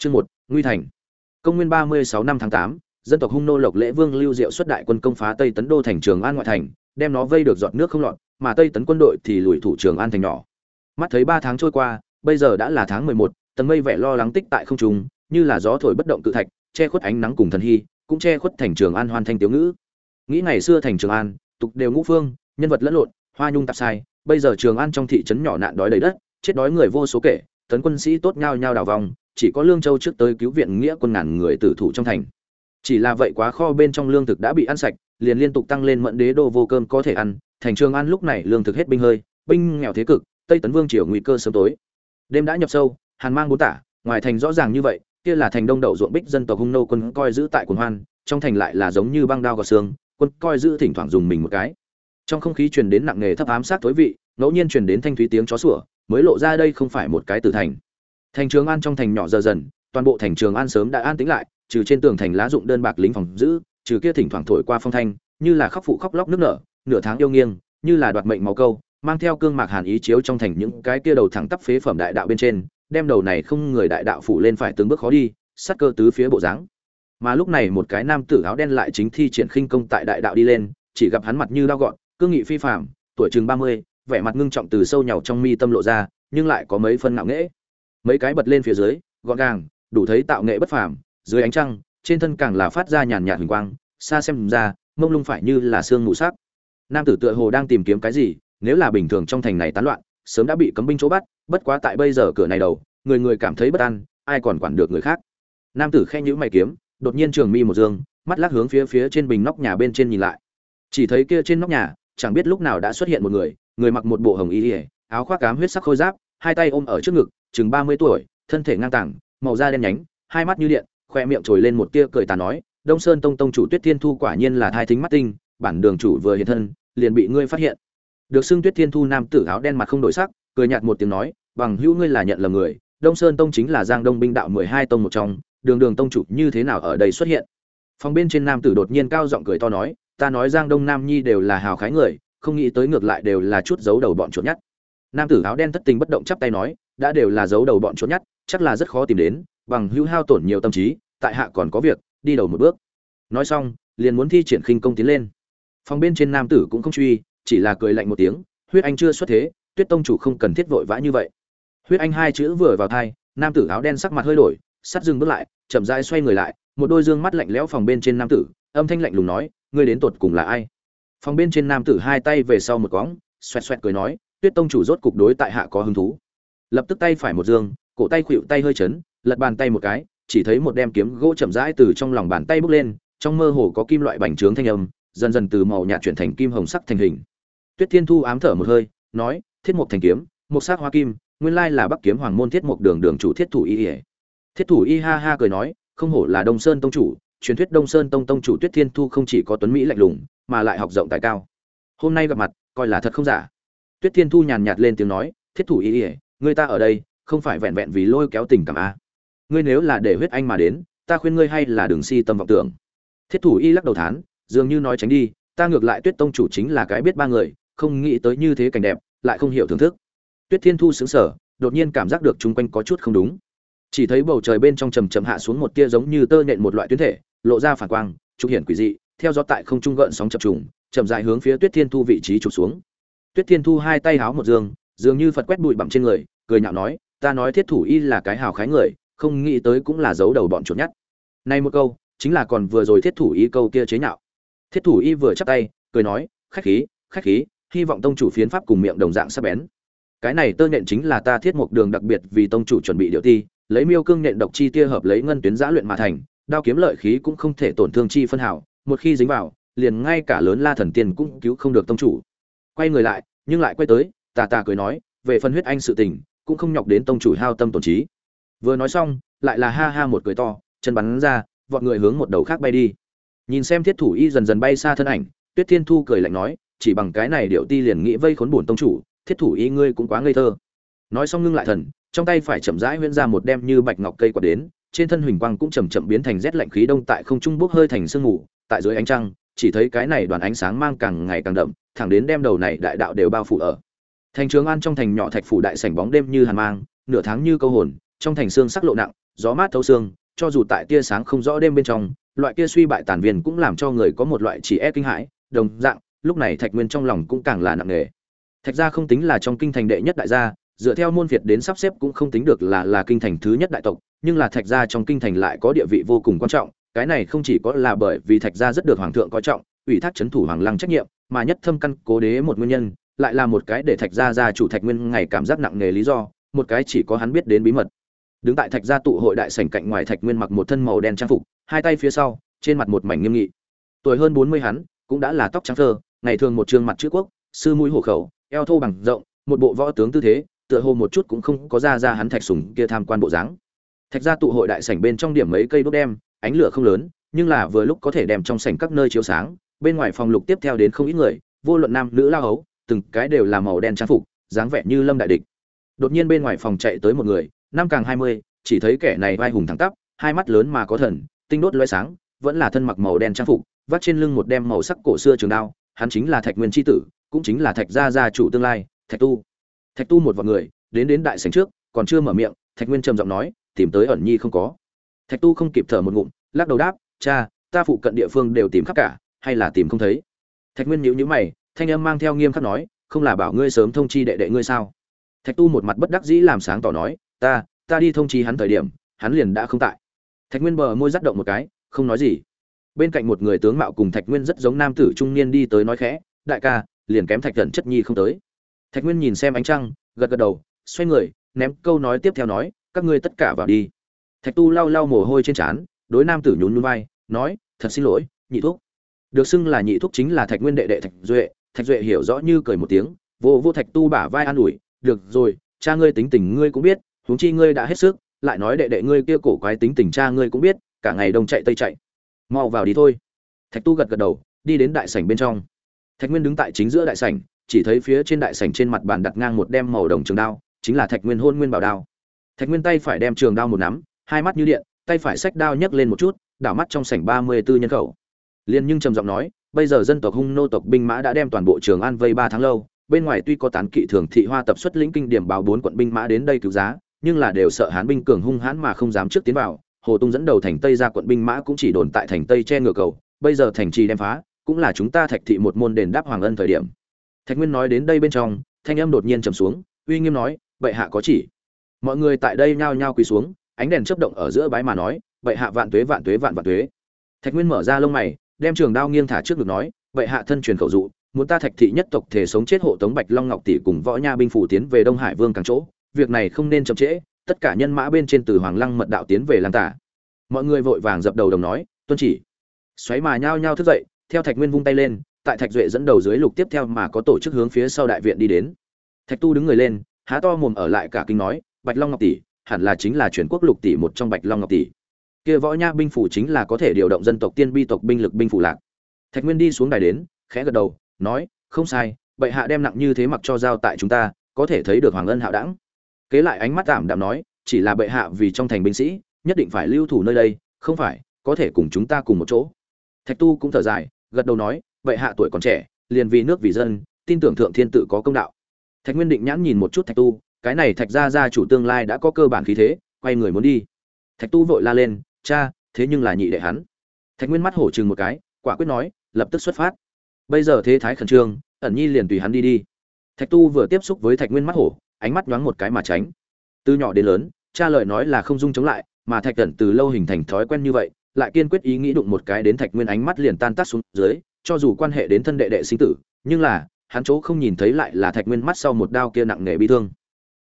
Chương một Nguy thành. Công nguyên ba mươi sáu năm tháng tám, dân tộc Hung nô Lộc Lễ Vương Lưu Diệu xuất đại quân công phá Tây Tấn đô thành Trường An ngoại thành, đem nó vây được giọt nước không lọt, mà Tây Tấn quân đội thì lùi thủ Trường An thành nhỏ. Mắt thấy ba tháng trôi qua, bây giờ đã là tháng mười một, tầng mây vẻ lo lắng tích tại không trung, như là gió thổi bất động cự thạch, che khuất ánh nắng cùng thần hy, cũng che khuất thành Trường An hoan thanh tiểu ngữ. Nghĩ ngày xưa thành Trường An, tục đều ngũ phương, nhân vật lẫn lộn, hoa nhung tạp sai, bây giờ Trường An trong thị trấn nhỏ nạn đói đầy đất, chết đói người vô số kể, tấn quân sĩ tốt nhau nhau đảo vòng, chỉ có Lương Châu trước tới cứu viện nghĩa quân ngàn người tử thủ trong thành. Chỉ là vậy quá kho bên trong lương thực đã bị ăn sạch, liền liên tục tăng lên mẫn đế đô vô cơm có thể ăn, thành Trường ăn lúc này lương thực hết binh hơi, binh nghèo thế cực, Tây Tấn Vương triều nguy cơ sớm tối. Đêm đã nhập sâu, hàn mang bốn tả, ngoài thành rõ ràng như vậy, kia là thành đông đậu ruộng bích dân tộc hung nô quân coi giữ tại quần hoan, trong thành lại là giống như băng đao gọt xương, quân coi giữ thỉnh thoảng dùng mình một cái. Trong không khí truyền đến nặng nề thấp ám sát tối vị, ngẫu nhiên truyền đến thanh thúy tiếng chó sủa, mới lộ ra đây không phải một cái tử thành. Thành Trường An trong thành nhỏ giờ dần, toàn bộ thành Trường An sớm đã an tĩnh lại, trừ trên tường thành lá dụng đơn bạc lính phòng giữ, trừ kia thỉnh thoảng thổi qua phong thanh, như là khóc phụ khóc lóc nước nở, nửa tháng yêu nghiêng, như là đoạt mệnh máu câu, mang theo cương mạc hàn ý chiếu trong thành những cái kia đầu thẳng tắp phế phẩm đại đạo bên trên, đem đầu này không người đại đạo phủ lên phải từng bước khó đi, sát cơ tứ phía bộ dáng. Mà lúc này một cái nam tử áo đen lại chính thi triển khinh công tại đại đạo đi lên, chỉ gặp hắn mặt như lao gọn, cương nghị phi phàm, tuổi chừng 30, vẻ mặt ngưng trọng từ sâu nhàu trong mi tâm lộ ra, nhưng lại có mấy phân ngạo nghễ. Mấy cái bật lên phía dưới, gọn gàng, đủ thấy tạo nghệ bất phàm, dưới ánh trăng, trên thân càng là phát ra nhàn nhạt huỳnh quang, xa xem ra, mông lung phải như là xương mù sắc. Nam tử tựa hồ đang tìm kiếm cái gì, nếu là bình thường trong thành này tán loạn, sớm đã bị cấm binh chỗ bắt, bất quá tại bây giờ cửa này đầu, người người cảm thấy bất an, ai còn quản được người khác. Nam tử khen nhữ mày kiếm, đột nhiên trường mi một dương, mắt lắc hướng phía phía trên bình nóc nhà bên trên nhìn lại. Chỉ thấy kia trên nóc nhà, chẳng biết lúc nào đã xuất hiện một người, người mặc một bộ hồng y, áo khoác cám huyết sắc khôi giáp, hai tay ôm ở trước ngực, chừng 30 tuổi, thân thể ngang tàng, màu da đen nhánh, hai mắt như điện, khoe miệng trồi lên một tia cười tà nói, Đông Sơn Tông tông chủ Tuyết Thiên Thu quả nhiên là thai thính mắt tinh, bản đường chủ vừa hiện thân, liền bị ngươi phát hiện. Được xưng Tuyết Thiên Thu nam tử áo đen mặt không đổi sắc, cười nhạt một tiếng nói, bằng hữu ngươi là nhận lầm người, Đông Sơn Tông chính là Giang Đông binh đạo 12 tông một trong, đường đường tông chủ như thế nào ở đây xuất hiện. Phòng bên trên nam tử đột nhiên cao giọng cười to nói, ta nói Giang Đông Nam Nhi đều là hào khái người, không nghĩ tới ngược lại đều là chút giấu đầu bọn chuột nhắt. Nam tử áo đen thất tình bất động chắp tay nói, đã đều là dấu đầu bọn trốn nhất, chắc là rất khó tìm đến, bằng hữu hao tổn nhiều tâm trí, tại hạ còn có việc, đi đầu một bước. Nói xong, liền muốn thi triển khinh công tiến lên. Phòng bên trên nam tử cũng không truy, chỉ là cười lạnh một tiếng, huyết anh chưa xuất thế, Tuyết tông chủ không cần thiết vội vã như vậy. Huyết anh hai chữ vừa vào tai, nam tử áo đen sắc mặt hơi đổi, sắt dừng bước lại, chậm rãi xoay người lại, một đôi dương mắt lạnh lẽo phòng bên trên nam tử, âm thanh lạnh lùng nói, ngươi đến tột cùng là ai? Phòng bên trên nam tử hai tay về sau một quãng, xoẹt xoẹt cười nói, Tuyết tông chủ rốt cục đối tại hạ có hứng thú. Lập tức tay phải một dương, cổ tay khuỵu tay hơi chấn, lật bàn tay một cái, chỉ thấy một đem kiếm gỗ chậm rãi từ trong lòng bàn tay bước lên, trong mơ hồ có kim loại bành trướng thanh âm, dần dần từ màu nhạt chuyển thành kim hồng sắc thành hình. Tuyết Thiên Thu ám thở một hơi, nói: "Thiết mục thành kiếm, một sắc hoa kim, nguyên lai là Bắc kiếm hoàng môn thiết mục đường đường chủ thiết thủ y." Thiết thủ y ha ha cười nói: "Không hổ là Đông Sơn tông chủ, truyền thuyết Đông Sơn tông tông chủ Tuyết Thiên Thu không chỉ có tuấn mỹ lạnh lùng, mà lại học rộng tài cao. Hôm nay gặp mặt, coi là thật không giả." Tuyết Thiên Thu nhàn nhạt lên tiếng nói: "Thiết thủ y, người ta ở đây, không phải vẹn vẹn vì lôi kéo tình cảm a. Ngươi nếu là để huyết anh mà đến, ta khuyên ngươi hay là đừng si tâm vọng tưởng." Thiết thủ y lắc đầu thán, dường như nói tránh đi, ta ngược lại Tuyết tông chủ chính là cái biết ba người, không nghĩ tới như thế cảnh đẹp, lại không hiểu thưởng thức. Tuyết Thiên Thu sững sờ, đột nhiên cảm giác được chung quanh có chút không đúng. Chỉ thấy bầu trời bên trong trầm trầm hạ xuống một tia giống như tơ nhện một loại tuyến thể, lộ ra phản quang, trục hiển quỷ dị, theo gió tại không trung gợn sóng chập trùng, chậm rãi hướng phía Tuyết Thiên Thu vị trí chụp xuống. Tuyết Thiên Thu hai tay háo một dương, dường như Phật quét bụi bặm trên người, cười nhạo nói, ta nói Thiết Thủ Y là cái hào khái người, không nghĩ tới cũng là giấu đầu bọn chuột nhắt. nay một câu, chính là còn vừa rồi Thiết Thủ Y câu kia chế nhạo. Thiết Thủ Y vừa chắp tay, cười nói, khách khí, khách khí, hy vọng tông chủ phiến pháp cùng miệng đồng dạng sắc bén. Cái này tơ nện chính là ta thiết một đường đặc biệt vì tông chủ chuẩn bị điều ti, lấy miêu cương nện độc chi tia hợp lấy ngân tuyến giã luyện mà thành, đao kiếm lợi khí cũng không thể tổn thương chi phân hảo, một khi dính vào, liền ngay cả lớn La thần tiên cũng cứu không được tông chủ. Quay người lại, nhưng lại quay tới, tà tà cười nói, về phân huyết anh sự tình, cũng không nhọc đến tông chủ hao tâm tổn trí. Vừa nói xong, lại là ha ha một cười to, chân bắn ra, vọt người hướng một đầu khác bay đi. Nhìn xem thiết thủ y dần dần bay xa thân ảnh, Tuyết Thiên Thu cười lạnh nói, chỉ bằng cái này điệu ti liền nghĩ vây khốn bổn tông chủ, thiết thủ y ngươi cũng quá ngây thơ. Nói xong ngưng lại thần, trong tay phải chậm rãi huyễn ra một đem như bạch ngọc cây quạt đến, trên thân huỳnh quang cũng chậm chậm biến thành rét lạnh khí đông tại không trung bốc hơi thành sương mù, tại dưới ánh trăng, chỉ thấy cái này đoàn ánh sáng mang càng ngày càng đậm, thẳng đến đem đầu này đại đạo đều bao phủ ở. Thành Trường An trong thành nhỏ thạch phủ đại sảnh bóng đêm như hàn mang, nửa tháng như câu hồn, trong thành xương sắc lộ nặng, gió mát thấu xương cho dù tại tia sáng không rõ đêm bên trong loại kia suy bại tàn viên cũng làm cho người có một loại chỉ e kinh hãi đồng dạng lúc này thạch nguyên trong lòng cũng càng là nặng nề. Thạch gia không tính là trong kinh thành đệ nhất đại gia dựa theo môn việt đến sắp xếp cũng không tính được là là kinh thành thứ nhất đại tộc nhưng là thạch gia trong kinh thành lại có địa vị vô cùng quan trọng cái này không chỉ có là bởi vì thạch gia rất được hoàng thượng coi trọng ủy thác chấn thủ hoàng lăng trách nhiệm mà nhất thâm căn cố đế một nguyên nhân lại là một cái để thạch gia gia chủ thạch nguyên ngày cảm giác nặng nề lý do, một cái chỉ có hắn biết đến bí mật. Đứng tại thạch gia tụ hội đại sảnh cạnh ngoài thạch nguyên mặc một thân màu đen trang phục, hai tay phía sau, trên mặt một mảnh nghiêm nghị. Tuổi hơn bốn mươi hắn, cũng đã là tóc trắng thơ ngày thường một trương mặt chữ quốc, sư mũi hổ khẩu, eo thô bằng rộng, một bộ võ tướng tư thế, tựa hồ một chút cũng không có ra ra hắn thạch sùng kia tham quan bộ dáng. Thạch gia tụ hội đại sảnh bên trong điểm mấy cây đốt đem ánh lửa không lớn, nhưng là vừa lúc có thể đem trong sảnh các nơi chiếu sáng, bên ngoài phòng lục tiếp theo đến không ít người, vô luận nam nữ lao hấu từng cái đều là màu đen trang phục, dáng vẻ như lâm đại địch. Đột nhiên bên ngoài phòng chạy tới một người, năm càng hai mươi, chỉ thấy kẻ này vai hùng thẳng tắp, hai mắt lớn mà có thần, tinh đốt loé sáng, vẫn là thân mặc màu đen trang phục vắt trên lưng một đem màu sắc cổ xưa trường đao, hắn chính là thạch nguyên tri tử, cũng chính là thạch gia gia chủ tương lai, thạch tu. Thạch tu một vòng người, đến đến đại sảnh trước, còn chưa mở miệng, thạch nguyên trầm giọng nói, tìm tới ẩn nhi không có. Thạch tu không kịp thở một ngụm, lắc đầu đáp, cha, ta phụ cận địa phương đều tìm khắp cả, hay là tìm không thấy? Thạch nguyên nhíu nhíu mày thanh âm mang theo nghiêm khắc nói, không là bảo ngươi sớm thông chi đệ đệ ngươi sao? Thạch tu một mặt bất đắc dĩ làm sáng tỏ nói, ta ta đi thông chi hắn thời điểm, hắn liền đã không tại. Thạch nguyên bờ môi rắc động một cái, không nói gì. Bên cạnh một người tướng mạo cùng thạch nguyên rất giống nam tử trung niên đi tới nói khẽ, đại ca, liền kém thạch thần chất nhi không tới. Thạch nguyên nhìn xem ánh trăng, gật gật đầu, xoay người, ném câu nói tiếp theo nói, các ngươi tất cả vào đi. Thạch tu lau lau mồ hôi trên trán, đối nam tử nhún nhún vai, nói, thật xin lỗi, nhị thúc. Được xưng là nhị thúc chính là thạch nguyên đệ đệ thạch duệ thạch duệ hiểu rõ như cười một tiếng, vô vô thạch tu bả vai an ủi, được rồi, cha ngươi tính tình ngươi cũng biết, huống chi ngươi đã hết sức, lại nói đệ đệ ngươi kia cổ quái tính tình cha ngươi cũng biết, cả ngày đông chạy tây chạy. Mau vào đi thôi. Thạch tu gật gật đầu, đi đến đại sảnh bên trong. Thạch nguyên đứng tại chính giữa đại sảnh, chỉ thấy phía trên đại sảnh trên mặt bàn đặt ngang một đem màu đồng trường đao, chính là thạch nguyên hôn nguyên bảo đao. Thạch nguyên tay phải đem trường đao một nắm, hai mắt như điện, tay phải xách đao nhấc lên một chút, đảo mắt trong sảnh ba mươi 34 nhân khẩu. Liền nhưng trầm giọng nói bây giờ dân tộc hung nô tộc binh mã đã đem toàn bộ trường an vây ba tháng lâu, bên ngoài tuy có tán kỵ thường thị hoa tập xuất lĩnh kinh điểm báo bốn quận binh mã đến đây cứu giá, nhưng là đều sợ hán binh cường hung hãn mà không dám trước tiến vào. Hồ tung dẫn đầu thành tây ra quận binh mã cũng chỉ đồn tại thành tây che ngựa cầu. Bây giờ thành trì đem phá, cũng là chúng ta thạch thị một môn đền đáp hoàng ân thời điểm. Thạch nguyên nói đến đây bên trong, thanh âm đột nhiên trầm xuống, uy nghiêm nói vậy hạ có chỉ. Mọi người tại đây nhao nhao quỳ xuống, ánh đèn chớp động ở giữa bái mà nói vậy hạ vạn tuế vạn tuế, vạn vạn tuế. Thạch nguyên mở ra lông mày đem trường đao nghiêng thả trước ngực nói, vậy hạ thân truyền khẩu dụ, muốn ta thạch thị nhất tộc thể sống chết hộ tống bạch long ngọc tỷ cùng võ nha binh phủ tiến về đông hải vương càng chỗ, việc này không nên chậm trễ, tất cả nhân mã bên trên từ hoàng lăng mật đạo tiến về lan tả. Mọi người vội vàng dập đầu đồng nói, tuân chỉ. Xoáy mà nhao nhao thức dậy, theo thạch nguyên vung tay lên, tại thạch duệ dẫn đầu dưới lục tiếp theo mà có tổ chức hướng phía sau đại viện đi đến. Thạch tu đứng người lên, há to mồm ở lại cả kinh nói, bạch long ngọc tỷ, hẳn là chính là chuyển quốc lục tỷ một trong bạch long ngọc tỷ kia võ nha binh phủ chính là có thể điều động dân tộc tiên bi tộc binh lực binh phủ lạc. Thạch nguyên đi xuống đài đến, khẽ gật đầu, nói, không sai, bệ hạ đem nặng như thế mặc cho giao tại chúng ta, có thể thấy được hoàng ân hạo đẳng. Kế lại ánh mắt tạm đạm nói, chỉ là bệ hạ vì trong thành binh sĩ, nhất định phải lưu thủ nơi đây, không phải, có thể cùng chúng ta cùng một chỗ. Thạch tu cũng thở dài, gật đầu nói, bệ hạ tuổi còn trẻ, liền vì nước vì dân, tin tưởng thượng thiên tự có công đạo. Thạch nguyên định nhãn nhìn một chút thạch tu, cái này thạch gia gia chủ tương lai đã có cơ bản khí thế, quay người muốn đi. Thạch tu vội la lên cha, thế nhưng là nhị đệ hắn. Thạch nguyên mắt hổ chừng một cái, quả quyết nói, lập tức xuất phát. Bây giờ thế thái khẩn trương, ẩn nhi liền tùy hắn đi đi. Thạch tu vừa tiếp xúc với thạch nguyên mắt hổ, ánh mắt nhoáng một cái mà tránh. Từ nhỏ đến lớn, cha lời nói là không dung chống lại, mà thạch cẩn từ lâu hình thành thói quen như vậy, lại kiên quyết ý nghĩ đụng một cái đến thạch nguyên ánh mắt liền tan tác xuống dưới, cho dù quan hệ đến thân đệ đệ sinh tử, nhưng là, hắn chỗ không nhìn thấy lại là thạch nguyên mắt sau một đao kia nặng nề bi thương.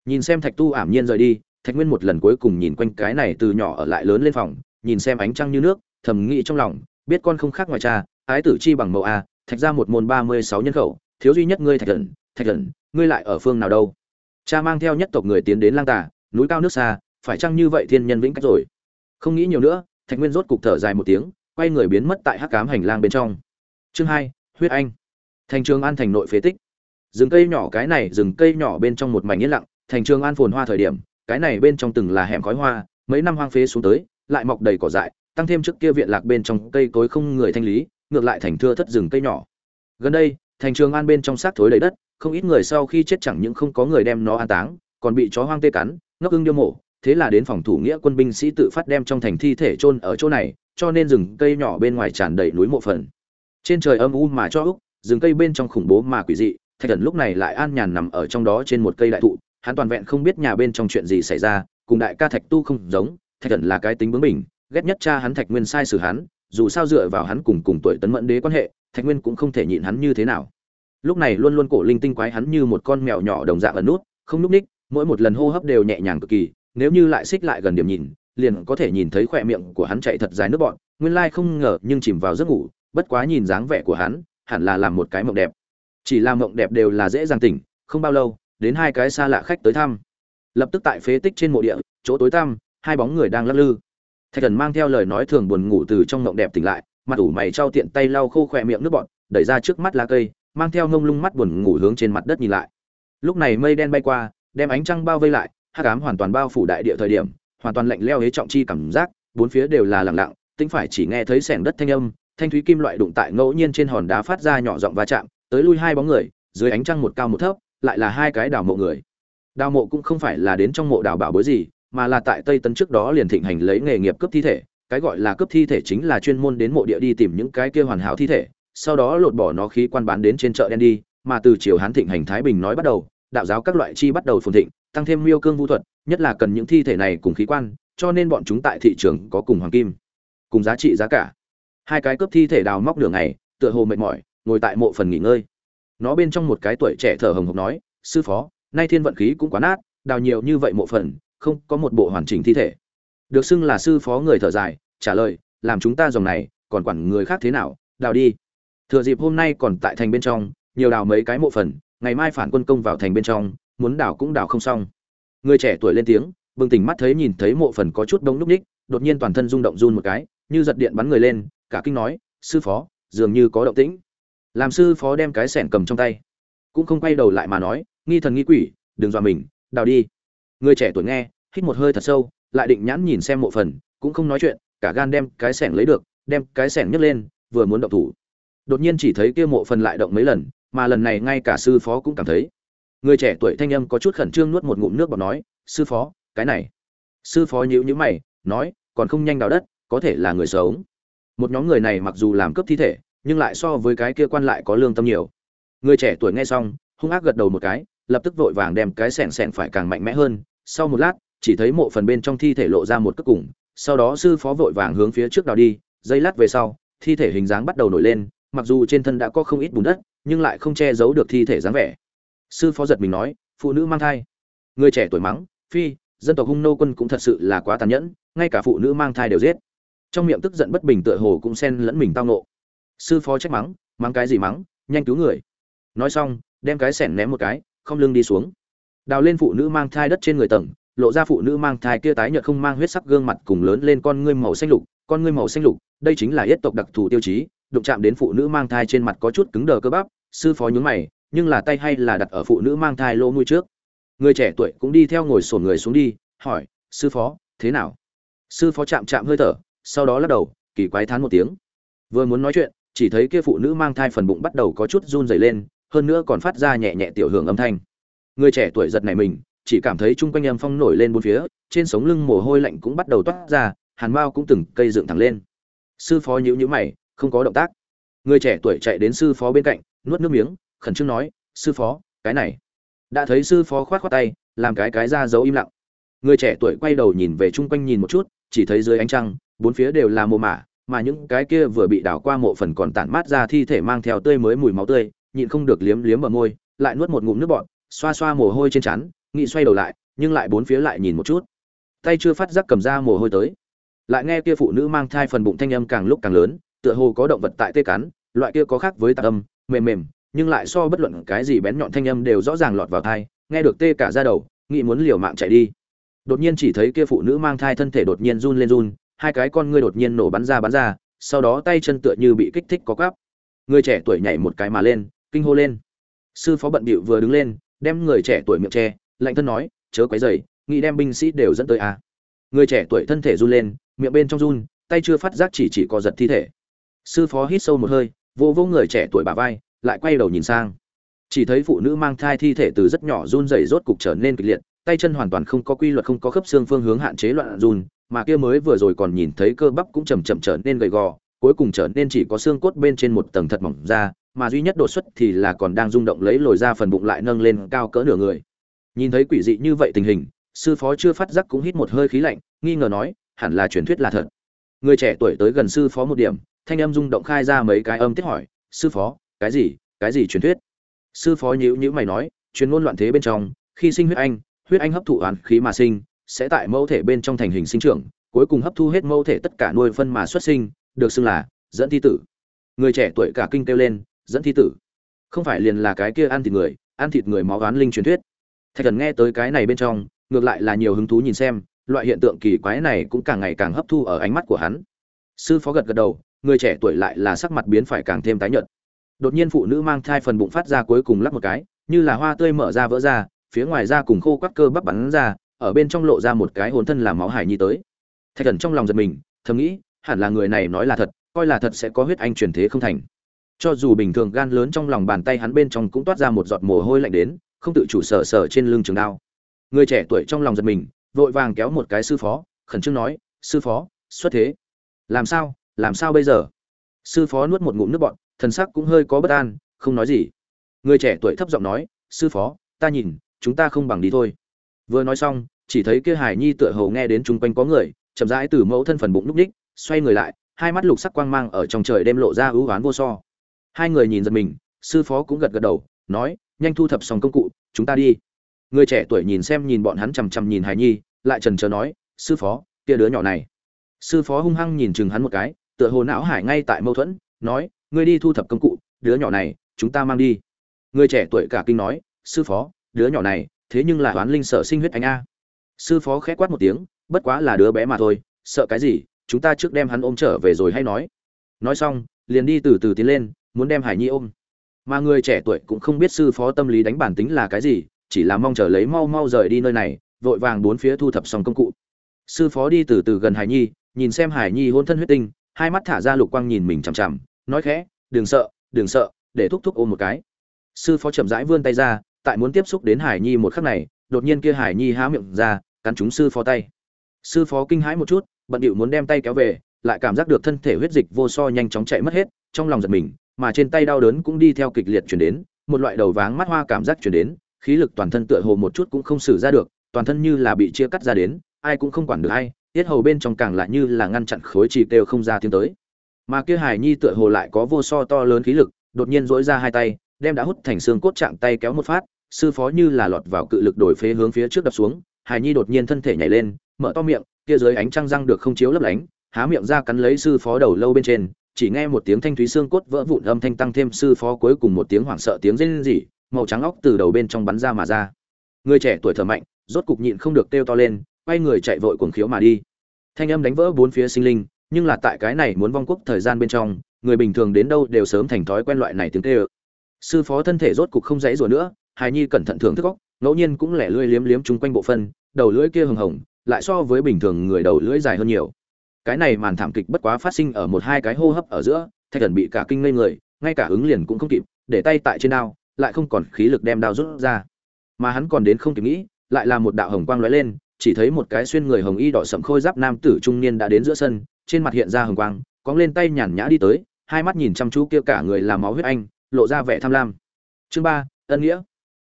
Nhìn xem thạch tu ảm nhiên rời đi, thạch nguyên một lần cuối cùng nhìn quanh cái này từ nhỏ ở lại lớn lên phòng nhìn xem ánh trăng như nước, thầm nghĩ trong lòng, biết con không khác ngoài cha, ái tử chi bằng mẫu a, thạch ra một môn ba mươi sáu nhân khẩu, thiếu duy nhất ngươi thạch thần thạch thần, ngươi lại ở phương nào đâu? Cha mang theo nhất tộc người tiến đến lang tà, núi cao nước xa, phải chăng như vậy thiên nhân vĩnh cách rồi? Không nghĩ nhiều nữa, thạch nguyên rốt cục thở dài một tiếng, quay người biến mất tại hắc cám hành lang bên trong. Chương hai, huyết anh. Thành trường an thành nội phế tích. Rừng cây nhỏ cái này, rừng cây nhỏ bên trong một mảnh yên lặng, thành trường an phồn hoa thời điểm, cái này bên trong từng là hẻm khói hoa, mấy năm hoang phế xuống tới lại mọc đầy cỏ dại, tăng thêm trước kia viện lạc bên trong cây cối không người thanh lý, ngược lại thành thưa thất rừng cây nhỏ. Gần đây, thành trường an bên trong xác thối đầy đất, không ít người sau khi chết chẳng những không có người đem nó an táng, còn bị chó hoang tê cắn, ngốc ưng điêu mổ, thế là đến phòng thủ nghĩa quân binh sĩ tự phát đem trong thành thi thể chôn ở chỗ này, cho nên rừng cây nhỏ bên ngoài tràn đầy núi mộ phần. Trên trời âm u mà cho úc, rừng cây bên trong khủng bố mà quỷ dị, thạch thần lúc này lại an nhàn nằm ở trong đó trên một cây đại thụ, hắn toàn vẹn không biết nhà bên trong chuyện gì xảy ra, cùng đại ca thạch tu không giống thạch thần là cái tính bướng bỉnh, ghét nhất cha hắn thạch nguyên sai xử hắn, dù sao dựa vào hắn cùng cùng tuổi tấn mẫn đế quan hệ, thạch nguyên cũng không thể nhịn hắn như thế nào. Lúc này luôn luôn cổ linh tinh quái hắn như một con mèo nhỏ đồng dạng ẩn nút, không núp ních, mỗi một lần hô hấp đều nhẹ nhàng cực kỳ, nếu như lại xích lại gần điểm nhìn, liền có thể nhìn thấy khỏe miệng của hắn chạy thật dài nước bọn nguyên lai không ngờ nhưng chìm vào giấc ngủ, bất quá nhìn dáng vẻ của hắn, hẳn là làm một cái mộng đẹp. Chỉ là mộng đẹp đều là dễ dàng tỉnh, không bao lâu, đến hai cái xa lạ khách tới thăm. Lập tức tại phế tích trên mộ địa, chỗ tối tăm hai bóng người đang lắc lư. Thạch thần mang theo lời nói thường buồn ngủ từ trong mộng đẹp tỉnh lại mặt ủ mày trao tiện tay lau khô khỏe miệng nước bọt, đẩy ra trước mắt lá cây mang theo ngông lung mắt buồn ngủ hướng trên mặt đất nhìn lại. Lúc này mây đen bay qua đem ánh trăng bao vây lại hắc ám hoàn toàn bao phủ đại địa thời điểm hoàn toàn lạnh leo hế trọng chi cảm giác bốn phía đều là lặng lặng tính phải chỉ nghe thấy sẻng đất thanh âm thanh thúy kim loại đụng tại ngẫu nhiên trên hòn đá phát ra nhỏ giọng va chạm tới lui hai bóng người dưới ánh trăng một cao một thấp lại là hai cái đào mộ người. Đào mộ cũng không phải là đến trong mộ đào bảo bối gì mà là tại tây tấn trước đó liền thịnh hành lấy nghề nghiệp cấp thi thể, cái gọi là cấp thi thể chính là chuyên môn đến mộ địa đi tìm những cái kia hoàn hảo thi thể, sau đó lột bỏ nó khí quan bán đến trên chợ đen đi, mà từ triều hán thịnh hành thái bình nói bắt đầu, đạo giáo các loại chi bắt đầu phồn thịnh, tăng thêm miêu cương vũ thuật, nhất là cần những thi thể này cùng khí quan, cho nên bọn chúng tại thị trường có cùng hoàng kim, cùng giá trị giá cả. Hai cái cướp thi thể đào móc nửa ngày, tựa hồ mệt mỏi, ngồi tại mộ phần nghỉ ngơi. Nó bên trong một cái tuổi trẻ thở hồng hộc nói, sư phó, nay thiên vận khí cũng quá nát, đào nhiều như vậy mộ phần không có một bộ hoàn chỉnh thi thể. Được xưng là sư phó người thở dài, trả lời, làm chúng ta dòng này, còn quản người khác thế nào? Đào đi. Thừa dịp hôm nay còn tại thành bên trong, nhiều đào mấy cái mộ phần, ngày mai phản quân công vào thành bên trong, muốn đào cũng đào không xong. Người trẻ tuổi lên tiếng, bừng tỉnh mắt thấy nhìn thấy mộ phần có chút đông núp ních, đột nhiên toàn thân rung động run một cái, như giật điện bắn người lên, cả kinh nói, sư phó, dường như có động tĩnh. Làm sư phó đem cái sẻn cầm trong tay, cũng không quay đầu lại mà nói, nghi thần nghi quỷ, đừng dọa mình, đào đi người trẻ tuổi nghe, hít một hơi thật sâu, lại định nhãn nhìn xem mộ phần, cũng không nói chuyện, cả gan đem cái sẻng lấy được, đem cái sẻng nhấc lên, vừa muốn động thủ. Đột nhiên chỉ thấy kia mộ phần lại động mấy lần, mà lần này ngay cả sư phó cũng cảm thấy. Người trẻ tuổi thanh âm có chút khẩn trương nuốt một ngụm nước bọt nói, sư phó, cái này. Sư phó nhíu nhíu mày, nói, còn không nhanh đào đất, có thể là người sống. Một nhóm người này mặc dù làm cướp thi thể, nhưng lại so với cái kia quan lại có lương tâm nhiều. Người trẻ tuổi nghe xong, hung ác gật đầu một cái lập tức vội vàng đem cái sẻn sẻn phải càng mạnh mẽ hơn. Sau một lát, chỉ thấy mộ phần bên trong thi thể lộ ra một cất cùng. Sau đó sư phó vội vàng hướng phía trước đào đi. Dây lát về sau, thi thể hình dáng bắt đầu nổi lên. Mặc dù trên thân đã có không ít bùn đất, nhưng lại không che giấu được thi thể dáng vẻ. Sư phó giật mình nói, phụ nữ mang thai. Người trẻ tuổi mắng, phi, dân tộc hung nô quân cũng thật sự là quá tàn nhẫn, ngay cả phụ nữ mang thai đều giết. Trong miệng tức giận bất bình tựa hồ cũng xen lẫn mình tao nộ sư phó trách mắng mắng cái gì mắng, nhanh cứu người. Nói xong, đem cái sẻn ném một cái không lưng đi xuống. Đào lên phụ nữ mang thai đất trên người tầng, lộ ra phụ nữ mang thai kia tái nhợt không mang huyết sắc gương mặt cùng lớn lên con ngươi màu xanh lục, con ngươi màu xanh lục, đây chính là yết tộc đặc thù tiêu chí, đụng chạm đến phụ nữ mang thai trên mặt có chút cứng đờ cơ bắp, sư phó nhún mày, nhưng là tay hay là đặt ở phụ nữ mang thai lỗ mũi trước. Người trẻ tuổi cũng đi theo ngồi sổn người xuống đi, hỏi, sư phó, thế nào? Sư phó chạm chạm hơi thở, sau đó lắc đầu, kỳ quái thán một tiếng. Vừa muốn nói chuyện, chỉ thấy kia phụ nữ mang thai phần bụng bắt đầu có chút run rẩy lên hơn nữa còn phát ra nhẹ nhẹ tiểu hưởng âm thanh. Người trẻ tuổi giật này mình, chỉ cảm thấy chung quanh âm phong nổi lên bốn phía, trên sống lưng mồ hôi lạnh cũng bắt đầu toát ra, hàn mao cũng từng cây dựng thẳng lên. Sư phó nhíu nhíu mày, không có động tác. Người trẻ tuổi chạy đến sư phó bên cạnh, nuốt nước miếng, khẩn trương nói, sư phó, cái này. Đã thấy sư phó khoát khoát tay, làm cái cái ra dấu im lặng. Người trẻ tuổi quay đầu nhìn về chung quanh nhìn một chút, chỉ thấy dưới ánh trăng, bốn phía đều là mồ mả, mà những cái kia vừa bị đảo qua mộ phần còn tản mát ra thi thể mang theo tươi mới mùi máu tươi nhịn không được liếm liếm bờ môi lại nuốt một ngụm nước bọt xoa xoa mồ hôi trên trán nghị xoay đầu lại nhưng lại bốn phía lại nhìn một chút. Tay chưa phát giác cầm ra mồ hôi tới. Lại nghe kia phụ nữ mang thai phần bụng thanh âm càng lúc càng lớn tựa hồ có động vật tại tê cắn loại kia có khác với tạc âm mềm mềm nhưng lại so bất luận cái gì bén nhọn thanh âm đều rõ ràng lọt vào thai nghe được tê cả ra đầu nghĩ muốn liều mạng chạy đi. Đột nhiên chỉ thấy kia phụ nữ mang thai thân thể đột nhiên run lên run hai cái con ngươi đột nhiên nổ bắn ra bắn ra sau đó tay chân tựa như bị kích thích có cắp, người trẻ tuổi nhảy một cái mà lên kinh hô lên. Sư phó bận bịu vừa đứng lên, đem người trẻ tuổi miệng che, lạnh thân nói, chớ quấy dày nghĩ đem binh sĩ đều dẫn tới à. người trẻ tuổi thân thể run lên, miệng bên trong run, tay chưa phát giác chỉ chỉ co giật thi thể. Sư phó hít sâu một hơi, vô vô người trẻ tuổi bà vai, lại quay đầu nhìn sang. Chỉ thấy phụ nữ mang thai thi thể từ rất nhỏ run rẩy rốt cục trở nên kịch liệt, tay chân hoàn toàn không có quy luật, không có khớp xương phương hướng hạn chế loạn run, mà kia mới vừa rồi còn nhìn thấy cơ bắp cũng chầm chậm trở nên gầy gò, cuối cùng trở nên chỉ có xương cốt bên trên một tầng thật mỏng ra mà duy nhất đột xuất thì là còn đang rung động lấy lồi ra phần bụng lại nâng lên cao cỡ nửa người. Nhìn thấy quỷ dị như vậy tình hình, sư phó chưa phát giác cũng hít một hơi khí lạnh, nghi ngờ nói, hẳn là truyền thuyết là thật. Người trẻ tuổi tới gần sư phó một điểm, thanh âm rung động khai ra mấy cái âm tiết hỏi, sư phó, cái gì cái gì truyền thuyết? Sư phó nhữ nhữ mày nói, truyền ngôn loạn thế bên trong, khi sinh huyết anh huyết anh hấp thụ oán khí mà sinh, sẽ tại mẫu thể bên trong thành hình sinh trưởng, cuối cùng hấp thu hết mẫu thể tất cả nuôi phân mà xuất sinh, được xưng là dẫn thi tử. Người trẻ tuổi cả kinh kêu lên dẫn thi tử. Không phải liền là cái kia ăn thịt người, ăn thịt người máu oán linh truyền thuyết. Thạch thần nghe tới cái này bên trong, ngược lại là nhiều hứng thú nhìn xem, loại hiện tượng kỳ quái này cũng càng ngày càng hấp thu ở ánh mắt của hắn. Sư phó gật gật đầu, người trẻ tuổi lại là sắc mặt biến phải càng thêm tái nhợt. Đột nhiên phụ nữ mang thai phần bụng phát ra cuối cùng lắc một cái, như là hoa tươi mở ra vỡ ra, phía ngoài ra cùng khô quắt cơ bắp bắn ra, ở bên trong lộ ra một cái hồn thân làm máu hải nhi tới. Thạch thần trong lòng giật mình, thầm nghĩ, hẳn là người này nói là thật, coi là thật sẽ có huyết anh truyền thế không thành cho dù bình thường gan lớn trong lòng bàn tay hắn bên trong cũng toát ra một giọt mồ hôi lạnh đến, không tự chủ sở sở trên lưng trường đao. Người trẻ tuổi trong lòng giật mình, vội vàng kéo một cái sư phó, khẩn trương nói, sư phó, xuất thế. Làm sao? Làm sao bây giờ? Sư phó nuốt một ngụm nước bọn thần sắc cũng hơi có bất an, không nói gì. Người trẻ tuổi thấp giọng nói, sư phó, ta nhìn, chúng ta không bằng đi thôi. Vừa nói xong, chỉ thấy kia hải nhi tựa hầu nghe đến chung quanh có người, chậm rãi từ mẫu thân phần bụng núp ních xoay người lại, hai mắt lục sắc quang mang ở trong trời đêm lộ ra ưu oán vô so hai người nhìn giật mình, sư phó cũng gật gật đầu, nói, nhanh thu thập xong công cụ, chúng ta đi. Người trẻ tuổi nhìn xem nhìn bọn hắn chằm chằm nhìn hải nhi, lại trần trờ nói, sư phó, kia đứa nhỏ này. Sư phó hung hăng nhìn chừng hắn một cái, tựa hồ não hải ngay tại mâu thuẫn, nói, ngươi đi thu thập công cụ, đứa nhỏ này, chúng ta mang đi. Người trẻ tuổi cả kinh nói, sư phó, đứa nhỏ này, thế nhưng là toán linh sở sinh huyết anh a. Sư phó khẽ quát một tiếng, bất quá là đứa bé mà thôi, sợ cái gì, chúng ta trước đem hắn ôm trở về rồi hay nói. Nói xong, liền đi từ từ tiến lên muốn đem hải nhi ôm. Mà người trẻ tuổi cũng không biết sư phó tâm lý đánh bản tính là cái gì, chỉ là mong chờ lấy mau mau rời đi nơi này, vội vàng bốn phía thu thập xong công cụ. Sư phó đi từ từ gần hải nhi, nhìn xem hải nhi hôn thân huyết tinh, hai mắt thả ra lục quang nhìn mình chằm chằm, nói khẽ, đừng sợ đừng sợ, để thúc thúc ôm một cái. Sư phó chậm rãi vươn tay ra, tại muốn tiếp xúc đến hải nhi một khắc này, đột nhiên kia hải nhi há miệng ra, cắn trúng sư phó tay. Sư phó kinh hãi một chút, bận điệu muốn đem tay kéo về, lại cảm giác được thân thể huyết dịch vô so nhanh chóng chạy mất hết, trong lòng giật mình mà trên tay đau đớn cũng đi theo kịch liệt chuyển đến, một loại đầu váng mắt hoa cảm giác chuyển đến, khí lực toàn thân tựa hồ một chút cũng không xử ra được, toàn thân như là bị chia cắt ra đến, ai cũng không quản được ai, tiết hầu bên trong càng lại như là ngăn chặn khối chỉ đều không ra tiến tới. Mà kia hải nhi tựa hồ lại có vô so to lớn khí lực, đột nhiên dỗi ra hai tay, đem đã hút thành xương cốt trạng tay kéo một phát, sư phó như là lọt vào cự lực đổi phế hướng phía trước đập xuống hải nhi đột nhiên thân thể nhảy lên, mở to miệng, kia dưới ánh trăng răng được không chiếu lấp lánh, há miệng ra cắn lấy sư phó đầu lâu bên trên chỉ nghe một tiếng thanh thúy xương cốt vỡ vụn, âm thanh tăng thêm sư phó cuối cùng một tiếng hoảng sợ tiếng rên rỉ, màu trắng óc từ đầu bên trong bắn ra mà ra. Người trẻ tuổi thở mạnh, rốt cục nhịn không được kêu to lên, quay người chạy vội cuồng khiếu mà đi. Thanh âm đánh vỡ bốn phía sinh linh, nhưng là tại cái này muốn vong quốc thời gian bên trong, người bình thường đến đâu đều sớm thành thói quen loại này tiếng kêu. Sư phó thân thể rốt cục không dãy rủa nữa, hài nhi cẩn thận thưởng thức góc ngẫu nhiên cũng lẻ lươi liếm liếm chung quanh bộ phân, đầu lưỡi kia hồng hồng, lại so với bình thường người đầu lưỡi dài hơn nhiều cái này màn thảm kịch bất quá phát sinh ở một hai cái hô hấp ở giữa, thạch thần bị cả kinh ngây người, ngay cả ứng liền cũng không kịp, để tay tại trên đao, lại không còn khí lực đem đao rút ra. Mà hắn còn đến không kịp nghĩ, lại là một đạo hồng quang lóe lên, chỉ thấy một cái xuyên người hồng y đỏ sậm khôi giáp nam tử trung niên đã đến giữa sân, trên mặt hiện ra hồng quang, cóng lên tay nhàn nhã đi tới, hai mắt nhìn chăm chú kia cả người làm máu huyết anh, lộ ra vẻ tham lam. Chương ba, ân nghĩa.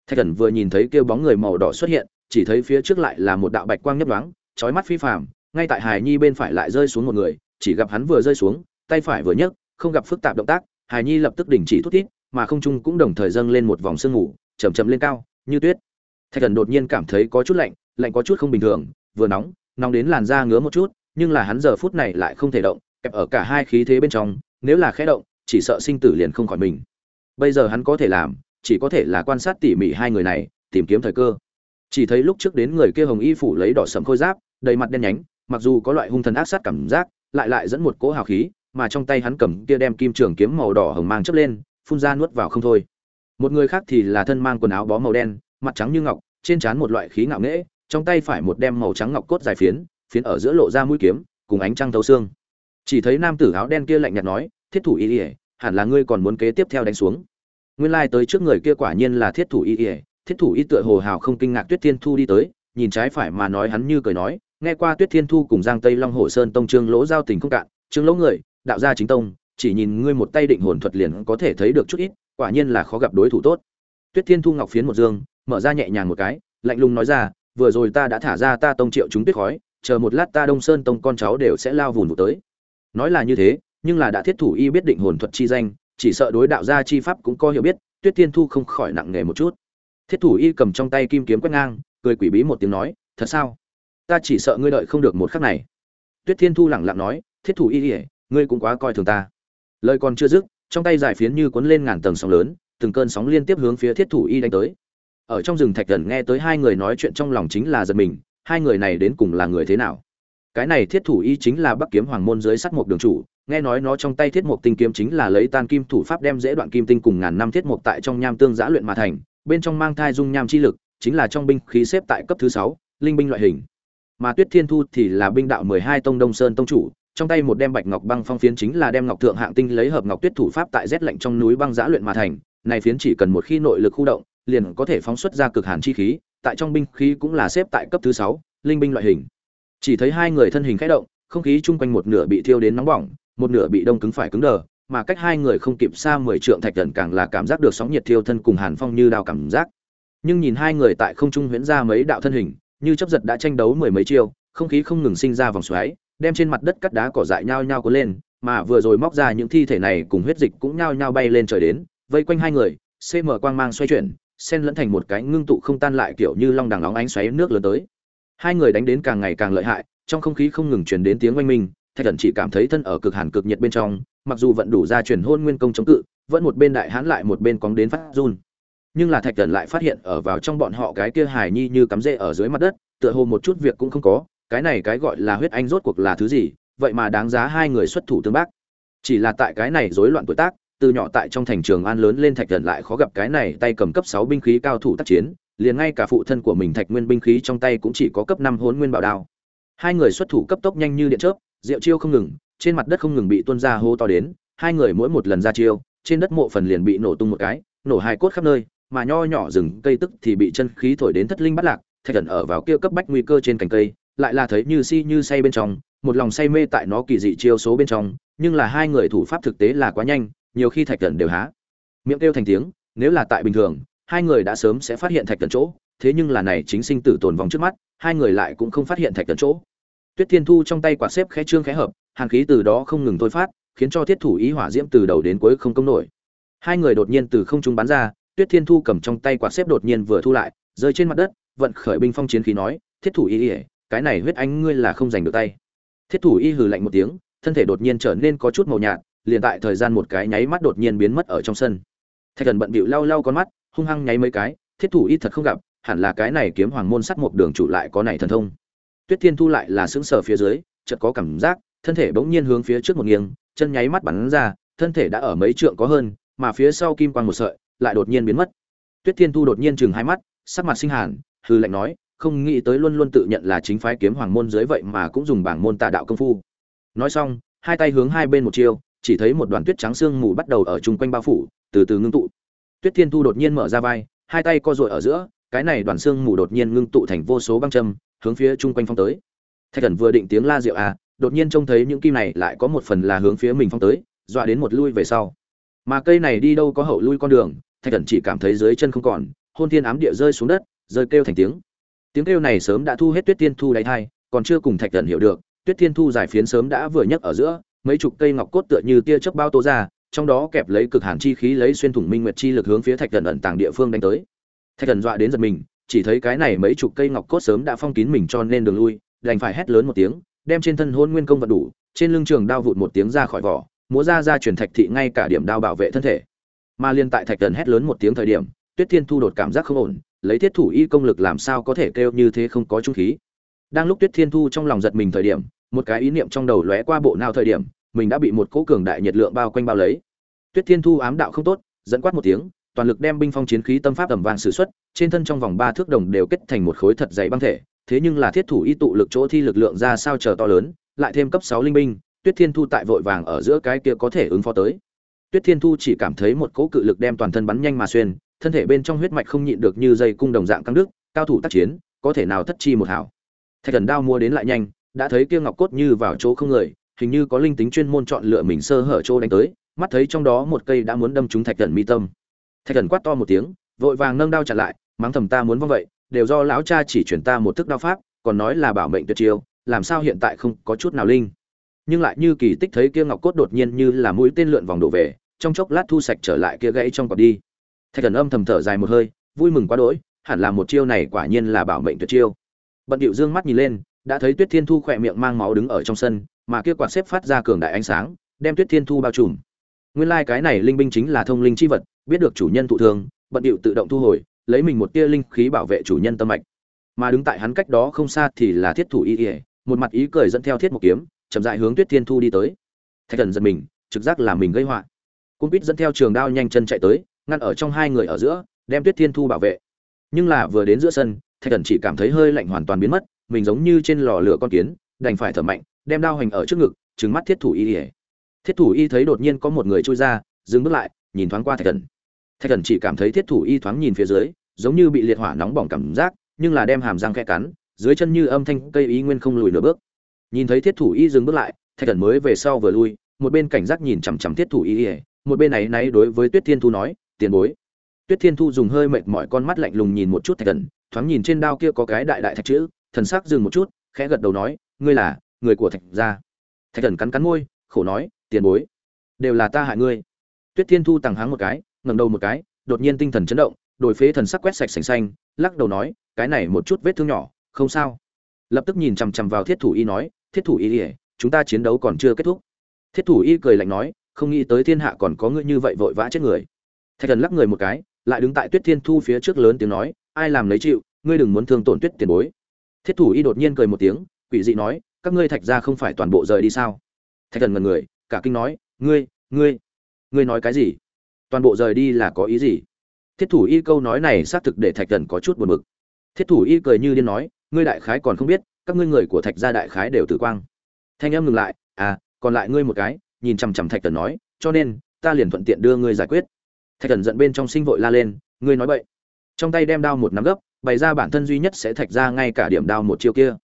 Thạch thần vừa nhìn thấy kia bóng người màu đỏ xuất hiện, chỉ thấy phía trước lại là một đạo bạch quang nhấp đoáng trói mắt phi phàm ngay tại hài nhi bên phải lại rơi xuống một người, chỉ gặp hắn vừa rơi xuống, tay phải vừa nhấc, không gặp phức tạp động tác hài nhi lập tức đình chỉ thút thít, mà không trung cũng đồng thời dâng lên một vòng sương mù chầm chậm lên cao, như tuyết. Thạch thần đột nhiên cảm thấy có chút lạnh lạnh có chút không bình thường, vừa nóng nóng đến làn da ngứa một chút, nhưng là hắn giờ phút này lại không thể động, kẹp ở cả hai khí thế bên trong, nếu là khẽ động, chỉ sợ sinh tử liền không khỏi mình. Bây giờ hắn có thể làm, chỉ có thể là quan sát tỉ mỉ hai người này, tìm kiếm thời cơ. Chỉ thấy lúc trước đến người kia hồng y phủ lấy đỏ sẫm khôi giáp, đầy mặt đen nhánh mặc dù có loại hung thần ác sát cảm giác, lại lại dẫn một cỗ hào khí, mà trong tay hắn cầm kia đem kim trường kiếm màu đỏ hồng mang chớp lên, phun ra nuốt vào không thôi. Một người khác thì là thân mang quần áo bó màu đen, mặt trắng như ngọc, trên trán một loại khí ngạo nghễ, trong tay phải một đem màu trắng ngọc cốt dài phiến phiến ở giữa lộ ra mũi kiếm, cùng ánh trăng thấu xương. Chỉ thấy nam tử áo đen kia lạnh nhạt nói, thiết thủ y hẳn là ngươi còn muốn kế tiếp theo đánh xuống. Nguyên lai tới trước người kia quả nhiên là thiết thủ y, thiết thủ y tựa hồ hào không kinh ngạc tuyết thiên thu đi tới, nhìn trái phải mà nói hắn như cười nói nghe qua tuyết thiên thu cùng giang tây long hồ sơn tông trương lỗ giao tình không cạn, trương lỗ người, đạo gia chính tông, chỉ nhìn ngươi một tay định hồn thuật liền có thể thấy được chút ít, quả nhiên là khó gặp đối thủ tốt. Tuyết thiên thu ngọc phiến một dương, mở ra nhẹ nhàng một cái, lạnh lùng nói ra, vừa rồi ta đã thả ra ta tông triệu chúng tuyết khói, chờ một lát ta đông sơn tông con cháu đều sẽ lao vùn vụ tới. Nói là như thế, nhưng là đã thiết thủ y biết định hồn thuật chi danh, chỉ sợ đối đạo gia chi pháp cũng có hiểu biết, tuyết thiên thu không khỏi nặng nề một chút. Thiết thủ y cầm trong tay kim kiếm quét ngang, cười quỷ bí một tiếng nói, thật sao? Ta chỉ sợ ngươi đợi không được một khắc này. Tuyết thiên thu lẳng lặng nói, thiết thủ y ỉa ngươi cũng quá coi thường ta. Lời còn chưa dứt, trong tay giải phiến như cuốn lên ngàn tầng sóng lớn, từng cơn sóng liên tiếp hướng phía thiết thủ y đánh tới. Ở trong rừng thạch thần nghe tới hai người nói chuyện trong lòng chính là giật mình, hai người này đến cùng là người thế nào? Cái này thiết thủ y chính là bắc kiếm hoàng môn dưới sắt mộc đường chủ, nghe nói nó trong tay thiết mộc tinh kiếm chính là lấy tan kim thủ pháp đem dễ đoạn kim tinh cùng ngàn năm thiết mộc tại trong nham tương giã luyện mà thành, bên trong mang thai dung nham chi lực, chính là trong binh khí xếp tại cấp thứ sáu, linh binh loại hình mà tuyết thiên thu thì là binh đạo mười hai tông đông sơn tông chủ, trong tay một đem bạch ngọc băng phong phiến chính là đem ngọc thượng hạng tinh lấy hợp ngọc tuyết thủ pháp tại rét lạnh trong núi băng giã luyện mà thành, này phiến chỉ cần một khi nội lực khu động, liền có thể phóng xuất ra cực hàn chi khí, tại trong binh khí cũng là xếp tại cấp thứ sáu, linh binh loại hình. Chỉ thấy hai người thân hình khẽ động, không khí chung quanh một nửa bị thiêu đến nóng bỏng, một nửa bị đông cứng phải cứng đờ, mà cách hai người không kịp xa mười trượng thạch thần càng là cảm giác được sóng nhiệt thiêu thân cùng hàn phong như đao cảm giác. Nhưng nhìn hai người tại không trung huyễn ra mấy đạo thân hình như chấp giật đã tranh đấu mười mấy chiêu, không khí không ngừng sinh ra vòng xoáy, đem trên mặt đất cắt đá cỏ dại nhao nhao cuốn lên, mà vừa rồi móc ra những thi thể này cùng huyết dịch cũng nhao nhao bay lên trời đến, vây quanh hai người cm quang mang xoay chuyển xen lẫn thành một cái ngưng tụ không tan lại kiểu như long đằng nóng ánh xoáy nước lớn tới. Hai người đánh đến càng ngày càng lợi hại, trong không khí không ngừng truyền đến tiếng oanh minh, thạch thần chỉ cảm thấy thân ở cực hàn cực nhiệt bên trong, mặc dù vẫn đủ ra truyền hôn nguyên công chống cự, vẫn một bên đại hãn lại một bên cóng đến phát run nhưng là thạch thần lại phát hiện ở vào trong bọn họ cái kia hài nhi như cắm rễ ở dưới mặt đất, tựa hồ một chút việc cũng không có, cái này cái gọi là huyết anh rốt cuộc là thứ gì, vậy mà đáng giá hai người xuất thủ tương bác. Chỉ là tại cái này rối loạn tuổi tác, từ nhỏ tại trong thành trường an lớn lên thạch thần lại khó gặp cái này tay cầm cấp sáu binh khí cao thủ tác chiến, liền ngay cả phụ thân của mình thạch nguyên binh khí trong tay cũng chỉ có cấp năm hốn nguyên bảo đao. Hai người xuất thủ cấp tốc nhanh như điện chớp, rượu chiêu không ngừng, trên mặt đất không ngừng bị tuôn ra hô to đến, hai người mỗi một lần ra chiêu, trên đất mộ phần liền bị nổ tung một cái, nổ hai cốt khắp nơi mà nho nhỏ rừng cây tức thì bị chân khí thổi đến thất linh bắt lạc, thạch thần ở vào kia cấp bách nguy cơ trên cành cây, lại là thấy như si như say bên trong, một lòng say mê tại nó kỳ dị chiêu số bên trong, nhưng là hai người thủ pháp thực tế là quá nhanh, nhiều khi thạch thần đều há miệng kêu thành tiếng, nếu là tại bình thường, hai người đã sớm sẽ phát hiện thạch thần chỗ, thế nhưng là này chính sinh tử tồn vong trước mắt, hai người lại cũng không phát hiện thạch thần chỗ. Tuyết thiên thu trong tay quả xếp khẽ trương khẽ hợp hàng khí từ đó không ngừng thôi phát, khiến cho thiết thủ ý hỏa diễm từ đầu đến cuối không công nổi. Hai người đột nhiên từ không trung bắn ra tuyết thiên thu cầm trong tay quả xếp đột nhiên vừa thu lại rơi trên mặt đất vận khởi binh phong chiến khí nói thiết thủ y y, cái này huyết anh ngươi là không giành được tay. Thiết thủ y hừ lạnh một tiếng thân thể đột nhiên trở nên có chút màu nhạt liền tại thời gian một cái nháy mắt đột nhiên biến mất ở trong sân. Thạch thần bận bịu lau lau con mắt hung hăng nháy mấy cái thiết thủ y thật không gặp hẳn là cái này kiếm hoàng môn sắt một đường chủ lại có này thần thông. Tuyết thiên thu lại là sững sờ phía dưới chợt có cảm giác thân thể bỗng nhiên hướng phía trước một nghiêng chân nháy mắt bắn ra thân thể đã ở mấy trượng có hơn mà phía sau kim quang một sợi lại đột nhiên biến mất. Tuyết thiên thu đột nhiên chừng hai mắt, sắc mặt sinh hàn hư lạnh nói, không nghĩ tới luôn luôn tự nhận là chính phái kiếm hoàng môn dưới vậy mà cũng dùng bảng môn tà đạo công phu. Nói xong, hai tay hướng hai bên một chiêu, chỉ thấy một đoàn tuyết trắng sương mù bắt đầu ở chung quanh bao phủ, từ từ ngưng tụ. Tuyết thiên thu đột nhiên mở ra vai, hai tay co duỗi ở giữa, cái này đoàn sương mù đột nhiên ngưng tụ thành vô số băng châm, hướng phía chung quanh phong tới. Thạch thần vừa định tiếng la rượu à đột nhiên trông thấy những kim này lại có một phần là hướng phía mình phong tới, dọa đến một lui về sau mà cây này đi đâu có hậu lui con đường, thạch thần chỉ cảm thấy dưới chân không còn, hôn thiên ám địa rơi xuống đất, rơi kêu thành tiếng. Tiếng kêu này sớm đã thu hết tuyết tiên thu đáy thai, còn chưa cùng thạch thần hiểu được, tuyết tiên thu giải phiến sớm đã vừa nhấc ở giữa, mấy chục cây ngọc cốt tựa như tia chớp bao tố ra, trong đó kẹp lấy cực hàn chi khí lấy xuyên thủng minh nguyệt chi lực hướng phía thạch thần ẩn tàng địa phương đánh tới. Thạch thần dọa đến giật mình, chỉ thấy cái này mấy chục cây ngọc cốt sớm đã phong kín mình cho nên đường lui, đành phải hét lớn một tiếng, đem trên thân hôn nguyên công vật đủ, trên lưng trường đao vụt một tiếng ra khỏi vỏ múa ra ra truyền thạch thị ngay cả điểm đao bảo vệ thân thể. Mà liên tại thạch thần hét lớn một tiếng thời điểm, tuyết thiên thu đột cảm giác không ổn, lấy thiết thủ y công lực làm sao có thể kêu như thế không có trung khí. Đang lúc tuyết thiên thu trong lòng giật mình thời điểm, một cái ý niệm trong đầu lóe qua bộ nào thời điểm, mình đã bị một cỗ cường đại nhiệt lượng bao quanh bao lấy. Tuyết thiên thu ám đạo không tốt, dẫn quát một tiếng, toàn lực đem binh phong chiến khí tâm pháp tầm vàng sử xuất, trên thân trong vòng ba thước đồng đều kết thành một khối thật dày băng thể, thế nhưng là thiết thủ y tụ lực chỗ thi lực lượng ra sao chờ to lớn, lại thêm cấp sáu linh binh tuyết thiên thu tại vội vàng ở giữa cái kia có thể ứng phó tới. Tuyết thiên thu chỉ cảm thấy một cỗ cự lực đem toàn thân bắn nhanh mà xuyên, thân thể bên trong huyết mạch không nhịn được như dây cung đồng dạng căng đức cao thủ tác chiến, có thể nào thất chi một hảo. Thạch thần đao mua đến lại nhanh, đã thấy kia ngọc cốt như vào chỗ không người, hình như có linh tính chuyên môn chọn lựa mình sơ hở chỗ đánh tới, mắt thấy trong đó một cây đã muốn đâm trúng thạch thần mi tâm. Thạch thần quát to một tiếng, vội vàng nâng đao chặn lại, mắng thầm ta muốn vong vậy, đều do lão cha chỉ chuyển ta một thức đao pháp, còn nói là bảo mệnh tuyệt chiêu, làm sao hiện tại không có chút nào linh nhưng lại như kỳ tích thấy kia ngọc cốt đột nhiên như là mũi tên lượn vòng đổ về, trong chốc lát thu sạch trở lại kia gãy trong cọt đi. Thạch thần âm thầm thở dài một hơi, vui mừng quá đỗi, hẳn là một chiêu này quả nhiên là bảo mệnh tuyệt chiêu. Bận điệu dương mắt nhìn lên, đã thấy tuyết thiên thu khỏe miệng mang máu đứng ở trong sân, mà kia quạt xếp phát ra cường đại ánh sáng, đem tuyết thiên thu bao trùm. Nguyên lai cái này linh binh chính là thông linh chi vật, biết được chủ nhân thụ thương, bận điệu tự động thu hồi, lấy mình một tia linh khí bảo vệ chủ nhân tâm mạch. Mà đứng tại hắn cách đó không xa thì là thiết thủ y ỉa một mặt ý cười dẫn theo thiết một kiếm chậm dại hướng tuyết thiên thu đi tới. Thạch thần giật mình, trực giác là mình gây họa. Cung pít dẫn theo trường đao nhanh chân chạy tới, ngăn ở trong hai người ở giữa, đem tuyết thiên thu bảo vệ. Nhưng là vừa đến giữa sân, thạch thần chỉ cảm thấy hơi lạnh hoàn toàn biến mất, mình giống như trên lò lửa con kiến, đành phải thở mạnh, đem đao hành ở trước ngực trứng mắt thiết thủ y ỉa thiết thủ y thấy đột nhiên có một người trôi ra, dừng bước lại, nhìn thoáng qua thạch thần. Thạch thần chỉ cảm thấy thiết thủ y thoáng nhìn phía dưới, giống như bị liệt hỏa nóng bỏng cảm giác, nhưng là đem hàm răng khẽ cắn, dưới chân như âm thanh cây ý nguyên không lùi nửa bước nhìn thấy thiết thủ y dừng bước lại, thạch thần mới về sau vừa lui, một bên cảnh giác nhìn chằm chằm thiết thủ y ỉa một bên ấy náy đối với tuyết thiên thu nói, tiền bối. Tuyết thiên thu dùng hơi mệt mỏi con mắt lạnh lùng nhìn một chút thạch thần thoáng nhìn trên đao kia có cái đại đại thạch chữ, thần sắc dừng một chút, khẽ gật đầu nói, ngươi là người của thạch gia. Thạch thần cắn cắn môi, khổ nói, tiền bối, đều là ta hại ngươi. Tuyết thiên thu tằng háng một cái, ngẩng đầu một cái, đột nhiên tinh thần chấn động, đổi phế thần sắc quét sạch sành xanh, lắc đầu nói, cái này một chút vết thương nhỏ, không sao. Lập tức nhìn chằm chằm vào thiết thủ y nói thiết thủ y ỉa chúng ta chiến đấu còn chưa kết thúc. Thiết thủ y cười lạnh nói, không nghĩ tới thiên hạ còn có ngươi như vậy vội vã chết người. Thạch thần lắc người một cái, lại đứng tại tuyết thiên thu phía trước lớn tiếng nói, ai làm lấy chịu, ngươi đừng muốn thương tổn tuyết tiền bối. Thiết thủ y đột nhiên cười một tiếng, quỷ dị nói, các ngươi thạch ra không phải toàn bộ rời đi sao? Thạch thần ngần người, cả kinh nói, ngươi ngươi ngươi nói cái gì? Toàn bộ rời đi là có ý gì? Thiết thủ y câu nói này xác thực để thạch thần có chút buồn bực. Thiết thủ y cười như điên nói, ngươi đại khái còn không biết các ngươi người của thạch gia đại khái đều tử quang. Thanh em ngừng lại à còn lại ngươi một cái, nhìn chằm chằm thạch thần nói, cho nên, ta liền thuận tiện đưa ngươi giải quyết. Thạch thần giận bên trong sinh vội la lên, ngươi nói vậy trong tay đem đao một nắm gấp, bày ra bản thân duy nhất sẽ thạch ra ngay cả điểm đao một chiêu kia.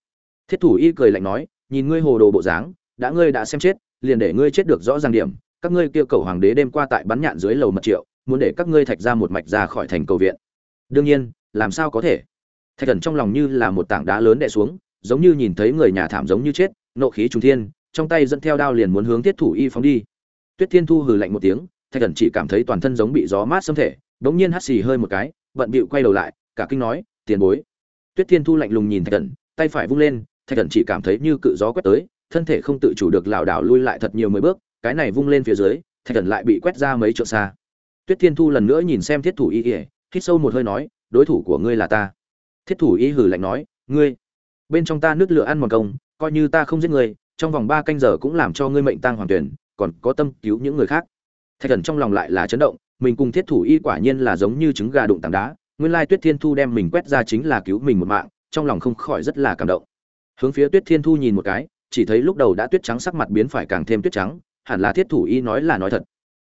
Thiết thủ y cười lạnh nói, nhìn ngươi hồ đồ bộ dáng, đã ngươi đã xem chết, liền để ngươi chết được rõ ràng điểm. Các ngươi kêu cầu hoàng đế đêm qua tại bắn nhạn dưới lầu mật triệu, muốn để các ngươi thạch ra một mạch ra khỏi thành cầu viện. Đương nhiên, làm sao có thể? Thạch thần trong lòng như là một tảng đá lớn đè xuống giống như nhìn thấy người nhà thảm giống như chết, nộ khí trùng thiên, trong tay dẫn theo đao liền muốn hướng thiết thủ y phóng đi. Tuyết thiên thu hừ lạnh một tiếng, thạch thần chỉ cảm thấy toàn thân giống bị gió mát xâm thể, đống nhiên hắt xì hơi một cái, bận bịu quay đầu lại, cả kinh nói, tiền bối. Tuyết thiên thu lạnh lùng nhìn thạch thần tay phải vung lên, thạch thần chỉ cảm thấy như cự gió quét tới, thân thể không tự chủ được lảo đảo lui lại thật nhiều mười bước, cái này vung lên phía dưới, thạch thần lại bị quét ra mấy trượng xa. Tuyết thiên thu lần nữa nhìn xem thiết thủ y ỉa hít sâu một hơi nói, đối thủ của ngươi là ta. Thiết thủ y hử lạnh nói, ngươi bên trong ta nước lửa ăn mòn công, coi như ta không giết người, trong vòng ba canh giờ cũng làm cho ngươi mệnh tang hoàng tuyển, còn có tâm cứu những người khác. Thạch thần trong lòng lại là chấn động, mình cùng thiết thủ y quả nhiên là giống như trứng gà đụng tảng đá, nguyên lai tuyết thiên thu đem mình quét ra chính là cứu mình một mạng, trong lòng không khỏi rất là cảm động. Hướng phía tuyết thiên thu nhìn một cái, chỉ thấy lúc đầu đã tuyết trắng sắc mặt biến phải càng thêm tuyết trắng, hẳn là thiết thủ y nói là nói thật.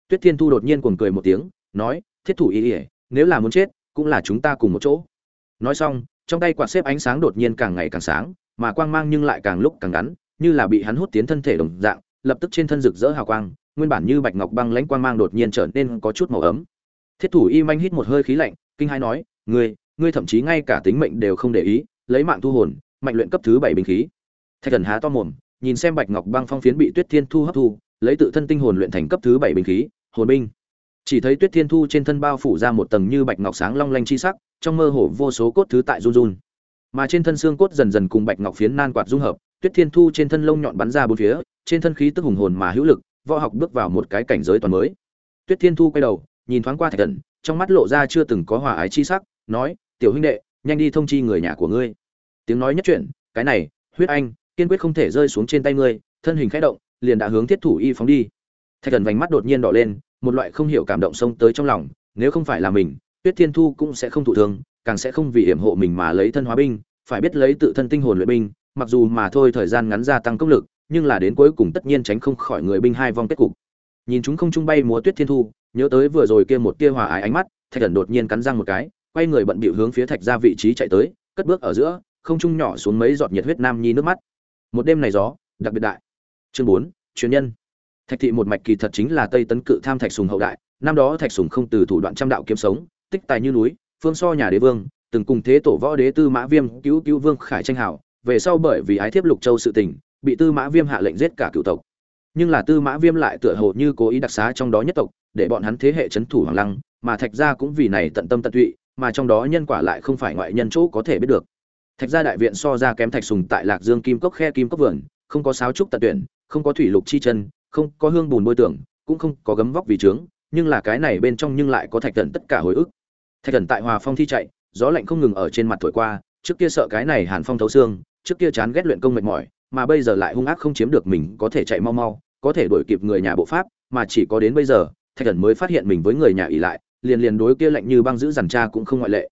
Tuyết thiên thu đột nhiên cuồng cười một tiếng, nói, thiết thủ y ỉa nếu là muốn chết, cũng là chúng ta cùng một chỗ. Nói xong trong tay quạt xếp ánh sáng đột nhiên càng ngày càng sáng, mà quang mang nhưng lại càng lúc càng ngắn, như là bị hắn hút tiến thân thể đồng dạng, lập tức trên thân rực rỡ hào quang, nguyên bản như bạch ngọc băng lãnh quang mang đột nhiên trở nên có chút màu ấm. Thiết thủ y manh hít một hơi khí lạnh, kinh hai nói, ngươi ngươi thậm chí ngay cả tính mệnh đều không để ý, lấy mạng thu hồn, mạnh luyện cấp thứ bảy binh khí. Thạch thần há to mồm, nhìn xem bạch ngọc băng phong phiến bị tuyết thiên thu hấp thu, lấy tự thân tinh hồn luyện thành cấp thứ bảy binh khí, hồn binh chỉ thấy tuyết thiên thu trên thân bao phủ ra một tầng như bạch ngọc sáng long lanh chi sắc, trong mơ hồ vô số cốt thứ tại run run. Mà trên thân xương cốt dần dần cùng bạch ngọc phiến nan quạt dung hợp, tuyết thiên thu trên thân lông nhọn bắn ra bốn phía, trên thân khí tức hùng hồn mà hữu lực, võ học bước vào một cái cảnh giới toàn mới. Tuyết thiên thu quay đầu, nhìn thoáng qua thạch thần, trong mắt lộ ra chưa từng có hòa ái chi sắc, nói, tiểu huynh đệ, nhanh đi thông chi người nhà của ngươi. Tiếng nói nhất chuyện, cái này, huyết anh, kiên quyết không thể rơi xuống trên tay ngươi, thân hình khẽ động, liền đã hướng thiết thủ y phóng đi. Thạch thần vành mắt đột nhiên đỏ lên một loại không hiểu cảm động sông tới trong lòng, nếu không phải là mình, tuyết thiên thu cũng sẽ không thụ thương, càng sẽ không vì hiểm hộ mình mà lấy thân hóa binh, phải biết lấy tự thân tinh hồn luyện binh, mặc dù mà thôi thời gian ngắn gia tăng công lực, nhưng là đến cuối cùng tất nhiên tránh không khỏi người binh hai vong kết cục. Nhìn chúng không trung bay múa tuyết thiên thu, nhớ tới vừa rồi kia một tia hòa ái ánh mắt, thạch thần đột nhiên cắn răng một cái, quay người bận bịu hướng phía thạch ra vị trí chạy tới, cất bước ở giữa, không trung nhỏ xuống mấy giọt nhiệt huyết nam nhi nước mắt. Một đêm này gió, đặc biệt đại. Chương bốn, truyền nhân thạch thị một mạch kỳ thật chính là tây tấn cự tham thạch sùng hậu đại, năm đó thạch sùng không từ thủ đoạn trăm đạo kiếm sống, tích tài như núi, phương so nhà đế vương, từng cùng thế tổ võ đế tư mã viêm cứu cứu vương khải tranh hảo, về sau bởi vì ái thiếp lục châu sự tình, bị tư mã viêm hạ lệnh giết cả cựu tộc. Nhưng là tư mã viêm lại tựa hồ như cố ý đặc xá trong đó nhất tộc, để bọn hắn thế hệ c thủ hoàng lăng, mà thạch gia cũng vì này tận tâm tận tụy, mà trong đó nhân quả lại không phải ngoại nhân chỗ có thể biết được. Thạch gia đại viện so ra kém thạch sùng tại lạc dương kim cốc khe kim cốc vườn, không có sáo trúc tận tuyển, không có thủy lục chi chân không có hương bùn bôi tưởng cũng không có gấm vóc vì trướng, nhưng là cái này bên trong nhưng lại có thạch thần tất cả hồi ức. Thạch thần tại hòa phong thi chạy, gió lạnh không ngừng ở trên mặt thổi qua, trước kia sợ cái này hàn phong thấu xương, trước kia chán ghét luyện công mệt mỏi, mà bây giờ lại hung ác không chiếm được mình, có thể chạy mau mau, có thể đuổi kịp người nhà bộ pháp, mà chỉ có đến bây giờ, thạch thần mới phát hiện mình với người nhà ỉ lại, liền liền đối kia lạnh như băng giữ dằn cha cũng không ngoại lệ.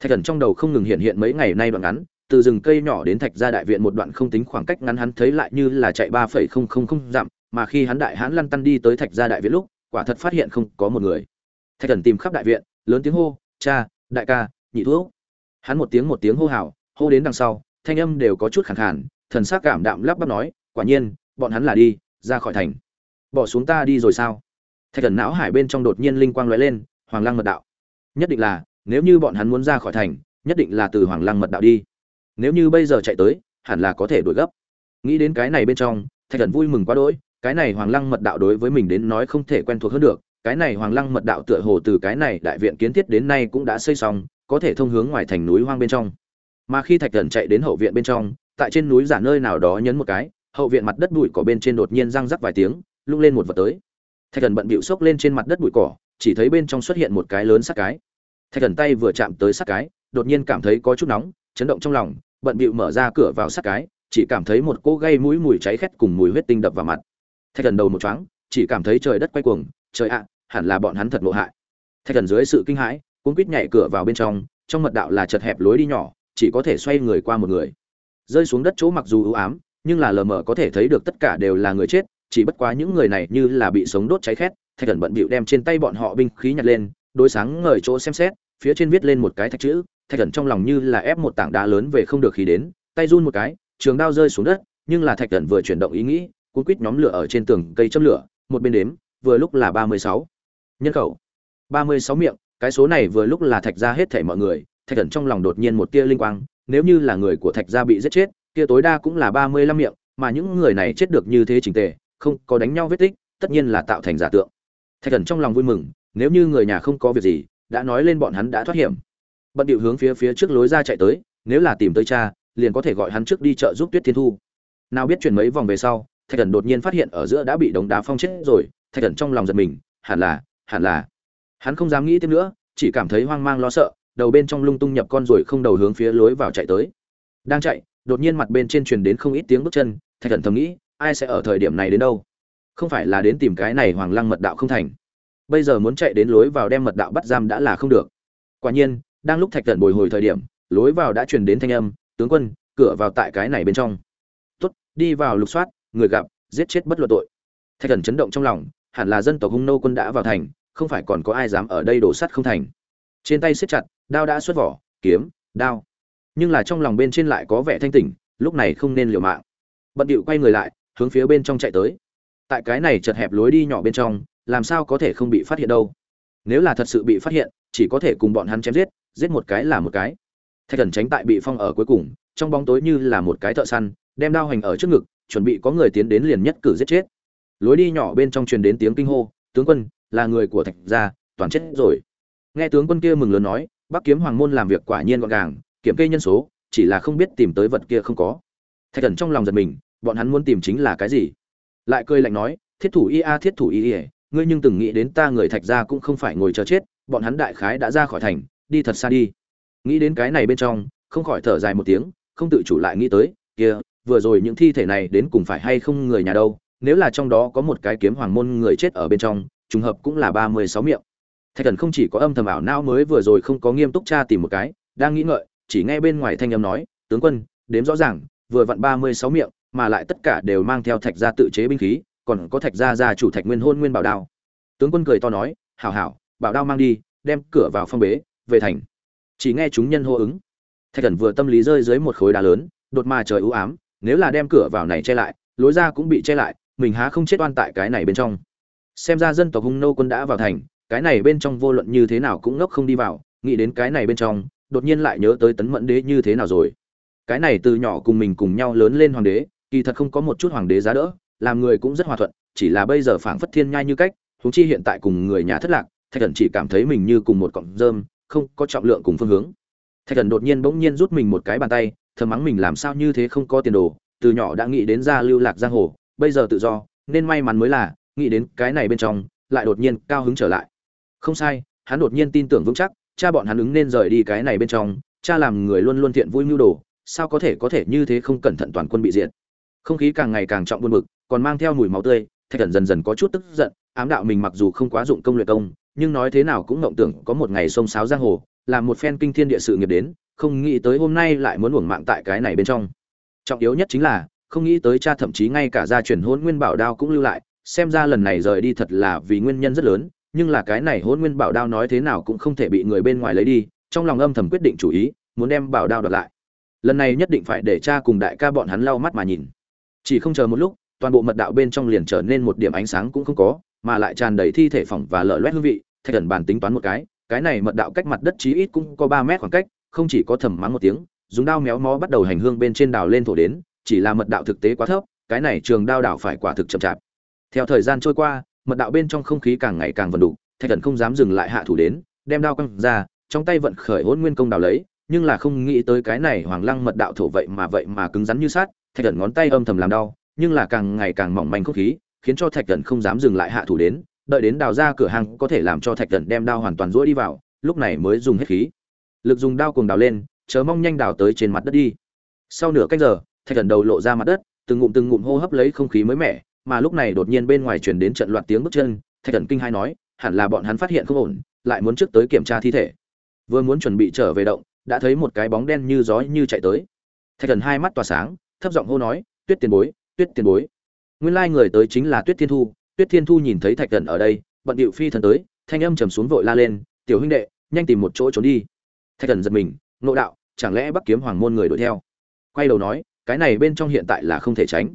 Thạch thần trong đầu không ngừng hiện hiện mấy ngày nay đoạn ngắn, từ rừng cây nhỏ đến thạch gia đại viện một đoạn không tính khoảng cách ngắn hắn thấy lại như là chạy ba phẩy không không không dặm mà khi hắn đại hãn lăn tăn đi tới thạch gia đại viện lúc, quả thật phát hiện không có một người. Thạch thần tìm khắp đại viện, lớn tiếng hô, cha, đại ca, nhị thuốc. Hắn một tiếng một tiếng hô hào, hô đến đằng sau, thanh âm đều có chút khẳng khàn, thần sắc cảm đạm lắp bắp nói, quả nhiên, bọn hắn là đi, ra khỏi thành. Bỏ xuống ta đi rồi sao? Thạch thần não hải bên trong đột nhiên linh quang lóe lên, hoàng lăng mật đạo. Nhất định là, nếu như bọn hắn muốn ra khỏi thành, nhất định là từ hoàng lăng mật đạo đi. Nếu như bây giờ chạy tới, hẳn là có thể đuổi gấp. Nghĩ đến cái này bên trong, thạch thần vui mừng quá đỗi cái này hoàng lăng mật đạo đối với mình đến nói không thể quen thuộc hơn được, cái này hoàng lăng mật đạo tựa hồ từ cái này đại viện kiến thiết đến nay cũng đã xây xong, có thể thông hướng ngoài thành núi hoang bên trong. Mà khi thạch thần chạy đến hậu viện bên trong, tại trên núi giả nơi nào đó nhấn một cái, hậu viện mặt đất bụi cỏ bên trên đột nhiên răng rắc vài tiếng, lung lên một vật tới. Thạch thần bận bịu xốc lên trên mặt đất bụi cỏ, chỉ thấy bên trong xuất hiện một cái lớn sắc cái. Thạch thần tay vừa chạm tới sắc cái, đột nhiên cảm thấy có chút nóng, chấn động trong lòng, bận bịu mở ra cửa vào sắc cái, chỉ cảm thấy một cỗ gây mũi mùi cháy khét cùng mùi huyết tinh đập vào mặt thạch thần đầu một chóng chỉ cảm thấy trời đất quay cuồng, trời ạ, hẳn là bọn hắn thật ngộ hại. Thạch thần dưới sự kinh hãi cũng quýt nhảy cửa vào bên trong trong mật đạo là chật hẹp lối đi nhỏ, chỉ có thể xoay người qua một người. Rơi xuống đất chỗ mặc dù ưu ám, nhưng là lờ mờ có thể thấy được tất cả đều là người chết, chỉ bất quá những người này như là bị sống đốt cháy khét, thạch thần bận bịu đem trên tay bọn họ binh khí nhặt lên, đối sáng ngời chỗ xem xét, phía trên viết lên một cái thạch chữ, thạch thần trong lòng như là ép một tảng đá lớn về không được khí đến, tay run một cái, trường đao rơi xuống đất, nhưng là thạch thần vừa chuyển động ý nghĩ cuốn quýt nhóm lửa ở trên tường cây châm lửa, một bên đếm, vừa lúc là ba mươi sáu. Nhân khẩu. ba mươi sáu miệng, cái số này vừa lúc là thạch ra hết thảy mọi người, thạch thần trong lòng đột nhiên một tia linh quang, nếu như là người của thạch gia bị giết chết, kia tối đa cũng là ba mươi lăm miệng, mà những người này chết được như thế trình tề, không có đánh nhau vết tích, tất nhiên là tạo thành giả tượng. Thạch thần trong lòng vui mừng, nếu như người nhà không có việc gì, đã nói lên bọn hắn đã thoát hiểm. Bận điệu hướng phía phía trước lối ra chạy tới, nếu là tìm tới cha, liền có thể gọi hắn trước đi chợ giúp tuyết thiên thu. Nào biết chuyển mấy vòng về sau thạch thần đột nhiên phát hiện ở giữa đã bị đống đá phong chết rồi, thạch thần trong lòng giật mình, hẳn là hẳn là. Hắn không dám nghĩ thêm nữa, chỉ cảm thấy hoang mang lo sợ, đầu bên trong lung tung nhập con rồi không đầu hướng phía lối vào chạy tới. Đang chạy, đột nhiên mặt bên trên truyền đến không ít tiếng bước chân, thạch thần thầm nghĩ, ai sẽ ở thời điểm này đến đâu? Không phải là đến tìm cái này hoàng lăng mật đạo không thành. Bây giờ muốn chạy đến lối vào đem mật đạo bắt giam đã là không được. Quả nhiên, đang lúc thạch thần bồi hồi thời điểm, lối vào đã truyền đến thanh âm, tướng quân, cửa vào tại cái này bên trong. Tốt, đi vào lục soát người gặp, giết chết bất luận tội. Thạch thần chấn động trong lòng, hẳn là dân tộc hung nô quân đã vào thành, không phải còn có ai dám ở đây đổ sắt không thành. Trên tay siết chặt, đao đã xuất vỏ, kiếm, đao. Nhưng là trong lòng bên trên lại có vẻ thanh tỉnh, lúc này không nên liều mạng. Bận điệu quay người lại, hướng phía bên trong chạy tới. Tại cái này chật hẹp lối đi nhỏ bên trong, làm sao có thể không bị phát hiện đâu? Nếu là thật sự bị phát hiện, chỉ có thể cùng bọn hắn chém giết giết một cái là một cái. Thạch thần tránh tại bị phong ở cuối cùng, trong bóng tối như là một cái thợ săn, đem đao hành ở trước ngực chuẩn bị có người tiến đến liền nhất cử giết chết. Lối đi nhỏ bên trong truyền đến tiếng kinh hô, tướng quân, là người của thạch gia, toàn chết rồi. Nghe tướng quân kia mừng lớn nói, bắc kiếm hoàng môn làm việc quả nhiên gọn gàng, kiểm kê nhân số, chỉ là không biết tìm tới vật kia không có. Thạch thần trong lòng giật mình, bọn hắn muốn tìm chính là cái gì? Lại cười lạnh nói, thiết thủ y a, thiết thủ y ỉa ngươi nhưng từng nghĩ đến ta người thạch gia cũng không phải ngồi chờ chết, bọn hắn đại khái đã ra khỏi thành, đi thật xa đi. Nghĩ đến cái này bên trong, không khỏi thở dài một tiếng, không tự chủ lại nghĩ tới, kia vừa rồi những thi thể này đến cùng phải hay không người nhà đâu, nếu là trong đó có một cái kiếm hoàng môn người chết ở bên trong, trùng hợp cũng là ba mươi sáu miệng. Thạch thần không chỉ có âm thầm ảo não mới vừa rồi không có nghiêm túc tra tìm một cái, đang nghĩ ngợi, chỉ nghe bên ngoài thanh âm nói, tướng quân, đếm rõ ràng, vừa vặn ba mươi sáu miệng, mà lại tất cả đều mang theo thạch gia tự chế binh khí, còn có thạch gia gia chủ thạch nguyên hôn nguyên bảo đao. Tướng quân cười to nói, hảo hảo, bảo đao mang đi, đem cửa vào phong bế, về thành. Chỉ nghe chúng nhân hô ứng. Thạch thần vừa tâm lý rơi dưới một khối đá lớn, đột mà trời ưu ám nếu là đem cửa vào này che lại, lối ra cũng bị che lại, mình há không chết oan tại cái này bên trong. Xem ra dân tộc hung nô quân đã vào thành, cái này bên trong vô luận như thế nào cũng ngốc không đi vào, nghĩ đến cái này bên trong, đột nhiên lại nhớ tới tấn mẫn đế như thế nào rồi. Cái này từ nhỏ cùng mình cùng nhau lớn lên hoàng đế, kỳ thật không có một chút hoàng đế giá đỡ, làm người cũng rất hòa thuận, chỉ là bây giờ phảng phất thiên nhai như cách, huống chi hiện tại cùng người nhà thất lạc, thạch thần chỉ cảm thấy mình như cùng một cọng rơm, không có trọng lượng cùng phương hướng. Thạch thần đột nhiên bỗng nhiên rút mình một cái bàn tay thầm mắng mình làm sao như thế không có tiền đồ, từ nhỏ đã nghĩ đến ra lưu lạc giang hồ, bây giờ tự do, nên may mắn mới là, nghĩ đến cái này bên trong, lại đột nhiên cao hứng trở lại. Không sai, hắn đột nhiên tin tưởng vững chắc, cha bọn hắn ứng nên rời đi cái này bên trong, cha làm người luôn luôn thiện vui mưu đồ, sao có thể có thể như thế không cẩn thận toàn quân bị diệt. Không khí càng ngày càng trọng buồn bực, còn mang theo mùi máu tươi, thạch thần dần dần có chút tức giận, ám đạo mình mặc dù không quá dụng công luyện công, nhưng nói thế nào cũng mộng tưởng có một ngày xông sáo giang hồ làm một phen kinh thiên địa sự nghiệp đến không nghĩ tới hôm nay lại muốn uổng mạng tại cái này bên trong. Trọng yếu nhất chính là, không nghĩ tới cha thậm chí ngay cả gia truyền hôn nguyên bảo đao cũng lưu lại, xem ra lần này rời đi thật là vì nguyên nhân rất lớn, nhưng là cái này hôn nguyên bảo đao nói thế nào cũng không thể bị người bên ngoài lấy đi, trong lòng âm thầm quyết định chủ ý, muốn đem bảo đao đoạt lại. Lần này nhất định phải để cha cùng đại ca bọn hắn lau mắt mà nhìn. Chỉ không chờ một lúc, toàn bộ mật đạo bên trong liền trở nên một điểm ánh sáng cũng không có, mà lại tràn đầy thi thể phỏng và lở loét hương vị, thạch thần bàn tính toán một cái cái này mật đạo cách mặt đất chí ít cũng có ba mét khoảng cách không chỉ có thầm mắng một tiếng, dùng đao méo mó bắt đầu hành hương bên trên đào lên thổ đến, chỉ là mật đạo thực tế quá thấp, cái này trường đao đảo phải quả thực chậm chạp. Theo thời gian trôi qua, mật đạo bên trong không khí càng ngày càng vần đủ thạch thần không dám dừng lại hạ thủ đến, đem đao quăng ra, trong tay vận khởi hôn nguyên công đào lấy, nhưng là không nghĩ tới cái này hoàng lăng mật đạo thổ vậy mà vậy mà cứng rắn như sát thạch thần ngón tay âm thầm làm đau, nhưng là càng ngày càng mỏng manh không khí, khiến cho thạch thần không dám dừng lại hạ thủ đến, đợi đến đào ra cửa hàng có thể làm cho thạch thần đem đao hoàn toàn rũa đi vào, lúc này mới dùng hết khí lực dùng đao cùng đào lên chớ mong nhanh đào tới trên mặt đất đi. Sau nửa canh giờ, thạch thần đầu lộ ra mặt đất, từng ngụm từng ngụm hô hấp lấy không khí mới mẻ, mà lúc này đột nhiên bên ngoài truyền đến trận loạt tiếng bước chân, thạch thần kinh hai nói, hẳn là bọn hắn phát hiện không ổn, lại muốn trước tới kiểm tra thi thể. Vừa muốn chuẩn bị trở về động, đã thấy một cái bóng đen như gió như chạy tới. Thạch thần hai mắt tỏa sáng, thấp giọng hô nói, tuyết tiền bối, tuyết tiền bối. Nguyên lai người tới chính là tuyết thiên thu, tuyết thiên thu nhìn thấy thạch thần ở đây, bận điệu phi thần tới, thanh âm trầm xuống vội la lên, tiểu huynh đệ, nhanh tìm một chỗ trốn đi thạch thần giật mình nộ đạo, chẳng lẽ bắc kiếm hoàng môn người đuổi theo? Quay đầu nói, cái này bên trong hiện tại là không thể tránh.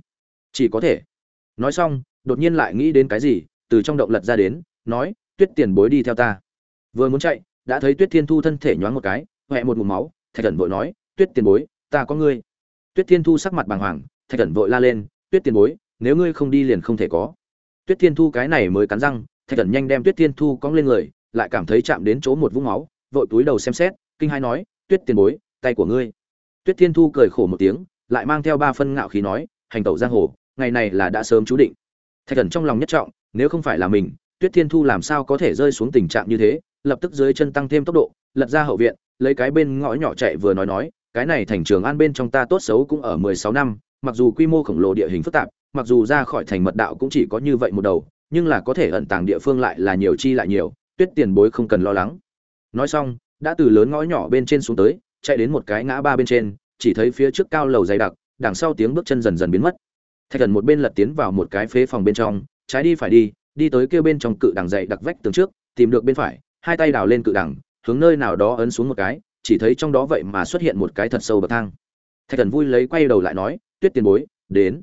Chỉ có thể. Nói xong, đột nhiên lại nghĩ đến cái gì, từ trong động lật ra đến, nói, tuyết tiền bối đi theo ta. Vừa muốn chạy, đã thấy tuyết thiên thu thân thể nhoáng một cái huệ một ngụm máu, thạch thần vội nói, tuyết tiền bối, ta có ngươi. Tuyết thiên thu sắc mặt bàng hoàng, thạch thần vội la lên, tuyết tiền bối, nếu ngươi không đi liền không thể có. Tuyết thiên thu cái này mới cắn răng, thạch thần nhanh đem tuyết thiên thu cong lên người, lại cảm thấy chạm đến chỗ một vũng máu, vội túi đầu xem xét kinh hai nói, tuyết tiền bối, tay của ngươi. Tuyết thiên thu cười khổ một tiếng, lại mang theo ba phân ngạo khí nói, hành tẩu giang hồ, ngày này là đã sớm chú định. Thạch thần trong lòng nhất trọng, nếu không phải là mình, tuyết thiên thu làm sao có thể rơi xuống tình trạng như thế, lập tức dưới chân tăng thêm tốc độ, lật ra hậu viện, lấy cái bên ngõ nhỏ chạy vừa nói nói, cái này thành trường an bên trong ta tốt xấu cũng ở mười sáu năm, mặc dù quy mô khổng lồ địa hình phức tạp, mặc dù ra khỏi thành mật đạo cũng chỉ có như vậy một đầu, nhưng là có thể ẩn tàng địa phương lại là nhiều chi lại nhiều, tuyết tiền bối không cần lo lắng. Nói xong đã từ lớn ngõ nhỏ bên trên xuống tới, chạy đến một cái ngã ba bên trên, chỉ thấy phía trước cao lầu dày đặc, đằng sau tiếng bước chân dần dần biến mất. Thạch thần một bên lật tiến vào một cái phế phòng bên trong, trái đi phải đi đi tới kia bên trong cự đằng dày đặc vách tường trước, tìm được bên phải, hai tay đào lên cự đằng, hướng nơi nào đó ấn xuống một cái, chỉ thấy trong đó vậy mà xuất hiện một cái thật sâu bậc thang. Thạch thần vui lấy quay đầu lại nói, tuyết tiền bối, đến.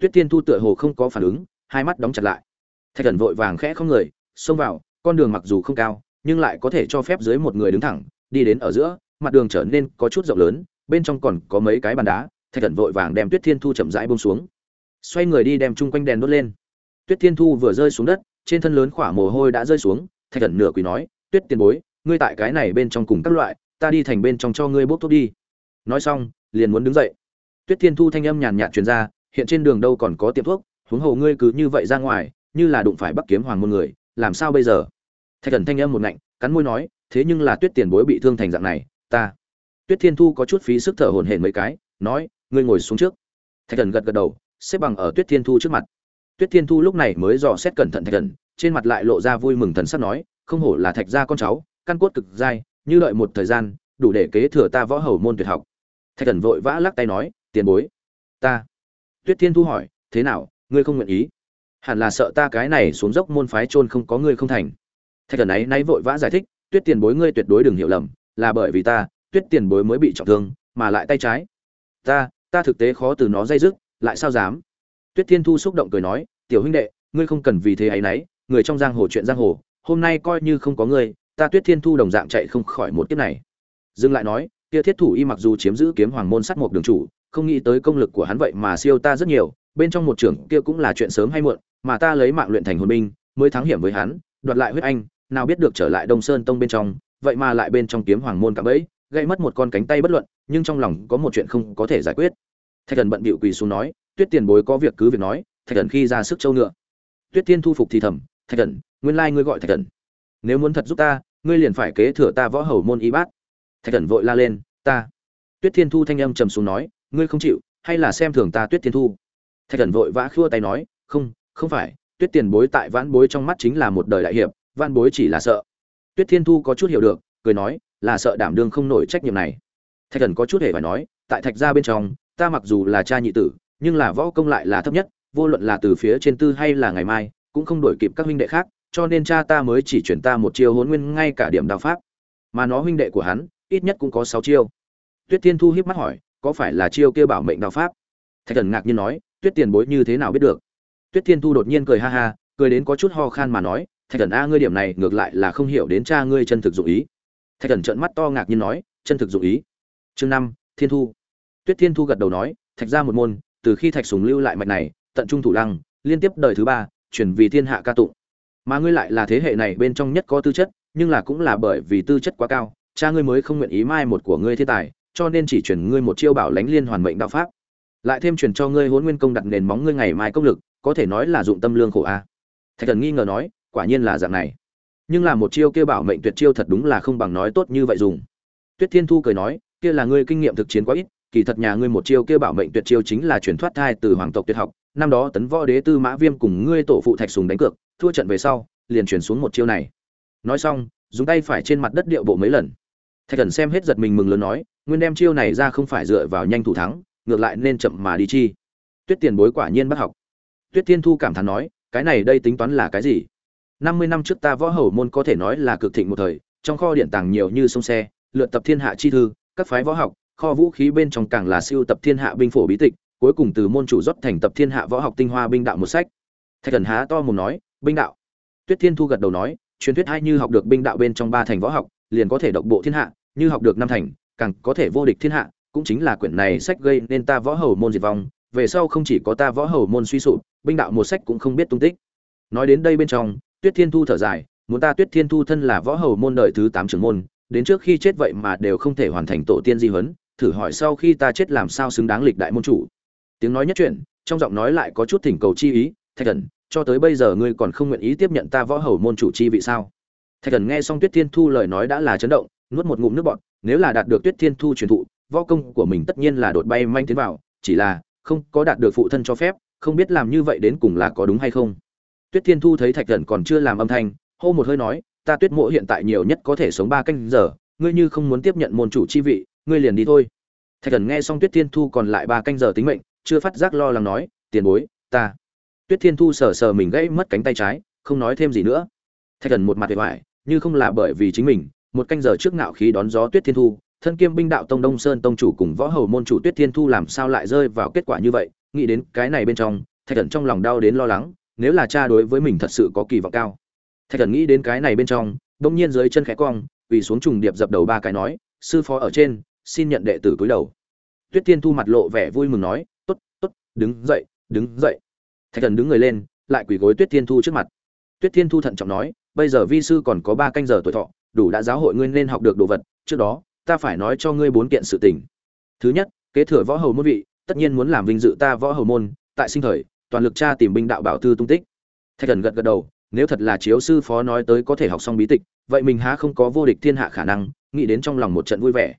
Tuyết tiên thu tựa hồ không có phản ứng, hai mắt đóng chặt lại. Thạch thần vội vàng khẽ không người, xông vào, con đường mặc dù không cao nhưng lại có thể cho phép dưới một người đứng thẳng, đi đến ở giữa, mặt đường trở nên có chút rộng lớn, bên trong còn có mấy cái bàn đá, thạch thần vội vàng đem tuyết thiên thu chậm rãi bông xuống. Xoay người đi đem chung quanh đèn đốt lên. Tuyết thiên thu vừa rơi xuống đất, trên thân lớn khỏa mồ hôi đã rơi xuống, thạch thần nửa quỳ nói, tuyết tiền bối, ngươi tại cái này bên trong cùng các loại, ta đi thành bên trong cho ngươi bốc thuốc đi. Nói xong, liền muốn đứng dậy. Tuyết thiên thu thanh âm nhàn nhạt truyền ra, hiện trên đường đâu còn có tiệm thuốc, huống hồ ngươi cứ như vậy ra ngoài, như là đụng phải bắc kiếm hoàng môn người, làm sao bây giờ? Thạch thần thanh âm một ngạnh, cắn môi nói, thế nhưng là tuyết tiền bối bị thương thành dạng này, ta. Tuyết thiên thu có chút phí sức thở hổn hển mấy cái, nói, ngươi ngồi xuống trước. Thạch thần gật gật đầu, xếp bằng ở tuyết thiên thu trước mặt. Tuyết thiên thu lúc này mới dò xét cẩn thận thạch thần, trên mặt lại lộ ra vui mừng thần sắc nói, không hổ là thạch gia con cháu, căn cốt cực dai, như đợi một thời gian, đủ để kế thừa ta võ hầu môn tuyệt học. Thạch thần vội vã lắc tay nói, tiền bối, ta. Tuyết thiên thu hỏi, thế nào, ngươi không nguyện ý? Hẳn là sợ ta cái này xuống dốc môn phái trôn không có ngươi không thành thạch thần ấy nay vội vã giải thích, tuyết tiền bối ngươi tuyệt đối đừng hiểu lầm, là bởi vì ta, tuyết tiền bối mới bị trọng thương, mà lại tay trái. Ta ta thực tế khó từ nó dây dứt, lại sao dám? Tuyết thiên thu xúc động cười nói, tiểu huynh đệ, ngươi không cần vì thế ấy nấy, người trong giang hồ chuyện giang hồ, hôm nay coi như không có ngươi, ta tuyết thiên thu đồng dạng chạy không khỏi một kiếp này. Dừng lại nói, kia thiết thủ y mặc dù chiếm giữ kiếm hoàng môn sắt một đường chủ, không nghĩ tới công lực của hắn vậy mà siêu ta rất nhiều, bên trong một trưởng kia cũng là chuyện sớm hay muộn, mà ta lấy mạng luyện thành hồn binh, mới thắng hiểm với hắn, đoạt lại huyết anh nào biết được trở lại đông sơn tông bên trong, vậy mà lại bên trong kiếm hoàng môn cả bẫy, gây mất một con cánh tay bất luận, nhưng trong lòng có một chuyện không có thể giải quyết. Thạch thần bận bịu quỳ xuống nói, tuyết tiền bối có việc cứ việc nói, thạch thần khi ra sức châu ngựa. Tuyết thiên thu phục thì thầm, thạch thần, nguyên lai ngươi gọi thạch thần. Nếu muốn thật giúp ta, ngươi liền phải kế thừa ta võ hầu môn y bát. Thạch thần vội la lên, ta. Tuyết thiên thu thanh âm trầm xuống nói, ngươi không chịu, hay là xem thường ta tuyết thiên thu? Thạch thần vội vã khua tay nói, không không phải, tuyết tiền bối tại vãn bối trong mắt chính là một đời đại hiệp Van bối chỉ là sợ. Tuyết thiên thu có chút hiểu được, cười nói, là sợ đảm đương không nổi trách nhiệm này. Thạch thần có chút hề phải nói, tại thạch gia bên trong, ta mặc dù là cha nhị tử, nhưng là võ công lại là thấp nhất, vô luận là từ phía trên tư hay là ngày mai, cũng không đổi kịp các huynh đệ khác, cho nên cha ta mới chỉ chuyển ta một chiêu hôn nguyên ngay cả điểm đạo pháp. Mà nó huynh đệ của hắn, ít nhất cũng có sáu chiêu. Tuyết thiên thu hiếp mắt hỏi, có phải là chiêu kia bảo mệnh đạo pháp? Thạch thần ngạc nhiên nói, tuyết tiền bối như thế nào biết được? Tuyết thiên thu đột nhiên cười ha ha, cười đến có chút ho khan mà nói thạch thần a ngươi điểm này ngược lại là không hiểu đến cha ngươi chân thực dụng ý. Thạch thần trợn mắt to ngạc nhiên nói, chân thực dụng ý. Chương năm, thiên thu. Tuyết thiên thu gật đầu nói, thạch ra một môn, từ khi thạch sùng lưu lại mạch này, tận trung thủ lăng, liên tiếp đời thứ ba, chuyển vì thiên hạ ca tụng. Mà ngươi lại là thế hệ này bên trong nhất có tư chất, nhưng là cũng là bởi vì tư chất quá cao, cha ngươi mới không nguyện ý mai một của ngươi thiên tài, cho nên chỉ chuyển ngươi một chiêu bảo lánh liên hoàn mệnh đạo pháp. Lại thêm chuyển cho ngươi hôn nguyên công đặt nền móng ngươi ngày mai công lực, có thể nói là dụng tâm lương khổ a. Thạch thần nghi ngờ nói quả nhiên là dạng này. Nhưng là một chiêu kia bảo mệnh tuyệt chiêu thật đúng là không bằng nói tốt như vậy dùng. Tuyết thiên thu cười nói, kia là ngươi kinh nghiệm thực chiến quá ít, kỳ thật nhà ngươi một chiêu kia bảo mệnh tuyệt chiêu chính là chuyển thoát thai từ hoàng tộc tuyệt học, năm đó tấn võ đế tư mã viêm cùng ngươi tổ phụ thạch sùng đánh cược, thua trận về sau, liền chuyển xuống một chiêu này. Nói xong, dùng tay phải trên mặt đất điệu bộ mấy lần. Thạch thần xem hết giật mình mừng lớn nói, nguyên đem chiêu này ra không phải dựa vào nhanh thủ thắng, ngược lại nên chậm mà đi chi. Tuyết tiền bối quả nhiên bắt học. Tuyết thiên thu cảm thán nói, cái này đây tính toán là cái gì? Năm mươi năm trước ta võ hầu môn có thể nói là cực thịnh một thời, trong kho điện tàng nhiều như sông xe, lượt tập thiên hạ chi thư, các phái võ học, kho vũ khí bên trong càng là siêu tập thiên hạ binh phổ bí tịch, cuối cùng từ môn chủ rót thành tập thiên hạ võ học tinh hoa binh đạo một sách. Thạch thần há to mồm nói, binh đạo. Tuyết thiên thu gật đầu nói, truyền thuyết hay như học được binh đạo bên trong ba thành võ học, liền có thể độc bộ thiên hạ, như học được năm thành, càng có thể vô địch thiên hạ, cũng chính là quyển này sách gây nên ta võ hầu môn diệt vong, về sau không chỉ có ta võ hầu môn suy sụp, binh đạo một sách cũng không biết tung tích. Nói đến đây bên trong tuyết thiên thu thở dài, muốn ta tuyết thiên thu thân là võ hầu môn đời thứ tám trưởng môn, đến trước khi chết vậy mà đều không thể hoàn thành tổ tiên di huấn, thử hỏi sau khi ta chết làm sao xứng đáng lịch đại môn chủ. Tiếng nói nhất chuyện trong giọng nói lại có chút thỉnh cầu chi ý, thạch thần, cho tới bây giờ ngươi còn không nguyện ý tiếp nhận ta võ hầu môn chủ chi vị sao? Thạch thần nghe xong tuyết thiên thu lời nói đã là chấn động, nuốt một ngụm nước bọt, nếu là đạt được tuyết thiên thu truyền thụ, võ công của mình tất nhiên là đột bay manh tiến vào, chỉ là không có đạt được phụ thân cho phép, không biết làm như vậy đến cùng là có đúng hay không? Tuyết thiên thu thấy thạch thần còn chưa làm âm thanh, hô một hơi nói, ta tuyết mộ hiện tại nhiều nhất có thể sống ba canh giờ, ngươi như không muốn tiếp nhận môn chủ chi vị, ngươi liền đi thôi. Thạch thần nghe xong tuyết thiên thu còn lại ba canh giờ tính mệnh, chưa phát giác lo lắng nói, tiền bối, ta. Tuyết thiên thu sờ sờ mình gãy mất cánh tay trái, không nói thêm gì nữa. Thạch thần một mặt vẻ vải như không là bởi vì chính mình, một canh giờ trước ngạo khí đón gió tuyết thiên thu, thân kiêm binh đạo tông đông sơn tông chủ cùng võ hầu môn chủ tuyết thiên thu làm sao lại rơi vào kết quả như vậy? Nghĩ đến cái này bên trong, thạch thần trong lòng đau đến lo lắng nếu là cha đối với mình thật sự có kỳ vọng cao. Thạch thần nghĩ đến cái này bên trong, đông nhiên dưới chân khẽ cong, quỳ xuống trùng điệp dập đầu ba cái nói, sư phó ở trên, xin nhận đệ tử cúi đầu. Tuyết thiên thu mặt lộ vẻ vui mừng nói, tốt tốt, đứng dậy đứng dậy. Thạch thần đứng người lên, lại quỳ gối tuyết thiên thu trước mặt. Tuyết thiên thu thận trọng nói, bây giờ vi sư còn có ba canh giờ tuổi thọ, đủ đã giáo hội ngươi nên học được đồ vật, trước đó, ta phải nói cho ngươi bốn kiện sự tình. Thứ nhất, kế thừa võ hầu môn vị, tất nhiên muốn làm vinh dự ta võ hầu môn, tại sinh thời toàn lực tra tìm binh đạo bảo thư tung tích. Thạch thần gật gật đầu, nếu thật là chiếu sư phó nói tới có thể học xong bí tịch, vậy mình há không có vô địch thiên hạ khả năng, nghĩ đến trong lòng một trận vui vẻ.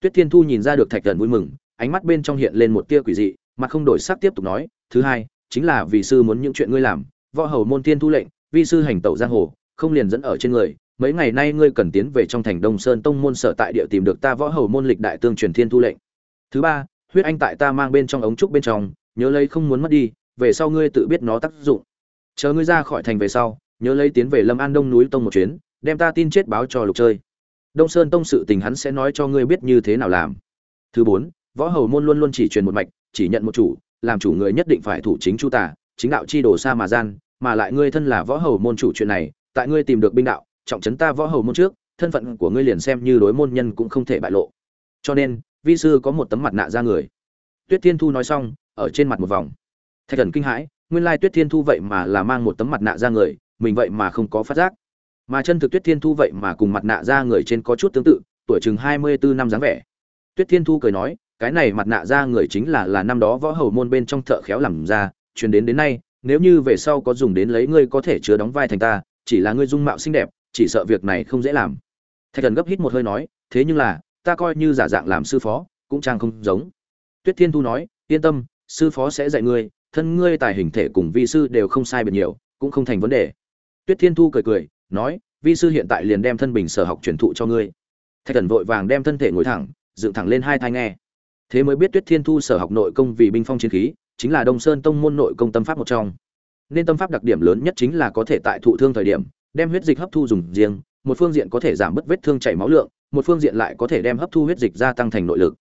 Tuyết thiên thu nhìn ra được thạch thần vui mừng, ánh mắt bên trong hiện lên một tia quỷ dị, mặt không đổi sắc tiếp tục nói, thứ hai, chính là vì sư muốn những chuyện ngươi làm, võ hầu môn thiên thu lệnh, vi sư hành tẩu giang hồ, không liền dẫn ở trên người, mấy ngày nay ngươi cần tiến về trong thành đông sơn tông môn sở tại địa tìm được ta võ hầu môn lịch đại tương truyền thiên thu lệnh. Thứ ba, huyết anh tại ta mang bên trong ống trúc bên trong, nhớ lấy không muốn mất đi về sau ngươi tự biết nó tác dụng. Chờ ngươi ra khỏi thành về sau, nhớ lấy tiến về lâm an đông núi tông một chuyến, đem ta tin chết báo cho lục chơi. Đông sơn tông sự tình hắn sẽ nói cho ngươi biết như thế nào làm. Thứ bốn, võ hầu môn luôn luôn chỉ truyền một mạch, chỉ nhận một chủ, làm chủ người nhất định phải thủ chính chu tả chính đạo chi đồ xa mà gian, mà lại ngươi thân là võ hầu môn chủ chuyện này, tại ngươi tìm được binh đạo, trọng trấn ta võ hầu môn trước, thân phận của ngươi liền xem như đối môn nhân cũng không thể bại lộ. Cho nên, vi sư có một tấm mặt nạ ra người. Tuyết thiên thu nói xong, ở trên mặt một vòng thạch thần kinh hãi, nguyên lai tuyết thiên thu vậy mà là mang một tấm mặt nạ ra người, mình vậy mà không có phát giác. Mà chân thực tuyết thiên thu vậy mà cùng mặt nạ ra người trên có chút tương tự, tuổi chừng hai mươi bốn năm dáng vẻ. Tuyết thiên thu cười nói, cái này mặt nạ ra người chính là là năm đó võ hầu môn bên trong thợ khéo làm ra, truyền đến đến nay, nếu như về sau có dùng đến lấy ngươi có thể chứa đóng vai thành ta, chỉ là ngươi dung mạo xinh đẹp, chỉ sợ việc này không dễ làm. Thạch thần gấp hít một hơi nói, thế nhưng là, ta coi như giả dạng làm sư phó, cũng trang không giống. Tuyết thiên thu nói, yên tâm, sư phó sẽ dạy ngươi thân ngươi tài hình thể cùng vi sư đều không sai biệt nhiều, cũng không thành vấn đề. Tuyết thiên thu cười cười, nói, vi sư hiện tại liền đem thân bình sở học truyền thụ cho ngươi. Thạch thần vội vàng đem thân thể ngồi thẳng, dựng thẳng lên hai tai nghe. Thế mới biết tuyết thiên thu sở học nội công vì binh phong chiến khí, chính là đông sơn tông môn nội công tâm pháp một trong. Nên tâm pháp đặc điểm lớn nhất chính là có thể tại thụ thương thời điểm, đem huyết dịch hấp thu dùng riêng, một phương diện có thể giảm bớt vết thương chảy máu lượng, một phương diện lại có thể đem hấp thu huyết dịch gia tăng thành nội lực.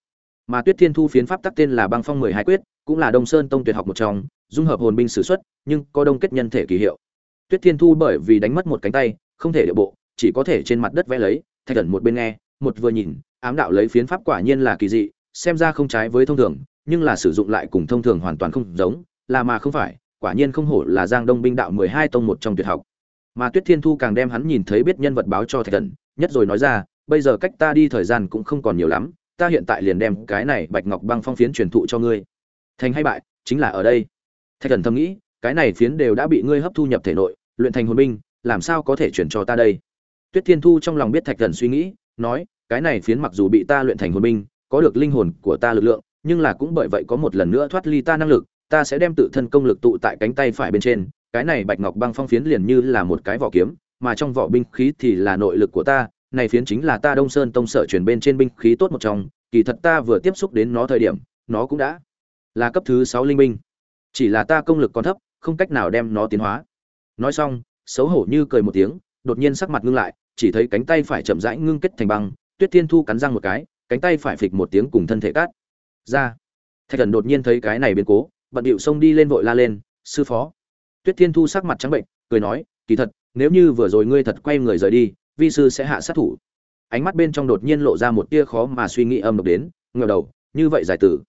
Mà tuyết thiên thu phiến pháp tắc tên là băng phong mười hai quyết cũng là đông sơn tông tuyệt học một trong, dung hợp hồn binh sử xuất, nhưng có đông kết nhân thể kỳ hiệu. Tuyết thiên thu bởi vì đánh mất một cánh tay, không thể địa bộ, chỉ có thể trên mặt đất vẽ lấy, thạch thần một bên nghe, một vừa nhìn, ám đạo lấy phiến pháp quả nhiên là kỳ dị, xem ra không trái với thông thường, nhưng là sử dụng lại cùng thông thường hoàn toàn không giống, là mà không phải, quả nhiên không hổ là giang đông binh đạo mười hai tông một trong tuyệt học. Mà tuyết thiên thu càng đem hắn nhìn thấy biết nhân vật báo cho thạch thần nhất rồi nói ra, bây giờ cách ta đi thời gian cũng không còn nhiều lắm, ta hiện tại liền đem cái này bạch ngọc băng phong phiến truyền thụ cho ngươi thành hay bại, chính là ở đây. Thạch thần thầm nghĩ, cái này phiến đều đã bị ngươi hấp thu nhập thể nội, luyện thành hồn binh, làm sao có thể chuyển cho ta đây? Tuyết thiên thu trong lòng biết thạch thần suy nghĩ, nói, cái này phiến mặc dù bị ta luyện thành hồn binh, có được linh hồn của ta lực lượng, nhưng là cũng bởi vậy có một lần nữa thoát ly ta năng lực, ta sẽ đem tự thân công lực tụ tại cánh tay phải bên trên, cái này bạch ngọc băng phong phiến liền như là một cái vỏ kiếm, mà trong vỏ binh khí thì là nội lực của ta, này phiến chính là ta đông sơn tông sở truyền bên trên binh khí tốt một trong, kỳ thật ta vừa tiếp xúc đến nó thời điểm, nó cũng đã là cấp thứ sáu linh binh. Chỉ là ta công lực còn thấp, không cách nào đem nó tiến hóa. Nói xong, xấu hổ như cười một tiếng, đột nhiên sắc mặt ngưng lại, chỉ thấy cánh tay phải chậm rãi ngưng kết thành băng, tuyết thiên thu cắn răng một cái, cánh tay phải phịch một tiếng cùng thân thể cát ra. Thạch thần đột nhiên thấy cái này biến cố, bận điệu xông đi lên vội la lên, sư phó. Tuyết thiên thu sắc mặt trắng bệnh, cười nói, kỳ thật, nếu như vừa rồi ngươi thật quay người rời đi, vi sư sẽ hạ sát thủ. Ánh mắt bên trong đột nhiên lộ ra một tia khó mà suy nghĩ âm độc đến ngờ đầu, như vậy giải tử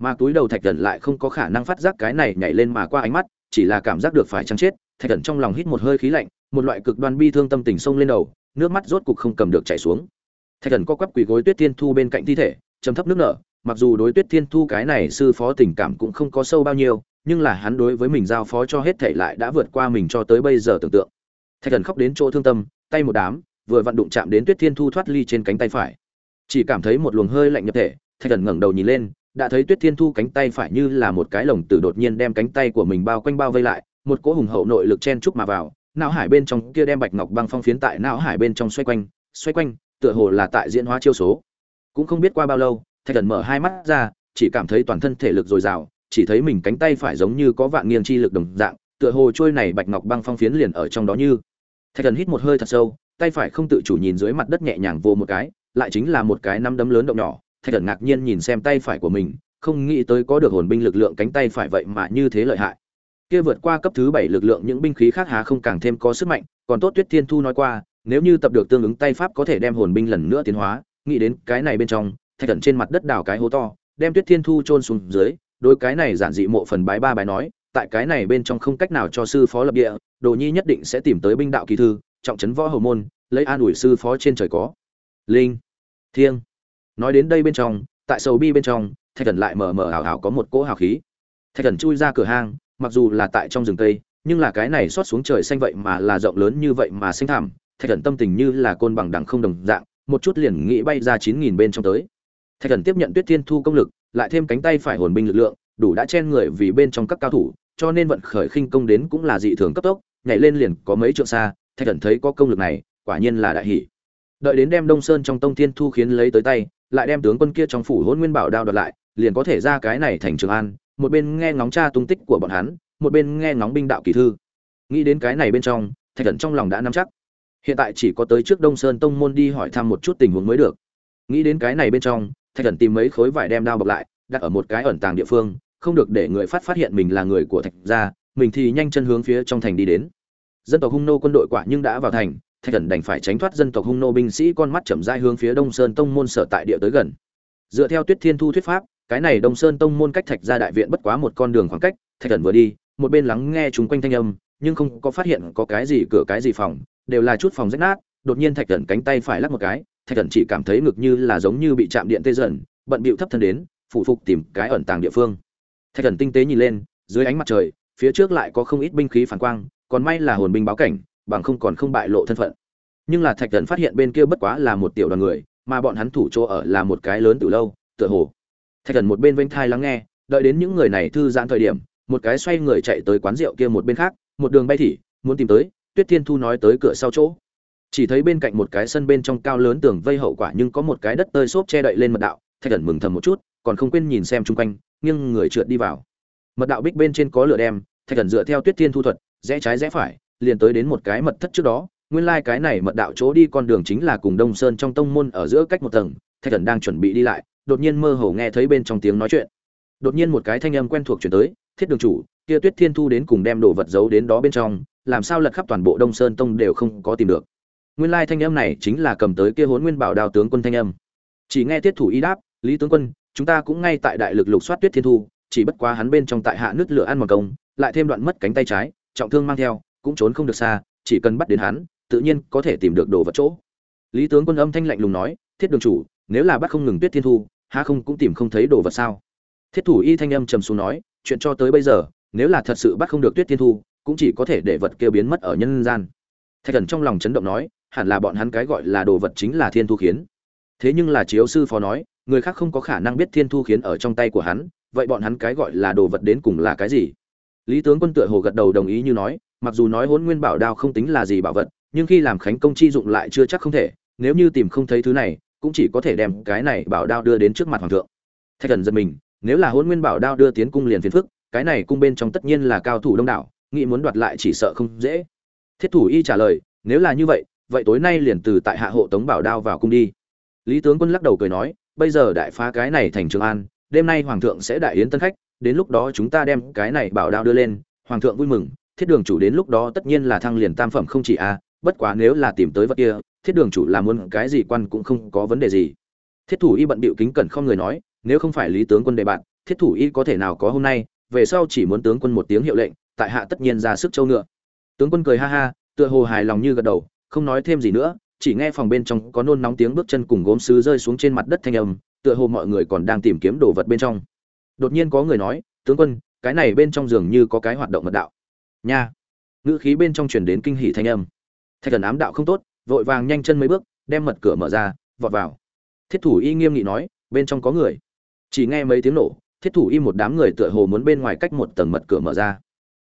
mà túi đầu thạch thần lại không có khả năng phát giác cái này nhảy lên mà qua ánh mắt, chỉ là cảm giác được phải chăng chết, thạch thần trong lòng hít một hơi khí lạnh, một loại cực đoan bi thương tâm tình sông lên đầu, nước mắt rốt cục không cầm được chảy xuống. Thạch thần co quắp quỳ gối tuyết thiên thu bên cạnh thi thể chấm thấp nước nở, mặc dù đối tuyết thiên thu cái này sư phó tình cảm cũng không có sâu bao nhiêu, nhưng là hắn đối với mình giao phó cho hết thể lại đã vượt qua mình cho tới bây giờ tưởng tượng. Thạch thần khóc đến chỗ thương tâm, tay một đám, vừa vặn đụng chạm đến tuyết thiên thu thoát ly trên cánh tay phải. Chỉ cảm thấy một luồng hơi lạnh nhập thể, thạch thần ngẩng đầu nhìn lên đã thấy tuyết thiên thu cánh tay phải như là một cái lồng tử đột nhiên đem cánh tay của mình bao quanh bao vây lại, một cỗ hùng hậu nội lực chen chúc mà vào, não hải bên trong kia đem bạch ngọc băng phong phiến tại não hải bên trong xoay quanh xoay quanh, tựa hồ là tại diễn hóa chiêu số. Cũng không biết qua bao lâu, thạch thần mở hai mắt ra, chỉ cảm thấy toàn thân thể lực dồi dào, chỉ thấy mình cánh tay phải giống như có vạn nghiêng chi lực đồng dạng, tựa hồ trôi này bạch ngọc băng phong phiến liền ở trong đó như. Thạch thần hít một hơi thật sâu, tay phải không tự chủ nhìn dưới mặt đất nhẹ nhàng vô một cái, lại chính là một cái nắm đấm lớn động nhỏ thạch thần ngạc nhiên nhìn xem tay phải của mình, không nghĩ tới có được hồn binh lực lượng cánh tay phải vậy mà như thế lợi hại. Kia vượt qua cấp thứ bảy lực lượng những binh khí khác há không càng thêm có sức mạnh, còn tốt tuyết thiên thu nói qua, nếu như tập được tương ứng tay pháp có thể đem hồn binh lần nữa tiến hóa. Nghĩ đến cái này bên trong, thạch thần trên mặt đất đào cái hố to, đem tuyết thiên thu chôn xuống dưới, đối cái này giản dị mộ phần bái ba bài nói, tại cái này bên trong không cách nào cho sư phó lập địa, đồ nhi nhất định sẽ tìm tới binh đạo kỳ thư, trọng trấn võ hầu môn, lấy an ủi sư phó trên trời có. Linh, thiêng nói đến đây bên trong tại sầu bi bên trong thạch thần lại mờ mờ ảo ảo có một cỗ hào khí. Thạch thần chui ra cửa hang mặc dù là tại trong rừng tây, nhưng là cái này xót xuống trời xanh vậy mà là rộng lớn như vậy mà xanh thảm thạch thần tâm tình như là côn bằng đẳng không đồng dạng một chút liền nghĩ bay ra chín nghìn bên trong tới. Thạch thần tiếp nhận tuyết thiên thu công lực lại thêm cánh tay phải hồn binh lực lượng đủ đã chen người vì bên trong các cao thủ cho nên vận khởi khinh công đến cũng là dị thường cấp tốc nhảy lên liền có mấy trượng xa thạch thần thấy có công lực này quả nhiên là đại hỷ đợi đến đem đông sơn trong tông thiên thu khiến lấy tới tay lại đem tướng quân kia trong phủ hôn nguyên bảo đao đoạt lại, liền có thể ra cái này thành trường an, một bên nghe ngóng cha tung tích của bọn hắn, một bên nghe ngóng binh đạo kỳ thư. Nghĩ đến cái này bên trong, thạch thần trong lòng đã nắm chắc. Hiện tại chỉ có tới trước đông sơn tông môn đi hỏi thăm một chút tình huống mới được. Nghĩ đến cái này bên trong, thạch thần tìm mấy khối vải đem đao bọc lại, đặt ở một cái ẩn tàng địa phương, không được để người phát phát hiện mình là người của thạch gia, mình thì nhanh chân hướng phía trong thành đi đến. Dân tộc hung nô quân đội quả nhưng đã vào thành thạch thần đành phải tránh thoát dân tộc hung nô binh sĩ con mắt chậm rãi hướng phía đông sơn tông môn sở tại địa tới gần. Dựa theo tuyết thiên thu thuyết pháp, cái này đông sơn tông môn cách thạch gia đại viện bất quá một con đường khoảng cách, thạch thần vừa đi, một bên lắng nghe chúng quanh thanh âm, nhưng không có phát hiện có cái gì cửa cái gì phòng, đều là chút phòng rách nát, đột nhiên thạch thần cánh tay phải lắc một cái, thạch thần chỉ cảm thấy ngực như là giống như bị chạm điện tê dần, bận bịu thấp thân đến phụ phục tìm cái ẩn tàng địa phương. Thạch thần tinh tế nhìn lên, dưới ánh mặt trời, phía trước lại có không ít binh khí phản quang, còn may là hồn binh báo cảnh bằng không còn không bại lộ thân phận. Nhưng là thạch thần phát hiện bên kia bất quá là một tiểu đoàn người, mà bọn hắn thủ chỗ ở là một cái lớn từ lâu, tựa hồ. Thạch thần một bên vênh thai lắng nghe, đợi đến những người này thư giãn thời điểm, một cái xoay người chạy tới quán rượu kia một bên khác, một đường bay thỉ muốn tìm tới, tuyết thiên thu nói tới cửa sau chỗ. Chỉ thấy bên cạnh một cái sân bên trong cao lớn tường vây hậu quả nhưng có một cái đất tơi xốp che đậy lên mật đạo, thạch thần mừng thầm một chút, còn không quên nhìn xem chung quanh, nghiêng người trượt đi vào. Mật đạo bích bên trên có lửa đem, thạch thần dựa theo tuyết thiên thu thuật, rẽ trái rẽ phải liền tới đến một cái mật thất trước đó, nguyên lai cái này mật đạo chỗ đi con đường chính là cùng đông sơn trong tông môn ở giữa cách một tầng, thạch thần đang chuẩn bị đi lại, đột nhiên mơ hồ nghe thấy bên trong tiếng nói chuyện. Đột nhiên một cái thanh âm quen thuộc chuyển tới, thiết đường chủ, kia tuyết thiên thu đến cùng đem đồ vật giấu đến đó bên trong, làm sao lật khắp toàn bộ đông sơn tông đều không có tìm được? Nguyên lai thanh âm này chính là cầm tới kia hốn nguyên bảo đào tướng quân thanh âm. Chỉ nghe tiết thủ y đáp, lý tướng quân, chúng ta cũng ngay tại đại lực lục soát tuyết thiên thu, chỉ bất quá hắn bên trong tại hạ nước lửa ăn mòn công, lại thêm đoạn mất cánh tay trái, trọng thương mang theo cũng trốn không được xa, chỉ cần bắt đến hắn, tự nhiên có thể tìm được đồ vật chỗ. Lý tướng quân âm thanh lạnh lùng nói, thiết đường chủ, nếu là bắt không ngừng tuyết thiên thu ha không cũng tìm không thấy đồ vật sao? Thiết thủ y thanh âm trầm xuống nói, chuyện cho tới bây giờ, nếu là thật sự bắt không được tuyết thiên thu, cũng chỉ có thể để vật kia biến mất ở nhân gian. Thạch thần trong lòng chấn động nói, hẳn là bọn hắn cái gọi là đồ vật chính là thiên thu khiến. Thế nhưng là chiếu sư phó nói, người khác không có khả năng biết thiên thu khiến ở trong tay của hắn, vậy bọn hắn cái gọi là đồ vật đến cùng là cái gì? Lý tướng quân tựa hồ gật đầu đồng ý như nói, mặc dù nói hôn nguyên bảo đao không tính là gì bảo vật, nhưng khi làm khánh công chi dụng lại chưa chắc không thể, nếu như tìm không thấy thứ này, cũng chỉ có thể đem cái này bảo đao đưa đến trước mặt hoàng thượng. Thạch thần giật mình, nếu là hôn nguyên bảo đao đưa tiến cung liền phiền phức, cái này cung bên trong tất nhiên là cao thủ đông đảo, nghĩ muốn đoạt lại chỉ sợ không dễ. Thiết thủ y trả lời, nếu là như vậy vậy tối nay liền từ tại hạ hộ tống bảo đao vào cung đi. Lý tướng quân lắc đầu cười nói, bây giờ đại phá cái này thành trường an, đêm nay hoàng thượng sẽ đại yến tân khách đến lúc đó chúng ta đem cái này bảo đao đưa lên, hoàng thượng vui mừng, thiết đường chủ đến lúc đó tất nhiên là thăng liền tam phẩm không chỉ a, bất quá nếu là tìm tới vật kia, thiết đường chủ làm muốn cái gì quan cũng không có vấn đề gì. Thiết thủ y bận bịu kính cẩn không người nói, nếu không phải lý tướng quân đề bạn, thiết thủ y có thể nào có hôm nay, về sau chỉ muốn tướng quân một tiếng hiệu lệnh, tại hạ tất nhiên ra sức châu ngựa. Tướng quân cười ha ha, tựa hồ hài lòng như gật đầu, không nói thêm gì nữa, chỉ nghe phòng bên trong có nôn nóng tiếng bước chân cùng gốm sứ rơi xuống trên mặt đất thanh âm, tựa hồ mọi người còn đang tìm kiếm đồ vật bên trong đột nhiên có người nói, tướng quân, cái này bên trong giường như có cái hoạt động mật đạo. Nha. Ngữ khí bên trong truyền đến kinh hỉ thanh âm. Thạch thần ám đạo không tốt, vội vàng nhanh chân mấy bước, đem mật cửa mở ra, vọt vào. Thiết thủ y nghiêm nghị nói, bên trong có người. Chỉ nghe mấy tiếng nổ, thiết thủ y một đám người tựa hồ muốn bên ngoài cách một tầng mật cửa mở ra.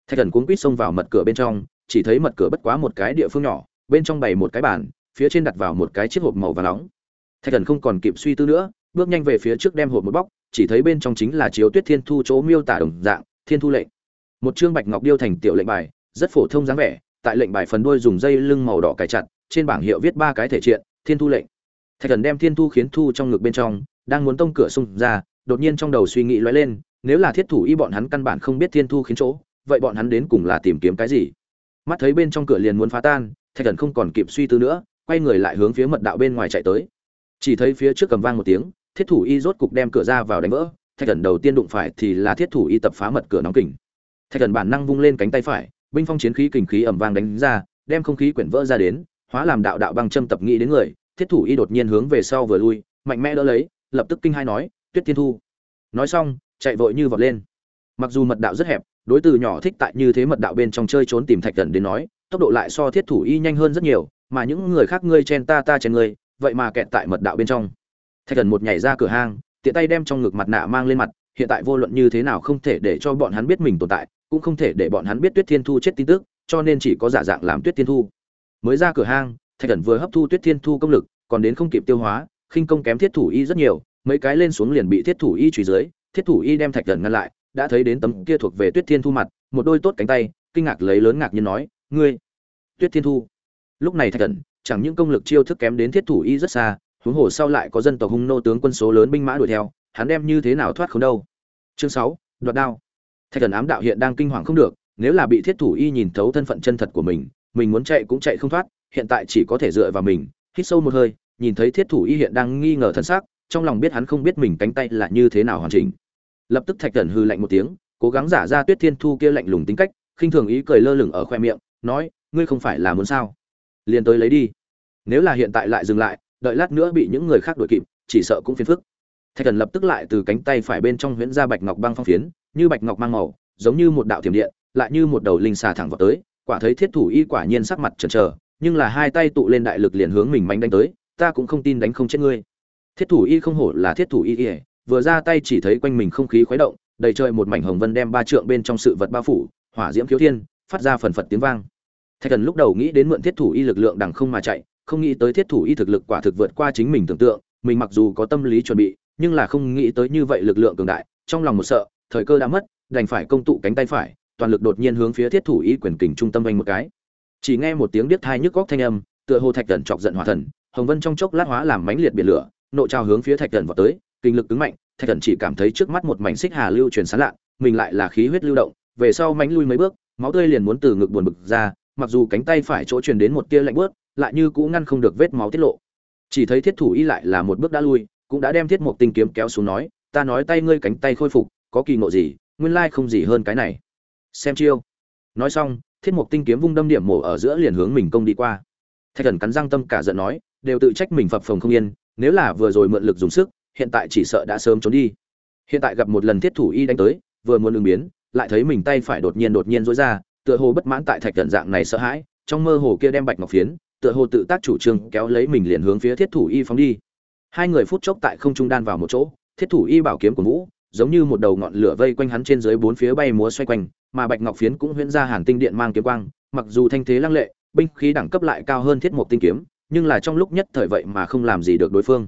Thạch thần cuốn quýt xông vào mật cửa bên trong, chỉ thấy mật cửa bất quá một cái địa phương nhỏ, bên trong bày một cái bàn, phía trên đặt vào một cái chiếc hộp màu và nóng. Thạch thần không còn kịp suy tư nữa, bước nhanh về phía trước đem hộp một bóc chỉ thấy bên trong chính là chiếu tuyết thiên thu chỗ miêu tả đồng dạng, thiên thu lệnh. Một chương bạch ngọc điêu thành tiểu lệnh bài, rất phổ thông dáng vẻ, tại lệnh bài phần đuôi dùng dây lưng màu đỏ cài chặt, trên bảng hiệu viết ba cái thể triện, thiên thu lệnh. Thạch thần đem thiên thu khiến thu trong ngực bên trong, đang muốn tông cửa xung ra, đột nhiên trong đầu suy nghĩ lóe lên, nếu là thiết thủ y bọn hắn căn bản không biết thiên thu khiến chỗ, vậy bọn hắn đến cùng là tìm kiếm cái gì? Mắt thấy bên trong cửa liền muốn phá tan, thạch thần không còn kịp suy tư nữa, quay người lại hướng phía mật đạo bên ngoài chạy tới. Chỉ thấy phía trước cầm vang một tiếng thiết thủ y rốt cục đem cửa ra vào đánh vỡ, thạch thần đầu tiên đụng phải thì là thiết thủ y tập phá mật cửa nóng kình. Thạch thần bản năng vung lên cánh tay phải, binh phong chiến khí kình khí ẩm vang đánh ra, đem không khí quyển vỡ ra đến, hóa làm đạo đạo băng châm tập nghĩ đến người, thiết thủ y đột nhiên hướng về sau vừa lui, mạnh mẽ đỡ lấy, lập tức kinh hai nói, tuyết Thiên thu. Nói xong, chạy vội như vọt lên. Mặc dù mật đạo rất hẹp, đối từ nhỏ thích tại như thế mật đạo bên trong chơi trốn tìm thạch thần đến nói, tốc độ lại so thiết thủ y nhanh hơn rất nhiều, mà những người khác ngươi chen ta ta chen ngươi, vậy mà kẹt tại mật đạo bên trong thạch thần một nhảy ra cửa hang, tiện tay đem trong ngực mặt nạ mang lên mặt, hiện tại vô luận như thế nào không thể để cho bọn hắn biết mình tồn tại, cũng không thể để bọn hắn biết tuyết thiên thu chết tin tức, cho nên chỉ có giả dạng làm tuyết thiên thu. Mới ra cửa hang, thạch thần vừa hấp thu tuyết thiên thu công lực, còn đến không kịp tiêu hóa, khinh công kém thiết thủ y rất nhiều, mấy cái lên xuống liền bị thiết thủ y truy dưới, thiết thủ y đem thạch thần ngăn lại, đã thấy đến tấm kia thuộc về tuyết thiên thu mặt, một đôi tốt cánh tay, kinh ngạc lấy lớn ngạc nhiên nói, ngươi, tuyết thiên thu. Lúc này thạch thần, chẳng những công lực chiêu thức kém đến thiết thủ y rất xa huống hồ sau lại có dân tộc hung nô tướng quân số lớn binh mã đuổi theo, hắn đem như thế nào thoát không đâu? Chương sáu, đoạt đao. Thạch thần ám đạo hiện đang kinh hoàng không được, nếu là bị thiết thủ y nhìn thấu thân phận chân thật của mình mình muốn chạy cũng chạy không thoát, hiện tại chỉ có thể dựa vào mình, hít sâu một hơi, nhìn thấy thiết thủ y hiện đang nghi ngờ thân xác trong lòng biết hắn không biết mình cánh tay là như thế nào hoàn chỉnh. Lập tức thạch thần hư lạnh một tiếng, cố gắng giả ra tuyết thiên thu kia lạnh lùng tính cách, khinh thường ý cười lơ lửng ở khoe miệng, nói, ngươi không phải là muốn sao? Liền tới lấy đi. Nếu là hiện tại lại dừng lại đợi lát nữa bị những người khác đuổi kịp, chỉ sợ cũng phiền phức. Thạch thần lập tức lại từ cánh tay phải bên trong huyễn ra bạch ngọc băng phong phiến, như bạch ngọc mang màu, giống như một đạo tiềm điện, lại như một đầu linh xà thẳng vào tới, quả thấy thiết thủ y quả nhiên sắc mặt chần chờ, nhưng là hai tay tụ lên đại lực liền hướng mình mánh đánh tới, ta cũng không tin đánh không chết ngươi. Thiết thủ y không hổ là thiết thủ y ỉa vừa ra tay chỉ thấy quanh mình không khí khuấy động, đầy trời một mảnh hồng vân đem ba trượng bên trong sự vật bao phủ, hỏa diễm khiếu thiên, phát ra phần phật tiếng vang. Thạch thần lúc đầu nghĩ đến mượn thiết thủ y lực lượng đằng không mà chạy không nghĩ tới thiết thủ y thực lực quả thực vượt qua chính mình tưởng tượng, mình mặc dù có tâm lý chuẩn bị, nhưng là không nghĩ tới như vậy lực lượng cường đại, trong lòng một sợ, thời cơ đã mất, đành phải công tụ cánh tay phải, toàn lực đột nhiên hướng phía thiết thủ y quyền kình trung tâm anh một cái. Chỉ nghe một tiếng điếc thai nhức góc thanh âm, tựa hồ thạch thần chọc giận hỏa thần, hồng vân trong chốc lát hóa làm mãnh liệt biển lửa, nộ trào hướng phía thạch thần vào tới, kinh lực cứng mạnh, thạch thần chỉ cảm thấy trước mắt một mảnh xích hà lưu truyền sán lạ, mình lại là khí huyết lưu động, về sau mánh lui mấy bước, máu tươi liền muốn từ ngực buồn bực ra, mặc dù cánh tay phải chỗ truyền đến một tia lạnh bớt lại như cũng ngăn không được vết máu tiết lộ. Chỉ thấy thiết thủ y lại là một bước đã lui, cũng đã đem thiết mộc tinh kiếm kéo xuống nói, ta nói tay ngươi cánh tay khôi phục, có kỳ ngộ gì, nguyên lai không gì hơn cái này. Xem chiêu. Nói xong, thiết mục tinh kiếm vung đâm điểm mổ ở giữa liền hướng mình công đi qua. Thạch thần cắn răng tâm cả giận nói, đều tự trách mình phập phồng không yên, nếu là vừa rồi mượn lực dùng sức, hiện tại chỉ sợ đã sớm trốn đi. Hiện tại gặp một lần thiết thủ y đánh tới, vừa muốn ứng biến, lại thấy mình tay phải đột nhiên đột nhiên rối ra, tựa hồ bất mãn tại thạch thần dạng này sợ hãi, trong mơ hồ kia đem bạch ngọc phiến tựa hồ tự tác chủ trương kéo lấy mình liền hướng phía thiết thủ y phóng đi. Hai người phút chốc tại không trung đan vào một chỗ, thiết thủ y bảo kiếm của vũ, giống như một đầu ngọn lửa vây quanh hắn trên dưới bốn phía bay múa xoay quanh, mà bạch ngọc phiến cũng huyễn ra hàn tinh điện mang kiếm quang, mặc dù thanh thế lăng lệ, binh khí đẳng cấp lại cao hơn thiết mục tinh kiếm, nhưng là trong lúc nhất thời vậy mà không làm gì được đối phương.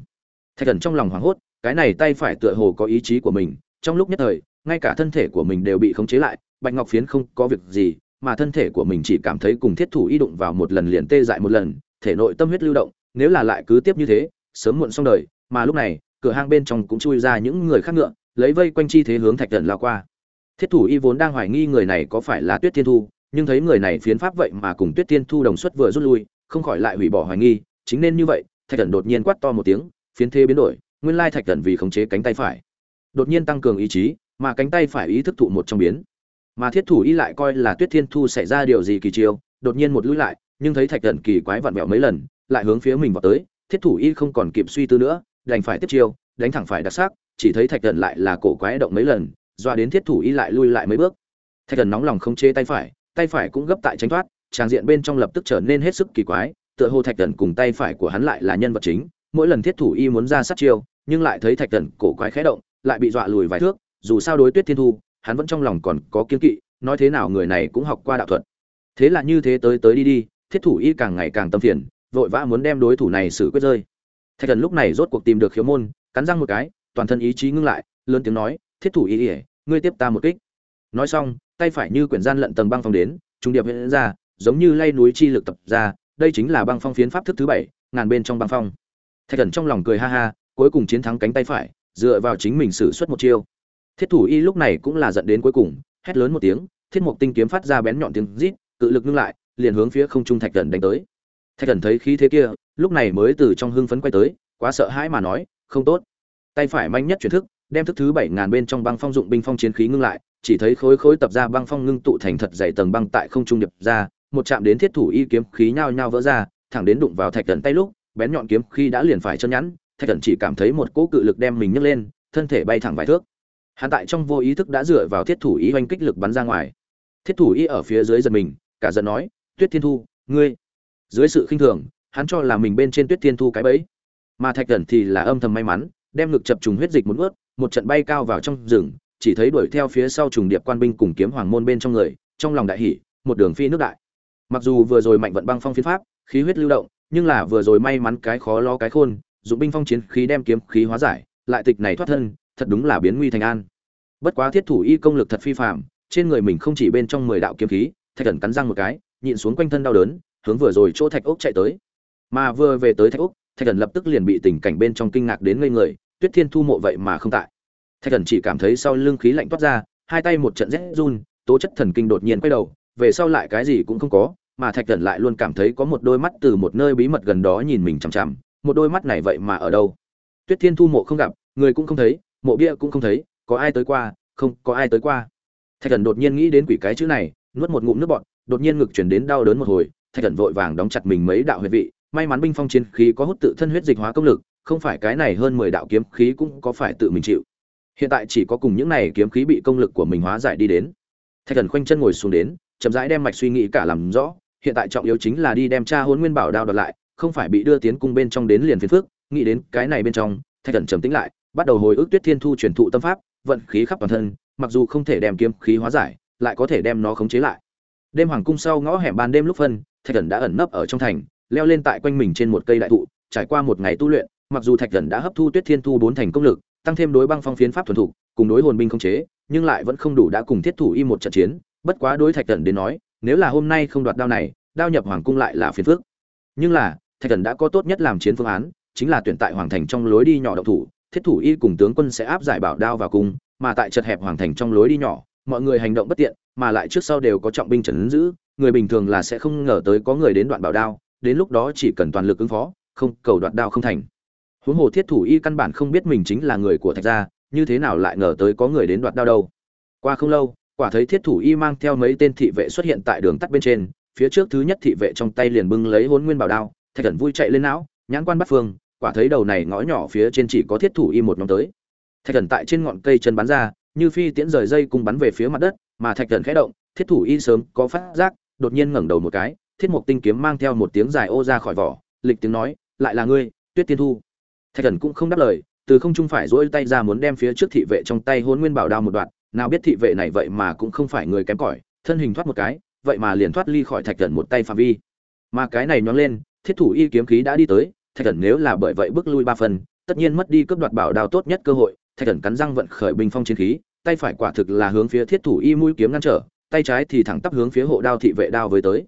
Thạch thần trong lòng hoảng hốt, cái này tay phải tựa hồ có ý chí của mình, trong lúc nhất thời, ngay cả thân thể của mình đều bị khống chế lại, bạch ngọc phiến không có việc gì mà thân thể của mình chỉ cảm thấy cùng thiết thủ y đụng vào một lần liền tê dại một lần, thể nội tâm huyết lưu động, nếu là lại cứ tiếp như thế, sớm muộn xong đời, mà lúc này, cửa hang bên trong cũng chui ra những người khác ngựa, lấy vây quanh chi thế hướng thạch thần lao qua. Thiết thủ y vốn đang hoài nghi người này có phải là tuyết thiên thu, nhưng thấy người này phiến pháp vậy mà cùng tuyết thiên thu đồng xuất vừa rút lui, không khỏi lại hủy bỏ hoài nghi, chính nên như vậy, thạch thần đột nhiên quát to một tiếng, phiến thế biến đổi, nguyên lai thạch thần vì khống chế cánh tay phải, đột nhiên tăng cường ý chí, mà cánh tay phải ý thức thụ một trong biến mà thiết thủ y lại coi là tuyết thiên thu xảy ra điều gì kỳ chiêu, đột nhiên một lũi lại, nhưng thấy thạch thần kỳ quái vặn vẹo mấy lần, lại hướng phía mình vào tới, thiết thủ y không còn kịp suy tư nữa, đành phải tiếp chiêu, đánh thẳng phải đặc sắc, chỉ thấy thạch thần lại là cổ quái động mấy lần, doa đến thiết thủ y lại lui lại mấy bước. Thạch thần nóng lòng không chế tay phải tay phải cũng gấp tại tránh thoát, tràng diện bên trong lập tức trở nên hết sức kỳ quái, tựa hồ thạch thần cùng tay phải của hắn lại là nhân vật chính, mỗi lần thiết thủ y muốn ra sát chiêu, nhưng lại thấy thạch thần cổ quái khẽ động, lại bị dọa lùi vài thước, dù sao đối tuyết thiên thu hắn vẫn trong lòng còn có kiên kỵ, nói thế nào người này cũng học qua đạo thuật. Thế là như thế tới tới đi đi, thiết thủ y càng ngày càng tâm phiền, vội vã muốn đem đối thủ này xử quyết rơi. Thạch thần lúc này rốt cuộc tìm được khiếu môn, cắn răng một cái, toàn thân ý chí ngưng lại, lớn tiếng nói, thiết thủ y ỉa ngươi tiếp ta một kích. Nói xong, tay phải như quyển gian lận tầng băng phong đến, trung điệp hiện ra, giống như lay núi chi lực tập ra, đây chính là băng phong phiến pháp thức thứ bảy, ngàn bên trong băng phong. Thạch thần trong lòng cười ha ha, cuối cùng chiến thắng cánh tay phải, dựa vào chính mình xử suất một chiêu thiết thủ y lúc này cũng là giận đến cuối cùng, hét lớn một tiếng, thiết mục tinh kiếm phát ra bén nhọn tiếng rít, cự lực ngưng lại, liền hướng phía không trung thạch thần đánh tới. Thạch thần thấy khí thế kia, lúc này mới từ trong hưng phấn quay tới, quá sợ hãi mà nói, không tốt. Tay phải manh nhất chuyển thức, đem thức thứ bảy ngàn bên trong băng phong dụng binh phong chiến khí ngưng lại, chỉ thấy khối khối tập ra băng phong ngưng tụ thành thật dày tầng băng tại không trung điệp ra, một chạm đến thiết thủ y kiếm khí nhao nhao vỡ ra, thẳng đến đụng vào thạch thần tay lúc, bén nhọn kiếm khi đã liền phải chân nhẵn, thạch thần chỉ cảm thấy một cỗ cự lực đem mình nhấc lên, thân thể bay thẳng vài thước hắn tại trong vô ý thức đã dựa vào thiết thủ ý oanh kích lực bắn ra ngoài. Thiết thủ ý ở phía dưới giật mình, cả giận nói, tuyết thiên thu, ngươi. Dưới sự khinh thường, hắn cho là mình bên trên tuyết thiên thu cái bẫy. Mà thạch thần thì là âm thầm may mắn, đem ngực chập trùng huyết dịch một ướt một trận bay cao vào trong rừng, chỉ thấy đuổi theo phía sau trùng điệp quan binh cùng kiếm hoàng môn bên trong người, trong lòng đại hỉ, một đường phi nước đại. Mặc dù vừa rồi mạnh vận băng phong phiến pháp, khí huyết lưu động, nhưng là vừa rồi may mắn cái khó lo cái khôn, dụng binh phong chiến khí đem kiếm khí hóa giải, lại tịch này thoát thân thật đúng là biến nguy thành an. Bất quá thiết thủ y công lực thật phi phạm trên người mình không chỉ bên trong mười đạo kiếm khí, thạch thần cắn răng một cái, nhịn xuống quanh thân đau đớn, hướng vừa rồi chỗ thạch ốc chạy tới. Mà vừa về tới thạch ốc, thạch thần lập tức liền bị tình cảnh bên trong kinh ngạc đến ngây người, tuyết thiên thu mộ vậy mà không tại. Thạch thần chỉ cảm thấy sau lưng khí lạnh toát ra, hai tay một trận rét run, tố chất thần kinh đột nhiên quay đầu, về sau lại cái gì cũng không có, mà thạch thần lại luôn cảm thấy có một đôi mắt từ một nơi bí mật gần đó nhìn mình chằm chằm, một đôi mắt này vậy mà ở đâu? Tuyết thiên thu mộ không gặp, người cũng không thấy mộ bia cũng không thấy, có ai tới qua, không, có ai tới qua. Thạch thần đột nhiên nghĩ đến quỷ cái chữ này, nuốt một ngụm nước bọt, đột nhiên ngực chuyển đến đau đớn một hồi, thạch thần vội vàng đóng chặt mình mấy đạo huyệt vị, may mắn binh phong chiến khí có hút tự thân huyết dịch hóa công lực, không phải cái này hơn mười đạo kiếm khí cũng có phải tự mình chịu. Hiện tại chỉ có cùng những này kiếm khí bị công lực của mình hóa giải đi đến. Thạch thần khoanh chân ngồi xuống đến, chậm rãi đem mạch suy nghĩ cả làm rõ, hiện tại trọng yếu chính là đi đem cha hôn nguyên bảo đao đoạt lại, không phải bị đưa tiến cung bên trong đến liền phiền phước nghĩ đến cái này bên trong, thạch thần trầm tĩnh lại bắt đầu hồi ức tuyết thiên thu truyền thụ tâm pháp, vận khí khắp toàn thân, mặc dù không thể đem kiếm khí hóa giải, lại có thể đem nó khống chế lại đêm hoàng cung sau ngõ hẻm ban đêm lúc phân, thạch thần đã ẩn nấp ở trong thành, leo lên tại quanh mình trên một cây đại thụ, trải qua một ngày tu luyện, mặc dù thạch thần đã hấp thu tuyết thiên thu bốn thành công lực, tăng thêm đối băng phong phiến pháp thuần thục, cùng đối hồn binh khống chế, nhưng lại vẫn không đủ đã cùng thiết thủ y một trận chiến, bất quá đối thạch thần đến nói, nếu là hôm nay không đoạt đao này, đao nhập hoàng cung lại là phiền phức. nhưng là, thạch thần đã có tốt nhất làm chiến phương án, chính là tuyển tại hoàng thành trong lối đi nhỏ động thủ thiết thủ y cùng tướng quân sẽ áp giải bảo đao vào cung, mà tại chật hẹp hoàng thành trong lối đi nhỏ, mọi người hành động bất tiện, mà lại trước sau đều có trọng binh trấn giữ, người bình thường là sẽ không ngờ tới có người đến đoạn bảo đao, đến lúc đó chỉ cần toàn lực ứng phó, không, cầu đoạt đao không thành. Huống hồ thiết thủ y căn bản không biết mình chính là người của thạch gia, như thế nào lại ngờ tới có người đến đoạt đao đâu. Qua không lâu, quả thấy thiết thủ y mang theo mấy tên thị vệ xuất hiện tại đường tắt bên trên, phía trước thứ nhất thị vệ trong tay liền bưng lấy hôn nguyên bảo đao, thạch thần vui chạy lên não, nhãn quan bắt phương quả thấy đầu này ngõ nhỏ phía trên chỉ có thiết thủ y một nhóm tới. Thạch thần tại trên ngọn cây chân bắn ra, như phi tiễn rời dây cùng bắn về phía mặt đất, mà thạch thần khẽ động, thiết thủ y sớm có phát giác, đột nhiên ngẩng đầu một cái, thiết mục tinh kiếm mang theo một tiếng dài ô ra khỏi vỏ, lịch tiếng nói, lại là ngươi, tuyết tiên thu. Thạch thần cũng không đáp lời, từ không trung phải dỗi tay ra muốn đem phía trước thị vệ trong tay hôn nguyên bảo đao một đoạn, nào biết thị vệ này vậy mà cũng không phải người kém cỏi, thân hình thoát một cái, vậy mà liền thoát ly khỏi thạch thần một tay phạm vi. Mà cái này nhón lên, thiết thủ y kiếm khí đã đi tới thạch thần nếu là bởi vậy bước lui ba phần tất nhiên mất đi cướp đoạt bảo đao tốt nhất cơ hội. Thạch thần cắn răng vận khởi bình phong chiến khí tay phải quả thực là hướng phía thiết thủ y mũi kiếm ngăn trở tay trái thì thẳng tắp hướng phía hộ đao thị vệ đao với tới.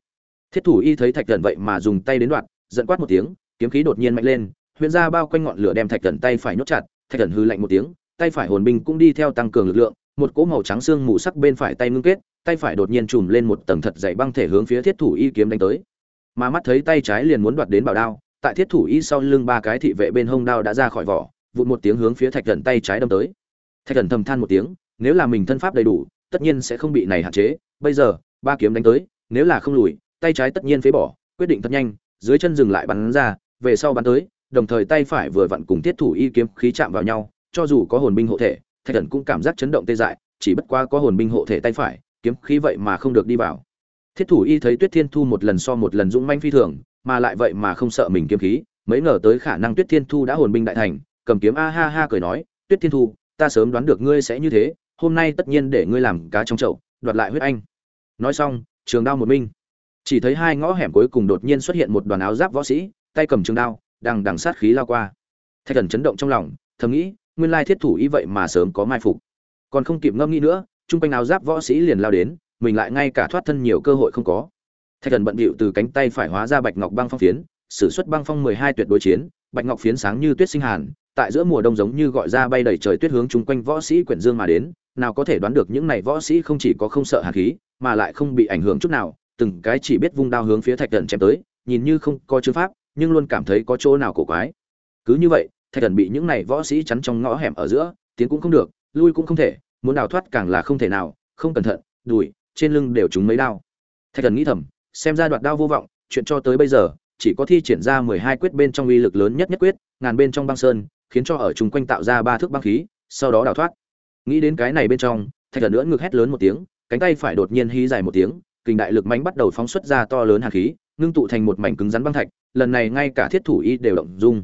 Thiết thủ y thấy thạch thần vậy mà dùng tay đến đoạt, giận quát một tiếng kiếm khí đột nhiên mạnh lên huyễn ra bao quanh ngọn lửa đem thạch thần tay phải nhốt chặt. Thạch thần hư lạnh một tiếng tay phải hồn binh cũng đi theo tăng cường lực lượng một cỗ màu trắng xương mù sắc bên phải tay ngưng kết tay phải đột nhiên chùm lên một tầng thật dày băng thể hướng phía thiết thủ y kiếm đánh tới. Mà mắt thấy tay trái liền muốn đoạt đến bảo đao tại thiết thủ y sau lưng ba cái thị vệ bên hông đao đã ra khỏi vỏ, vụt một tiếng hướng phía thạch thần tay trái đâm tới. Thạch thần thầm than một tiếng, nếu là mình thân pháp đầy đủ, tất nhiên sẽ không bị này hạn chế. Bây giờ, ba kiếm đánh tới, nếu là không lùi, tay trái tất nhiên phế bỏ, quyết định thật nhanh, dưới chân dừng lại bắn ra, về sau bắn tới, đồng thời tay phải vừa vặn cùng thiết thủ y kiếm khí chạm vào nhau, cho dù có hồn binh hộ thể, thạch thần cũng cảm giác chấn động tê dại, chỉ bất qua có hồn binh hộ thể tay phải, kiếm khí vậy mà không được đi vào. Thiết thủ y thấy tuyết thiên thu một lần so một lần dũng manh phi thường mà lại vậy mà không sợ mình kiếm khí, mấy ngờ tới khả năng tuyết thiên thu đã hồn binh đại thành, cầm kiếm a ha ha cười nói, tuyết thiên thu, ta sớm đoán được ngươi sẽ như thế, hôm nay tất nhiên để ngươi làm cá trong chậu, đoạt lại huyết anh. Nói xong, trường đao một minh. Chỉ thấy hai ngõ hẻm cuối cùng đột nhiên xuất hiện một đoàn áo giáp võ sĩ, tay cầm trường đao, đằng đằng sát khí lao qua. Thạch thần chấn động trong lòng, thầm nghĩ, nguyên lai thiết thủ ý vậy mà sớm có mai phục. Còn không kịp ngâm nghĩ nữa chung quanh áo giáp võ sĩ liền lao đến, mình lại ngay cả thoát thân nhiều cơ hội không có thạch thần bận bịu từ cánh tay phải hóa ra bạch ngọc băng phong phiến, sử xuất băng phong mười hai tuyệt đối chiến, bạch ngọc phiến sáng như tuyết sinh hàn, tại giữa mùa đông giống như gọi ra bay đầy trời tuyết hướng chung quanh võ sĩ quyển dương mà đến, nào có thể đoán được những này võ sĩ không chỉ có không sợ hàn khí, mà lại không bị ảnh hưởng chút nào, từng cái chỉ biết vung đao hướng phía thạch thần chém tới, nhìn như không có chữ pháp, nhưng luôn cảm thấy có chỗ nào cổ quái. Cứ như vậy, thạch thần bị những này võ sĩ chắn trong ngõ hẻm ở giữa, tiến cũng không được, lui cũng không thể, muốn đào thoát càng là không thể nào, không cẩn thận, đùi, trên lưng đều trúng mấy đao. Thạch thần nghĩ thầm xem ra đoạt đao vô vọng, chuyện cho tới bây giờ, chỉ có thi triển ra mười hai quyết bên trong uy lực lớn nhất nhất quyết, ngàn bên trong băng sơn, khiến cho ở chung quanh tạo ra ba thước băng khí, sau đó đào thoát. Nghĩ đến cái này bên trong, thạch thần nữa ngược hét lớn một tiếng, cánh tay phải đột nhiên hí dài một tiếng kình đại lực mánh bắt đầu phóng xuất ra to lớn hàn khí, ngưng tụ thành một mảnh cứng rắn băng thạch, lần này ngay cả thiết thủ y đều động dung.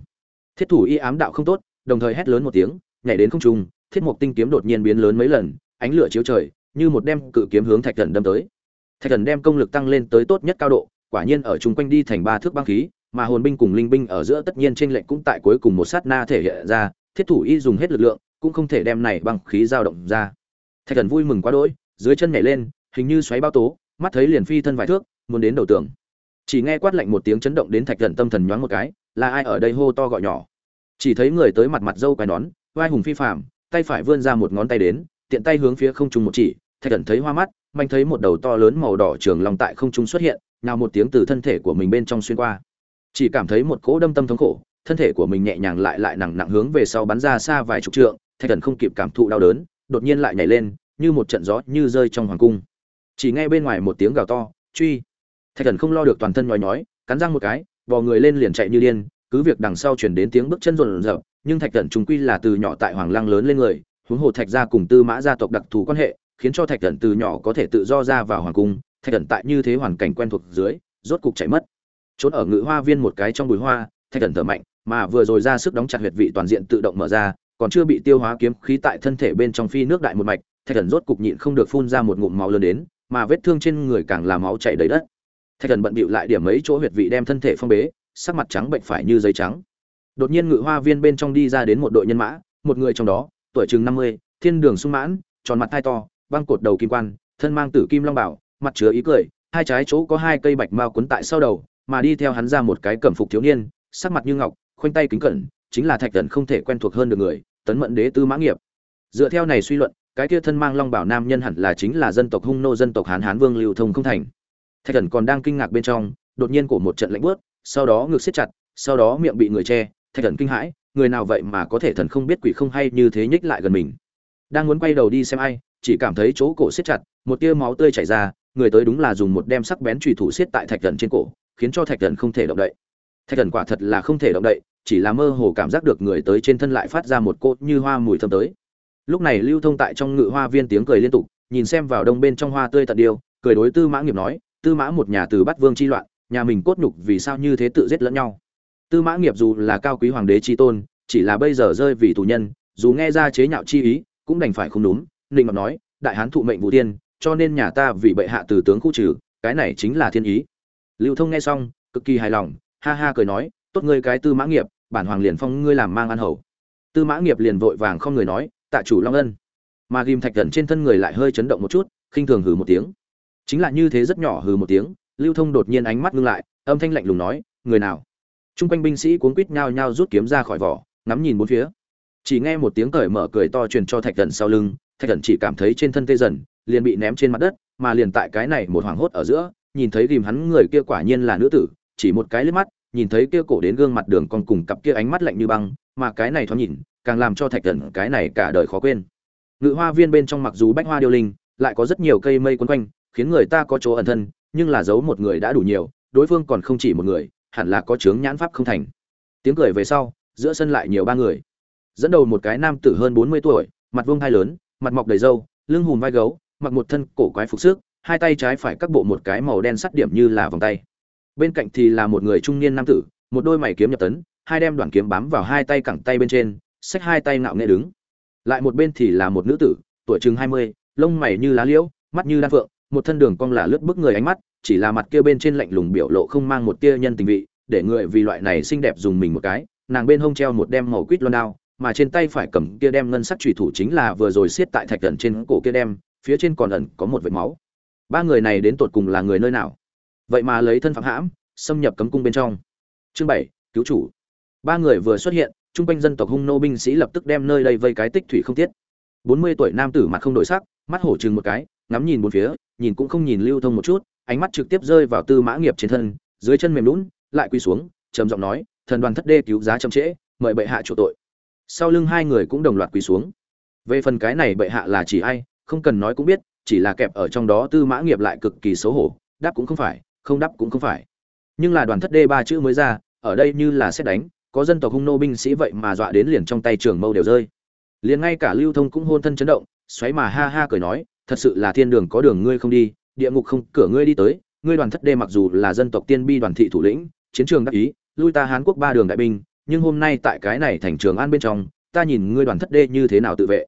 Thiết thủ y ám đạo không tốt, đồng thời hét lớn một tiếng, nhảy đến không trung, thiết mục tinh kiếm đột nhiên biến lớn mấy lần, ánh lửa chiếu trời, như một đem cự kiếm hướng thạch thần đâm tới thạch thần đem công lực tăng lên tới tốt nhất cao độ, quả nhiên ở chung quanh đi thành ba thước băng khí, mà hồn binh cùng linh binh ở giữa tất nhiên trên lệnh cũng tại cuối cùng một sát na thể hiện ra, thiết thủ y dùng hết lực lượng, cũng không thể đem này băng khí dao động ra. Thạch thần vui mừng quá đỗi, dưới chân nhảy lên, hình như xoáy bao tố, mắt thấy liền phi thân vài thước, muốn đến đầu tường. Chỉ nghe quát lạnh một tiếng chấn động đến thạch thần tâm thần nhoáng một cái, là ai ở đây hô to gọi nhỏ. Chỉ thấy người tới mặt mặt dâu quai nón, vai hùng phi phạm tay phải vươn ra một ngón tay đến, tiện tay hướng phía không trung một chỉ thạch thần thấy hoa mắt manh thấy một đầu to lớn màu đỏ trường long tại không trung xuất hiện nào một tiếng từ thân thể của mình bên trong xuyên qua. Chỉ cảm thấy một cỗ đâm tâm thống khổ thân thể của mình nhẹ nhàng lại lại nặng nặng hướng về sau bắn ra xa vài chục trượng thạch thần không kịp cảm thụ đau đớn đột nhiên lại nhảy lên như một trận gió như rơi trong hoàng cung. Chỉ nghe bên ngoài một tiếng gào to truy. Thạch thần không lo được toàn thân nhói nhói cắn răng một cái vò người lên liền chạy như điên cứ việc đằng sau chuyển đến tiếng bước chân rộn rộn, nhưng thạch thần chúng quy là từ nhỏ tại hoàng lang lớn lên người huống hồ thạch gia cùng tư mã gia tộc đặc thù quan hệ khiến cho thạch thần từ nhỏ có thể tự do ra vào hoàng cung, thạch thần tại như thế hoàn cảnh quen thuộc dưới, rốt cục chạy mất. Trốn ở ngự hoa viên một cái trong bụi hoa, thạch thần thở mạnh, mà vừa rồi ra sức đóng chặt huyệt vị toàn diện tự động mở ra, còn chưa bị tiêu hóa kiếm khí tại thân thể bên trong phi nước đại một mạch, thạch thần rốt cục nhịn không được phun ra một ngụm máu lớn đến, mà vết thương trên người càng làm máu chảy đầy đất. Thạch thần bận bịu lại điểm mấy chỗ huyệt vị đem thân thể phong bế, sắc mặt trắng bệnh phải như giấy trắng. Đột nhiên ngự hoa viên bên trong đi ra đến một đội nhân mã, một người trong đó, tuổi chừng năm mươi, thiên đường sung mãn, tròn mặt thai to băng cột đầu kim quan, thân mang tử kim long bảo, mặt chứa ý cười, hai trái chỗ có hai cây bạch mao cuốn tại sau đầu, mà đi theo hắn ra một cái cẩm phục thiếu niên, sắc mặt như ngọc, khoanh tay kính cẩn, chính là thạch thần không thể quen thuộc hơn được người, tấn mẫn đế tư mã nghiệp. Dựa theo này suy luận, cái kia thân mang long bảo nam nhân hẳn là chính là dân tộc hung nô dân tộc hán hán vương lưu thông không thành. Thạch thần còn đang kinh ngạc bên trong, đột nhiên cổ một trận lạnh bớt sau đó ngực siết chặt, sau đó miệng bị người che, thạch thần kinh hãi, người nào vậy mà có thể thần không biết quỷ không hay như thế nhích lại gần mình. Đang muốn quay đầu đi xem ai chỉ cảm thấy chỗ cổ siết chặt, một tia máu tươi chảy ra, người tới đúng là dùng một đem sắc bén trùy thủ siết tại thạch thần trên cổ, khiến cho thạch thần không thể động đậy. Thạch thần quả thật là không thể động đậy, chỉ là mơ hồ cảm giác được người tới trên thân lại phát ra một cốt như hoa mùi thơm tới. Lúc này lưu thông tại trong ngự hoa viên tiếng cười liên tục, nhìn xem vào đông bên trong hoa tươi tận điêu, cười đối tư mã nghiệp nói, tư mã, một nhà từ bắt vương chi loạn, nhà mình cốt nhục vì sao như thế tự giết lẫn nhau? Tư mã nghiệp dù là cao quý hoàng đế chi tôn, chỉ là bây giờ rơi vì tù nhân, dù nghe ra chế nhạo chi ý, cũng đành phải không đúng ninh ngọc nói, đại hán thụ mệnh vũ tiên, cho nên nhà ta vì bệ hạ từ tướng khu trừ, cái này chính là thiên ý. Lưu thông nghe xong, cực kỳ hài lòng, ha ha cười nói, tốt ngươi cái tư mã nghiệp, bản hoàng liền phong ngươi làm mang ăn hầu. Tư mã nghiệp liền vội vàng không người nói, tạ chủ long ân. Mà ghim thạch thần trên thân người lại hơi chấn động một chút, khinh thường hừ một tiếng. Chính là như thế rất nhỏ hừ một tiếng, lưu thông đột nhiên ánh mắt ngưng lại, âm thanh lạnh lùng nói, người nào? Trung quanh binh sĩ cuốn quít nhao nhao rút kiếm ra khỏi vỏ, ngắm nhìn bốn phía. Chỉ nghe một tiếng cởi mở cười to truyền cho thạch thần sau lưng thạch thần chỉ cảm thấy trên thân tê dần, liền bị ném trên mặt đất, mà liền tại cái này một hoàng hốt ở giữa, nhìn thấy ghìm hắn người kia quả nhiên là nữ tử, chỉ một cái liếc mắt, nhìn thấy kia cổ đến gương mặt đường còn cùng cặp kia ánh mắt lạnh như băng, mà cái này thoáng nhìn, càng làm cho thạch thần cái này cả đời khó quên. Ngự hoa viên bên trong mặc dù bách hoa điêu linh, lại có rất nhiều cây mây quấn quanh, khiến người ta có chỗ ẩn thân, nhưng là giấu một người đã đủ nhiều, đối phương còn không chỉ một người, hẳn là có chướng nhãn pháp không thành. Tiếng cười về sau, giữa sân lại nhiều ba người. Dẫn đầu một cái nam tử hơn bốn mươi tuổi, mặt vuông hai lớn mặt mọc đầy râu, lưng hùm vai gấu, mặc một thân cổ quái phục sức, hai tay trái phải các bộ một cái màu đen sắt điểm như là vòng tay. Bên cạnh thì là một người trung niên nam tử, một đôi mày kiếm nhập tấn, hai đem đoạn kiếm bám vào hai tay cẳng tay bên trên, xách hai tay ngạo nghệ đứng. Lại một bên thì là một nữ tử, tuổi chừng hai mươi, lông mày như lá liễu, mắt như đan phượng, một thân đường cong là lướt bức người ánh mắt, chỉ là mặt kia bên trên lạnh lùng biểu lộ không mang một tia nhân tình vị, để người vì loại này xinh đẹp dùng mình một cái, nàng bên hông treo một đem màu quýt loan đao mà trên tay phải cầm kia đem ngân sắc chủy thủ chính là vừa rồi siết tại thạch gần trên cổ kia đem, phía trên còn ẩn có một vệt máu. Ba người này đến tột cùng là người nơi nào? Vậy mà lấy thân phạm hãm, xâm nhập cấm cung bên trong. Chương bảy, cứu chủ. Ba người vừa xuất hiện trung quanh dân tộc hung nô binh sĩ lập tức đem nơi đây vây cái tích thủy không tiết. Bốn mươi tuổi nam tử mặt không đổi sắc, mắt hổ trừng một cái, ngắm nhìn bốn phía, nhìn cũng không nhìn lưu thông một chút, ánh mắt trực tiếp rơi vào tư mã nghiệp trên thân, dưới chân mềm lún, lại quỳ xuống, trầm giọng nói, thần đoàn thất đê cứu giá chậm trễ, mời bệ hạ chủ tội sau lưng hai người cũng đồng loạt quỳ xuống. Về phần cái này bệ hạ là chỉ ai, không cần nói cũng biết, chỉ là kẹp ở trong đó tư mã nghiệp lại cực kỳ xấu hổ, đáp cũng không phải, không đáp cũng không phải. Nhưng là đoàn thất đê ba chữ mới ra, ở đây như là xét đánh, có dân tộc hung nô binh sĩ vậy mà dọa đến liền trong tay trường mâu đều rơi. Liền ngay cả lưu thông cũng hôn thân chấn động, xoáy mà ha ha cười nói, thật sự là thiên đường có đường ngươi không đi, địa ngục không, cửa ngươi đi tới, ngươi đoàn thất đê mặc dù là dân tộc tiên bi đoàn thị thủ lĩnh, chiến trường đắc ý, lui ta hán quốc ba đường đại binh nhưng hôm nay tại cái này thành trường an bên trong, ta nhìn ngươi đoàn thất đê như thế nào tự vệ.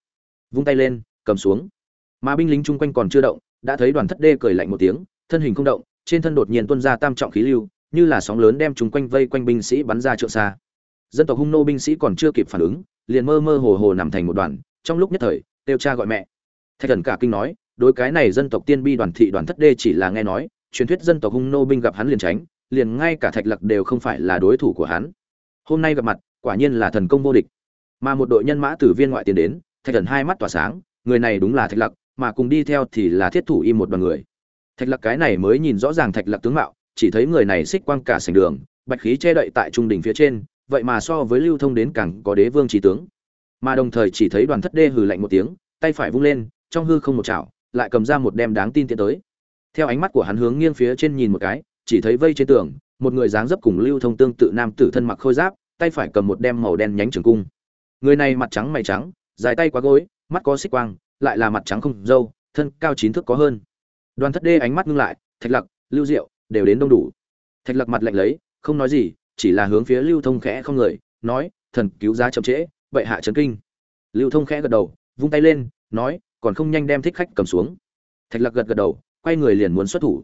Vung tay lên, cầm xuống. Mà binh lính chung quanh còn chưa động, đã thấy đoàn thất đê cười lạnh một tiếng, thân hình không động, trên thân đột nhiên tuôn ra tam trọng khí lưu, như là sóng lớn đem chúng quanh vây quanh binh sĩ bắn ra trượng xa. Dân tộc hung nô binh sĩ còn chưa kịp phản ứng, liền mơ mơ hồ hồ nằm thành một đoàn, trong lúc nhất thời, kêu cha gọi mẹ. Thạch thần cả kinh nói, đối cái này dân tộc tiên bi đoàn thị đoàn thất đê chỉ là nghe nói, truyền thuyết dân tộc hung nô binh gặp hắn liền tránh, liền ngay cả thạch lặc đều không phải là đối thủ của hắn hôm nay gặp mặt quả nhiên là thần công vô địch. Mà một đội nhân mã từ viên ngoại tiến đến thạch thần hai mắt tỏa sáng người này đúng là thạch lặc mà cùng đi theo thì là thiết thủ im một đoàn người. Thạch lặc cái này mới nhìn rõ ràng thạch lặc tướng mạo chỉ thấy người này xích quang cả sành đường bạch khí che đậy tại trung đỉnh phía trên vậy mà so với lưu thông đến cảng, có đế vương trí tướng. Mà đồng thời chỉ thấy đoàn thất đê hừ lạnh một tiếng tay phải vung lên trong hư không một chảo lại cầm ra một đem đáng tin tiến tới. Theo ánh mắt của hắn hướng nghiêng phía trên nhìn một cái chỉ thấy vây trên tường một người dáng dấp cùng lưu thông tương tự nam tử thân mặc khôi giáp, tay phải cầm một đem màu đen nhánh trường cung. Người này mặt trắng mày trắng, dài tay quá gối, mắt có xích quang, lại là mặt trắng không dâu, thân cao chín thước có hơn. Đoàn thất đê ánh mắt ngưng lại, thạch lặc, lưu diệu đều đến đông đủ. Thạch lặc mặt lạnh lấy, không nói gì, chỉ là hướng phía lưu thông khẽ không người, nói, thần cứu giá chậm trễ vậy hạ trấn kinh. Lưu thông khẽ gật đầu, vung tay lên, nói, còn không nhanh đem thích khách cầm xuống. Thạch lặc gật gật đầu, quay người liền muốn xuất thủ.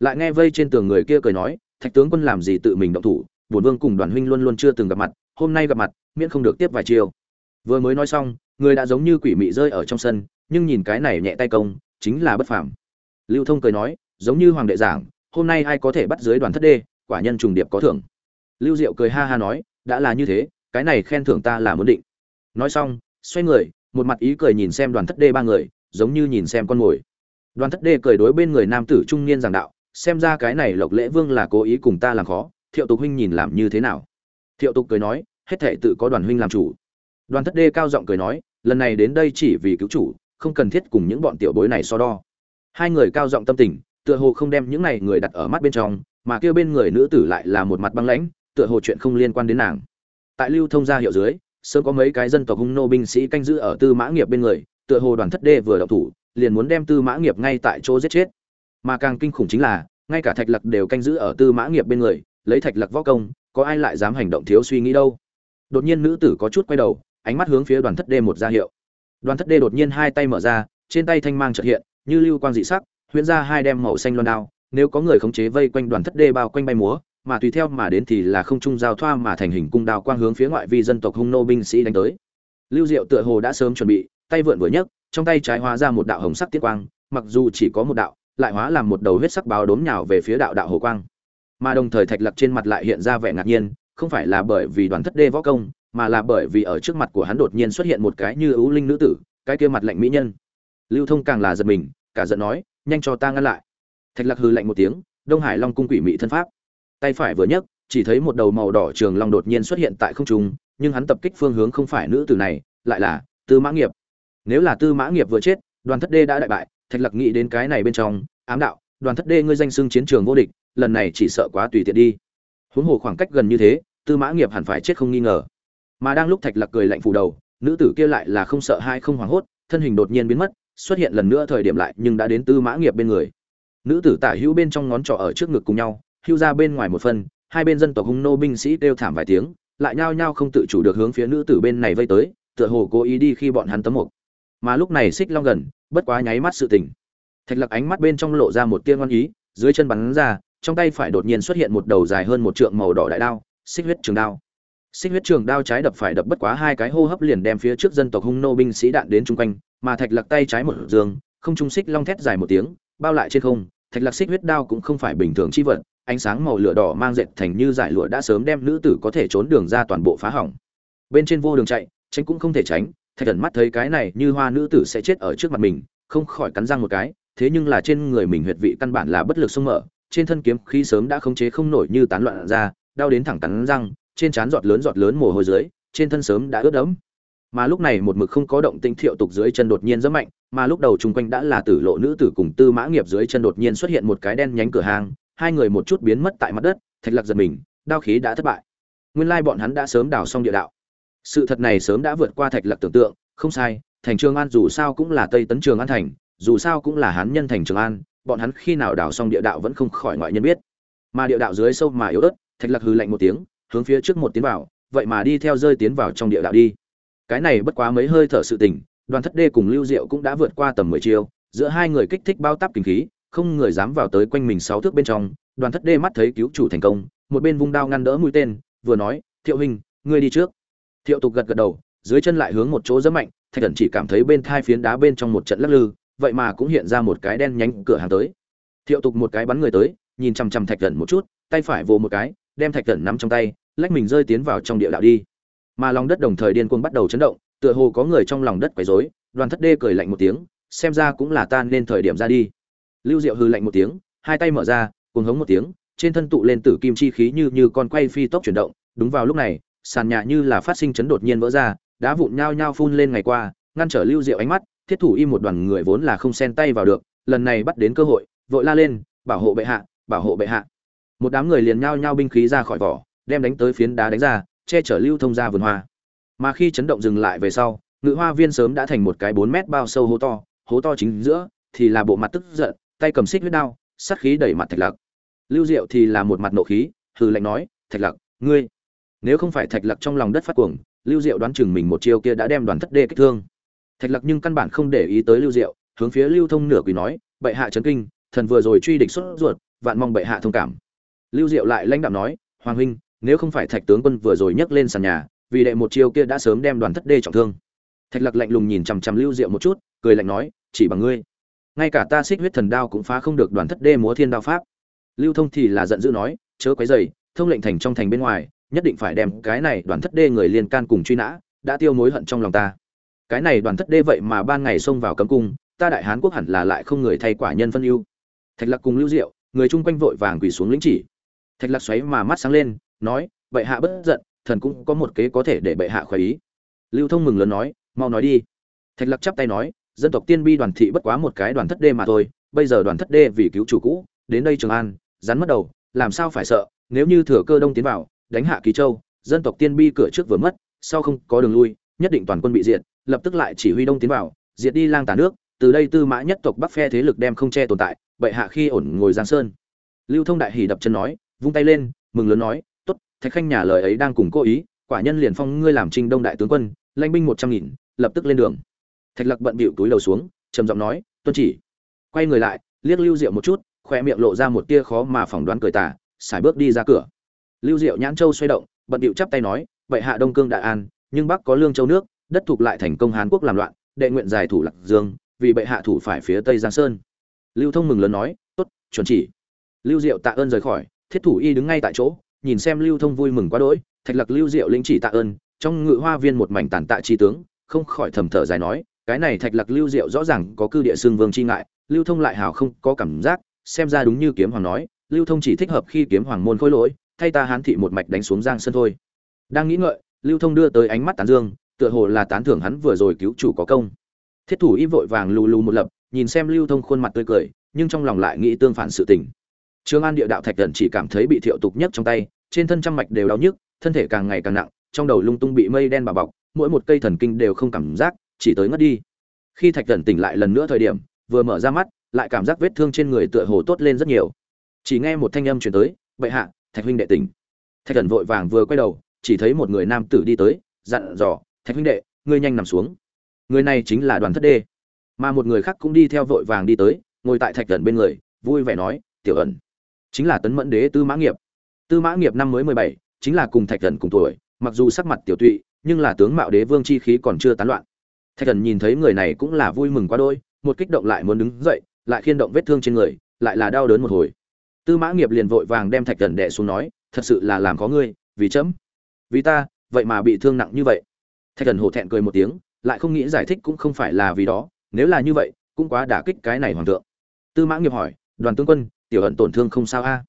Lại nghe vây trên tường người kia cười nói thạch tướng quân làm gì tự mình động thủ, bổn vương cùng đoàn huynh luôn luôn chưa từng gặp mặt, hôm nay gặp mặt, miễn không được tiếp vài chiêu. Vừa mới nói xong, người đã giống như quỷ mị rơi ở trong sân, nhưng nhìn cái này nhẹ tay công, chính là bất phàm. Lưu thông cười nói, giống như hoàng đệ giảng, hôm nay ai có thể bắt dưới đoàn thất đê, quả nhân trùng điệp có thưởng. Lưu diệu cười ha ha nói, đã là như thế, cái này khen thưởng ta là muốn định. Nói xong, xoay người, một mặt ý cười nhìn xem đoàn thất đê ba người, giống như nhìn xem con mồi. Đoàn thất đê cười đối bên người nam tử trung niên giảng đạo xem ra cái này lộc lễ vương là cố ý cùng ta làm khó, thiệu tục huynh nhìn làm như thế nào? Thiệu tục cười nói, hết thể tự có đoàn huynh làm chủ. Đoàn thất đê cao giọng cười nói, lần này đến đây chỉ vì cứu chủ, không cần thiết cùng những bọn tiểu bối này so đo. Hai người cao giọng tâm tình, tựa hồ không đem những này người đặt ở mắt bên trong, mà kêu bên người nữ tử lại là một mặt băng lãnh, tựa hồ chuyện không liên quan đến nàng. Tại lưu thông gia hiệu dưới, sớm có mấy cái dân tộc hung nô binh sĩ canh giữ ở tư mã nghiệp bên người, tựa hồ đoàn thất đê vừa đậu thủ, liền muốn đem tư mã nghiệp ngay tại chỗ giết chết mà càng kinh khủng chính là, ngay cả thạch lặc đều canh giữ ở tư mã nghiệp bên người, lấy thạch lặc võ công, có ai lại dám hành động thiếu suy nghĩ đâu? Đột nhiên nữ tử có chút quay đầu, ánh mắt hướng phía đoàn thất đê một ra hiệu. Đoàn thất đê đột nhiên hai tay mở ra, trên tay thanh mang trợ hiện, như lưu quang dị sắc, huyễn ra hai đem màu xanh loan đao, nếu có người khống chế vây quanh đoàn thất đê bao quanh bay múa, mà tùy theo mà đến thì là không trung giao thoa mà thành hình cung đao quang hướng phía ngoại vi dân tộc hung nô binh sĩ đánh tới. Lưu diệu tựa hồ đã sớm chuẩn bị, tay vượn vừa nhấc, trong tay trái hóa ra một đạo hồng sắc tiết quang, mặc dù chỉ có một đạo lại hóa làm một đầu huyết sắc báo đốm nhào về phía đạo đạo hồ quang. Mà đồng thời thạch lặc trên mặt lại hiện ra vẻ ngạc nhiên, không phải là bởi vì đoàn thất đê võ công, mà là bởi vì ở trước mặt của hắn đột nhiên xuất hiện một cái như ưu linh nữ tử, cái kia mặt lạnh mỹ nhân. Lưu thông càng là giật mình, cả giận nói, nhanh cho ta ngăn lại. Thạch lạc hư lạnh một tiếng, đông hải long cung quỷ mỹ thân pháp. Tay phải vừa nhấc, chỉ thấy một đầu màu đỏ trường long đột nhiên xuất hiện tại không trung, nhưng hắn tập kích phương hướng không phải nữ tử này, lại là tư mã nghiệp. Nếu là tư mã nghiệp vừa chết đoàn thất đê đã đại bại thạch lạc nghĩ đến cái này bên trong ám đạo đoàn thất đê ngươi danh xưng chiến trường vô địch lần này chỉ sợ quá tùy tiện đi. Huống hồ khoảng cách gần như thế tư mã nghiệp hẳn phải chết không nghi ngờ. Mà đang lúc thạch lạc cười lạnh phủ đầu nữ tử kia lại là không sợ hai không hoảng hốt thân hình đột nhiên biến mất xuất hiện lần nữa thời điểm lại nhưng đã đến tư mã nghiệp bên người. Nữ tử tả hữu bên trong ngón trỏ ở trước ngực cùng nhau hưu ra bên ngoài một phân, hai bên dân tộc hung nô binh sĩ kêu thảm vài tiếng lại nhao nhao không tự chủ được hướng phía nữ tử bên này vây tới tựa hồ cố ý đi khi bọn hắn tấm mục mà lúc này xích long gần, bất quá nháy mắt sự tình thạch lặc ánh mắt bên trong lộ ra một tia ngon ý, dưới chân bắn ra, trong tay phải đột nhiên xuất hiện một đầu dài hơn một trượng màu đỏ đại đao, xích huyết trường đao. Xích huyết trường đao trái đập phải đập bất quá hai cái hô hấp liền đem phía trước dân tộc hung nô binh sĩ đạn đến chung quanh, mà thạch lặc tay trái một giường, không trung xích long thét dài một tiếng, bao lại trên không, thạch lặc xích huyết đao cũng không phải bình thường chi vật, ánh sáng màu lửa đỏ mang dệt thành như giải lụa đã sớm đem nữ tử có thể trốn đường ra toàn bộ phá hỏng. Bên trên vô đường chạy, tránh cũng không thể tránh thạch thần mắt thấy cái này như hoa nữ tử sẽ chết ở trước mặt mình, không khỏi cắn răng một cái, thế nhưng là trên người mình huyệt vị căn bản là bất lực sông mở, trên thân kiếm khí sớm đã khống chế không nổi như tán loạn ra, đau đến thẳng cắn răng, trên trán giọt lớn giọt lớn mồ hôi dưới, trên thân sớm đã ướt đẫm. Mà lúc này một mực không có động tĩnh thiệu tục dưới chân đột nhiên rất mạnh, mà lúc đầu chung quanh đã là tử lộ nữ tử cùng tư mã nghiệp dưới chân đột nhiên xuất hiện một cái đen nhánh cửa hàng, hai người một chút biến mất tại mặt đất, thạch lạc giật mình, đao khí đã thất bại. Nguyên lai bọn hắn đã sớm đào xong địa đạo sự thật này sớm đã vượt qua thạch lạc tưởng tượng, không sai, thành trường an dù sao cũng là tây tấn trường an thành, dù sao cũng là hán nhân thành trường an, bọn hắn khi nào đào xong địa đạo vẫn không khỏi ngoại nhân biết. Mà địa đạo dưới sâu mà yếu ớt, thạch lạc hừ lạnh một tiếng, hướng phía trước một tiến vào, vậy mà đi theo rơi tiến vào trong địa đạo đi. Cái này bất quá mấy hơi thở sự tình, đoàn thất đê cùng lưu diệu cũng đã vượt qua tầm mười chiêu, giữa hai người kích thích bao tắp kinh khí, không người dám vào tới quanh mình sáu thước bên trong, đoàn thất đê mắt thấy cứu chủ thành công, một bên vung đao ngăn đỡ mũi tên, vừa nói, thiệu hình ngươi đi trước thiệu tục gật gật đầu, dưới chân lại hướng một chỗ rất mạnh, thạch thần chỉ cảm thấy bên thai phiến đá bên trong một trận lắc lư, vậy mà cũng hiện ra một cái đen nhánh cửa hàng tới. Thiệu tục một cái bắn người tới, nhìn chằm chằm thạch thần một chút, tay phải vồ một cái, đem thạch thần nắm trong tay, lách mình rơi tiến vào trong địa đạo đi. Mà lòng đất đồng thời điên cuồng bắt đầu chấn động, tựa hồ có người trong lòng đất quấy rối, đoàn thất đê cười lạnh một tiếng, xem ra cũng là tan nên thời điểm ra đi. Lưu diệu hư lạnh một tiếng, hai tay mở ra, cuồng hống một tiếng, trên thân tụ lên tử kim chi khí như như con quay phi tốc chuyển động, đúng vào lúc này sàn nhà như là phát sinh chấn đột nhiên vỡ ra, đá vụn nhao nhao phun lên ngày qua, ngăn trở lưu diệu ánh mắt, thiết thủ im một đoàn người vốn là không xen tay vào được, lần này bắt đến cơ hội, vội la lên, bảo hộ bệ hạ, bảo hộ bệ hạ. Một đám người liền nhao nhao binh khí ra khỏi vỏ, đem đánh tới phiến đá đánh ra, che chở lưu thông ra vườn hoa. Mà khi chấn động dừng lại về sau, ngự hoa viên sớm đã thành một cái bốn mét bao sâu hố to hố to chính giữa thì là bộ mặt tức giận, tay cầm xích huyết đao, sát khí đẩy mặt thạch lặc lưu diệu thì là một mặt nộ khí, hừ lạnh nói, thạch lặc ngươi nếu không phải thạch lặc trong lòng đất phát cuồng, lưu diệu đoán chừng mình một chiêu kia đã đem đoàn thất đê kích thương. Thạch lặc nhưng căn bản không để ý tới lưu diệu, hướng phía lưu thông nửa quỳ nói, bệ hạ trấn kinh, thần vừa rồi truy địch xuất ruột, vạn mong bệ hạ thông cảm. Lưu diệu lại lãnh đạo nói, hoàng huynh, nếu không phải thạch tướng quân vừa rồi nhấc lên sàn nhà, vì đệ một chiêu kia đã sớm đem đoàn thất đê trọng thương. Thạch lặc lạnh lùng nhìn chằm chằm lưu diệu một chút, cười lạnh nói, chỉ bằng ngươi. Ngay cả ta xích huyết thần đao cũng phá không được đoàn thất đê múa thiên đao pháp. Lưu thông thì là giận dữ nói, chớ quấy dày thông lệnh thành trong thành bên ngoài nhất định phải đem cái này đoàn thất đê người liên can cùng truy nã, đã tiêu mối hận trong lòng ta. Cái này đoàn thất đê vậy mà ban ngày xông vào cấm cung, ta đại hán quốc hẳn là lại không người thay quả nhân phân ưu. Thạch lạc cùng lưu diệu, người chung quanh vội vàng quỳ xuống lĩnh chỉ. Thạch lạc xoáy mà mắt sáng lên, nói, bệ hạ bất giận, thần cũng có một kế có thể để bệ hạ khoái ý. Lưu thông mừng lớn nói, mau nói đi. Thạch lạc chắp tay nói, dân tộc tiên bi đoàn thị bất quá một cái đoàn thất đê mà thôi, bây giờ đoàn thất đê vì cứu chủ cũ, đến đây trường an, rắn mất đầu, làm sao phải sợ, nếu như thừa cơ đông tiến vào đánh hạ kỳ châu, dân tộc tiên bi cửa trước vừa mất, sau không có đường lui, nhất định toàn quân bị diệt, lập tức lại chỉ huy đông tiến vào, diệt đi lang tà nước, từ đây tư mã nhất tộc bắc phe thế lực đem không che tồn tại, bệ hạ khi ổn ngồi giang sơn. Lưu thông đại hỉ đập chân nói, vung tay lên, mừng lớn nói, tốt, thạch khanh nhà lời ấy đang cùng cố ý, quả nhân liền phong ngươi làm trinh đông đại tướng quân, lãnh binh một trăm nghìn, lập tức lên đường. Thạch lặc bận bịu túi đầu xuống, trầm giọng nói, tuân chỉ. Quay người lại, liếc lưu diệu một chút, khoe miệng lộ ra một tia khó mà phỏng đoán cười tả xài bước đi ra cửa lưu diệu nhãn châu xoay động, bận điệu chắp tay nói, vậy hạ đông cương đại an, nhưng bắc có lương châu nước, đất thuộc lại thành công hán quốc làm loạn, đệ nguyện giải thủ lạc dương, vì bệ hạ thủ phải phía tây giang sơn. Lưu thông mừng lớn nói, tốt, chuẩn chỉ. Lưu diệu tạ ơn rời khỏi, thiết thủ y đứng ngay tại chỗ, nhìn xem lưu thông vui mừng quá đỗi, thạch lạc lưu diệu lĩnh chỉ tạ ơn, trong ngự hoa viên một mảnh tàn tạ chi tướng, không khỏi thầm thở dài nói, cái này thạch lạc lưu diệu rõ ràng có cư địa xương vương chi ngại, lưu thông lại hào không có cảm giác, xem ra đúng như kiếm hoàng nói, lưu thông chỉ thích hợp khi kiếm hoàng môn khôi lỗi thay ta hán thị một mạch đánh xuống giang sơn thôi. Đang nghĩ ngợi, lưu thông đưa tới ánh mắt tán dương, tựa hồ là tán thưởng hắn vừa rồi cứu chủ có công. Thiết thủ y vội vàng lù lù một lập, nhìn xem lưu thông khuôn mặt tươi cười, nhưng trong lòng lại nghĩ tương phản sự tình. Trương an địa đạo thạch thần chỉ cảm thấy bị thiệu tục nhất trong tay, trên thân trăm mạch đều đau nhức, thân thể càng ngày càng nặng, trong đầu lung tung bị mây đen bà bọc, mỗi một cây thần kinh đều không cảm giác, chỉ tới ngất đi. Khi thạch thần tỉnh lại lần nữa thời điểm, vừa mở ra mắt, lại cảm giác vết thương trên người tựa hồ tốt lên rất nhiều. Chỉ nghe một thanh âm truyền tới, bệ hạ thạch huynh đệ tỉnh. Thạch thần vội vàng vừa quay đầu, chỉ thấy một người nam tử đi tới, dặn dò, thạch huynh đệ, ngươi nhanh nằm xuống. Người này chính là đoàn thất đê. Mà một người khác cũng đi theo vội vàng đi tới, ngồi tại thạch thần bên người, vui vẻ nói, tiểu ẩn, chính là tấn mẫn đế tư mã nghiệp. Tư mã nghiệp năm mới mười bảy, chính là cùng thạch thần cùng tuổi, mặc dù sắc mặt tiểu tụy, nhưng là tướng mạo đế vương chi khí còn chưa tán loạn. Thạch thần nhìn thấy người này cũng là vui mừng quá đôi một kích động lại muốn đứng dậy, lại khiên động vết thương trên người, lại là đau đớn một hồi tư mã nghiệp liền vội vàng đem thạch thần đẻ xuống nói, thật sự là làm có ngươi, vì chấm. Vì ta, vậy mà bị thương nặng như vậy. Thạch thần hổ thẹn cười một tiếng, lại không nghĩ giải thích cũng không phải là vì đó, nếu là như vậy, cũng quá đả kích cái này hoàng thượng. Tư mã nghiệp hỏi, đoàn tướng quân, tiểu hận tổn thương không sao a?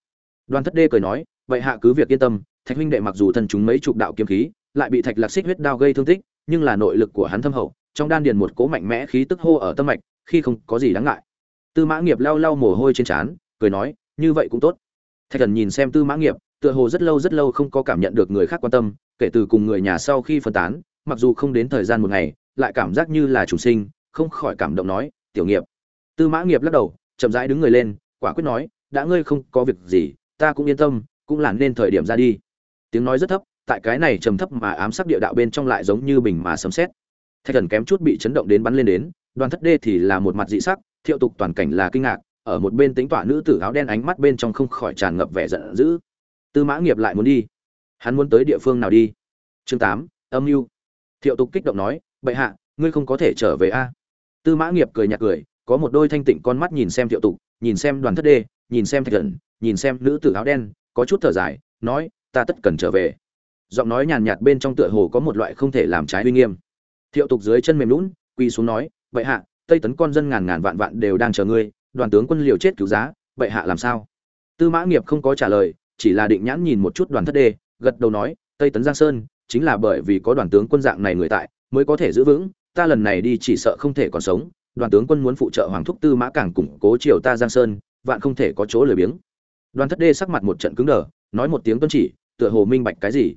Đoàn thất đê cười nói, vậy hạ cứ việc yên tâm, thạch huynh đệ mặc dù thân chúng mấy chục đạo kiếm khí, lại bị thạch lạc xích huyết đao gây thương tích, nhưng là nội lực của hắn thâm hậu, trong đan điền một cố mạnh mẽ khí tức hô ở tâm mạch, khi không có gì đáng ngại. Tư mã nghiệp lau lau mồ hôi trên trán, cười nói như vậy cũng tốt. Thạch thần nhìn xem tư mã nghiệp, tựa hồ rất lâu rất lâu không có cảm nhận được người khác quan tâm, kể từ cùng người nhà sau khi phân tán, mặc dù không đến thời gian một ngày, lại cảm giác như là chủ sinh, không khỏi cảm động nói, tiểu nghiệp. Tư mã nghiệp lắc đầu, chậm rãi đứng người lên, quả quyết nói, đã ngươi không có việc gì, ta cũng yên tâm, cũng là nên thời điểm ra đi. Tiếng nói rất thấp, tại cái này trầm thấp mà ám sắc địa đạo bên trong lại giống như bình mà sấm sét. Thạch thần kém chút bị chấn động đến bắn lên đến, đoàn thất đê thì là một mặt dị sắc, thiệu tục toàn cảnh là kinh ngạc ở một bên tính tỏa nữ tử áo đen ánh mắt bên trong không khỏi tràn ngập vẻ giận dữ. Tư mã nghiệp lại muốn đi. Hắn muốn tới địa phương nào đi? Chương tám, âm mưu. Thiệu tục kích động nói, bệ hạ, ngươi không có thể trở về a? Tư mã nghiệp cười nhạt cười, có một đôi thanh tịnh con mắt nhìn xem thiệu tục, nhìn xem đoàn thất đê, nhìn xem thạch thần, nhìn xem nữ tử áo đen, có chút thở dài, nói, ta tất cần trở về. Giọng nói nhàn nhạt bên trong tựa hồ có một loại không thể làm trái uy nghiêm. Thiệu tục dưới chân mềm lún quỳ xuống nói vậy hạ, tây tấn con dân ngàn ngàn vạn vạn đều đang chờ ngươi đoàn tướng quân liều chết cứu giá, vậy hạ làm sao? Tư mã nghiệp không có trả lời, chỉ là định nhãn nhìn một chút đoàn thất đê, gật đầu nói, tây tấn giang sơn, chính là bởi vì có đoàn tướng quân dạng này người tại, mới có thể giữ vững, ta lần này đi chỉ sợ không thể còn sống, đoàn tướng quân muốn phụ trợ hoàng thúc tư mã càng củng cố triều ta giang sơn, vạn không thể có chỗ lười biếng. Đoàn thất đê sắc mặt một trận cứng đờ, nói một tiếng tuân chỉ, tựa hồ minh bạch cái gì.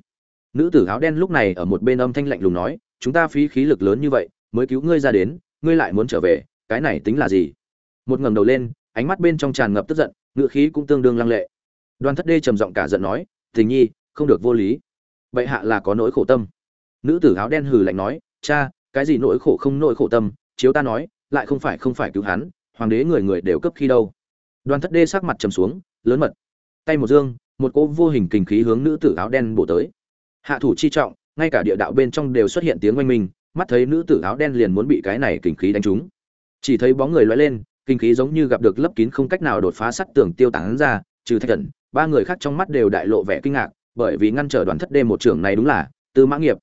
Nữ tử áo đen lúc này ở một bên âm thanh lạnh lùng nói, chúng ta phí khí lực lớn như vậy, mới cứu ngươi ra đến, ngươi lại muốn trở về, cái này tính là gì? Một ngẩng đầu lên, ánh mắt bên trong tràn ngập tức giận ngựa khí cũng tương đương lăng lệ. Đoàn thất đê trầm giọng cả giận nói, tình nhi, không được vô lý. Bệ hạ là có nỗi khổ tâm. Nữ tử áo đen hừ lạnh nói, cha, cái gì nỗi khổ không nỗi khổ tâm, chiếu ta nói, lại không phải không phải cứu hắn, hoàng đế người người đều cấp khi đâu. Đoàn thất đê sắc mặt trầm xuống, lớn mật. Tay một dương, một cỗ vô hình kình khí hướng nữ tử áo đen bổ tới. Hạ thủ chi trọng, ngay cả địa đạo bên trong đều xuất hiện tiếng oanh minh, mắt thấy nữ tử áo đen liền muốn bị cái này kình khí đánh trúng. Chỉ thấy bóng người loay lên kinh khí giống như gặp được lấp kín không cách nào đột phá sắt tường tiêu tán ra, trừ thạch thần ba người khác trong mắt đều đại lộ vẻ kinh ngạc, bởi vì ngăn trở đoàn thất đêm một trưởng này đúng là tư mã nghiệp.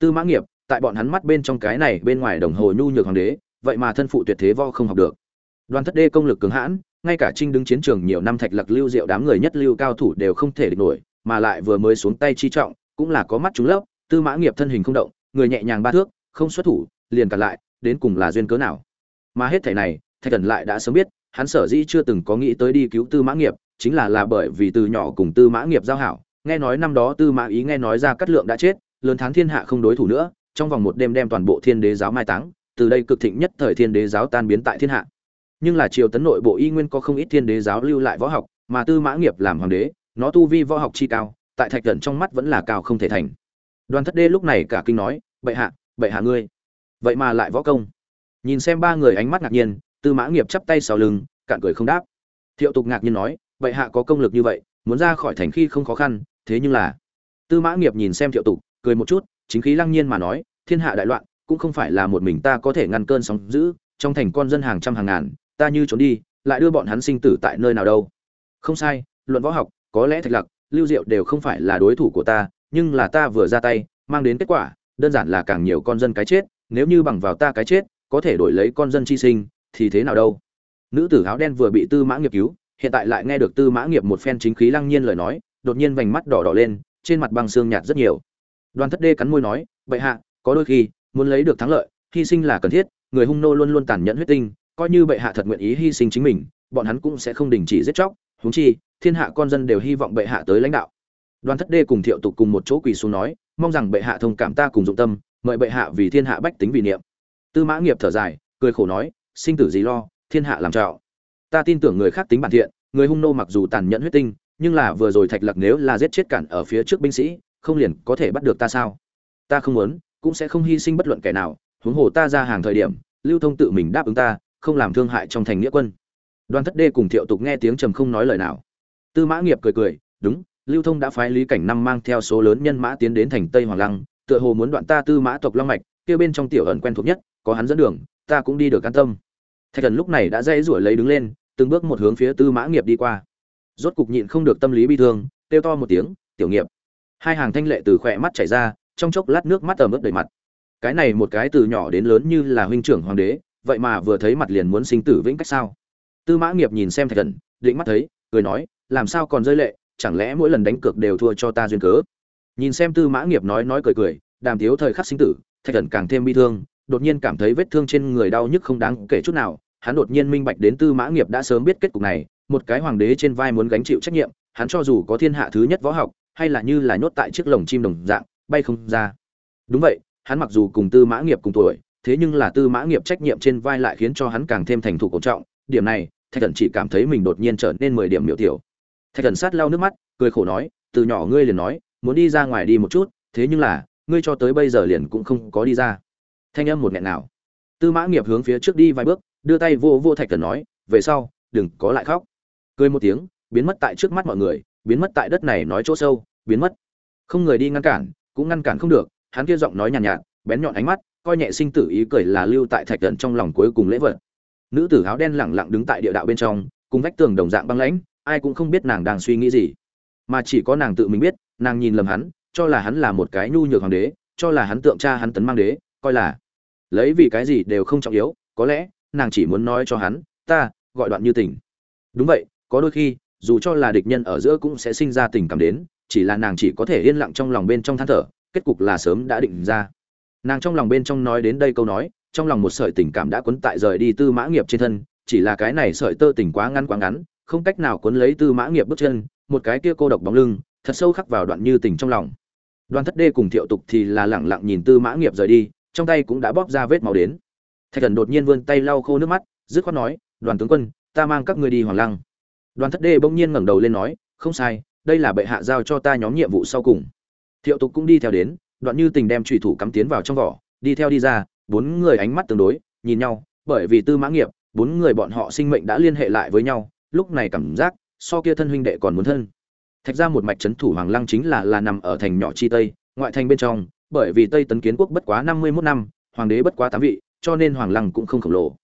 Tư mã nghiệp, tại bọn hắn mắt bên trong cái này bên ngoài đồng hồ nhu nhược hoàng đế, vậy mà thân phụ tuyệt thế vo không học được. Đoàn thất đê công lực cường hãn, ngay cả trinh đứng chiến trường nhiều năm thạch lặc lưu diệu đám người nhất lưu cao thủ đều không thể địch nổi, mà lại vừa mới xuống tay chi trọng, cũng là có mắt chúng lấp tư mã nghiệp thân hình không động, người nhẹ nhàng ba thước, không xuất thủ, liền cả lại, đến cùng là duyên cớ nào. Mà hết thảy này thạch thần lại đã sớm biết, hắn sở dĩ chưa từng có nghĩ tới đi cứu tư mã nghiệp, chính là là bởi vì từ nhỏ cùng tư mã nghiệp giao hảo, nghe nói năm đó tư mã ý nghe nói ra cát lượng đã chết, lớn thắng thiên hạ không đối thủ nữa, trong vòng một đêm đem toàn bộ thiên đế giáo mai táng, từ đây cực thịnh nhất thời thiên đế giáo tan biến tại thiên hạ. Nhưng là triều tấn nội bộ y nguyên có không ít thiên đế giáo lưu lại võ học, mà tư mã nghiệp làm hoàng đế, nó tu vi võ học chi cao, tại thạch thần trong mắt vẫn là cao không thể thành. Đoàn thất đê lúc này cả kinh nói, bệ hạ bệ hạ ngươi. Vậy mà lại võ công. Nhìn xem ba người ánh mắt ngạc nhiên tư mã nghiệp chắp tay sau lưng, cạn cười không đáp. Thiệu tục ngạc nhiên nói, bệ hạ có công lực như vậy, muốn ra khỏi thành khi không khó khăn, thế nhưng là tư mã nghiệp nhìn xem thiệu tục, cười một chút, chính khí lăng nhiên mà nói, thiên hạ đại loạn, cũng không phải là một mình ta có thể ngăn cơn sóng giữ trong thành con dân hàng trăm hàng ngàn, ta như trốn đi, lại đưa bọn hắn sinh tử tại nơi nào đâu. Không sai, luận võ học, có lẽ thạch lặc lưu diệu đều không phải là đối thủ của ta, nhưng là ta vừa ra tay, mang đến kết quả, đơn giản là càng nhiều con dân cái chết, nếu như bằng vào ta cái chết, có thể đổi lấy con dân chi sinh thì thế nào đâu? Nữ tử áo đen vừa bị tư mã nghiệp cứu, hiện tại lại nghe được tư mã nghiệp một phen chính khí lăng nhiên lời nói, đột nhiên vành mắt đỏ đỏ lên, trên mặt băng xương nhạt rất nhiều. Đoàn thất đê cắn môi nói vậy hạ, có đôi khi, muốn lấy được thắng lợi, hy sinh là cần thiết, người hung nô luôn luôn tàn nhẫn huyết tinh, coi như bệ hạ thật nguyện ý hy sinh chính mình, bọn hắn cũng sẽ không đình chỉ giết chóc, huống chi, thiên hạ con dân đều hy vọng bệ hạ tới lãnh đạo. Đoàn thất đê cùng thiệu tục cùng một chỗ quỳ xuống nói, mong rằng bệ hạ thông cảm ta cùng dụng tâm, mời bệ hạ vì thiên hạ bách tính vì niệm. Tư mã nghiệp thở dài, cười khổ nói sinh tử gì lo, thiên hạ làm trạo ta tin tưởng người khác tính bản thiện, người hung nô mặc dù tàn nhẫn huyết tinh, nhưng là vừa rồi thạch lặc nếu là giết chết cản ở phía trước binh sĩ, không liền có thể bắt được ta sao? Ta không muốn, cũng sẽ không hy sinh bất luận kẻ nào, huống hồ ta ra hàng thời điểm, lưu thông tự mình đáp ứng ta, không làm thương hại trong thành nghĩa quân. Đoàn thất đê cùng thiệu tục nghe tiếng trầm không nói lời nào. Tư mã nghiệp cười cười, đúng, lưu thông đã phái lý cảnh năm mang theo số lớn nhân mã tiến đến thành tây hoàng lăng, tựa hồ muốn đoạn ta tư mã tộc long mạch, kia bên trong tiểu ẩn quen thuộc nhất, có hắn dẫn đường, ta cũng đi được an tâm thạch thần lúc này đã dễ rủi lấy đứng lên, từng bước một hướng phía tư mã nghiệp đi qua. Rốt cục nhịn không được tâm lý bi thương, kêu to một tiếng, tiểu nghiệp. Hai hàng thanh lệ từ khỏe mắt chảy ra, trong chốc lát nước mắt ẩm ướt đầy mặt. Cái này một cái từ nhỏ đến lớn như là huynh trưởng hoàng đế, vậy mà vừa thấy mặt liền muốn sinh tử vĩnh cách sao? Tư mã nghiệp nhìn xem thạch thần, định mắt thấy, cười nói, làm sao còn rơi lệ, chẳng lẽ mỗi lần đánh cược đều thua cho ta duyên cớ? Nhìn xem tư mã nghiệp nói nói cười cười, đàm thiếu thời khắc sinh tử, thạch thần càng thêm bi thương, đột nhiên cảm thấy vết thương trên người đau nhức không đáng kể chút nào hắn đột nhiên minh bạch đến tư mã nghiệp đã sớm biết kết cục này, một cái hoàng đế trên vai muốn gánh chịu trách nhiệm, hắn cho dù có thiên hạ thứ nhất võ học, hay là như là nhốt tại chiếc lồng chim đồng dạng, bay không ra. Đúng vậy, hắn mặc dù cùng tư mã nghiệp cùng tuổi, thế nhưng là tư mã nghiệp trách nhiệm trên vai lại khiến cho hắn càng thêm thành thục cổ trọng. Điểm này, thạch Cẩn chỉ cảm thấy mình đột nhiên trở nên mười điểm miểu tiểu. Thạch Cẩn sát lau nước mắt, cười khổ nói, từ nhỏ ngươi liền nói, muốn đi ra ngoài đi một chút, thế nhưng là, ngươi cho tới bây giờ liền cũng không có đi ra. Thanh âm một nghẹn nào. Tư mã nghiệp hướng phía trước đi vài bước đưa tay vô vô thạch thần nói về sau đừng có lại khóc. Cười một tiếng biến mất tại trước mắt mọi người biến mất tại đất này nói chỗ sâu biến mất. Không người đi ngăn cản cũng ngăn cản không được hắn kia giọng nói nhàn nhạt, nhạt bén nhọn ánh mắt coi nhẹ sinh tử ý cười là lưu tại thạch thần trong lòng cuối cùng lễ vật. Nữ tử áo đen lẳng lặng đứng tại địa đạo bên trong cùng vách tường đồng dạng băng lãnh ai cũng không biết nàng đang suy nghĩ gì. Mà chỉ có nàng tự mình biết nàng nhìn lầm hắn cho là hắn là một cái nhu nhược hoàng đế cho là hắn tượng cha hắn tấn mang đế coi là lấy vì cái gì đều không trọng yếu có lẽ nàng chỉ muốn nói cho hắn, ta, gọi đoạn như tình. Đúng vậy, có đôi khi, dù cho là địch nhân ở giữa cũng sẽ sinh ra tình cảm đến, chỉ là nàng chỉ có thể yên lặng trong lòng bên trong than thở, kết cục là sớm đã định ra. Nàng trong lòng bên trong nói đến đây câu nói, trong lòng một sợi tình cảm đã cuốn tại rời đi tư mã nghiệp trên thân, chỉ là cái này sợi tơ tình quá ngắn quá ngắn, không cách nào cuốn lấy tư mã nghiệp bước chân, một cái kia cô độc bóng lưng, thật sâu khắc vào đoạn như tình trong lòng. Đoàn thất đê cùng thiệu tục thì là lẳng lặng nhìn tư mã nghiệp rời đi, trong tay cũng đã bóp ra vết máu đến thạch thần đột nhiên vươn tay lau khô nước mắt, dứt khoát nói, đoàn tướng quân, ta mang các ngươi đi hoàng lăng. Đoàn thất đê bỗng nhiên ngẩng đầu lên nói, không sai, đây là bệ hạ giao cho ta nhóm nhiệm vụ sau cùng. Thiệu tục cũng đi theo đến, đoạn như tình đem trùy thủ cắm tiến vào trong vỏ, đi theo đi ra, bốn người ánh mắt tương đối, nhìn nhau, bởi vì tư mã nghiệp, bốn người bọn họ sinh mệnh đã liên hệ lại với nhau, lúc này cảm giác, so kia thân huynh đệ còn muốn thân. Thạch ra một mạch trấn thủ hoàng lăng chính là là nằm ở thành nhỏ chi tây, ngoại thành bên trong, bởi vì tây tấn kiến quốc bất quá năm mươi mốt năm, hoàng đế bất quá tám vị cho nên hoàng lăng cũng không khổng lồ.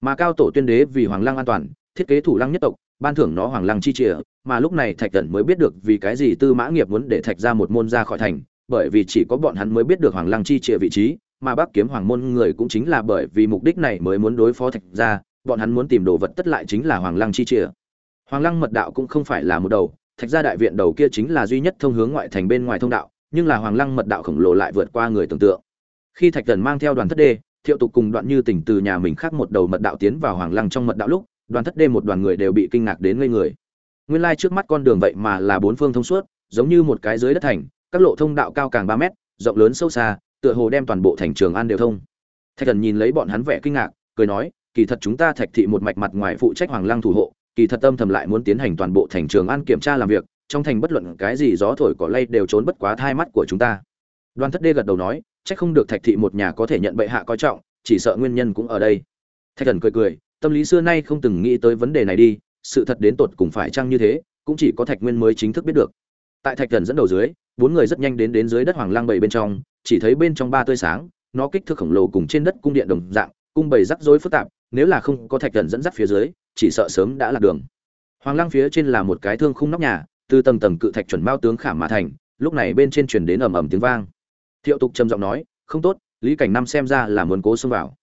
Mà cao tổ tuyên đế vì hoàng lăng an toàn, thiết kế thủ lăng nhất tộc, ban thưởng nó hoàng lăng chi chìa mà lúc này thạch thần mới biết được vì cái gì tư mã nghiệp muốn để thạch ra một môn ra khỏi thành, bởi vì chỉ có bọn hắn mới biết được hoàng lăng chi chìa vị trí, mà bác kiếm hoàng môn người cũng chính là bởi vì mục đích này mới muốn đối phó thạch ra, bọn hắn muốn tìm đồ vật tất lại chính là hoàng lăng chi chìa hoàng lăng mật đạo cũng không phải là một đầu, thạch gia đại viện đầu kia chính là duy nhất thông hướng ngoại thành bên ngoài thông đạo, nhưng là hoàng lăng mật đạo khổng lồ lại vượt qua người tưởng tượng. Khi thạch thần mang theo đoàn thất đê thiệu tục cùng đoạn như tỉnh từ nhà mình khác một đầu mật đạo tiến vào hoàng lăng trong mật đạo lúc, đoàn thất đê một đoàn người đều bị kinh ngạc đến ngây người. Nguyên lai trước mắt con đường vậy mà là bốn phương thông suốt, giống như một cái dưới đất thành, các lộ thông đạo cao càng ba mét, rộng lớn sâu xa, tựa hồ đem toàn bộ thành trường an đều thông. Thạch thần nhìn lấy bọn hắn vẻ kinh ngạc, cười nói, kỳ thật chúng ta thạch thị một mạch mặt ngoài phụ trách hoàng lăng thủ hộ, kỳ thật tâm thầm lại muốn tiến hành toàn bộ thành trường an kiểm tra làm việc, trong thành bất luận cái gì gió thổi cỏ lay đều trốn bất quá thai mắt của chúng ta. Đoàn thất đê gật đầu nói chắc không được thạch thị một nhà có thể nhận bệ hạ coi trọng, chỉ sợ nguyên nhân cũng ở đây. Thạch thần cười cười, tâm lý xưa nay không từng nghĩ tới vấn đề này đi, sự thật đến tột cùng phải chăng như thế, cũng chỉ có thạch nguyên mới chính thức biết được. Tại thạch thần dẫn đầu dưới, bốn người rất nhanh đến đến dưới đất hoàng lang bảy bên trong, chỉ thấy bên trong ba tươi sáng, nó kích thước khổng lồ cùng trên đất cung điện đồng dạng, cung bầy rắc rối phức tạp, nếu là không có thạch thần dẫn dắt phía dưới, chỉ sợ sớm đã lạc đường. Hoàng lang phía trên là một cái thương khung nóc nhà, từ tầng tầng cự thạch chuẩn mao tướng khảm mà thành, lúc này bên trên truyền đến ầm ầm tiếng vang thiệu tục trầm giọng nói, không tốt, lý cảnh năm xem ra là muốn cố xông vào.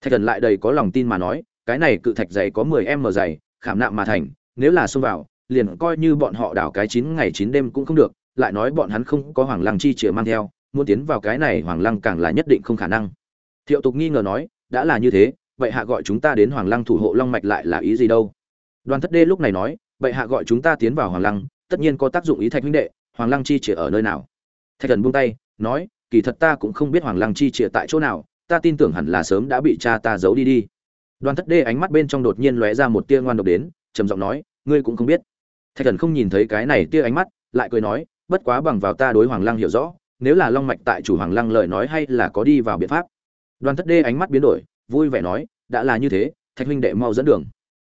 Thạch thần lại đầy có lòng tin mà nói, cái này cự thạch dày có mười m dày, khảm nạm mà thành, nếu là xông vào, liền coi như bọn họ đảo cái chín ngày chín đêm cũng không được, lại nói bọn hắn không có hoàng lăng chi chìa mang theo, muốn tiến vào cái này hoàng lăng càng là nhất định không khả năng. Thiệu tục nghi ngờ nói, đã là như thế, vậy hạ gọi chúng ta đến hoàng lăng thủ hộ long mạch lại là ý gì đâu? Đoàn thất đê lúc này nói, vậy hạ gọi chúng ta tiến vào hoàng lăng, tất nhiên có tác dụng ý thạch huynh đệ, hoàng lăng chi chìa ở nơi nào? Thạch thần buông tay, nói kỳ thật ta cũng không biết hoàng lăng chi chìa tại chỗ nào, ta tin tưởng hẳn là sớm đã bị cha ta giấu đi đi. Đoàn thất đê ánh mắt bên trong đột nhiên lóe ra một tia ngoan độc đến, trầm giọng nói, ngươi cũng không biết. Thạch thần không nhìn thấy cái này tia ánh mắt, lại cười nói, bất quá bằng vào ta đối hoàng lăng hiểu rõ, nếu là long mạch tại chủ hoàng lăng lời nói hay là có đi vào biện pháp. Đoàn thất đê ánh mắt biến đổi, vui vẻ nói, đã là như thế, thạch huynh đệ mau dẫn đường.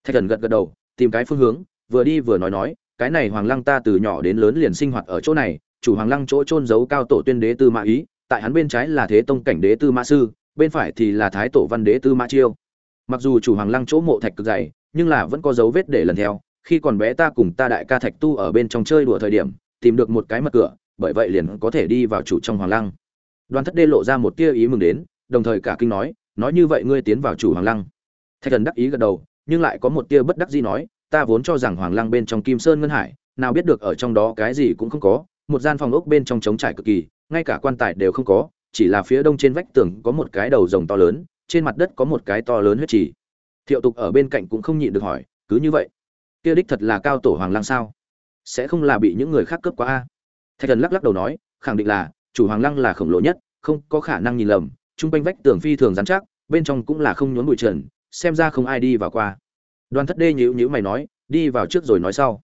Thạch thần gật gật đầu, tìm cái phương hướng, vừa đi vừa nói nói, cái này hoàng lăng ta từ nhỏ đến lớn liền sinh hoạt ở chỗ này chủ hoàng lăng chỗ trôn giấu cao tổ tuyên đế tư mã ý, tại hắn bên trái là thế tông cảnh đế tư mã sư, bên phải thì là thái tổ văn đế tư mã chiêu. Mặc dù chủ hoàng lăng chỗ mộ thạch cực dày, nhưng là vẫn có dấu vết để lần theo, khi còn bé ta cùng ta đại ca thạch tu ở bên trong chơi đùa thời điểm, tìm được một cái mật cửa, bởi vậy liền có thể đi vào chủ trong hoàng lăng. Đoàn thất đê lộ ra một tia ý mừng đến, đồng thời cả kinh nói nói như vậy ngươi tiến vào chủ hoàng lăng. Thạch thần đắc ý gật đầu, nhưng lại có một tia bất đắc dĩ nói, ta vốn cho rằng hoàng lăng bên trong kim sơn ngân hải, nào biết được ở trong đó cái gì cũng không có một gian phòng ốc bên trong trống trải cực kỳ, ngay cả quan tài đều không có, chỉ là phía đông trên vách tường có một cái đầu rồng to lớn, trên mặt đất có một cái to lớn huyết trì. Thiệu tục ở bên cạnh cũng không nhịn được hỏi, cứ như vậy, kia đích thật là cao tổ hoàng lăng sao? Sẽ không là bị những người khác cướp quá a? Thạch thần lắc lắc đầu nói, khẳng định là, chủ hoàng lăng là khổng lồ nhất, không có khả năng nhìn lầm chung quanh vách tường phi thường dán chắc, bên trong cũng là không nhốn bụi trần, xem ra không ai đi vào qua. Đoàn thất đê nhíu nhíu mày nói, đi vào trước rồi nói sau.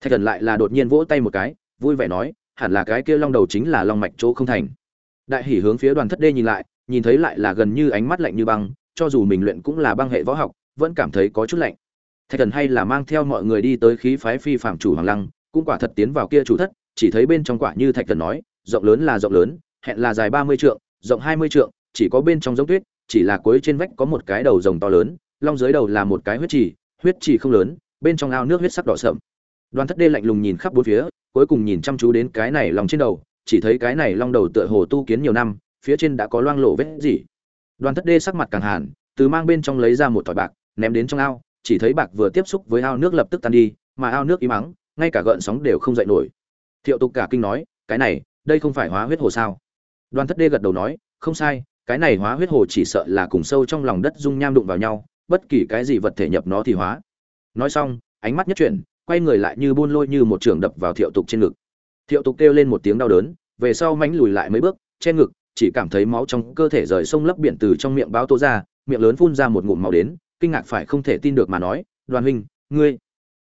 Thạch thần lại là đột nhiên vỗ tay một cái, vui vẻ nói hẳn là cái kia long đầu chính là long mạch chỗ không thành. Đại hỉ hướng phía đoàn thất đê nhìn lại, nhìn thấy lại là gần như ánh mắt lạnh như băng, cho dù mình luyện cũng là băng hệ võ học, vẫn cảm thấy có chút lạnh. Thạch thần hay là mang theo mọi người đi tới khí phái phi phạm chủ hoàng lăng, cũng quả thật tiến vào kia chủ thất, chỉ thấy bên trong quả như thạch thần nói, rộng lớn là rộng lớn, hẹn là dài ba mươi trượng, rộng hai mươi trượng, chỉ có bên trong giống tuyết, chỉ là cuối trên vách có một cái đầu rồng to lớn, long dưới đầu là một cái huyết trì huyết trì không lớn, bên trong ao nước huyết sắc đỏ sậm đoàn thất đê lạnh lùng nhìn khắp bốn phía, cuối cùng nhìn chăm chú đến cái này lòng trên đầu, chỉ thấy cái này long đầu tựa hồ tu kiến nhiều năm, phía trên đã có loang lộ vết gì đoàn thất đê sắc mặt càng hàn, từ mang bên trong lấy ra một thỏi bạc, ném đến trong ao, chỉ thấy bạc vừa tiếp xúc với ao nước lập tức tan đi, mà ao nước im mắng ngay cả gợn sóng đều không dậy nổi. Thiệu tục cả kinh nói, cái này, đây không phải hóa huyết hồ sao? Đoàn thất đê gật đầu nói, không sai, cái này hóa huyết hồ chỉ sợ là cùng sâu trong lòng đất dung nham đụng vào nhau, bất kỳ cái gì vật thể nhập nó thì hóa. Nói xong, ánh mắt nhất chuyển quay người lại như buôn lôi như một trường đập vào thiệu tục trên ngực. Thiệu tục kêu lên một tiếng đau đớn, về sau mánh lùi lại mấy bước trên ngực, chỉ cảm thấy máu trong cơ thể rời sông lấp biển từ trong miệng báo tố ra, miệng lớn phun ra một ngụm máu đến, kinh ngạc phải không thể tin được mà nói, đoàn huynh, ngươi.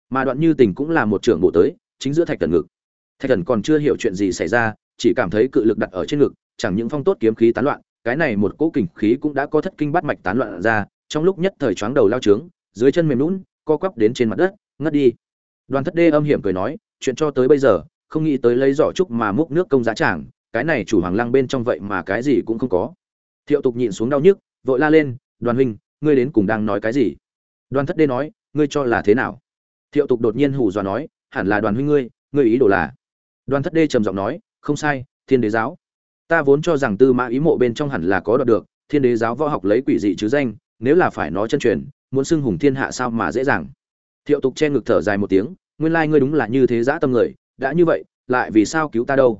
Mà đoạn như tình cũng là một trưởng bộ tới, chính giữa thạch thần ngực. Thạch thần còn chưa hiểu chuyện gì xảy ra, chỉ cảm thấy cự lực đặt ở trên ngực, chẳng những phong tốt kiếm khí tán loạn, cái này một cỗ kình khí cũng đã có thất kinh bắt mạch tán loạn ra, trong lúc nhất thời choáng đầu lao trướng, dưới chân mềm lún co quắp đến trên mặt đất, ngất đi đoàn thất đê âm hiểm cười nói, chuyện cho tới bây giờ, không nghĩ tới lấy giỏ trúc mà múc nước công giá tràng, cái này chủ hoàng lăng bên trong vậy mà cái gì cũng không có. Thiệu tục nhịn xuống đau nhức, vội la lên, đoàn huynh, ngươi đến cùng đang nói cái gì? Đoàn thất đê nói, ngươi cho là thế nào? Thiệu tục đột nhiên hù dọa nói, hẳn là đoàn huynh ngươi ngươi ý đồ là? Đoàn thất đê trầm giọng nói, không sai, thiên đế giáo. Ta vốn cho rằng tư mã ý mộ bên trong hẳn là có đoạt được, thiên đế giáo võ học lấy quỷ dị chứ danh, nếu là phải nói chân truyền, muốn xưng hùng thiên hạ sao mà dễ dàng? Thiệu tục che ngực thở dài một tiếng, nguyên lai ngươi đúng là như thế dã tâm người, đã như vậy, lại vì sao cứu ta đâu?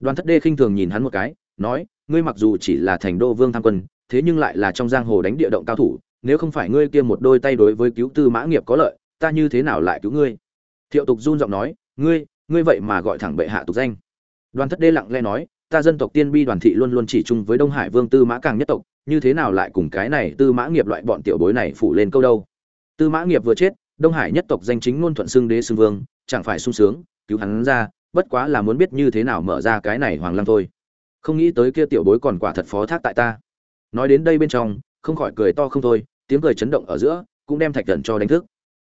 Đoàn thất đê khinh thường nhìn hắn một cái, nói, ngươi mặc dù chỉ là thành đô vương tham quân, thế nhưng lại là trong giang hồ đánh địa động cao thủ, nếu không phải ngươi kia một đôi tay đối với cứu tư mã nghiệp có lợi, ta như thế nào lại cứu ngươi? Thiệu tục run giọng nói, ngươi ngươi vậy mà gọi thẳng bệ hạ tục danh. Đoàn thất đê lặng lẽ nói, ta dân tộc tiên bi đoàn thị luôn luôn chỉ chung với đông hải vương tư mã càng nhất tộc, như thế nào lại cùng cái này tư mã nghiệp loại bọn tiểu bối này phủ lên câu đâu? Tư mã nghiệp vừa chết đông hải nhất tộc danh chính ngôn thuận xưng đế xưng vương, chẳng phải sung sướng, cứu hắn ra, bất quá là muốn biết như thế nào mở ra cái này hoàng lăng thôi. Không nghĩ tới kia tiểu bối còn quả thật phó thác tại ta. Nói đến đây bên trong, không khỏi cười to không thôi, tiếng cười chấn động ở giữa, cũng đem thạch thần cho đánh thức.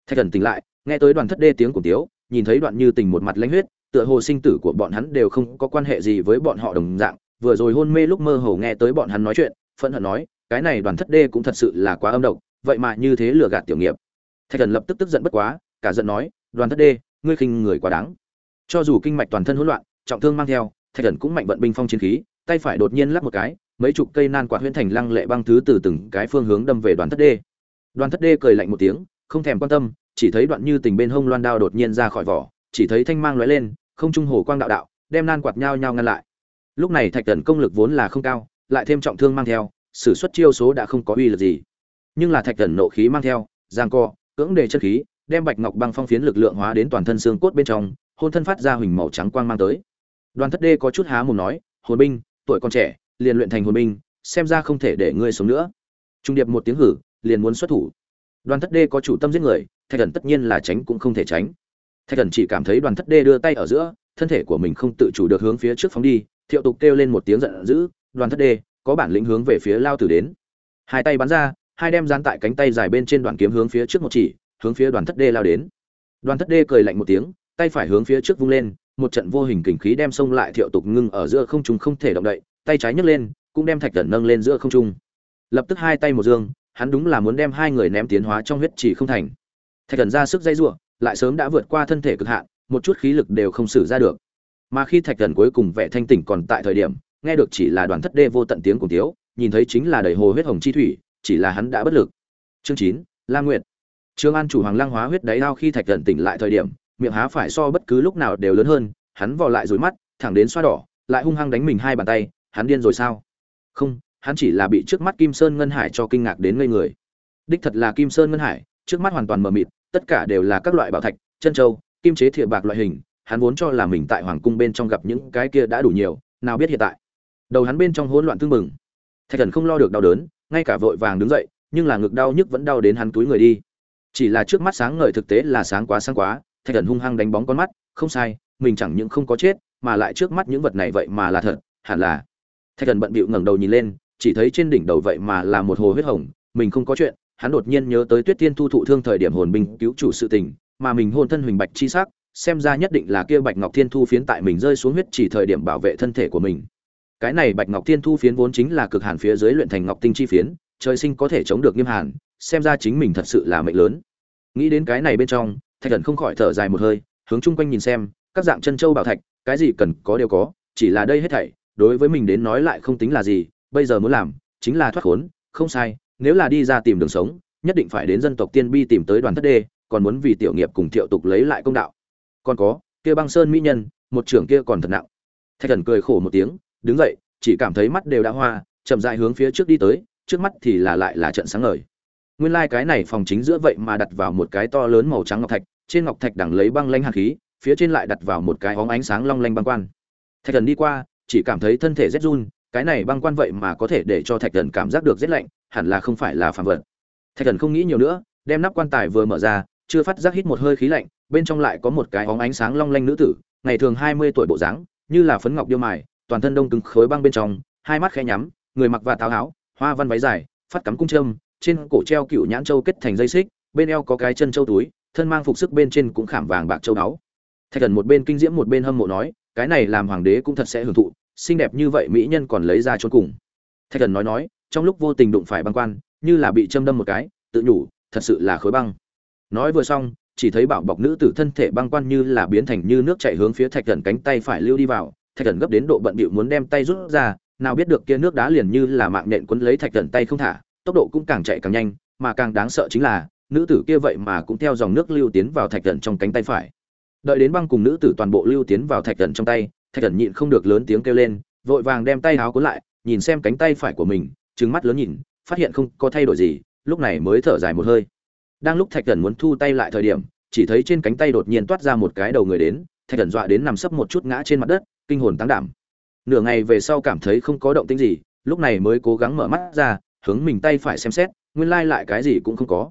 Thạch thần tỉnh lại, nghe tới đoàn thất đê tiếng của tiếu, nhìn thấy đoạn như tình một mặt lãnh huyết, tựa hồ sinh tử của bọn hắn đều không có quan hệ gì với bọn họ đồng dạng, vừa rồi hôn mê lúc mơ hồ nghe tới bọn hắn nói chuyện, phẫn hận nói, cái này đoàn thất đê cũng thật sự là quá âm độc, vậy mà như thế lừa gạt tiểu nghiệp thạch thần lập tức tức giận bất quá, cả giận nói, đoàn thất đê, ngươi khinh người quá đáng. Cho dù kinh mạch toàn thân hỗn loạn, trọng thương mang theo, thạch thần cũng mạnh vận binh phong chiến khí, tay phải đột nhiên lắp một cái, mấy chục cây nan quạt huyễn thành lăng lệ băng thứ từ từng cái phương hướng đâm về đoàn thất đê. Đoàn thất đê cười lạnh một tiếng, không thèm quan tâm, chỉ thấy đoạn như tình bên hông loan đao đột nhiên ra khỏi vỏ, chỉ thấy thanh mang lóe lên, không trung hồ quang đạo đạo, đem nan quạt nhau nhau ngăn lại. Lúc này thạch thần công lực vốn là không cao, lại thêm trọng thương mang theo, sử xuất chiêu số đã không có uy lực gì. Nhưng là thạch thần nộ khí mang theo, giang co cưỡng đề chân khí, đem bạch ngọc băng phong phiến lực lượng hóa đến toàn thân xương cốt bên trong hồn thân phát ra huỳnh màu trắng quang mang tới. Đoàn thất đê có chút há mồm nói, hồn binh, tuổi còn trẻ, liền luyện thành hồn binh, xem ra không thể để ngươi sống nữa. Trung điệp một tiếng hử, liền muốn xuất thủ. Đoàn thất đê có chủ tâm giết người, thạch thần tất nhiên là tránh cũng không thể tránh. Thạch thần chỉ cảm thấy đoàn thất đê đưa tay ở giữa, thân thể của mình không tự chủ được hướng phía trước phóng đi, thiệu tục kêu lên một tiếng giận dữ, đoàn thất đê, có bản lĩnh hướng về phía lao tử đến. Hai tay bắn ra hai đem dán tại cánh tay dài bên trên đoàn kiếm hướng phía trước một chỉ, hướng phía đoàn thất đê lao đến. Đoàn thất đê cười lạnh một tiếng, tay phải hướng phía trước vung lên, một trận vô hình kình khí đem xông lại thiệu tục ngưng ở giữa không trung không thể động đậy, tay trái nhấc lên, cũng đem thạch thần nâng lên giữa không trung. Lập tức hai tay một dương, hắn đúng là muốn đem hai người ném tiến hóa trong huyết chỉ không thành. Thạch thần ra sức dây giụa lại sớm đã vượt qua thân thể cực hạn, một chút khí lực đều không xử ra được. Mà khi thạch thần cuối cùng vẻ thanh tỉnh còn tại thời điểm, nghe được chỉ là đoàn thất đê vô tận tiếng cùng tiếu nhìn thấy chính là đầy hồ huyết hồng chi thủy chỉ là hắn đã bất lực. Chương chín, la nguyệt. Trương an chủ hoàng lăng hóa huyết đáy ao khi thạch Cẩn tỉnh lại thời điểm, miệng há phải so bất cứ lúc nào đều lớn hơn, hắn vò lại rồi mắt, thẳng đến xoa đỏ, lại hung hăng đánh mình hai bàn tay, hắn điên rồi sao? Không, hắn chỉ là bị trước mắt kim sơn ngân hải cho kinh ngạc đến ngây người. Đích thật là kim sơn ngân hải, trước mắt hoàn toàn mờ mịt, tất cả đều là các loại bảo thạch, chân châu, kim chế thiệp bạc loại hình, hắn vốn cho là mình tại hoàng cung bên trong gặp những cái kia đã đủ nhiều, nào biết hiện tại. Đầu hắn bên trong hỗn loạn tương mừng thạch thần không lo được đau đớn ngay cả vội vàng đứng dậy, nhưng là ngực đau nhức vẫn đau đến hắn túi người đi. Chỉ là trước mắt sáng ngời thực tế là sáng quá sáng quá, thạch thần hung hăng đánh bóng con mắt, không sai, mình chẳng những không có chết, mà lại trước mắt những vật này vậy mà là thật, hẳn là. Thạch thần bận bịu ngẩng đầu nhìn lên, chỉ thấy trên đỉnh đầu vậy mà là một hồ huyết hồng, mình không có chuyện, hắn đột nhiên nhớ tới tuyết tiên thu thụ thương thời điểm hồn binh cứu chủ sự tình, mà mình hôn thân huỳnh bạch chi sắc, xem ra nhất định là kia bạch ngọc thiên thu phiến tại mình rơi xuống huyết chỉ thời điểm bảo vệ thân thể của mình cái này bạch ngọc thiên thu phiến vốn chính là cực hàn phía dưới luyện thành ngọc tinh chi phiến, trời sinh có thể chống được nghiêm hàn, xem ra chính mình thật sự là mệnh lớn. Nghĩ đến cái này bên trong, thạch thần không khỏi thở dài một hơi, hướng chung quanh nhìn xem, các dạng chân châu bảo thạch, cái gì cần có đều có, chỉ là đây hết thảy, đối với mình đến nói lại không tính là gì, bây giờ muốn làm, chính là thoát khốn, không sai, nếu là đi ra tìm đường sống, nhất định phải đến dân tộc tiên bi tìm tới đoàn thất đê, còn muốn vì tiểu nghiệp cùng thiệu tục lấy lại công đạo. Còn có, kia băng sơn mỹ nhân, một trưởng kia còn thật nặng. Thạch thần cười khổ một tiếng đứng dậy, chỉ cảm thấy mắt đều đã hoa, chậm dại hướng phía trước đi tới, trước mắt thì là lại là trận sáng ngời. Nguyên lai cái này phòng chính giữa vậy mà đặt vào một cái to lớn màu trắng ngọc thạch, trên ngọc thạch đằng lấy băng lanh hạt khí, phía trên lại đặt vào một cái hóng ánh sáng long lanh băng quan. Thạch thần đi qua, chỉ cảm thấy thân thể rét run, cái này băng quan vậy mà có thể để cho thạch thần cảm giác được rét lạnh, hẳn là không phải là phàm vật. Thạch thần không nghĩ nhiều nữa, đem nắp quan tài vừa mở ra, chưa phát giác hít một hơi khí lạnh, bên trong lại có một cái hóng ánh sáng long lanh nữ tử, ngày thường hai mươi tuổi bộ dáng, như là phấn ngọc điêu mài toàn thân đông cứng khối băng bên trong, hai mắt khẽ nhắm, người mặc và táo áo, hoa văn váy dài, phát cắm cung trâm, trên cổ treo cựu nhãn châu kết thành dây xích, bên eo có cái chân châu túi, thân mang phục sức bên trên cũng khảm vàng bạc châu báu. Thạch thần một bên kinh diễm một bên hâm mộ nói, cái này làm hoàng đế cũng thật sẽ hưởng thụ, xinh đẹp như vậy mỹ nhân còn lấy ra chôn cùng. Thạch thần nói nói, trong lúc vô tình đụng phải băng quan, như là bị châm đâm một cái, tự nhủ, thật sự là khối băng. Nói vừa xong, chỉ thấy bảo bọc nữ tử thân thể băng quan như là biến thành như nước chảy hướng phía thạch thần cánh tay phải lưu đi vào thạch thần gấp đến độ bận bịu muốn đem tay rút ra, nào biết được kia nước đá liền như là mạng nhện quấn lấy thạch thần tay không thả, tốc độ cũng càng chạy càng nhanh, mà càng đáng sợ chính là, nữ tử kia vậy mà cũng theo dòng nước lưu tiến vào thạch thần trong cánh tay phải. Đợi đến băng cùng nữ tử toàn bộ lưu tiến vào thạch thần trong tay, thạch thần nhịn không được lớn tiếng kêu lên, vội vàng đem tay áo cuốn lại, nhìn xem cánh tay phải của mình, trừng mắt lớn nhìn, phát hiện không có thay đổi gì, lúc này mới thở dài một hơi. Đang lúc thạch thần muốn thu tay lại thời điểm, chỉ thấy trên cánh tay đột nhiên toát ra một cái đầu người đến, thạch thần dọa đến nằm sấp một chút ngã trên mặt đất kinh hồn tăng đảm. Nửa ngày về sau cảm thấy không có động tĩnh gì, lúc này mới cố gắng mở mắt ra, hướng mình tay phải xem xét, nguyên lai lại cái gì cũng không có.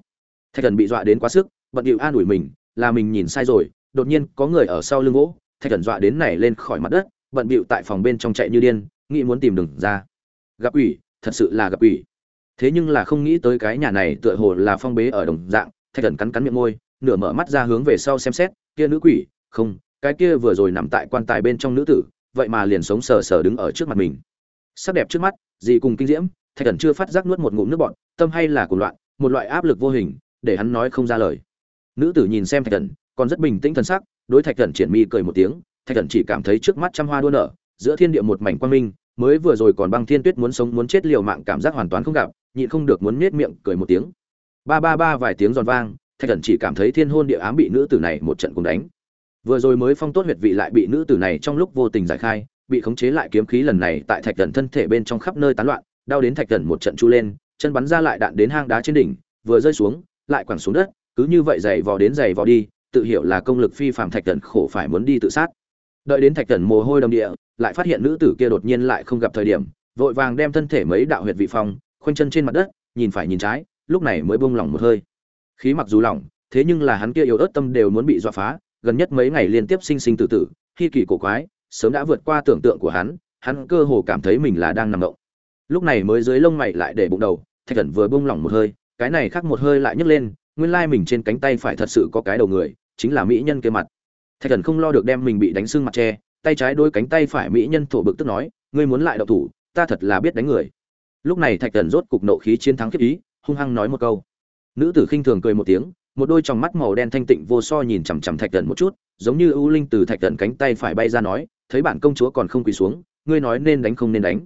Thạch thần bị dọa đến quá sức, bận điệu an ủi mình, là mình nhìn sai rồi, đột nhiên có người ở sau lưng gỗ, thạch thần dọa đến nảy lên khỏi mặt đất, bận bịu tại phòng bên trong chạy như điên, nghĩ muốn tìm đường ra. Gặp ủy thật sự là gặp ủy thế nhưng là không nghĩ tới cái nhà này tựa hồ là phong bế ở đồng dạng, thạch thần cắn cắn miệng môi, nửa mở mắt ra hướng về sau xem xét, kia nữ quỷ, không cái kia vừa rồi nằm tại quan tài bên trong nữ tử, vậy mà liền sống sờ sờ đứng ở trước mặt mình. Sắc đẹp trước mắt dì cùng kinh diễm, thạch thần chưa phát giác nuốt một ngụm nước bọt, tâm hay là cuộc loạn, một loại áp lực vô hình, để hắn nói không ra lời. Nữ tử nhìn xem thạch thần còn rất bình tĩnh thần sắc, đối thạch thần triển mi cười một tiếng, thạch thần chỉ cảm thấy trước mắt trăm hoa đua nở, giữa thiên địa một mảnh quang minh, mới vừa rồi còn băng thiên tuyết muốn sống muốn chết liều mạng cảm giác hoàn toàn không gặp, nhịn không được muốn nết miệng cười một tiếng. Ba ba ba vài tiếng giòn vang, thạch thần chỉ cảm thấy thiên hôn địa ám bị nữ tử này một trận cùng đánh vừa rồi mới phong tốt huyệt vị lại bị nữ tử này trong lúc vô tình giải khai, bị khống chế lại kiếm khí lần này tại thạch thần thân thể bên trong khắp nơi tán loạn, đau đến thạch thần một trận chu lên, chân bắn ra lại đạn đến hang đá trên đỉnh, vừa rơi xuống, lại quẳng xuống đất, cứ như vậy giày vò đến giày vò đi, tự hiểu là công lực phi phạm thạch thần khổ phải muốn đi tự sát. Đợi đến thạch thần mồ hôi đầm địa, lại phát hiện nữ tử kia đột nhiên lại không gặp thời điểm, vội vàng đem thân thể mấy đạo huyệt vị phong, khoanh chân trên mặt đất, nhìn phải nhìn trái, lúc này mới buông lỏng một hơi. Khí mặc dù lỏng, thế nhưng là hắn kia yếu ớt tâm đều muốn bị dọa phá gần nhất mấy ngày liên tiếp sinh sinh tử tử, khi kỳ cổ quái, sớm đã vượt qua tưởng tượng của hắn hắn cơ hồ cảm thấy mình là đang nằm động. Lúc này mới dưới lông mày lại để bụng đầu, thạch Cẩn vừa buông lỏng một hơi, cái này khác một hơi lại nhấc lên, nguyên lai mình trên cánh tay phải thật sự có cái đầu người, chính là mỹ nhân kia mặt. Thạch Cẩn không lo được đem mình bị đánh sưng mặt che, tay trái đối cánh tay phải mỹ nhân thổ bực tức nói, ngươi muốn lại động thủ, ta thật là biết đánh người. Lúc này thạch Cẩn rốt cục nộ khí chiến thắng khiếp ý, hung hăng nói một câu. Nữ tử khinh thường cười một tiếng một đôi tròng mắt màu đen thanh tịnh vô so nhìn chằm chằm thạch thần một chút, giống như ưu linh từ thạch thần cánh tay phải bay ra nói, thấy bản công chúa còn không quỳ xuống, ngươi nói nên đánh không nên đánh.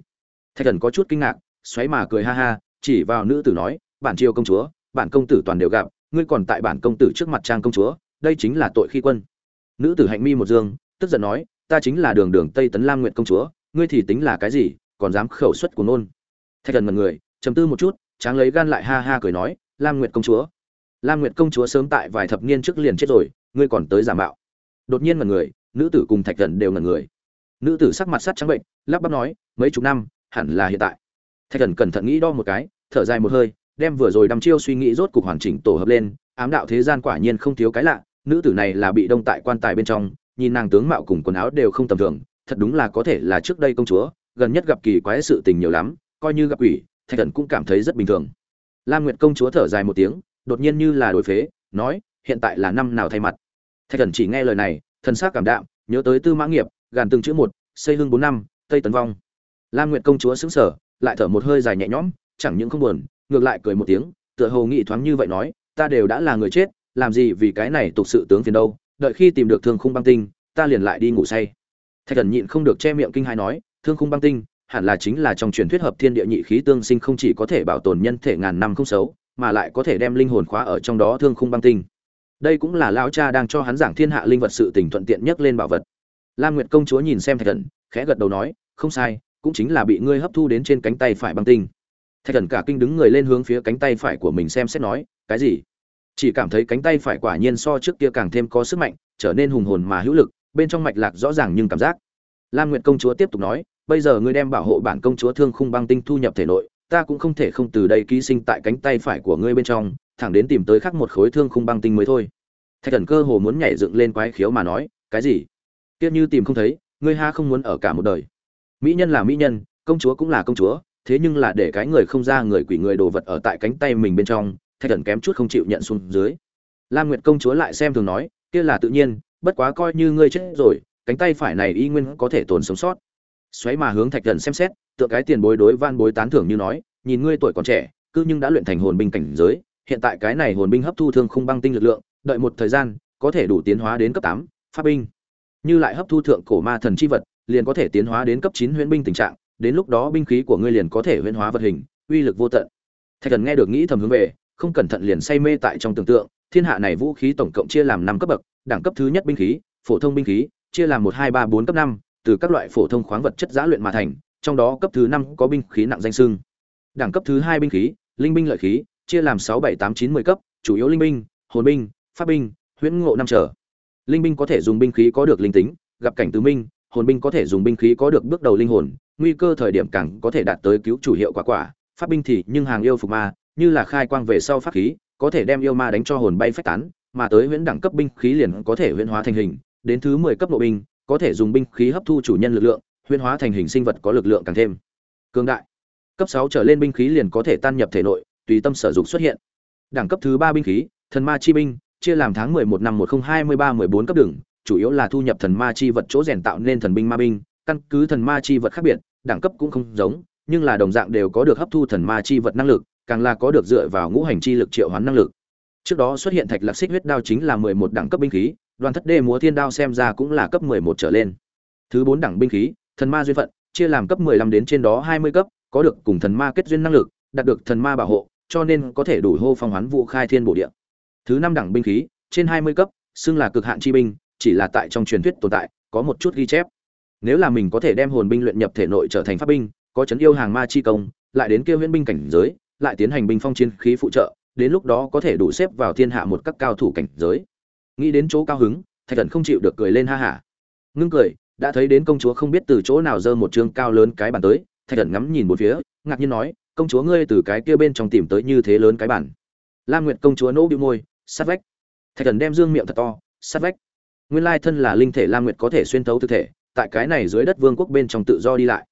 Thạch thần có chút kinh ngạc, xoáy mà cười ha ha, chỉ vào nữ tử nói, bản triều công chúa, bản công tử toàn đều gặp, ngươi còn tại bản công tử trước mặt trang công chúa, đây chính là tội khi quân. Nữ tử hạnh mi một dương, tức giận nói, ta chính là đường đường tây tấn lam nguyện công chúa, ngươi thì tính là cái gì, còn dám khẩu xuất của nôn? Thạch thần mật người, trầm tư một chút, tráng lấy gan lại ha ha cười nói, lam nguyệt công chúa lam nguyệt công chúa sớm tại vài thập niên trước liền chết rồi, ngươi còn tới giả mạo. Đột nhiên mật người, nữ tử cùng thạch thần đều ngần người. Nữ tử sắc mặt sắt trắng bệnh, lắp bắp nói, mấy chục năm, hẳn là hiện tại. Thạch thần cẩn thận nghĩ đo một cái, thở dài một hơi, đem vừa rồi đăm chiêu suy nghĩ rốt cục hoàn chỉnh tổ hợp lên, ám đạo thế gian quả nhiên không thiếu cái lạ, nữ tử này là bị đông tại quan tài bên trong, nhìn nàng tướng mạo cùng quần áo đều không tầm thường, thật đúng là có thể là trước đây công chúa, gần nhất gặp kỳ quái sự tình nhiều lắm, coi như gặp quỷ, thạch thần cũng cảm thấy rất bình thường. Lam nguyệt công chúa thở dài một tiếng đột nhiên như là đổi phế, nói, hiện tại là năm nào thay mặt? Thạch thần chỉ nghe lời này, thần s cảm đạm, nhớ tới tư mã nghiệp, gàn từng chữ một, xây hương bốn năm, tây tấn vong. Lam nguyệt công chúa xứng sở lại thở một hơi dài nhẹ nhõm, chẳng những không buồn, ngược lại cười một tiếng, tựa hồ nghị thoáng như vậy nói, ta đều đã là người chết, làm gì vì cái này tục sự tướng phiền đâu, đợi khi tìm được thương khung băng tinh, ta liền lại đi ngủ say. Thạch thần nhịn không được che miệng kinh hai nói, thương khung băng tinh, hẳn là chính là trong truyền thuyết hợp thiên địa nhị khí tương sinh không chỉ có thể bảo tồn nhân thể ngàn năm không xấu mà lại có thể đem linh hồn khóa ở trong đó thương khung băng tinh. Đây cũng là lão cha đang cho hắn giảng thiên hạ linh vật sự tình thuận tiện nhất lên bảo vật. Lam nguyệt công chúa nhìn xem thạch thần khẽ gật đầu nói, không sai, cũng chính là bị ngươi hấp thu đến trên cánh tay phải băng tinh. Thạch thần cả kinh đứng người lên hướng phía cánh tay phải của mình xem xét nói, cái gì? Chỉ cảm thấy cánh tay phải quả nhiên so trước kia càng thêm có sức mạnh, trở nên hùng hồn mà hữu lực, bên trong mạch lạc rõ ràng nhưng cảm giác. Lam nguyệt công chúa tiếp tục nói, bây giờ ngươi đem bảo hộ bản công chúa thương khung băng tinh thu nhập thể nội ta cũng không thể không từ đây ký sinh tại cánh tay phải của ngươi bên trong, thẳng đến tìm tới khắc một khối thương khung băng tinh mới thôi. Thạch thần cơ hồ muốn nhảy dựng lên quái khiếu mà nói, cái gì? Tiếc như tìm không thấy, ngươi ha không muốn ở cả một đời? Mỹ nhân là mỹ nhân, công chúa cũng là công chúa, thế nhưng là để cái người không ra người quỷ người đồ vật ở tại cánh tay mình bên trong. Thạch thần kém chút không chịu nhận xuống dưới. Lam nguyệt công chúa lại xem thường nói, kia là tự nhiên, bất quá coi như ngươi chết rồi, cánh tay phải này y nguyên có thể tồn sống sót. Xoáy mà hướng thạch thần xem xét tựa cái tiền bối đối van bối tán thưởng như nói, nhìn ngươi tuổi còn trẻ cư nhưng đã luyện thành hồn binh cảnh giới, hiện tại cái này hồn binh hấp thu thương không băng tinh lực lượng, đợi một thời gian, có thể đủ tiến hóa đến cấp tám, pháp binh. Như lại hấp thu thượng cổ ma thần chi vật, liền có thể tiến hóa đến cấp chín huyễn binh tình trạng, đến lúc đó binh khí của ngươi liền có thể huyễn hóa vật hình, uy lực vô tận. Thạch thần nghe được nghĩ thầm hướng về, không cẩn thận liền say mê tại trong tưởng tượng, thiên hạ này vũ khí tổng cộng chia làm năm cấp bậc, đẳng cấp thứ nhất binh khí, phổ thông binh khí, chia làm một, hai, ba, bốn cấp năm, từ các loại phổ thông khoáng vật chất giã luyện mà thành trong đó cấp thứ năm có binh khí nặng danh sưng. Đẳng cấp thứ hai binh khí, linh binh lợi khí, chia làm sáu, bảy, tám, chín, mười cấp, chủ yếu linh binh, hồn binh, pháp binh, huyễn ngộ năm trở. Linh binh có thể dùng binh khí có được linh tính, gặp cảnh tứ minh, hồn binh có thể dùng binh khí có được bước đầu linh hồn, nguy cơ thời điểm càng có thể đạt tới cứu chủ hiệu quả quả. Pháp binh thì nhưng hàng yêu phục ma, như là khai quang về sau pháp khí, có thể đem yêu ma đánh cho hồn bay phách tán, mà tới huyễn đẳng cấp binh khí liền có thể huyễn hóa thành hình. Đến thứ mười cấp độ binh, có thể dùng binh khí hấp thu chủ nhân lực lượng huyễn hóa thành hình sinh vật có lực lượng càng thêm cương đại cấp sáu trở lên binh khí liền có thể tan nhập thể nội tùy tâm sở dụng xuất hiện đẳng cấp thứ ba binh khí thần ma chi binh chia làm tháng 11 năm 1023 14 cấp đường, chủ yếu là thu nhập thần ma chi vật chỗ rèn tạo nên thần binh ma binh, căn cứ thần ma chi vật khác biệt, đẳng cấp cũng không giống, nhưng là đồng dạng đều có được hấp thu thần ma chi vật năng lực, càng là có được dựa vào ngũ hành chi lực triệu hoán năng lực. Trước đó xuất hiện thạch lạc xích huyết đao chính là 11 đẳng cấp binh khí, đoàn thất đê múa thiên đao xem ra cũng là cấp 11 trở lên. Thứ bốn đẳng binh khí, thần ma duyên phận, chia làm cấp 15 đến trên đó 20 cấp, có được cùng thần ma kết duyên năng lực, đạt được thần ma bảo hộ, cho nên có thể đủ hô phong hoán vũ khai thiên bổ địa. Thứ năm đẳng binh khí, trên 20 cấp, xưng là cực hạn chi binh, chỉ là tại trong truyền thuyết tồn tại, có một chút ghi chép. Nếu là mình có thể đem hồn binh luyện nhập thể nội trở thành pháp binh, có chấn yêu hàng ma chi công, lại đến kia huyễn binh cảnh giới, lại tiến hành binh phong chiến khí phụ trợ, đến lúc đó có thể đủ xếp vào thiên hạ một các cao thủ cảnh giới. Nghĩ đến chỗ cao hứng, Thạch Cẩn không chịu được cười lên ha ha. Ngưng cười, đã thấy đến công chúa không biết từ chỗ nào giơ một trương cao lớn cái bàn tới, Thạch Cẩn ngắm nhìn một phía, ngạc nhiên nói, công chúa ngươi từ cái kia bên trong tìm tới như thế lớn cái bàn. Lam Nguyệt công chúa nỗ bĩu môi, sát vách. Thạch thần đem dương miệng thật to sát vách. Nguyên lai thân là linh thể lam nguyệt có thể xuyên thấu thực thể tại cái này dưới đất vương quốc bên trong tự do đi lại.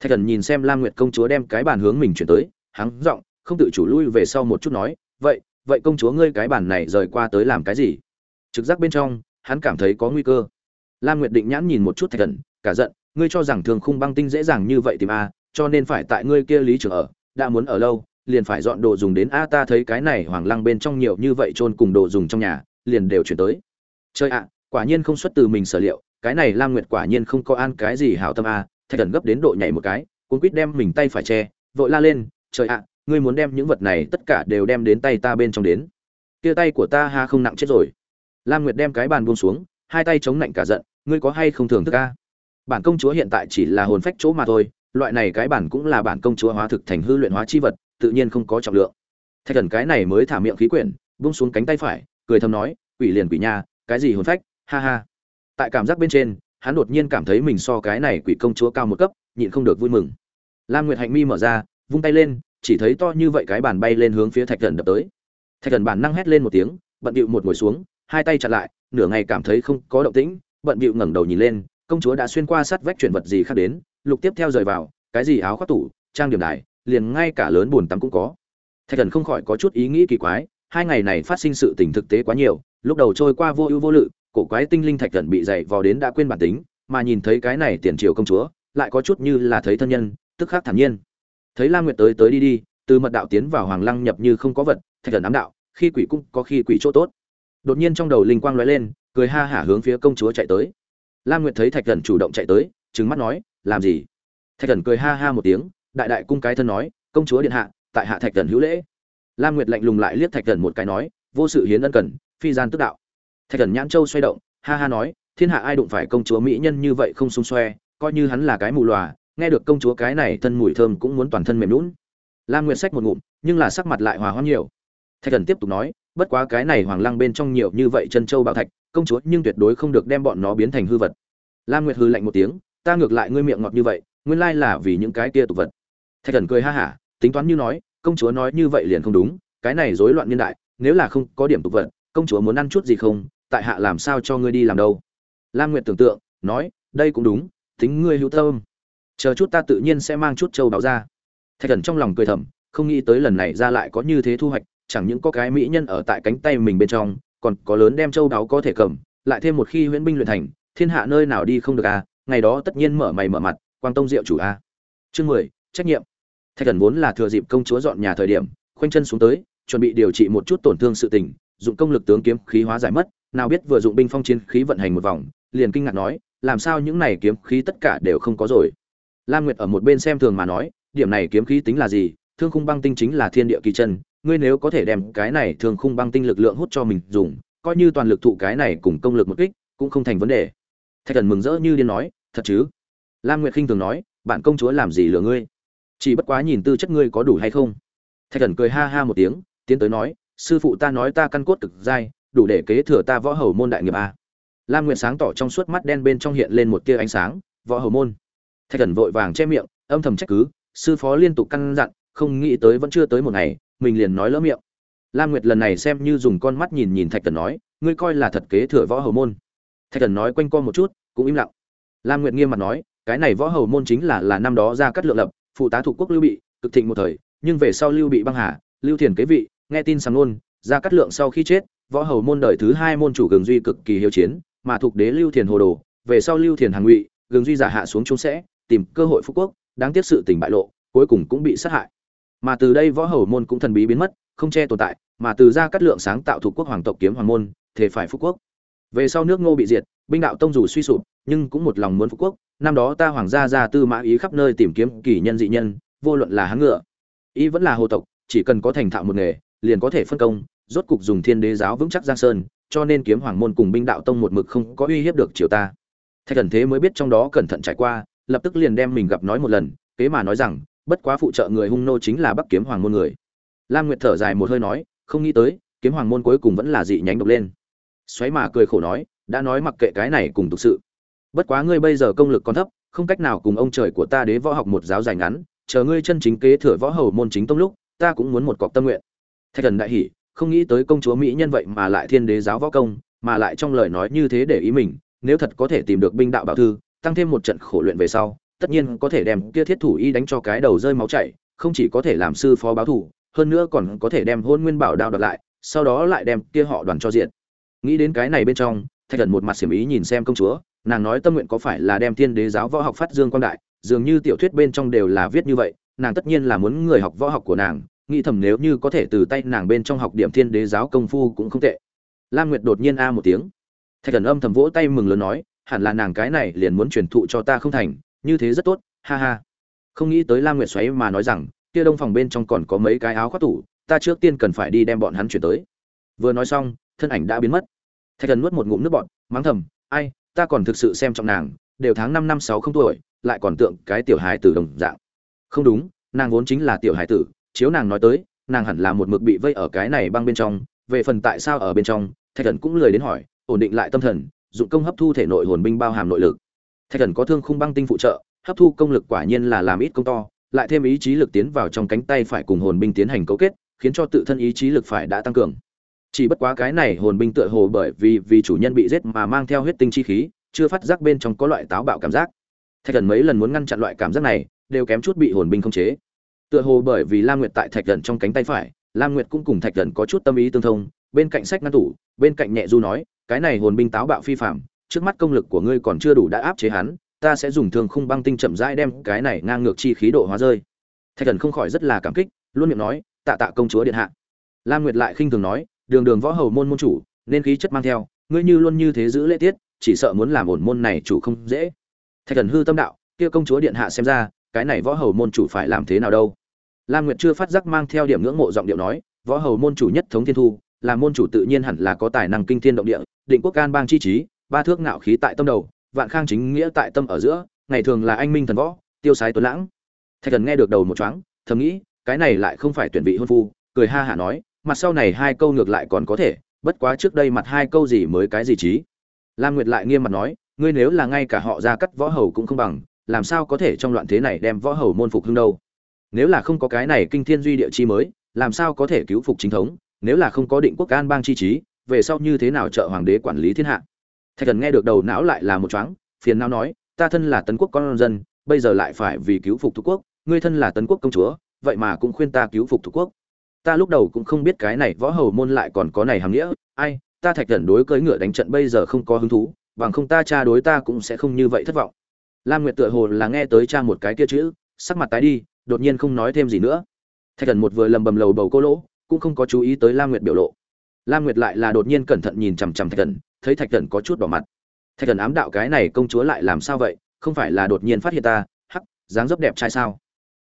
Thạch thần nhìn xem lam nguyệt công chúa đem cái bàn hướng mình chuyển tới hắn giọng không tự chủ lui về sau một chút nói vậy vậy công chúa ngươi cái bàn này rời qua tới làm cái gì? Trực giác bên trong hắn cảm thấy có nguy cơ lam nguyệt định nhãn nhìn một chút thạch thần, cả giận, ngươi cho rằng thường khung băng tinh dễ dàng như vậy tìm a, cho nên phải tại ngươi kia lý trưởng ở, đã muốn ở lâu, liền phải dọn đồ dùng đến a, ta thấy cái này hoàng lăng bên trong nhiều như vậy chôn cùng đồ dùng trong nhà, liền đều chuyển tới. Chơi ạ, quả nhiên không xuất từ mình sở liệu, cái này lam nguyệt quả nhiên không có an cái gì hảo tâm a, thạch thần gấp đến độ nhảy một cái cuốn quýt đem mình tay phải che, vội la lên, trời ạ, ngươi muốn đem những vật này tất cả đều đem đến tay ta bên trong đến. Kia tay của ta ha không nặng chết rồi. Lam nguyệt đem cái bàn buông xuống hai tay chống nạnh cả giận, ngươi có hay không thường thức a? Bản công chúa hiện tại chỉ là hồn phách chỗ mà thôi, loại này cái bản cũng là bản công chúa hóa thực thành hư luyện hóa chi vật, tự nhiên không có trọng lượng. Thạch thần cái này mới thả miệng khí quyển, buông xuống cánh tay phải, cười thầm nói, quỷ liền quỷ nha, cái gì hồn phách, ha ha. Tại cảm giác bên trên, hắn đột nhiên cảm thấy mình so cái này quỷ công chúa cao một cấp, nhịn không được vui mừng. Lam nguyệt hạnh mi mở ra, vung tay lên, chỉ thấy to như vậy cái bàn bay lên hướng phía thạch thần đập tới. Thạch thần bản năng hét lên một tiếng, bận điệu một ngồi xuống hai tay chặn lại, nửa ngày cảm thấy không có động tĩnh, bận bịu ngẩng đầu nhìn lên, công chúa đã xuyên qua sát vách chuyển vật gì khác đến, lục tiếp theo rời vào, cái gì áo khoác tủ, trang điểm đài, liền ngay cả lớn buồn tắm cũng có. Thạch thần không khỏi có chút ý nghĩ kỳ quái, hai ngày này phát sinh sự tình thực tế quá nhiều, lúc đầu trôi qua vô ưu vô lự, cổ quái tinh linh thạch thần bị dày vò đến đã quên bản tính, mà nhìn thấy cái này tiền triều công chúa, lại có chút như là thấy thân nhân, tức khắc thản nhiên. Thấy lam nguyệt tới tới đi đi, từ mật đạo tiến vào hoàng lăng nhập như không có vật, thạch thần ám đạo, khi quỷ cũng có khi quỷ chỗ tốt đột nhiên trong đầu linh quang lóe lên, cười ha hả hướng phía công chúa chạy tới. Lam nguyệt thấy thạch thần chủ động chạy tới, trừng mắt nói, làm gì? Thạch thần cười ha ha một tiếng, đại đại cung cái thân nói, công chúa điện hạ, tại hạ thạch thần hữu lễ. Lam nguyệt lạnh lùng lại liếc thạch thần một cái nói, vô sự hiến ân cần, phi gian tức đạo. Thạch thần nhãn châu xoay động, ha ha nói, thiên hạ ai đụng phải công chúa mỹ nhân như vậy không xung xoe, coi như hắn là cái mù lòa, nghe được công chúa cái này thân mùi thơm cũng muốn toàn thân mềm lún lam nguyệt xách một ngụm, nhưng là sắc mặt lại hòa hoãn nhiều. Thạch thần tiếp tục nói bất quá cái này hoàng lăng bên trong nhiều như vậy chân châu bảo thạch, công chúa nhưng tuyệt đối không được đem bọn nó biến thành hư vật. Lam nguyệt hư lạnh một tiếng, ta ngược lại ngươi miệng ngọt như vậy, nguyên lai là vì những cái kia tục vật. Thạch thần cười ha hả, tính toán như nói, công chúa nói như vậy liền không đúng, cái này rối loạn niên đại, nếu là không có điểm tục vật, công chúa muốn ăn chút gì không, tại hạ làm sao cho ngươi đi làm đâu? Lam nguyệt tưởng tượng, nói, đây cũng đúng, tính ngươi hữu tâm. Chờ chút ta tự nhiên sẽ mang chút châu báo ra. Thạch thần trong lòng cười thầm, không nghĩ tới lần này ra lại có như thế thu hoạch chẳng những có cái mỹ nhân ở tại cánh tay mình bên trong, còn có lớn đem châu đáo có thể cầm, lại thêm một khi huyễn binh luyện thành, thiên hạ nơi nào đi không được à ngày đó tất nhiên mở mày mở mặt, quang tông diệu chủ a à. chương mười, trách nhiệm thạch thần vốn là thừa dịp công chúa dọn nhà thời điểm, khoanh chân xuống tới, chuẩn bị điều trị một chút tổn thương sự tình, dụng công lực tướng kiếm khí hóa giải mất, nào biết vừa dụng binh phong chiến khí vận hành một vòng, liền kinh ngạc nói, làm sao những này kiếm khí tất cả đều không có rồi lam nguyệt ở một bên xem thường mà nói, điểm này kiếm khí tính là gì, thương khung băng tinh chính là thiên địa kỳ chân ngươi nếu có thể đem cái này thường khung băng tinh lực lượng hút cho mình dùng, coi như toàn lực thụ cái này cùng công lực một kích, cũng không thành vấn đề. Thạch thần mừng rỡ như điên nói, thật chứ? Lam nguyệt khinh thường nói, bạn công chúa làm gì lừa ngươi? Chỉ bất quá nhìn tư chất ngươi có đủ hay không? Thạch thần cười ha ha một tiếng, tiến tới nói, sư phụ ta nói ta căn cốt cực dai, đủ để kế thừa ta võ hầu môn đại nghiệp a. Lam nguyệt sáng tỏ trong suốt mắt đen bên trong hiện lên một tia ánh sáng, võ hầu môn? Thạch thần vội vàng che miệng, âm thầm trách cứ, sư phó liên tục căn dặn, không nghĩ tới vẫn chưa tới một ngày mình liền nói lỡ miệng. Lam nguyệt lần này xem như dùng con mắt nhìn nhìn thạch thần nói, ngươi coi là thật kế thừa võ hầu môn. Thạch thần nói quanh co một chút, cũng im lặng. Lam nguyệt nghiêm mặt nói, cái này võ hầu môn chính là là năm đó ra cắt lượng lập, phụ tá thuộc quốc lưu bị, cực thịnh một thời, nhưng về sau lưu bị băng hà, lưu thiền kế vị, nghe tin sàng nôn ra cắt lượng sau khi chết, võ hầu môn đời thứ hai môn chủ gừng duy cực kỳ hiếu chiến, mà thuộc đế lưu thiền hồ đồ, về sau lưu thiền hàng ngụy, gừng duy giả hạ xuống trốn sẽ, tìm cơ hội phú quốc, đáng tiếc sự tình bại lộ, cuối cùng cũng bị sát hại mà từ đây võ hầu môn cũng thần bí biến mất, không che tồn tại, mà từ ra cắt lượng sáng tạo thuộc quốc hoàng tộc kiếm hoàng môn thể phải phú quốc. Về sau nước ngô bị diệt, binh đạo tông dù suy sụp, nhưng cũng một lòng muốn phú quốc. Năm đó ta hoàng gia ra tư mã ý khắp nơi tìm kiếm kỳ nhân dị nhân, vô luận là hán ngựa, ý vẫn là hồ tộc, chỉ cần có thành thạo một nghề, liền có thể phân công, rốt cục dùng thiên đế giáo vững chắc giang sơn, cho nên kiếm hoàng môn cùng binh đạo tông một mực không có uy hiếp được triều ta. Thạch thần thế mới biết trong đó cẩn thận trải qua, lập tức liền đem mình gặp nói một lần, kế mà nói rằng bất quá phụ trợ người hung nô chính là bắc kiếm hoàng môn người. Lam nguyệt thở dài một hơi nói, không nghĩ tới, kiếm hoàng môn cuối cùng vẫn là dị nhánh độc lên. Xoáy mà cười khổ nói, đã nói mặc kệ cái này cùng thực sự. Bất quá ngươi bây giờ công lực còn thấp, không cách nào cùng ông trời của ta đế võ học một giáo dài ngắn, chờ ngươi chân chính kế thừa võ hầu môn chính tông lúc, ta cũng muốn một cọc tâm nguyện. Thạch thần đại hỉ, không nghĩ tới công chúa mỹ nhân vậy mà lại thiên đế giáo võ công, mà lại trong lời nói như thế để ý mình, nếu thật có thể tìm được binh đạo bảo thư, tăng thêm một trận khổ luyện về sau tất nhiên có thể đem kia thiết thủ y đánh cho cái đầu rơi máu chảy, không chỉ có thể làm sư phó báo thủ, hơn nữa còn có thể đem hôn nguyên bảo đạo đoạt lại, sau đó lại đem kia họ đoàn cho diện. Nghĩ đến cái này bên trong, thạch thần một mặt xiểm ý nhìn xem công chúa, nàng nói tâm nguyện có phải là đem thiên đế giáo võ học phát dương quan đại, dường như tiểu thuyết bên trong đều là viết như vậy, nàng tất nhiên là muốn người học võ học của nàng, nghĩ thầm nếu như có thể từ tay nàng bên trong học điểm thiên đế giáo công phu cũng không tệ. Lam nguyệt đột nhiên a một tiếng. Thạch thần âm thầm vỗ tay mừng lớn nói, hẳn là nàng cái này liền muốn truyền thụ cho ta không thành như thế rất tốt, ha ha. Không nghĩ tới lam nguyệt xoáy mà nói rằng, kia đông phòng bên trong còn có mấy cái áo khoác tủ, ta trước tiên cần phải đi đem bọn hắn chuyển tới. Vừa nói xong, thân ảnh đã biến mất. Thạch thần nuốt một ngụm nước bọn mắng thầm, ai, ta còn thực sự xem trọng nàng, đều tháng năm năm sáu không tuổi, lại còn tượng cái tiểu hài tử đồng dạng. Không đúng, nàng vốn chính là tiểu hài tử, chiếu nàng nói tới, nàng hẳn là một mực bị vây ở cái này băng bên trong, về phần tại sao ở bên trong? Thạch thần cũng lười đến hỏi, ổn định lại tâm thần, dụng công hấp thu thể nội hồn binh bao hàm nội lực thạch thần có thương khung băng tinh phụ trợ, hấp thu công lực quả nhiên là làm ít công to, lại thêm ý chí lực tiến vào trong cánh tay phải cùng hồn binh tiến hành cấu kết, khiến cho tự thân ý chí lực phải đã tăng cường. Chỉ bất quá cái này hồn binh tựa hồ bởi vì vì chủ nhân bị giết mà mang theo huyết tinh chi khí, chưa phát giác bên trong có loại táo bạo cảm giác. Thạch thần mấy lần muốn ngăn chặn loại cảm giác này, đều kém chút bị hồn binh khống chế. Tựa hồ bởi vì lam nguyệt tại thạch thần trong cánh tay phải, lam nguyệt cũng cùng thạch thần có chút tâm ý tương thông, bên cạnh sách ngăn tủ, bên cạnh nhẹ du nói, cái này hồn binh táo bạo phi phạm trước mắt công lực của ngươi còn chưa đủ đã áp chế hắn, ta sẽ dùng thương khung băng tinh chậm rãi đem cái này ngang ngược chi khí độ hóa rơi. Thạch thần không khỏi rất là cảm kích, luôn miệng nói, tạ tạ công chúa điện hạ. Lam nguyệt lại khinh thường nói, đường đường võ hầu môn môn chủ, nên khí chất mang theo, ngươi như luôn như thế giữ lễ tiết, chỉ sợ muốn làm ổn môn này chủ không dễ. Thạch thần hư tâm đạo, kia công chúa điện hạ xem ra, cái này võ hầu môn chủ phải làm thế nào đâu? Lam nguyệt chưa phát giác mang theo điểm ngưỡng mộ giọng điệu nói, võ hầu môn chủ nhất thống thiên thu, là môn chủ tự nhiên hẳn là có tài năng kinh thiên động địa, định quốc can bang chi trí ba thước ngạo khí tại tâm đầu, vạn khang chính nghĩa tại tâm ở giữa, ngày thường là anh minh thần võ, tiêu sái tuấn lãng. Thạch thần nghe được đầu một choáng, thầm nghĩ, cái này lại không phải tuyển vị hôn phu, cười ha hả nói, mặt sau này hai câu ngược lại còn có thể, bất quá trước đây mặt hai câu gì mới cái gì trí lam nguyệt lại nghiêm mặt nói, ngươi nếu là ngay cả họ ra cắt võ hầu cũng không bằng, làm sao có thể trong loạn thế này đem võ hầu môn phục hưng đâu? Nếu là không có cái này kinh thiên duy địa chi mới, làm sao có thể cứu phục chính thống? Nếu là không có định quốc an bang chi trí về sau như thế nào trợ hoàng đế quản lý thiên hạ? Thạch thần nghe được đầu não lại là một choáng, phiền não nói, ta thân là tấn quốc con dân, bây giờ lại phải vì cứu phục thuộc quốc, ngươi thân là tấn quốc công chúa, vậy mà cũng khuyên ta cứu phục thuộc quốc. Ta lúc đầu cũng không biết cái này võ hầu môn lại còn có này hàm nghĩa, ai, ta thạch thần đối cưỡi ngựa đánh trận bây giờ không có hứng thú, bằng không ta cha đối ta cũng sẽ không như vậy thất vọng. Lam nguyệt tựa hồ là nghe tới cha một cái kia chữ, sắc mặt tái đi, đột nhiên không nói thêm gì nữa. Thạch thần một vừa lầm bầm lầu bầu cô lỗ, cũng không có chú ý tới lam nguyệt biểu lộ. Lam nguyệt lại là đột nhiên cẩn thận nhìn chằm chằm thạch thần thấy thạch thần có chút đỏ mặt. Thạch thần ám đạo cái này công chúa lại làm sao vậy? Không phải là đột nhiên phát hiện ta? Hắc, dáng dấp đẹp trai sao?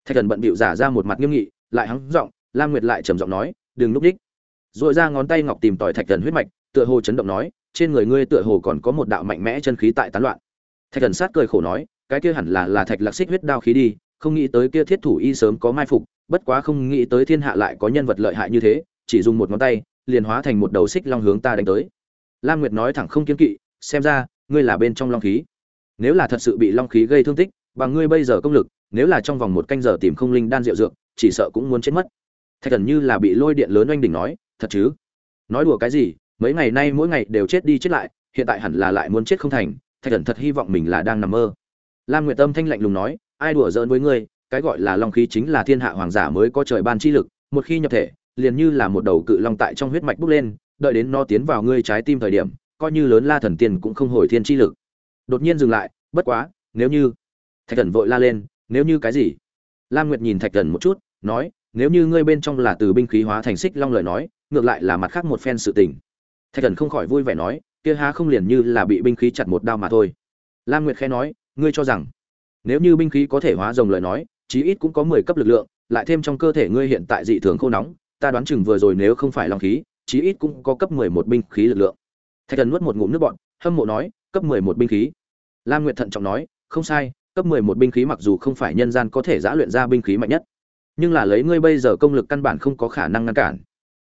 Thạch thần bận bịu giả ra một mặt nghiêm nghị, lại hắng giọng, lam nguyệt lại trầm giọng nói, đừng núp đích. Dội ra ngón tay ngọc tìm tỏi thạch thần huyết mạch, tựa hồ chấn động nói, trên người ngươi tựa hồ còn có một đạo mạnh mẽ chân khí tại tán loạn. Thạch thần sát cười khổ nói, cái kia hẳn là là thạch lạc xích huyết đao khí đi, không nghĩ tới kia thiết thủ y sớm có mai phục, bất quá không nghĩ tới thiên hạ lại có nhân vật lợi hại như thế, chỉ dùng một ngón tay, liền hóa thành một đầu xích long hướng ta đánh tới lam nguyệt nói thẳng không kiên kỵ, xem ra, ngươi là bên trong long khí. Nếu là thật sự bị long khí gây thương tích, bằng ngươi bây giờ công lực, nếu là trong vòng một canh giờ tìm không linh đan rượu dược, chỉ sợ cũng muốn chết mất. Thạch thần như là bị lôi điện lớn oanh đỉnh nói, thật chứ? Nói đùa cái gì? Mấy ngày nay mỗi ngày đều chết đi chết lại, hiện tại hẳn là lại muốn chết không thành. Thạch thần thật hy vọng mình là đang nằm mơ. Lam nguyệt tâm thanh lạnh lùng nói, ai đùa giỡn với ngươi, cái gọi là long khí chính là thiên hạ hoàng giả mới có trời ban chi lực, một khi nhập thể, liền như là một đầu cự long tại trong huyết mạch bốc lên đợi đến nó tiến vào ngươi trái tim thời điểm, coi như lớn la thần tiên cũng không hồi thiên chi lực. Đột nhiên dừng lại, bất quá, nếu như thạch thần vội la lên, nếu như cái gì? Lam nguyệt nhìn thạch thần một chút, nói, nếu như ngươi bên trong là từ binh khí hóa thành xích long lời nói, ngược lại là mặt khác một phen sự tình. Thạch thần không khỏi vui vẻ nói, kia há không liền như là bị binh khí chặt một đao mà thôi. Lam nguyệt khẽ nói, ngươi cho rằng, nếu như binh khí có thể hóa rồng lời nói, chí ít cũng có mười cấp lực lượng, lại thêm trong cơ thể ngươi hiện tại dị thường khô nóng, ta đoán chừng vừa rồi nếu không phải long khí chí ít cũng có cấp mười một binh khí lực lượng. Thạch thần nuốt một ngụm nước bọt, hâm mộ nói cấp mười một binh khí? Lam nguyệt thận trọng nói không sai cấp mười một binh khí mặc dù không phải nhân gian có thể giã luyện ra binh khí mạnh nhất nhưng là lấy ngươi bây giờ công lực căn bản không có khả năng ngăn cản.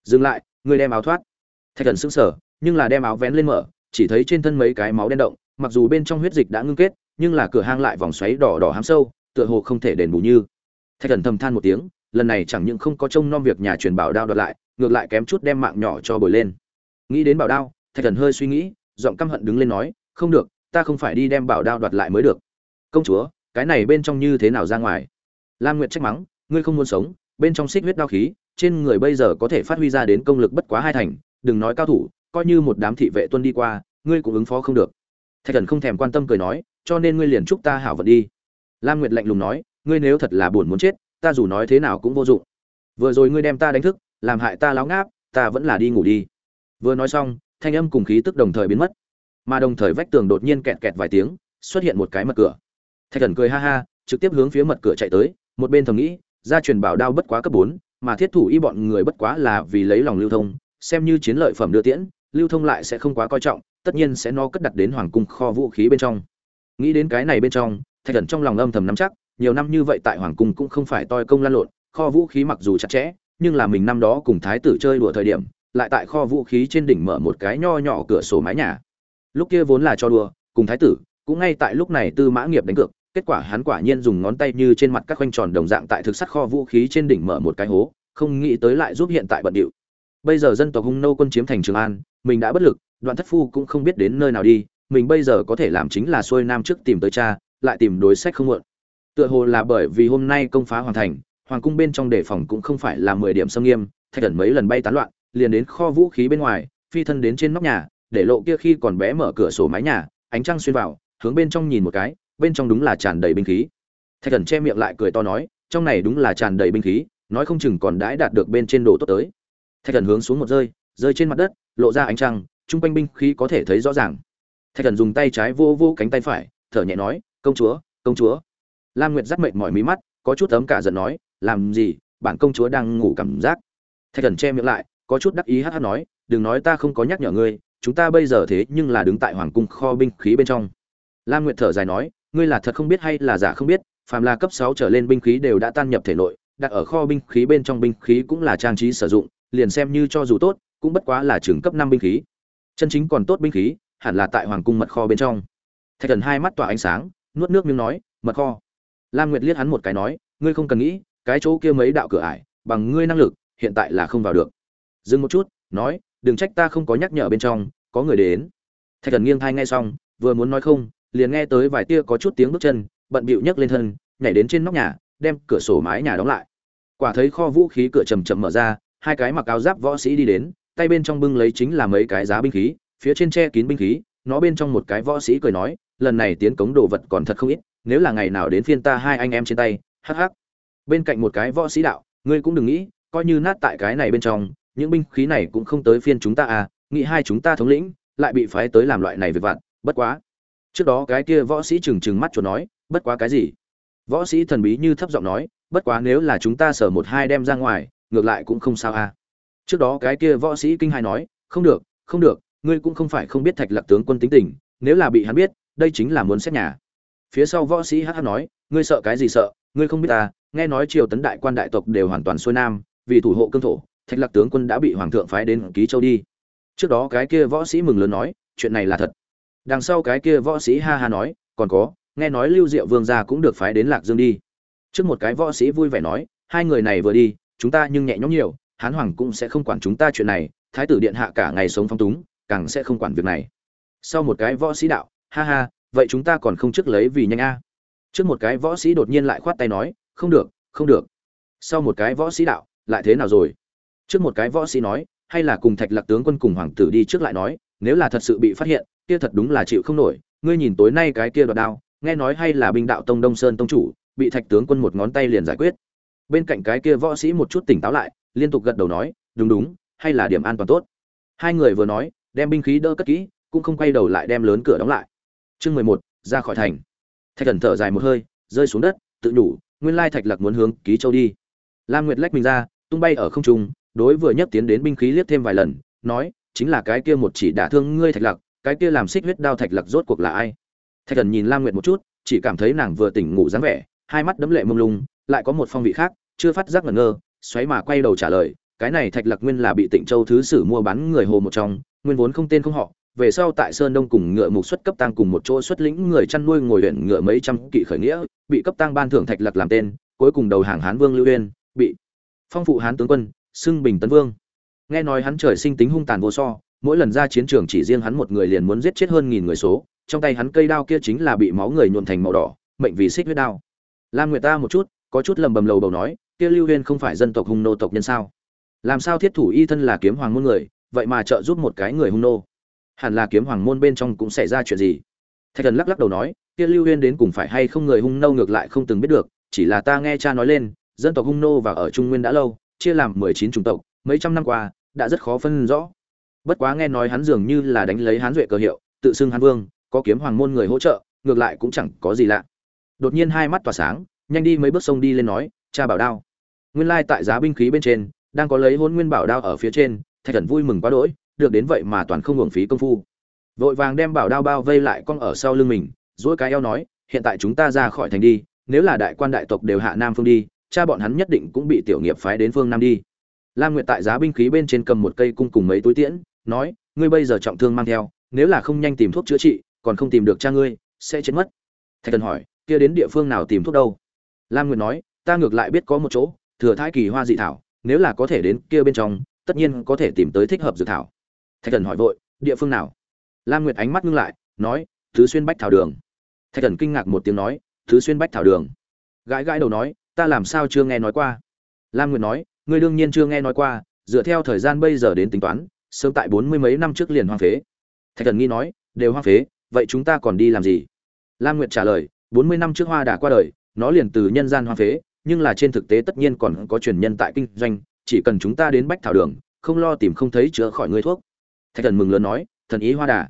Dừng lại ngươi đem áo thoát. Thạch thần sững sờ nhưng là đem áo vén lên mở chỉ thấy trên thân mấy cái máu đen động mặc dù bên trong huyết dịch đã ngưng kết nhưng là cửa hang lại vòng xoáy đỏ đỏ hám sâu tựa hồ không thể đền bù như. Thạch thần thầm than một tiếng lần này chẳng những không có trông nom việc nhà truyền bảo đao đoạt lại, ngược lại kém chút đem mạng nhỏ cho bồi lên. Nghĩ đến bảo đao, thạch thần hơi suy nghĩ, giọng căm hận đứng lên nói, không được, ta không phải đi đem bảo đao đoạt lại mới được. Công chúa, cái này bên trong như thế nào ra ngoài? Lam nguyệt trách mắng, ngươi không muốn sống, bên trong xích huyết đao khí, trên người bây giờ có thể phát huy ra đến công lực bất quá hai thành, đừng nói cao thủ, coi như một đám thị vệ tuân đi qua, ngươi cũng ứng phó không được. Thạch thần không thèm quan tâm cười nói, cho nên ngươi liền chúc ta hảo vận đi. Lam nguyệt lạnh lùng nói, ngươi nếu thật là buồn muốn chết ta dù nói thế nào cũng vô dụng. Vừa rồi ngươi đem ta đánh thức, làm hại ta láo ngáp, ta vẫn là đi ngủ đi. Vừa nói xong, thanh âm cùng khí tức đồng thời biến mất. Mà đồng thời vách tường đột nhiên kẹt kẹt vài tiếng, xuất hiện một cái mật cửa. Thạch thần cười ha ha, trực tiếp hướng phía mật cửa chạy tới, một bên thầm nghĩ, gia truyền bảo đao bất quá cấp bốn, mà thiết thủ y bọn người bất quá là vì lấy lòng lưu thông, xem như chiến lợi phẩm đưa tiễn, lưu thông lại sẽ không quá coi trọng, tất nhiên sẽ no cất đặt đến hoàng cung kho vũ khí bên trong. Nghĩ đến cái này bên trong, thạch thần trong lòng âm thầm nắm chắc nhiều năm như vậy tại hoàng cung cũng không phải toi công lan lộn, kho vũ khí mặc dù chặt chẽ, nhưng là mình năm đó cùng thái tử chơi đùa thời điểm, lại tại kho vũ khí trên đỉnh mở một cái nho nhỏ cửa sổ mái nhà. Lúc kia vốn là cho đùa, cùng thái tử, cũng ngay tại lúc này tư mã nghiệp đánh cược, kết quả hắn quả nhiên dùng ngón tay như trên mặt các khoanh tròn đồng dạng tại thực sắc kho vũ khí trên đỉnh mở một cái hố, không nghĩ tới lại giúp hiện tại bận điệu. Bây giờ dân tộc hung nô quân chiếm thành trường an, mình đã bất lực, đoạn thất phu cũng không biết đến nơi nào đi, mình bây giờ có thể làm chính là xuôi nam trước tìm tới cha, lại tìm đối sách không muộn tựa hồ là bởi vì hôm nay công phá hoàn thành, hoàng cung bên trong đề phòng cũng không phải là mười điểm xâm nghiêm, thạch thần mấy lần bay tán loạn, liền đến kho vũ khí bên ngoài, phi thân đến trên nóc nhà, để lộ kia khi còn bé mở cửa sổ mái nhà, ánh trăng xuyên vào, hướng bên trong nhìn một cái, bên trong đúng là tràn đầy binh khí. Thạch thần che miệng lại cười to nói, trong này đúng là tràn đầy binh khí, nói không chừng còn đãi đạt được bên trên đồ tốt tới. Thạch thần hướng xuống một rơi rơi trên mặt đất, lộ ra ánh trăng, chung quanh binh khí có thể thấy rõ ràng. Thạch thần dùng tay trái vô vô cánh tay phải, thở nhẹ nói, công chúa công chúa lam nguyệt dắt mệt mỏi mí mắt, có chút ấm cả giận nói, làm gì? Bản công chúa đang ngủ cảm giác. Thạch thần che miệng lại, có chút đắc ý hát hát nói, đừng nói ta không có nhắc nhở ngươi, chúng ta bây giờ thế nhưng là đứng tại hoàng cung kho binh khí bên trong. Lam nguyệt thở dài nói, ngươi là thật không biết hay là giả không biết, phàm là cấp sáu trở lên binh khí đều đã tan nhập thể nội, đặt ở kho binh khí bên trong binh khí cũng là trang trí sử dụng, liền xem như cho dù tốt, cũng bất quá là trường cấp năm binh khí. Chân chính còn tốt binh khí, hẳn là tại hoàng cung mật kho bên trong. Thạch thần hai mắt tỏa ánh sáng, nuốt nước miếng nói, mật kho lam nguyệt liếc hắn một cái nói, ngươi không cần nghĩ, cái chỗ kia mấy đạo cửa ải, bằng ngươi năng lực, hiện tại là không vào được. Dừng một chút, nói, đừng trách ta không có nhắc nhở bên trong, có người đến. Thạch thần nghiêng thai nghe xong, vừa muốn nói không, liền nghe tới vài tia có chút tiếng bước chân, bận bịu nhấc lên thân, nhảy đến trên nóc nhà, đem cửa sổ mái nhà đóng lại. Quả thấy kho vũ khí cửa chầm chậm mở ra, hai cái mặc áo giáp võ sĩ đi đến, tay bên trong bưng lấy chính là mấy cái giá binh khí, phía trên che kín binh khí, nó bên trong một cái võ sĩ cười nói, lần này tiến cống đồ vật còn thật không ít nếu là ngày nào đến phiên ta hai anh em trên tay, hắc hắc. Bên cạnh một cái võ sĩ đạo, ngươi cũng đừng nghĩ, coi như nát tại cái này bên trong, những binh khí này cũng không tới phiên chúng ta à nghĩ hai chúng ta thống lĩnh, lại bị phái tới làm loại này việc vặt, bất quá. Trước đó cái kia võ sĩ trừng trừng mắt chuột nói, bất quá cái gì? Võ sĩ thần bí như thấp giọng nói, bất quá nếu là chúng ta sở một hai đem ra ngoài, ngược lại cũng không sao à. Trước đó cái kia võ sĩ kinh hai nói, không được không được, ngươi cũng không phải không biết thạch lạc tướng quân tính tình, nếu là bị hắn biết, đây chính là muốn xét nhà phía sau võ sĩ hh nói, ngươi sợ cái gì sợ? Ngươi không biết ta, nghe nói triều tấn đại quan đại tộc đều hoàn toàn xuôi nam, vì thủ hộ cương thổ, thạch lạc tướng quân đã bị hoàng thượng phái đến ký châu đi. Trước đó cái kia võ sĩ mừng lớn nói, chuyện này là thật. Đằng sau cái kia võ sĩ ha ha nói, còn có, nghe nói lưu diệu vương gia cũng được phái đến lạc dương đi. Trước một cái võ sĩ vui vẻ nói, hai người này vừa đi, chúng ta nhưng nhẹ nhõm nhiều, hán hoàng cũng sẽ không quản chúng ta chuyện này, thái tử điện hạ cả ngày sống phong túng, càng sẽ không quản việc này. Sau một cái võ sĩ đạo, ha ha vậy chúng ta còn không trước lấy vì nhanh a? Trước một cái võ sĩ đột nhiên lại khoát tay nói, không được không được. Sau một cái võ sĩ đạo, lại thế nào rồi? Trước một cái võ sĩ nói, hay là cùng thạch lạc tướng quân cùng hoàng tử đi trước lại nói, nếu là thật sự bị phát hiện, kia thật đúng là chịu không nổi. Ngươi nhìn tối nay cái kia đoạt đao, nghe nói hay là binh đạo tông đông sơn tông chủ, bị thạch tướng quân một ngón tay liền giải quyết. Bên cạnh cái kia võ sĩ một chút tỉnh táo lại, liên tục gật đầu nói, đúng đúng, hay là điểm an toàn tốt. Hai người vừa nói, đem binh khí đỡ cất kỹ, cũng không quay đầu lại đem lớn cửa đóng lại chương mười một, ra khỏi thành. Thạch thần thở dài một hơi, rơi xuống đất, tự nhủ, nguyên lai thạch lạc muốn hướng ký châu đi. Lam nguyệt lách mình ra, tung bay ở không trung, đối vừa nhất tiến đến binh khí liếc thêm vài lần, nói, chính là cái kia một chỉ đả thương ngươi thạch lạc, cái kia làm xích huyết đao thạch lạc rốt cuộc là ai? Thạch thần nhìn lam nguyệt một chút, chỉ cảm thấy nàng vừa tỉnh ngủ dáng vẻ, hai mắt đấm lệ mông lung, lại có một phong vị khác, chưa phát giác ngẩn ngơ, xoáy mà quay đầu trả lời, cái này thạch lạc nguyên là bị tịnh châu thứ sử mua bán người hồ một trong, nguyên vốn không tên không họ về sau tại sơn đông cùng ngựa mục xuất cấp tăng cùng một chỗ xuất lĩnh người chăn nuôi ngồi huyện ngựa mấy trăm kỵ khởi nghĩa, bị cấp tăng ban thưởng thạch lặc làm tên, cuối cùng đầu hàng hán vương lưu uyên, bị phong phụ hán tướng quân, xưng bình tấn vương. Nghe nói hắn trời sinh tính hung tàn vô so, mỗi lần ra chiến trường chỉ riêng hắn một người liền muốn giết chết hơn nghìn người số, trong tay hắn cây đao kia chính là bị máu người nhuộn thành màu đỏ, mệnh vì xích huyết đao. Lam nguyệt ta một chút, có chút lầm bầm lầu bầu nói, kia lưu huyên không phải dân tộc hung nô tộc nhân sao? Làm sao thiết thủ y thân là kiếm hoàng môn người, vậy mà trợ giúp một cái người hung nô? Hẳn là kiếm hoàng môn bên trong cũng xảy ra chuyện gì? Thạch thần lắc lắc đầu nói, kia lưu huyên đến cùng phải hay không người hung nô ngược lại không từng biết được, chỉ là ta nghe cha nói lên, dân tộc hung nô và ở trung nguyên đã lâu, chia làm mười chín chủng tộc, mấy trăm năm qua, đã rất khó phân rõ. Bất quá nghe nói hắn dường như là đánh lấy hán duệ cơ hiệu, tự xưng hán vương, có kiếm hoàng môn người hỗ trợ, ngược lại cũng chẳng có gì lạ. Đột nhiên hai mắt tỏa sáng, nhanh đi mấy bước sông đi lên nói, cha bảo đao. Nguyên lai tại giá binh khí bên trên, đang có lấy hôn nguyên bảo đao ở phía trên, thạch thần vui mừng quá đỗi được đến vậy mà toàn không hưởng phí công phu. Vội vàng đem bảo đao bao vây lại con ở sau lưng mình dỗi cái eo nói, hiện tại chúng ta ra khỏi thành đi, nếu là đại quan đại tộc đều hạ nam phương đi, cha bọn hắn nhất định cũng bị tiểu nghiệp phái đến phương nam đi. Lam nguyệt tại giá binh khí bên trên cầm một cây cung cùng mấy túi tiễn, nói, ngươi bây giờ trọng thương mang theo, nếu là không nhanh tìm thuốc chữa trị, còn không tìm được cha ngươi, sẽ chết mất. Thạch thần hỏi, kia đến địa phương nào tìm thuốc đâu? Lam nguyệt nói, ta ngược lại biết có một chỗ, thừa thái kỳ hoa dị thảo, nếu là có thể đến kia bên trong, tất nhiên có thể tìm tới thích hợp dược thảo thạch thần hỏi vội, địa phương nào? Lam nguyệt ánh mắt ngưng lại, nói, thứ xuyên bách thảo đường. Thạch thần kinh ngạc một tiếng nói, thứ xuyên bách thảo đường. Gãi gãi đầu nói, ta làm sao chưa nghe nói qua? Lam nguyệt nói, ngươi đương nhiên chưa nghe nói qua, dựa theo thời gian bây giờ đến tính toán, sớm tại bốn mươi mấy năm trước liền hoang phế. Thạch thần nghi nói, đều hoang phế, vậy chúng ta còn đi làm gì? Lam nguyệt trả lời, bốn mươi năm trước hoa đã qua đời, nó liền từ nhân gian hoang phế, nhưng là trên thực tế tất nhiên còn có truyền nhân tại kinh doanh, chỉ cần chúng ta đến bách thảo đường, không lo tìm không thấy chữa khỏi người thuốc thạch thần mừng lớn nói, thần ý hoa đà,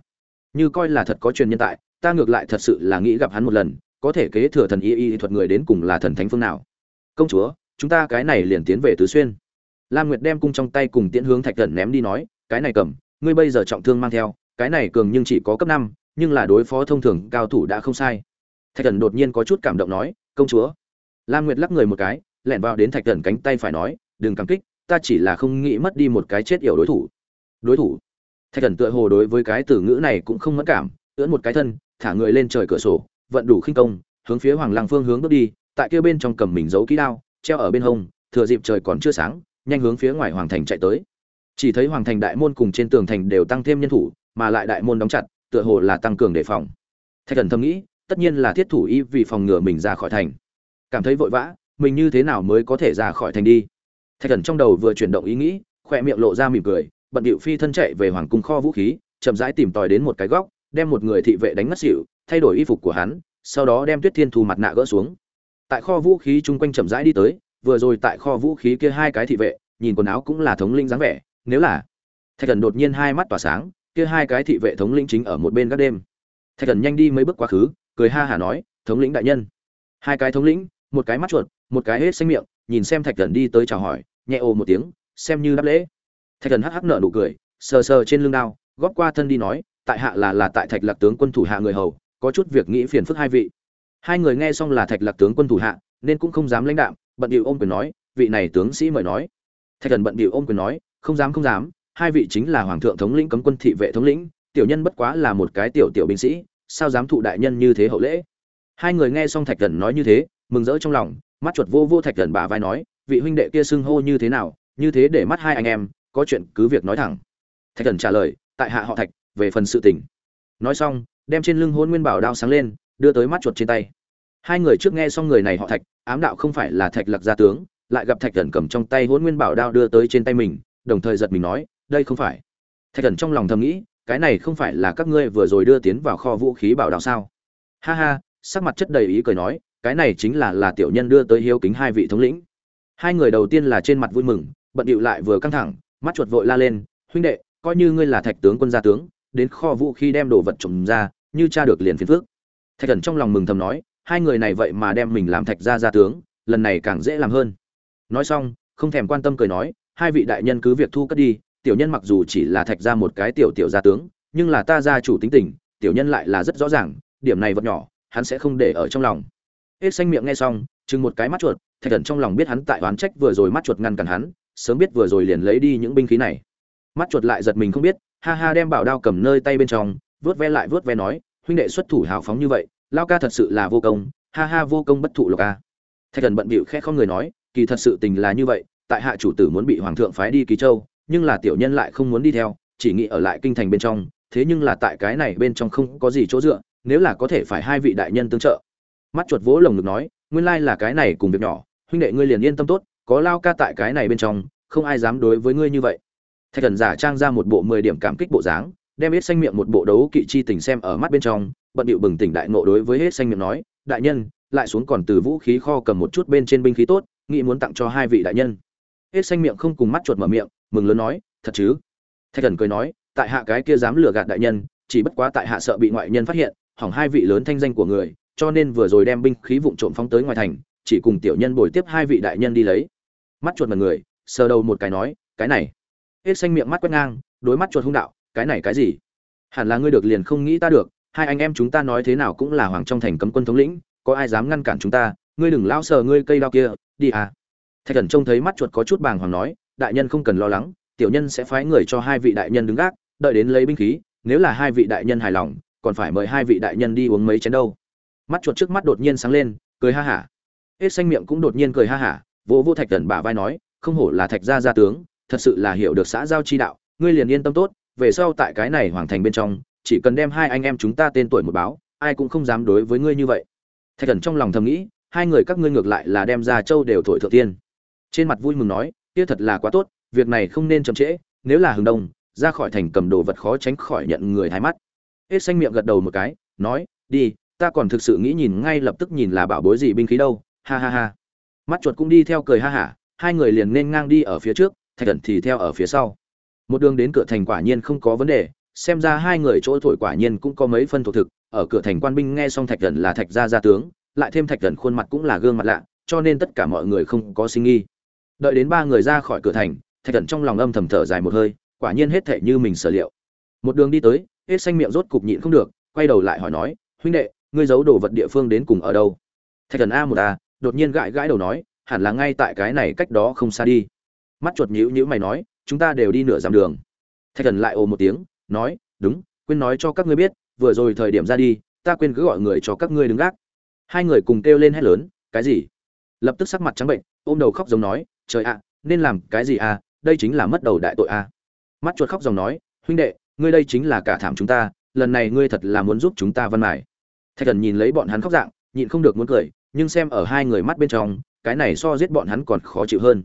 như coi là thật có truyền nhân tại, ta ngược lại thật sự là nghĩ gặp hắn một lần, có thể kế thừa thần y y thuật người đến cùng là thần thánh phương nào? Công chúa, chúng ta cái này liền tiến về tứ xuyên. Lam nguyệt đem cung trong tay cùng tiễn hướng thạch thần ném đi nói, cái này cầm, ngươi bây giờ trọng thương mang theo, cái này cường nhưng chỉ có cấp năm, nhưng là đối phó thông thường cao thủ đã không sai. Thạch thần đột nhiên có chút cảm động nói, công chúa. Lam nguyệt lắc người một cái, lẻn vào đến thạch thần cánh tay phải nói, đừng cảm kích, ta chỉ là không nghĩ mất đi một cái chết yểu đối thủ. Đối thủ? Thạch thần tựa hồ đối với cái từ ngữ này cũng không mất cảm, ưỡn một cái thân, thả người lên trời cửa sổ, vận đủ khinh công, hướng phía hoàng lăng phương hướng bước đi, tại kia bên trong cầm mình giấu kỹ đao, treo ở bên hông, thừa dịp trời còn chưa sáng, nhanh hướng phía ngoài hoàng thành chạy tới. Chỉ thấy hoàng thành đại môn cùng trên tường thành đều tăng thêm nhân thủ, mà lại đại môn đóng chặt, tựa hồ là tăng cường đề phòng. Thạch thần thầm nghĩ, tất nhiên là thiết thủ y vì phòng ngừa mình ra khỏi thành. Cảm thấy vội vã, mình như thế nào mới có thể ra khỏi thành đi? Thạch thần trong đầu vừa chuyển động ý nghĩ khoe miệng lộ ra mỉm cười bận điệu phi thân chạy về hoàng cung kho vũ khí, chậm rãi tìm tòi đến một cái góc, đem một người thị vệ đánh ngất xỉu, thay đổi y phục của hắn, sau đó đem tuyết thiên thù mặt nạ gỡ xuống. Tại kho vũ khí chung quanh chậm rãi đi tới, vừa rồi tại kho vũ khí kia hai cái thị vệ, nhìn quần áo cũng là thống linh dáng vẻ, nếu là thạch thần đột nhiên hai mắt tỏa sáng, kia hai cái thị vệ thống lĩnh chính ở một bên các đêm. Thạch thần nhanh đi mấy bước quá khứ, cười ha hả nói, thống lĩnh đại nhân. Hai cái thống lĩnh, một cái mắt chuột, một cái hết xanh miệng, nhìn xem thạch thần đi tới chào hỏi, nhẹ ồ một tiếng, xem như đáp lễ thạch thần hắc hắc nợ nụ cười, sờ sờ trên lưng đao, góp qua thân đi nói, tại hạ là là tại thạch lạc tướng quân thủ hạ người hầu, có chút việc nghĩ phiền phức hai vị. Hai người nghe xong là thạch lạc tướng quân thủ hạ, nên cũng không dám lãnh đạm, bận điệu ôm quyền nói, vị này tướng sĩ mời nói. Thạch thần bận điệu ôm quyền nói, không dám không dám, hai vị chính là hoàng thượng thống lĩnh cấm quân thị vệ thống lĩnh, tiểu nhân bất quá là một cái tiểu tiểu binh sĩ, sao dám thụ đại nhân như thế hậu lễ? Hai người nghe xong thạch thần nói như thế, mừng rỡ trong lòng, mắt chuột vô vô thạch thần bà vai nói, vị huynh đệ kia xưng hô như thế nào, như thế để mắt hai anh em có chuyện cứ việc nói thẳng. Thạch thần trả lời, tại hạ họ thạch, về phần sự tình. Nói xong, đem trên lưng hôn nguyên bảo đao sáng lên, đưa tới mắt chuột trên tay. Hai người trước nghe xong người này họ thạch, ám đạo không phải là thạch lạc gia tướng, lại gặp thạch thần cầm trong tay hôn nguyên bảo đao đưa tới trên tay mình, đồng thời giật mình nói, đây không phải. Thạch thần trong lòng thầm nghĩ, cái này không phải là các ngươi vừa rồi đưa tiến vào kho vũ khí bảo đao sao? Ha ha, sắc mặt chất đầy ý cười nói, cái này chính là là tiểu nhân đưa tới hiếu kính hai vị thống lĩnh. Hai người đầu tiên là trên mặt vui mừng, bận điệu lại vừa căng thẳng mắt chuột vội la lên, huynh đệ, coi như ngươi là thạch tướng quân gia tướng, đến kho vũ khí đem đồ vật trồng ra, như cha được liền phiền phước thạch thần trong lòng mừng thầm nói, hai người này vậy mà đem mình làm thạch gia gia tướng, lần này càng dễ làm hơn. Nói xong, không thèm quan tâm cười nói, hai vị đại nhân cứ việc thu cất đi, tiểu nhân mặc dù chỉ là thạch gia một cái tiểu tiểu gia tướng, nhưng là ta gia chủ tính tình, tiểu nhân lại là rất rõ ràng, điểm này vật nhỏ, hắn sẽ không để ở trong lòng. Hết xanh miệng nghe xong chừng một cái mắt chuột, thạch thần trong lòng biết hắn tại oán trách vừa rồi mắt chuột ngăn cản hắn sớm biết vừa rồi liền lấy đi những binh khí này. Mắt chuột lại giật mình không biết, ha ha đem bảo đao cầm nơi tay bên trong vớt ve lại vớt ve nói, huynh đệ xuất thủ hào phóng như vậy, lao ca thật sự là vô công, ha ha vô công bất thụ lộc ca thạch thần bận bịu khẽ không người nói, kỳ thật sự tình là như vậy, tại hạ chủ tử muốn bị hoàng thượng phái đi ký châu, nhưng là tiểu nhân lại không muốn đi theo, chỉ nghĩ ở lại kinh thành bên trong, thế nhưng là tại cái này bên trong không có gì chỗ dựa, nếu là có thể phải hai vị đại nhân tương trợ. Mắt chuột vỗ lồng ngực nói, nguyên lai là cái này cùng việc nhỏ, huynh đệ ngươi liền yên tâm tốt có lao ca tại cái này bên trong, không ai dám đối với ngươi như vậy. Thạch thần giả trang ra một bộ mười điểm cảm kích bộ dáng, đem hết xanh miệng một bộ đấu kỵ chi tình xem ở mắt bên trong, bận điệu bừng tỉnh đại ngộ đối với hết xanh miệng nói, đại nhân, lại xuống còn từ vũ khí kho cầm một chút bên trên binh khí tốt, nghĩ muốn tặng cho hai vị đại nhân. Hết xanh miệng không cùng mắt chuột mở miệng, mừng lớn nói, thật chứ? Thạch thần cười nói, tại hạ cái kia dám lừa gạt đại nhân, chỉ bất quá tại hạ sợ bị ngoại nhân phát hiện, hỏng hai vị lớn thanh danh của người, cho nên vừa rồi đem binh khí vụn trộm phóng tới ngoài thành, chỉ cùng tiểu nhân bồi tiếp hai vị đại nhân đi lấy mắt chuột mật người, sờ đầu một cái nói, cái này. Hết xanh miệng mắt quét ngang, đối mắt chuột hung đạo, cái này cái gì? Hẳn là ngươi được liền không nghĩ ta được, hai anh em chúng ta nói thế nào cũng là hoàng trong thành cấm quân thống lĩnh, có ai dám ngăn cản chúng ta, ngươi đừng lao sờ ngươi cây đao kia, đi à. Thạch thần trông thấy mắt chuột có chút bàng hoàng nói, đại nhân không cần lo lắng, tiểu nhân sẽ phái người cho hai vị đại nhân đứng gác, đợi đến lấy binh khí, nếu là hai vị đại nhân hài lòng, còn phải mời hai vị đại nhân đi uống mấy chén đâu. Mắt chuột trước mắt đột nhiên sáng lên, cười ha hả. Hết xanh miệng cũng đột nhiên cười ha hả vô vô thạch thần bả vai nói, không hổ là thạch gia gia tướng, thật sự là hiểu được xã giao chi đạo, ngươi liền yên tâm tốt, về sau tại cái này hoàng thành bên trong, chỉ cần đem hai anh em chúng ta tên tuổi một báo, ai cũng không dám đối với ngươi như vậy. Thạch thần trong lòng thầm nghĩ, hai người các ngươi ngược lại là đem ra châu đều thổi thượng tiên. Trên mặt vui mừng nói, kia thật là quá tốt, việc này không nên chậm trễ, nếu là hừng đông, ra khỏi thành cầm đồ vật khó tránh khỏi nhận người thái mắt. Hết xanh miệng gật đầu một cái, nói, đi, ta còn thực sự nghĩ nhìn ngay lập tức nhìn là bảo bối gì binh khí đâu, ha ha ha mắt chuột cũng đi theo cười ha hả, hai người liền nên ngang đi ở phía trước, thạch thần thì theo ở phía sau. Một đường đến cửa thành quả nhiên không có vấn đề, xem ra hai người chỗ thổi quả nhiên cũng có mấy phân thuộc thực, ở cửa thành quan binh nghe xong thạch thần là thạch gia gia tướng, lại thêm thạch thần khuôn mặt cũng là gương mặt lạ, cho nên tất cả mọi người không có sinh nghi. Đợi đến ba người ra khỏi cửa thành, thạch thần trong lòng âm thầm thở dài một hơi, quả nhiên hết thể như mình sở liệu. Một đường đi tới, hết xanh miệng rốt cục nhịn không được, quay đầu lại hỏi nói, huynh đệ, ngươi giấu đồ vật địa phương đến cùng ở đâu? Thạch thần a một a đột nhiên gãi gãi đầu nói, hẳn là ngay tại cái này cách đó không xa đi. Mắt chuột nhíu nhíu mày nói, chúng ta đều đi nửa dặm đường. Thạch thần lại ồ một tiếng, nói, đúng, quên nói cho các ngươi biết, vừa rồi thời điểm ra đi, ta quên cứ gọi người cho các ngươi đứng gác. Hai người cùng kêu lên hét lớn, cái gì? Lập tức sắc mặt trắng bệnh, ôm đầu khóc giống nói, trời ạ, nên làm cái gì à đây chính là mất đầu đại tội à. Mắt chuột khóc dòng nói, huynh đệ, ngươi đây chính là cả thảm chúng ta, lần này ngươi thật là muốn giúp chúng ta văn mải thạch thần nhìn lấy bọn hắn khóc dạng, nhịn không được muốn cười nhưng xem ở hai người mắt bên trong, cái này so giết bọn hắn còn khó chịu hơn.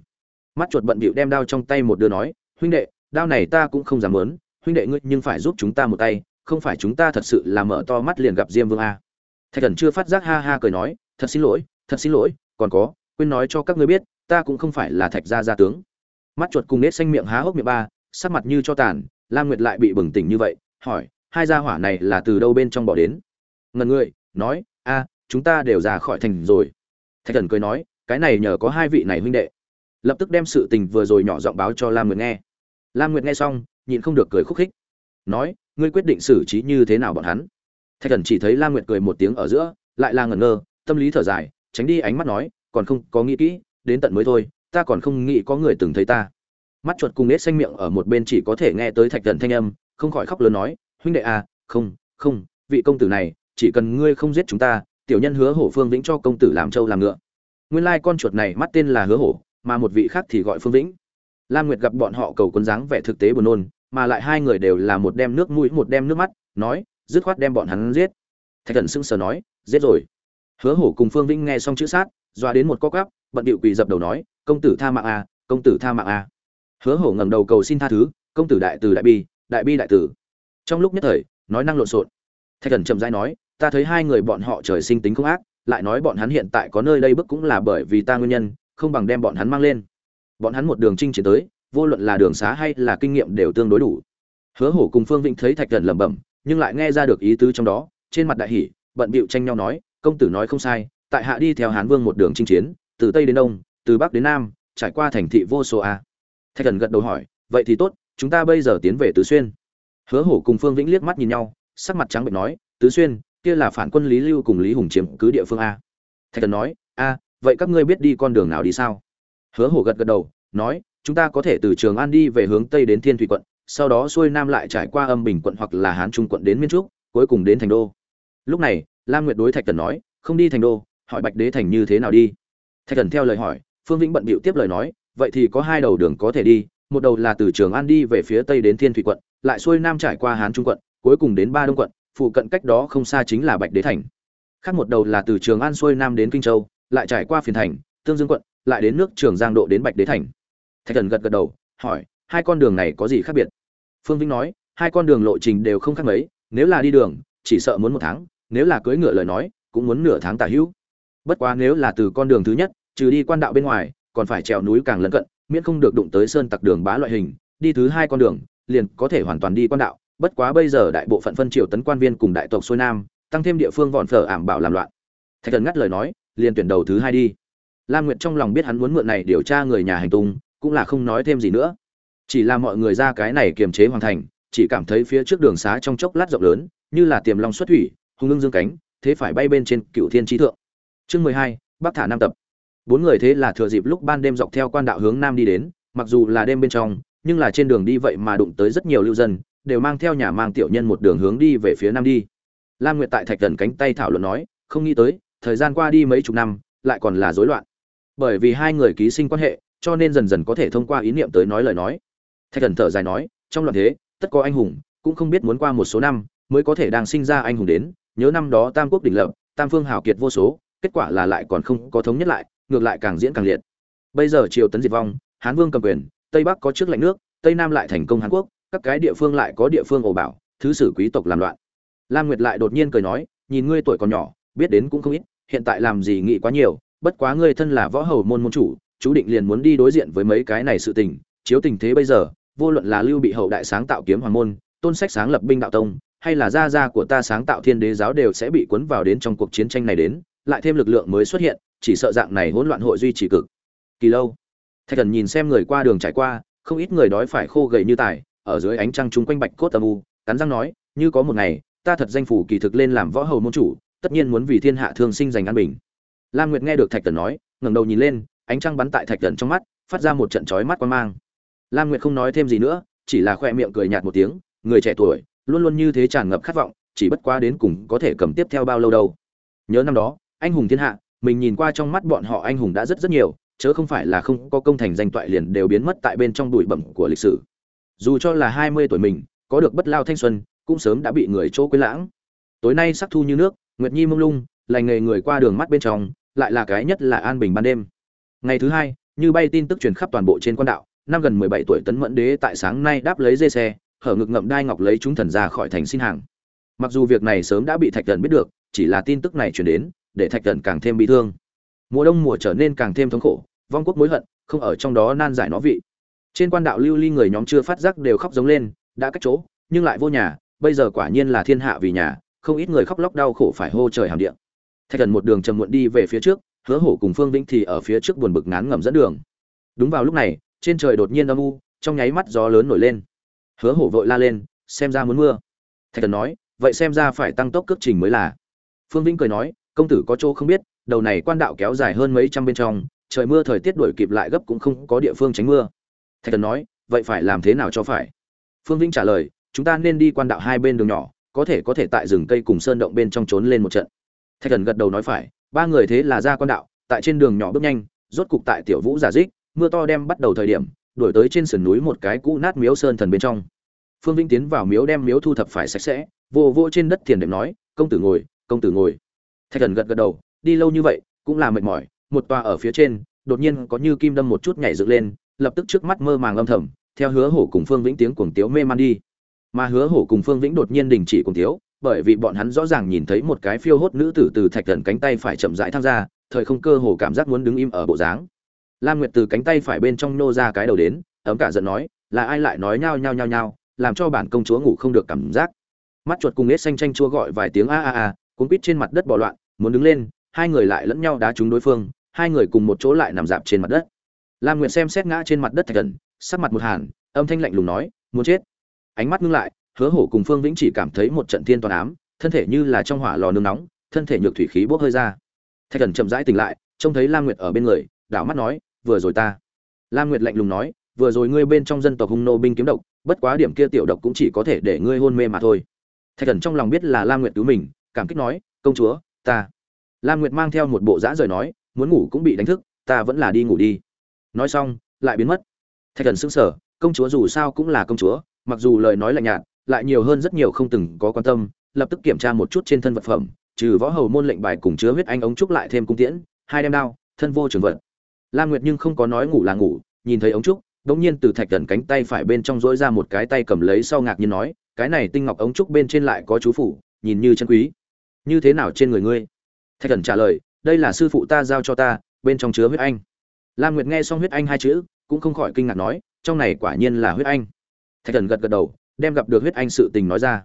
Mắt chuột bận bịu đem đao trong tay một đứa nói, huynh đệ, đao này ta cũng không dám muốn huynh đệ ngươi nhưng phải giúp chúng ta một tay, không phải chúng ta thật sự là mở to mắt liền gặp diêm vương a. Thạch thần chưa phát giác ha ha cười nói, thật xin lỗi, thật xin lỗi, còn có, quên nói cho các ngươi biết, ta cũng không phải là thạch gia gia tướng. Mắt chuột cùng nết xanh miệng há hốc miệng ba, sắc mặt như cho tàn, lam nguyệt lại bị bừng tỉnh như vậy, hỏi, hai gia hỏa này là từ đâu bên trong bỏ đến? Ngần người, nói, a chúng ta đều ra khỏi thành rồi. Thạch thần cười nói, cái này nhờ có hai vị này huynh đệ. Lập tức đem sự tình vừa rồi nhỏ giọng báo cho lam nguyệt nghe. Lam nguyệt nghe xong, nhịn không được cười khúc khích. Nói, ngươi quyết định xử trí như thế nào bọn hắn? Thạch thần chỉ thấy lam nguyệt cười một tiếng ở giữa, lại là ngẩn ngơ, tâm lý thở dài, tránh đi ánh mắt nói, còn không có nghĩ kỹ, đến tận mới thôi, ta còn không nghĩ có người từng thấy ta. Mắt chuột cùng nết xanh miệng ở một bên chỉ có thể nghe tới thạch thần thanh âm, không khỏi khóc lớn nói, huynh đệ à không không, vị công tử này, chỉ cần ngươi không giết chúng ta tiểu nhân hứa hổ phương vĩnh cho công tử làm trâu làm ngựa. Nguyên lai con chuột này mắt tên là hứa hổ, mà một vị khác thì gọi phương vĩnh. Lam nguyệt gặp bọn họ cầu quân dáng vẻ thực tế buồn nôn, mà lại hai người đều là một đem nước mũi, một đem nước mắt, nói, dứt khoát đem bọn hắn giết. Thạch thần sững sờ nói, giết rồi. Hứa hổ cùng phương vĩnh nghe xong chữ sát doa đến một co cắp bận điệu quỳ dập đầu nói, công tử tha mạng a công tử tha mạng a hứa hổ ngẩng đầu cầu xin tha thứ, công tử đại từ đại bi đại bi đại tử trong lúc nhất thời, nói năng lộn xộn. Thạch thần chậm rãi nói ta thấy hai người bọn họ trời sinh tính không ác, lại nói bọn hắn hiện tại có nơi đây bức cũng là bởi vì ta nguyên nhân, không bằng đem bọn hắn mang lên. Bọn hắn một đường chinh chiến tới, vô luận là đường xá hay là kinh nghiệm đều tương đối đủ. Hứa hổ cùng phương vĩnh thấy thạch thần lẩm bẩm, nhưng lại nghe ra được ý tứ trong đó, trên mặt đại hỷ bận bịu tranh nhau nói, công tử nói không sai, tại hạ đi theo hán vương một đường chinh chiến, từ tây đến đông, từ bắc đến nam, trải qua thành thị vô số a. Thạch thần gật đầu hỏi, vậy thì tốt, chúng ta bây giờ tiến về tứ xuyên. Hứa hổ cùng phương vĩnh liếc mắt nhìn nhau, sắc mặt trắng bệnh nói, tứ xuyên kia là phản quân lý lưu cùng lý hùng chiếm cứ địa phương a. Thạch thần nói, a, vậy các ngươi biết đi con đường nào đi sao? Hứa hổ gật gật đầu, nói, chúng ta có thể từ trường an đi về hướng tây đến thiên thủy quận, sau đó xuôi nam lại trải qua âm bình quận hoặc là hán trung quận đến miên trúc, cuối cùng đến thành đô. Lúc này, lam nguyệt đối thạch thần nói, không đi thành đô, hỏi bạch đế thành như thế nào đi? Thạch thần theo lời hỏi, phương vĩnh bận bịu tiếp lời nói, vậy thì có hai đầu đường có thể đi, một đầu là từ trường an đi về phía tây đến thiên thủy quận, lại xuôi nam trải qua hán trung quận, cuối cùng đến ba đông quận phụ cận cách đó không xa chính là bạch đế thành. Khác một đầu là từ trường an xuôi nam đến kinh châu, lại trải qua phiền thành, tương dương quận, lại đến nước trường giang độ đến bạch đế thành. Thạch thần gật gật đầu, hỏi, hai con đường này có gì khác biệt? Phương Vinh nói, hai con đường lộ trình đều không khác mấy, nếu là đi đường, chỉ sợ muốn một tháng, nếu là cưỡi ngựa lời nói, cũng muốn nửa tháng tả hữu. Bất quá nếu là từ con đường thứ nhất, trừ đi quan đạo bên ngoài, còn phải trèo núi càng lân cận, miễn không được đụng tới sơn tặc đường bá loại hình, đi thứ hai con đường, liền có thể hoàn toàn đi quan đạo bất quá bây giờ đại bộ phận phân triều tấn quan viên cùng đại tộc xuôi nam, tăng thêm địa phương vọn phở ảm bảo làm loạn. Thạch thần ngắt lời nói, liền tuyển đầu thứ hai đi. Lam nguyệt trong lòng biết hắn muốn mượn này điều tra người nhà hành tung, cũng là không nói thêm gì nữa. Chỉ là mọi người ra cái này kiềm chế hoàn thành, chỉ cảm thấy phía trước đường xá trong chốc lát rộng lớn, như là tiềm long xuất thủy hùng lưng dương cánh, thế phải bay bên trên cựu thiên trí thượng. Chương mười hai, bắc thả nam tập. Bốn người thế là thừa dịp lúc ban đêm dọc theo quan đạo hướng nam đi đến, mặc dù là đêm bên trong, nhưng là trên đường đi vậy mà đụng tới rất nhiều lưu dân đều mang theo nhà mang tiểu nhân một đường hướng đi về phía nam đi. Lam nguyệt tại thạch thần cánh tay thảo luận nói, không nghĩ tới, thời gian qua đi mấy chục năm, lại còn là rối loạn. Bởi vì hai người ký sinh quan hệ, cho nên dần dần có thể thông qua ý niệm tới nói lời nói. Thạch thần thở dài nói, trong loạn thế, tất có anh hùng, cũng không biết muốn qua một số năm mới có thể đang sinh ra anh hùng đến. Nhớ năm đó tam quốc đỉnh lập, tam phương hào kiệt vô số, kết quả là lại còn không có thống nhất lại, ngược lại càng diễn càng liệt. Bây giờ triều tấn diệt vong, hán vương cầm quyền, tây bắc có trước lạnh nước, tây nam lại thành công hàn quốc các cái địa phương lại có địa phương ổ bảo, thứ sử quý tộc làm loạn. Lam nguyệt lại đột nhiên cười nói, nhìn ngươi tuổi còn nhỏ, biết đến cũng không ít, hiện tại làm gì nghĩ quá nhiều, bất quá ngươi thân là võ hầu môn môn chủ, chú định liền muốn đi đối diện với mấy cái này sự tình, chiếu tình thế bây giờ, vô luận là lưu bị hậu đại sáng tạo kiếm hoàng môn, tôn sách sáng lập binh đạo tông, hay là gia gia của ta sáng tạo thiên đế giáo đều sẽ bị cuốn vào đến trong cuộc chiến tranh này đến, lại thêm lực lượng mới xuất hiện, chỉ sợ dạng này hỗn loạn hội duy trì cực. Kỳ lâu. Thạch thần nhìn xem người qua đường trải qua, không ít người đói phải khô gầy như tài ở dưới ánh trăng chúng quanh bạch cốt âm u, cắn răng nói, như có một ngày, ta thật danh phủ kỳ thực lên làm võ hầu môn chủ, tất nhiên muốn vì thiên hạ thương sinh giành an bình. Lam nguyệt nghe được thạch thần nói, ngẩng đầu nhìn lên, ánh trăng bắn tại thạch thần trong mắt, phát ra một trận chói mắt quan mang. Lam nguyệt không nói thêm gì nữa, chỉ là khoe miệng cười nhạt một tiếng, người trẻ tuổi, luôn luôn như thế tràn ngập khát vọng, chỉ bất quá đến cùng có thể cầm tiếp theo bao lâu đâu. Nhớ năm đó, anh hùng thiên hạ, mình nhìn qua trong mắt bọn họ anh hùng đã rất rất nhiều, chớ không phải là không có công thành danh toại liền đều biến mất tại bên trong bụi bẩm của lịch sử dù cho là hai mươi tuổi mình, có được bất lao thanh xuân, cũng sớm đã bị người chỗ quên lãng. Tối nay sắc thu như nước, nguyệt nhi mông lung, lành nghề người qua đường mắt bên trong, lại là cái nhất là an bình ban đêm. Ngày thứ hai, như bay tin tức truyền khắp toàn bộ trên quan đạo, năm gần mười bảy tuổi tấn mẫn đế tại sáng nay đáp lấy dê xe, hở ngực ngậm đai ngọc lấy chúng thần ra khỏi thành xin hàng. Mặc dù việc này sớm đã bị thạch thần biết được, chỉ là tin tức này truyền đến, để thạch thần càng thêm bị thương. Mùa đông mùa trở nên càng thêm thống khổ, vong quốc mối hận, không ở trong đó nan giải nó vị trên quan đạo lưu ly người nhóm chưa phát giác đều khóc giống lên, đã cách chỗ, nhưng lại vô nhà, bây giờ quả nhiên là thiên hạ vì nhà, không ít người khóc lóc đau khổ phải hô trời hàm điện. Thạch thần một đường trầm muộn đi về phía trước, hứa hổ cùng phương vĩnh thì ở phía trước buồn bực ngán ngẩm dẫn đường. Đúng vào lúc này, trên trời đột nhiên âm u, trong nháy mắt gió lớn nổi lên. Hứa hổ vội la lên, xem ra muốn mưa. Thạch thần nói, vậy xem ra phải tăng tốc cước trình mới là. Phương vĩnh cười nói, công tử có chỗ không biết, đầu này quan đạo kéo dài hơn mấy trăm bên trong, trời mưa thời tiết đổi kịp lại gấp cũng không có địa phương tránh mưa thạch thần nói, vậy phải làm thế nào cho phải? Phương vĩnh trả lời, chúng ta nên đi quan đạo hai bên đường nhỏ, có thể có thể tại rừng cây cùng sơn động bên trong trốn lên một trận. Thạch thần gật đầu nói phải, ba người thế là ra quan đạo, tại trên đường nhỏ bước nhanh, rốt cục tại tiểu vũ giả dích, mưa to đem bắt đầu thời điểm, đuổi tới trên sườn núi một cái cũ nát miếu sơn thần bên trong. Phương vĩnh tiến vào miếu đem miếu thu thập phải sạch sẽ, vô vô trên đất thiền đệm nói, công tử ngồi, công tử ngồi. Thạch thần gật gật đầu, đi lâu như vậy, cũng là mệt mỏi, một tòa ở phía trên, đột nhiên có như kim đâm một chút nhảy dựng lên lập tức trước mắt mơ màng âm thầm theo hứa hổ cùng phương vĩnh tiếng cuồng tiếu mê man đi. Mà hứa hổ cùng phương vĩnh đột nhiên đình chỉ cuồng tiếu bởi vì bọn hắn rõ ràng nhìn thấy một cái phiêu hốt nữ tử từ thạch thần cánh tay phải chậm rãi thăng ra, thời không cơ hồ cảm giác muốn đứng im ở bộ dáng. Lam nguyệt từ cánh tay phải bên trong nô ra cái đầu đến ấm cả giận nói là ai lại nói nhao nhao nhao nhao làm cho bản công chúa ngủ không được cảm giác? Mắt chuột cùng nết xanh tranh chua gọi vài tiếng a a a cuống quýt trên mặt đất bỏ loạn muốn đứng lên hai người lại lẫn nhau đá trúng đối phương hai người cùng một chỗ lại nằm dạp trên mặt đất lam nguyệt xem xét ngã trên mặt đất thạch thần, sắc mặt một hàn, âm thanh lạnh lùng nói, muốn chết. Ánh mắt ngưng lại, hứa hổ cùng phương vĩnh chỉ cảm thấy một trận thiên toàn ám, thân thể như là trong hỏa lò nương nóng, thân thể nhược thủy khí bốc hơi ra. Thạch thần chậm rãi tỉnh lại, trông thấy lam nguyệt ở bên người, đảo mắt nói, vừa rồi ta. Lam nguyệt lạnh lùng nói, vừa rồi ngươi bên trong dân tộc hung nô binh kiếm độc, bất quá điểm kia tiểu độc cũng chỉ có thể để ngươi hôn mê mà thôi. Thạch thần trong lòng biết là lam nguyệt cứu mình, cảm kích nói, công chúa, ta. Lam nguyệt mang theo một bộ dã rời nói, muốn ngủ cũng bị đánh thức, ta vẫn là đi ngủ đi nói xong, lại biến mất. Thạch thần sững sờ, công chúa dù sao cũng là công chúa, mặc dù lời nói lạnh nhạt, lại nhiều hơn rất nhiều không từng có quan tâm, lập tức kiểm tra một chút trên thân vật phẩm, trừ võ hầu môn lệnh bài cùng chứa huyết anh ống trúc lại thêm cung tiễn, hai đem đao, thân vô trường vật. Lam nguyệt nhưng không có nói ngủ là ngủ, nhìn thấy ống trúc, đống nhiên từ thạch thần cánh tay phải bên trong dỗi ra một cái tay cầm lấy sau ngạc nhiên nói, cái này tinh ngọc ống trúc bên trên lại có chú phủ, nhìn như chân quý. Như thế nào trên người ngươi? Thạch thần trả lời, đây là sư phụ ta giao cho ta, bên trong chứa huyết anh lam nguyệt nghe xong huyết anh hai chữ, cũng không khỏi kinh ngạc nói, trong này quả nhiên là huyết anh. Thạch thần gật gật đầu, đem gặp được huyết anh sự tình nói ra.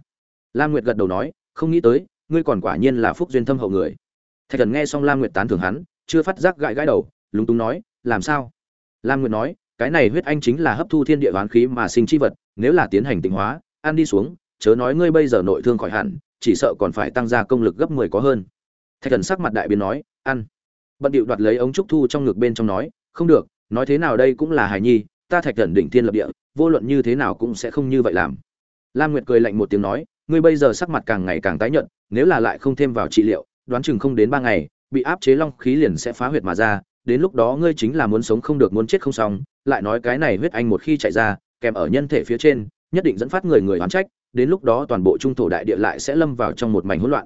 Lam nguyệt gật đầu nói, không nghĩ tới, ngươi còn quả nhiên là phúc duyên thâm hậu người. Thạch thần nghe xong lam nguyệt tán thưởng hắn, chưa phát giác gãi gãi đầu, lúng túng nói, làm sao? Lam nguyệt nói, cái này huyết anh chính là hấp thu thiên địa oán khí mà sinh chi vật, nếu là tiến hành tinh hóa, ăn đi xuống, chớ nói ngươi bây giờ nội thương khỏi hẳn, chỉ sợ còn phải tăng gia công lực gấp mười có hơn. Thạch thần sắc mặt đại biến nói, ăn. Bận điệu đoạt lấy ống trúc thu trong ngực bên trong nói không được, nói thế nào đây cũng là hài nhi, ta thạch thần đỉnh thiên lập địa, vô luận như thế nào cũng sẽ không như vậy làm. Lam nguyệt cười lạnh một tiếng nói, ngươi bây giờ sắc mặt càng ngày càng tái nhợt, nếu là lại không thêm vào trị liệu, đoán chừng không đến ba ngày, bị áp chế long khí liền sẽ phá huyệt mà ra, đến lúc đó ngươi chính là muốn sống không được muốn chết không xong, lại nói cái này huyết anh một khi chạy ra, kèm ở nhân thể phía trên, nhất định dẫn phát người người oán trách, đến lúc đó toàn bộ trung thổ đại địa lại sẽ lâm vào trong một mảnh hỗn loạn.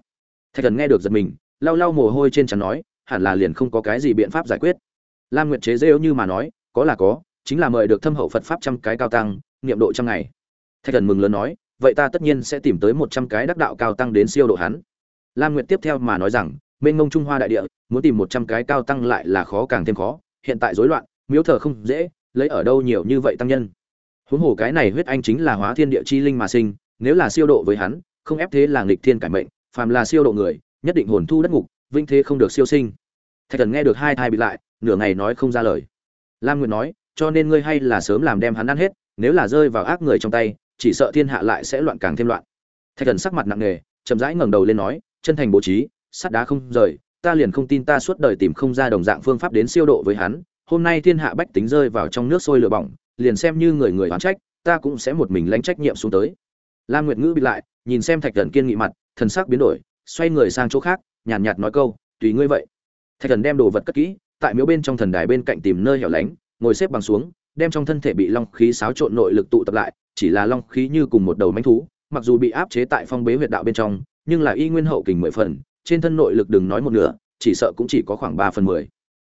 Thạch thần nghe được giật mình, lau lau mồ hôi trên trán nói, hẳn là liền không có cái gì biện pháp giải quyết lam nguyệt chế rêu như mà nói, có là có, chính là mời được thâm hậu phật pháp trăm cái cao tăng, niệm độ trăm ngày. Thạch thần mừng lớn nói, vậy ta tất nhiên sẽ tìm tới một trăm cái đắc đạo cao tăng đến siêu độ hắn. Lam nguyệt tiếp theo mà nói rằng, mênh mông trung hoa đại địa, muốn tìm một trăm cái cao tăng lại là khó càng thêm khó, hiện tại rối loạn, miếu thờ không dễ, lấy ở đâu nhiều như vậy tăng nhân? Huống hồ cái này huyết anh chính là hóa thiên địa chi linh mà sinh, nếu là siêu độ với hắn, không ép thế là nghịch thiên cải mệnh, phàm là siêu độ người, nhất định hồn thu đất ngục vinh thế không được siêu sinh. Thạch thần nghe được hai thai bị lại nửa ngày nói không ra lời. Lam nguyệt nói cho nên ngươi hay là sớm làm đem hắn ăn hết nếu là rơi vào ác người trong tay chỉ sợ thiên hạ lại sẽ loạn càng thêm loạn. Thạch thần sắc mặt nặng nề chậm rãi ngẩng đầu lên nói chân thành bố trí sắt đá không rời ta liền không tin ta suốt đời tìm không ra đồng dạng phương pháp đến siêu độ với hắn hôm nay thiên hạ bách tính rơi vào trong nước sôi lửa bỏng liền xem như người người oán trách ta cũng sẽ một mình lãnh trách nhiệm xuống tới. Lam nguyệt ngữ bị lại nhìn xem thạch thần kiên nghị mặt thần sắc biến đổi xoay người sang chỗ khác nhàn nhạt, nhạt nói câu tùy ngươi vậy. Thạch thần đem đồ vật cất kỹ tại miếu bên trong thần đài bên cạnh tìm nơi hẻo lánh, ngồi xếp bằng xuống, đem trong thân thể bị long khí xáo trộn nội lực tụ tập lại, chỉ là long khí như cùng một đầu manh thú, mặc dù bị áp chế tại phong bế huyệt đạo bên trong, nhưng là y nguyên hậu kình mười phần, trên thân nội lực đừng nói một nửa, chỉ sợ cũng chỉ có khoảng ba phần mười.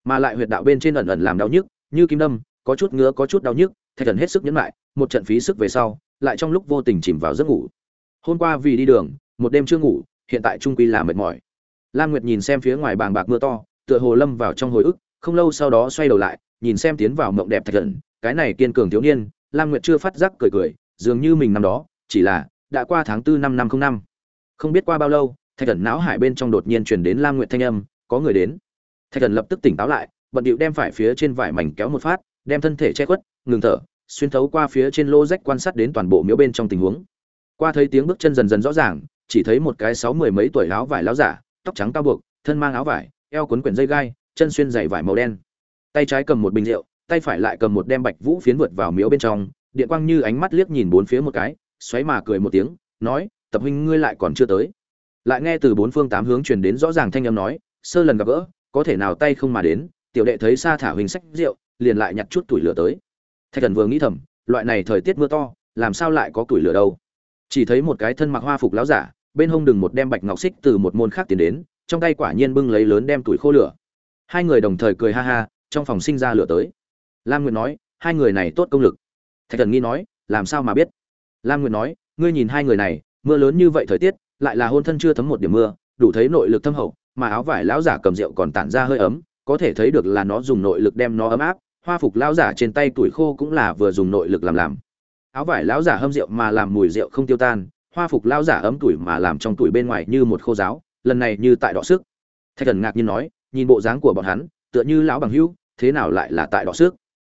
Mà lại huyệt đạo bên trên ẩn ẩn làm đau nhức, như kim đâm, có chút ngứa, có chút đau nhức, thạch thần hết sức nhẫn lại một trận phí sức về sau, lại trong lúc vô tình chìm vào giấc ngủ. Hôm qua vì đi đường, một đêm chưa ngủ, hiện tại trung quy là mệt mỏi. Lam nguyệt nhìn xem phía ngoài bàng bạc mưa to tựa hồ lâm vào trong hồi ức, không lâu sau đó xoay đầu lại, nhìn xem tiến vào mộng đẹp thạch thần, cái này kiên cường thiếu niên, lam nguyệt chưa phát giác cười cười, dường như mình năm đó, chỉ là, đã qua tháng tư năm năm không năm. Không biết qua bao lâu, thạch thần não hải bên trong đột nhiên truyền đến lam nguyệt thanh âm, có người đến. Thạch thần lập tức tỉnh táo lại, bận điệu đem phải phía trên vải mảnh kéo một phát, đem thân thể che khuất, ngừng thở, xuyên thấu qua phía trên lô rách quan sát đến toàn bộ miếu bên trong tình huống. Qua thấy tiếng bước chân dần dần rõ ràng, chỉ thấy một cái sáu mười mấy tuổi áo vải láo giả, tóc trắng cao buộc, thân mang áo vải eo quấn quyển dây gai, chân xuyên dày vải màu đen. Tay trái cầm một bình rượu, tay phải lại cầm một đem bạch vũ phiến vượt vào miếu bên trong, điện quang như ánh mắt liếc nhìn bốn phía một cái, xoáy mà cười một tiếng, nói, tập huynh ngươi lại còn chưa tới. Lại nghe từ bốn phương tám hướng truyền đến rõ ràng thanh âm nói, sơ lần gặp gỡ, có thể nào tay không mà đến, tiểu đệ thấy xa thả huynh sách rượu, liền lại nhặt chút tuổi lửa tới. Thạch thần vừa nghĩ thầm, loại này thời tiết mưa to, làm sao lại có tuổi lửa đâu? Chỉ thấy một cái thân mặc hoa phục láo giả, bên hông đừng một đem bạch ngọc xích từ một môn khác tiến đến trong tay quả nhiên bưng lấy lớn đem tuổi khô lửa. Hai người đồng thời cười ha ha, trong phòng sinh ra lửa tới. Lam nguyệt nói, hai người này tốt công lực. Thạch thần nghi nói, làm sao mà biết? Lam nguyệt nói, ngươi nhìn hai người này, mưa lớn như vậy thời tiết, lại là hôn thân chưa thấm một điểm mưa, đủ thấy nội lực thâm hậu, mà áo vải lão giả cầm rượu còn tản ra hơi ấm, có thể thấy được là nó dùng nội lực đem nó ấm áp, hoa phục lão giả trên tay tuổi khô cũng là vừa dùng nội lực làm làm. Áo vải lão giả hâm rượu mà làm mùi rượu không tiêu tan, hoa phục lão giả ấm tuổi mà làm trong tuổi bên ngoài như một khô giáo lần này như tại đọ sức. Thạch thần ngạc nhiên nói, nhìn bộ dáng của bọn hắn, tựa như lão bằng hữu, thế nào lại là tại đọ sức?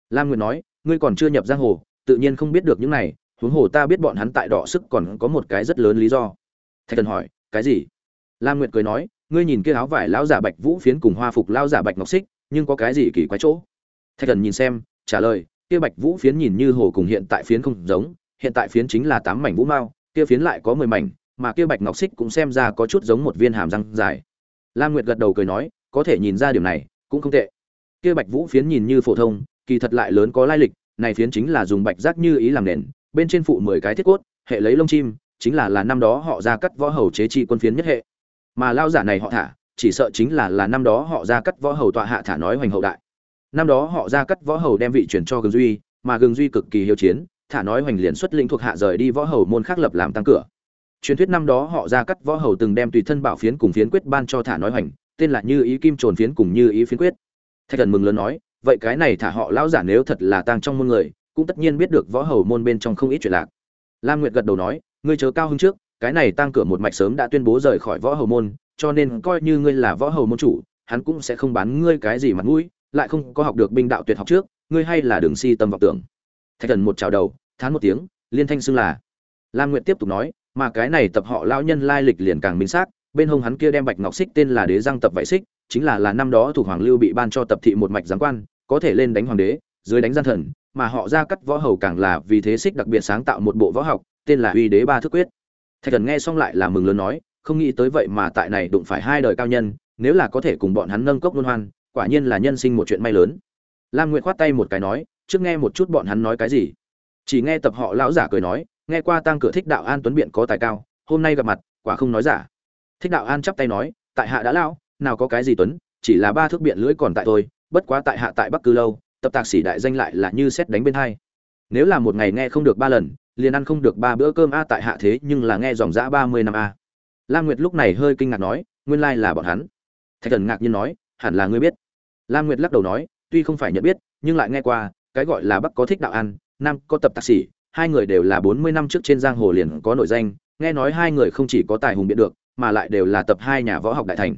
Lam nguyệt nói, ngươi còn chưa nhập giang hồ, tự nhiên không biết được những này, huống hồ ta biết bọn hắn tại đọ sức còn có một cái rất lớn lý do. Thạch thần hỏi, cái gì? Lam nguyệt cười nói, ngươi nhìn kia áo vải lão giả bạch vũ phiến cùng hoa phục lão giả bạch ngọc xích, nhưng có cái gì kỳ quái chỗ? Thạch thần nhìn xem, trả lời, kia bạch vũ phiến nhìn như hồ cùng hiện tại phiến không giống, hiện tại phiến chính là tám mảnh vũ mao, kia phiến lại có mười mảnh mà kia bạch ngọc xích cũng xem ra có chút giống một viên hàm răng dài. Lam nguyệt gật đầu cười nói, có thể nhìn ra điểm này, cũng không tệ. Kia bạch vũ phiến nhìn như phổ thông, kỳ thật lại lớn có lai lịch, này phiến chính là dùng bạch giác như ý làm nền, bên trên phụ mười cái thiết cốt, hệ lấy lông chim, chính là là năm đó họ ra cắt võ hầu chế trị quân phiến nhất hệ. Mà lao giả này họ thả, chỉ sợ chính là là năm đó họ ra cắt võ hầu tọa hạ thả nói hoành hậu đại. Năm đó họ ra cắt võ hầu đem vị chuyển cho gừng duy, mà gừng duy cực kỳ hiếu chiến, thả nói hoành liền xuất lĩnh thuộc hạ rời đi võ hầu môn khác lập làm tăng cửa truyền thuyết năm đó họ ra cắt võ hầu từng đem tùy thân bảo phiến cùng phiến quyết ban cho thả nói hoành, tên là như ý kim trồn phiến cùng như ý phiến quyết. Thạch thần mừng lớn nói, vậy cái này thả họ lão giả nếu thật là tang trong môn người, cũng tất nhiên biết được võ hầu môn bên trong không ít chuyện lạc. Lam nguyệt gật đầu nói, ngươi chớ cao hơn trước, cái này tăng cửa một mạch sớm đã tuyên bố rời khỏi võ hầu môn, cho nên coi như ngươi là võ hầu môn chủ, hắn cũng sẽ không bán ngươi cái gì mặt mũi, lại không có học được binh đạo tuyệt học trước, ngươi hay là đường si tâm vọng tưởng. Thạch thần một chào đầu, thán một tiếng, liên thanh xưng là. Lam nguyệt tiếp tục nói mà cái này tập họ lão nhân lai lịch liền càng minh xác, bên hông hắn kia đem bạch ngọc xích tên là đế giang tập vải xích, chính là là năm đó thủ hoàng lưu bị ban cho tập thị một mạch giáng quan, có thể lên đánh hoàng đế, dưới đánh gian thần, mà họ ra cắt võ hầu càng là vì thế xích đặc biệt sáng tạo một bộ võ học, tên là uy đế ba thức quyết. Thạch thần nghe xong lại là mừng lớn nói, không nghĩ tới vậy mà tại này đụng phải hai đời cao nhân, nếu là có thể cùng bọn hắn nâng cốc luân hoan, quả nhiên là nhân sinh một chuyện may lớn. Lam nguyệt khoát tay một cái nói, trước nghe một chút bọn hắn nói cái gì. Chỉ nghe tập họ lão giả cười nói nghe qua tăng cửa thích đạo an tuấn biện có tài cao hôm nay gặp mặt quả không nói giả. Thích đạo an chắp tay nói tại hạ đã lao, nào có cái gì tuấn chỉ là ba thước biện lưỡi còn tại tôi bất quá tại hạ tại bắc cư lâu tập tạc sĩ đại danh lại là như xét đánh bên hai. Nếu là một ngày nghe không được ba lần liền ăn không được ba bữa cơm a tại hạ thế nhưng là nghe dòng dã ba mươi năm a. Lam nguyệt lúc này hơi kinh ngạc nói nguyên lai là bọn hắn. Thạch thần ngạc nhiên nói hẳn là ngươi biết. Lam nguyệt lắc đầu nói tuy không phải nhận biết nhưng lại nghe qua cái gọi là bắc có thích đạo ăn nam có tập tạc sĩ hai người đều là bốn mươi năm trước trên giang hồ liền có nội danh, nghe nói hai người không chỉ có tài hùng biện được, mà lại đều là tập hai nhà võ học đại thành.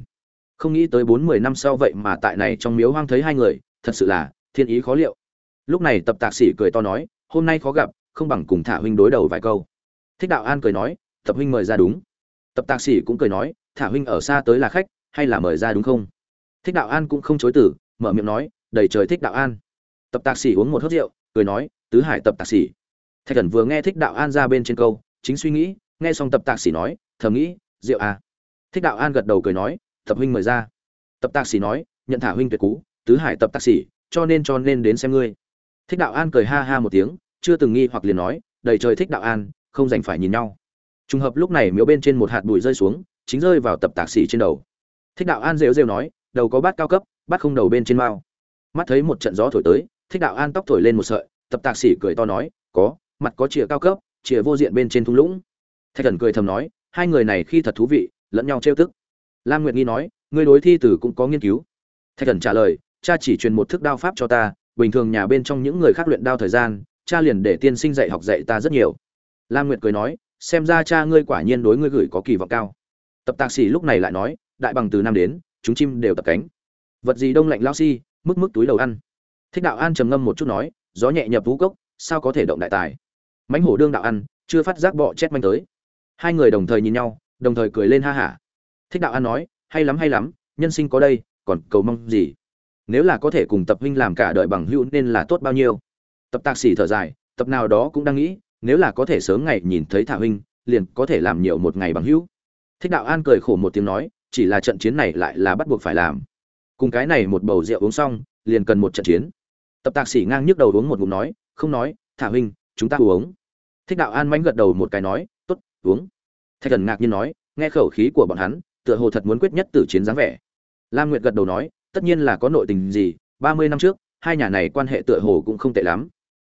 Không nghĩ tới bốn mươi năm sau vậy mà tại này trong miếu hoang thấy hai người, thật sự là thiên ý khó liệu. Lúc này tập tạc sĩ cười to nói, hôm nay khó gặp, không bằng cùng thả huynh đối đầu vài câu. Thích đạo an cười nói, tập huynh mời ra đúng. Tập tạc sĩ cũng cười nói, thả huynh ở xa tới là khách, hay là mời ra đúng không? Thích đạo an cũng không chối từ, mở miệng nói, đầy trời thích đạo an. Tập tạc sĩ uống một hớp rượu, cười nói, tứ hải tập tạc sĩ thạch thần vừa nghe thích đạo an ra bên trên câu, chính suy nghĩ, nghe xong tập tạc sĩ nói, thầm nghĩ, rượu à? Thích đạo an gật đầu cười nói, tập huynh mời ra. Tập tạc sĩ nói, nhận thả huynh tuyệt cú, tứ hải tập tạc sĩ, cho nên cho nên đến xem ngươi. Thích đạo an cười ha ha một tiếng, chưa từng nghi hoặc liền nói, đầy trời thích đạo an, không dành phải nhìn nhau. Trùng hợp lúc này miếu bên trên một hạt bụi rơi xuống, chính rơi vào tập tạc sĩ trên đầu. Thích đạo an rêu rêu nói, đầu có bát cao cấp, bát không đầu bên trên mao. Mắt thấy một trận gió thổi tới, thích đạo an tóc thổi lên một sợi, tập tạc sĩ cười to nói, có mặt có chìa cao cấp, chìa vô diện bên trên thung lũng. Thạch thần cười thầm nói, hai người này khi thật thú vị, lẫn nhau trêu tức. Lam nguyệt nghi nói, người đối thi tử cũng có nghiên cứu. Thạch thần trả lời, cha chỉ truyền một thức đao pháp cho ta, bình thường nhà bên trong những người khác luyện đao thời gian, cha liền để tiên sinh dạy học dạy ta rất nhiều. Lam nguyệt cười nói, xem ra cha ngươi quả nhiên đối ngươi gửi có kỳ vọng cao. Tập tạc sĩ lúc này lại nói, đại bằng từ năm đến, chúng chim đều tập cánh. Vật gì đông lạnh lao si, mức mức túi đầu ăn. Thích đạo an trầm ngâm một chút nói, gió nhẹ nhập vũ cốc, sao có thể động đại tài? Mãnh hổ đương đạo ăn, chưa phát giác bọ chết manh tới. Hai người đồng thời nhìn nhau, đồng thời cười lên ha hả. Thích đạo an nói, hay lắm hay lắm, nhân sinh có đây, còn cầu mong gì? Nếu là có thể cùng tập huynh làm cả đời bằng hữu nên là tốt bao nhiêu? Tập tạc sĩ thở dài, tập nào đó cũng đang nghĩ, nếu là có thể sớm ngày nhìn thấy thả huynh, liền có thể làm nhiều một ngày bằng hữu. Thích đạo an cười khổ một tiếng nói, chỉ là trận chiến này lại là bắt buộc phải làm. Cùng cái này một bầu rượu uống xong, liền cần một trận chiến. Tập tạc sĩ ngang nhức đầu uống một ngụm nói, không nói, thả huynh, chúng ta uống thích đạo an mánh gật đầu một cái nói t ố t uống. Thạch thần ngạc nhiên nói, nghe khẩu khí của bọn hắn, tựa hồ thật muốn quyết nhất tử chiến dáng vẻ. Lam nguyệt gật đầu nói, tất nhiên là có nội tình gì, ba mươi năm trước, hai nhà này quan hệ tựa hồ cũng không tệ lắm.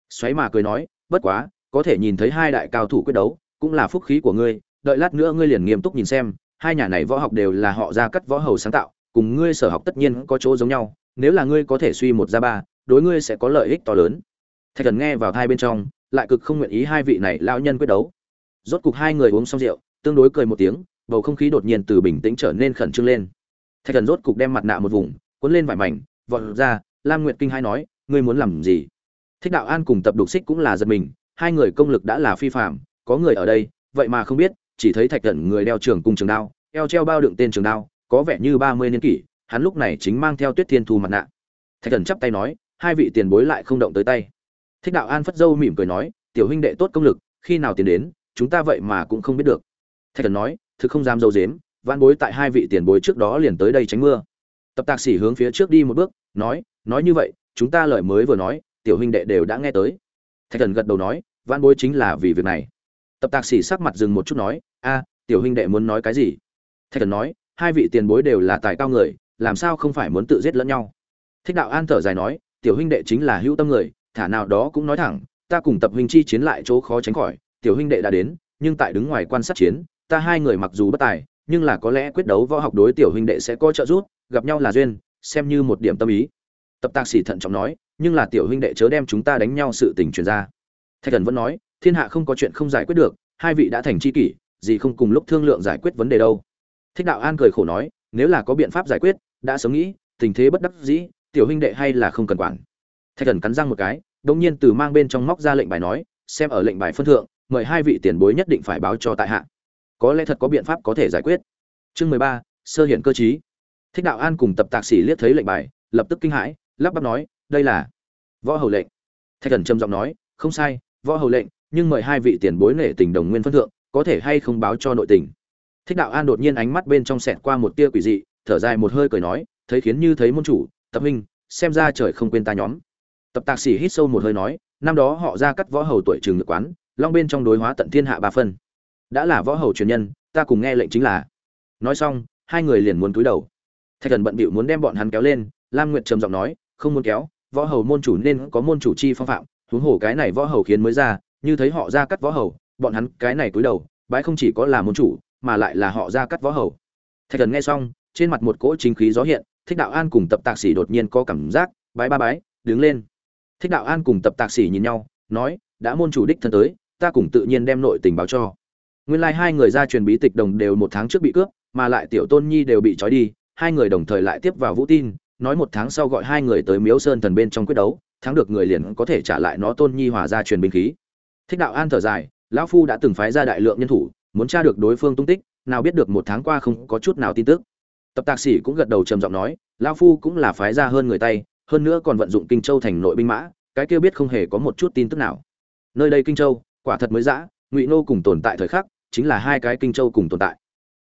Xoáy mà cười nói, bất quá, có thể nhìn thấy hai đại cao thủ quyết đấu, cũng là phúc khí của ngươi, đợi lát nữa ngươi liền nghiêm túc nhìn xem, hai nhà này võ học đều là họ ra cắt võ hầu sáng tạo, cùng ngươi sở học tất nhiên có chỗ giống nhau, nếu là ngươi có thể suy một ra ba, đối ngươi sẽ có lợi ích to lớn. Thạch thần nghe vào hai bên trong lại cực không nguyện ý hai vị này lão nhân quyết đấu. Rốt cục hai người uống xong rượu tương đối cười một tiếng bầu không khí đột nhiên từ bình tĩnh trở nên khẩn trương lên. Thạch thần rốt cục đem mặt nạ một vùng cuốn lên vải mảnh vọt ra lam nguyệt kinh hai nói ngươi muốn làm gì? Thích đạo an cùng tập đục xích cũng là giật mình hai người công lực đã là phi phàm, có người ở đây vậy mà không biết chỉ thấy thạch thần người đeo trường cung trường đao eo treo bao đựng tên trường đao có vẻ như ba mươi niên kỷ hắn lúc này chính mang theo tuyết thiên thu mặt nạ. Thạch thần chắp tay nói hai vị tiền bối lại không động tới tay thích đạo an phất dâu mỉm cười nói, tiểu huynh đệ tốt công lực, khi nào tiến đến, chúng ta vậy mà cũng không biết được. Thạch thần nói, thực không dám dâu dếm văn bối tại hai vị tiền bối trước đó liền tới đây tránh mưa. Tập tạc sĩ hướng phía trước đi một bước, nói nói như vậy, chúng ta lời mới vừa nói, tiểu huynh đệ đều đã nghe tới. Thạch thần gật đầu nói văn bối chính là vì việc này. Tập tạc sĩ sắc mặt dừng một chút nói, a, tiểu huynh đệ muốn nói cái gì? Thạch thần nói, hai vị tiền bối đều là tài cao người, làm sao không phải muốn tự giết lẫn nhau? Thích đạo an thở dài nói, tiểu huynh đệ chính là hữu tâm người thả nào đó cũng nói thẳng, ta cùng tập huynh chi chiến lại chỗ khó tránh khỏi, tiểu huynh đệ đã đến, nhưng tại đứng ngoài quan sát chiến, ta hai người mặc dù bất tài, nhưng là có lẽ quyết đấu võ học đối tiểu huynh đệ sẽ có trợ giúp, gặp nhau là duyên, xem như một điểm tâm ý. Tập tạc sĩ thận trọng nói, nhưng là tiểu huynh đệ chớ đem chúng ta đánh nhau sự tình truyền ra. Thạch thần vẫn nói, thiên hạ không có chuyện không giải quyết được, hai vị đã thành tri kỷ, gì không cùng lúc thương lượng giải quyết vấn đề đâu. Thích đạo an cười khổ nói, nếu là có biện pháp giải quyết, đã sớm nghĩ, tình thế bất đắc dĩ, tiểu huynh đệ hay là không cần quản. Thạch thần cắn răng một cái đông nhiên từ mang bên trong móc ra lệnh bài nói, xem ở lệnh bài phân thượng, mời hai vị tiền bối nhất định phải báo cho tại hạ. Có lẽ thật có biện pháp có thể giải quyết. Chương mười ba, sơ hiển cơ chí thích đạo an cùng tập tạc sĩ liếc thấy lệnh bài, lập tức kinh hãi, lắp bắp nói, đây là võ hầu lệnh. Thạch thần trầm giọng nói, không sai, võ hầu lệnh, nhưng mời hai vị tiền bối nể tình đồng nguyên phân thượng, có thể hay không báo cho nội tình. Thích đạo an đột nhiên ánh mắt bên trong sẹt qua một tia quỷ dị, thở dài một hơi cười nói, thấy khiến như thấy môn chủ, tập huynh, xem ra trời không quên ta nhóm tập tạc sĩ hít sâu một hơi nói, năm đó họ ra cắt võ hầu tuổi trường nhược quán, long bên trong đối hóa tận thiên hạ ba phân. Đã là võ hầu truyền nhân, ta cùng nghe lệnh chính là. Nói xong, hai người liền muốn cúi đầu. Thạch thần bận bịu muốn đem bọn hắn kéo lên, lam nguyệt trầm giọng nói, không muốn kéo, võ hầu môn chủ nên có môn chủ chi phong phạm, huống hồ cái này võ hầu khiến mới ra, như thấy họ ra cắt võ hầu, bọn hắn cái này cúi đầu, bái không chỉ có là môn chủ, mà lại là họ ra cắt võ hầu. Thạch thần nghe xong, trên mặt một cỗ chính khí gió hiện, thích đạo an cùng tập tạc sĩ đột nhiên có cảm giác, bái ba bái, đứng lên thích đạo an cùng tập tạc sĩ nhìn nhau, nói, đã môn chủ đích thân tới, ta cùng tự nhiên đem nội tình báo cho. Nguyên lai like hai người ra truyền bí tịch đồng đều một tháng trước bị cướp, mà lại tiểu tôn nhi đều bị trói đi, hai người đồng thời lại tiếp vào vũ tin, nói một tháng sau gọi hai người tới miếu sơn thần bên trong quyết đấu, thắng được người liền có thể trả lại nó tôn nhi hòa ra truyền binh khí. Thích đạo an thở dài, lão phu đã từng phái ra đại lượng nhân thủ, muốn tra được đối phương tung tích, nào biết được một tháng qua không có chút nào tin tức. Tập tạc sĩ cũng gật đầu trầm giọng nói, lão phu cũng là phái ra hơn người tay hơn nữa còn vận dụng kinh châu thành nội binh mã, cái kia biết không hề có một chút tin tức nào. Nơi đây kinh châu, quả thật mới dã, ngụy nô cùng tồn tại thời khắc, chính là hai cái kinh châu cùng tồn tại.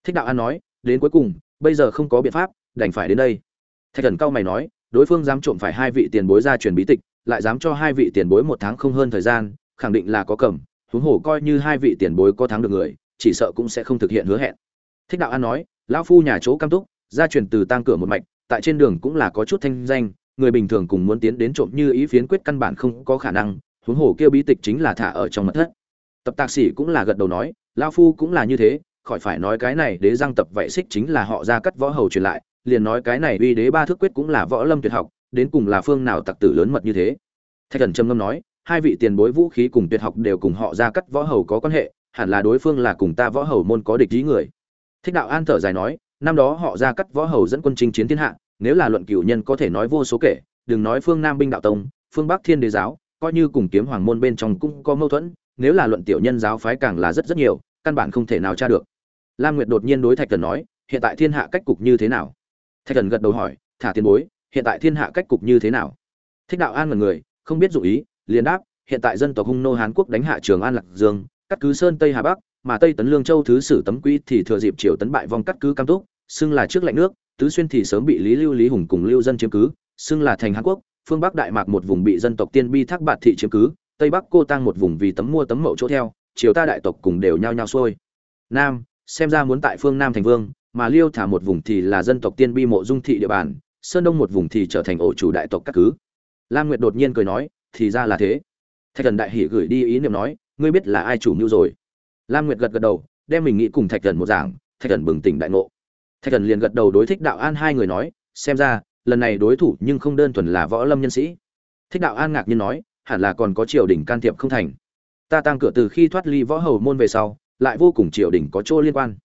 Thích đạo an nói, đến cuối cùng, bây giờ không có biện pháp, đành phải đến đây. Thạch thần cao mày nói, đối phương dám trộm phải hai vị tiền bối ra truyền bí tịch, lại dám cho hai vị tiền bối một tháng không hơn thời gian, khẳng định là có cầm, huống hồ coi như hai vị tiền bối có thắng được người, chỉ sợ cũng sẽ không thực hiện hứa hẹn. Thích đạo an nói, lão phu nhà chỗ cam túc, gia truyền từ tang cửa một mạch, tại trên đường cũng là có chút thanh danh người bình thường cùng muốn tiến đến trộm như ý phiến quyết căn bản không có khả năng, huống hồ kêu bí tịch chính là thả ở trong mật thất. Tập tạc sĩ cũng là gật đầu nói, lão phu cũng là như thế, khỏi phải nói cái này đế giang tập vậy xích chính là họ ra cắt võ hầu truyền lại, liền nói cái này uy đế ba thước quyết cũng là võ lâm tuyệt học, đến cùng là phương nào tặc tử lớn mật như thế? Thạch thần trầm ngâm nói, hai vị tiền bối vũ khí cùng tuyệt học đều cùng họ ra cắt võ hầu có quan hệ, hẳn là đối phương là cùng ta võ hầu môn có địch ý người. Thích đạo an thở dài nói, năm đó họ ra cắt võ hầu dẫn quân chinh chiến thiên hạ nếu là luận cửu nhân có thể nói vô số kể, đừng nói phương nam binh đạo tông, phương bắc thiên đế giáo, coi như cùng kiếm hoàng môn bên trong cũng có mâu thuẫn, nếu là luận tiểu nhân giáo phái càng là rất rất nhiều, căn bản không thể nào tra được. Lam nguyệt đột nhiên đối thạch Cẩn nói, hiện tại thiên hạ cách cục như thế nào? Thạch Cẩn gật đầu hỏi, thả tiền bối, hiện tại thiên hạ cách cục như thế nào? Thích đạo an ngần người, không biết dụ ý, liền đáp, hiện tại dân tộc hung nô hán quốc đánh hạ trường an lạc dương, cắt cứ sơn tây hà bắc, mà tây tấn lương châu thứ sử tấm quý thì thừa dịp triều tấn bại vong cắt cứ cam túc xưng là trước lạnh nước, tứ xuyên thì sớm bị lý lưu lý hùng cùng lưu dân chiếm cứ, xưng là thành hán quốc, phương bắc đại mạc một vùng bị dân tộc tiên bi thác bạt thị chiếm cứ, tây bắc cô tăng một vùng vì tấm mua tấm mậu chỗ theo, triều ta đại tộc cùng đều nhao nhao xuôi. Nam, xem ra muốn tại phương nam thành vương, mà liêu thả một vùng thì là dân tộc tiên bi mộ dung thị địa bàn, sơn đông một vùng thì trở thành ổ chủ đại tộc các cứ. Lam nguyệt đột nhiên cười nói, thì ra là thế. Thạch thần đại hỷ gửi đi ý niệm nói, ngươi biết là ai chủ mưu rồi? Lam nguyệt gật gật đầu, đem mình nghĩ cùng thạch thần một giảng thạch thần bừng tỉnh đại ngộ thạch thần liền gật đầu đối thích đạo an hai người nói, xem ra, lần này đối thủ nhưng không đơn thuần là võ lâm nhân sĩ. Thích đạo an ngạc nhiên nói, hẳn là còn có triều đình can thiệp không thành. Ta tăng cửa từ khi thoát ly võ hầu môn về sau, lại vô cùng triều đình có chỗ liên quan.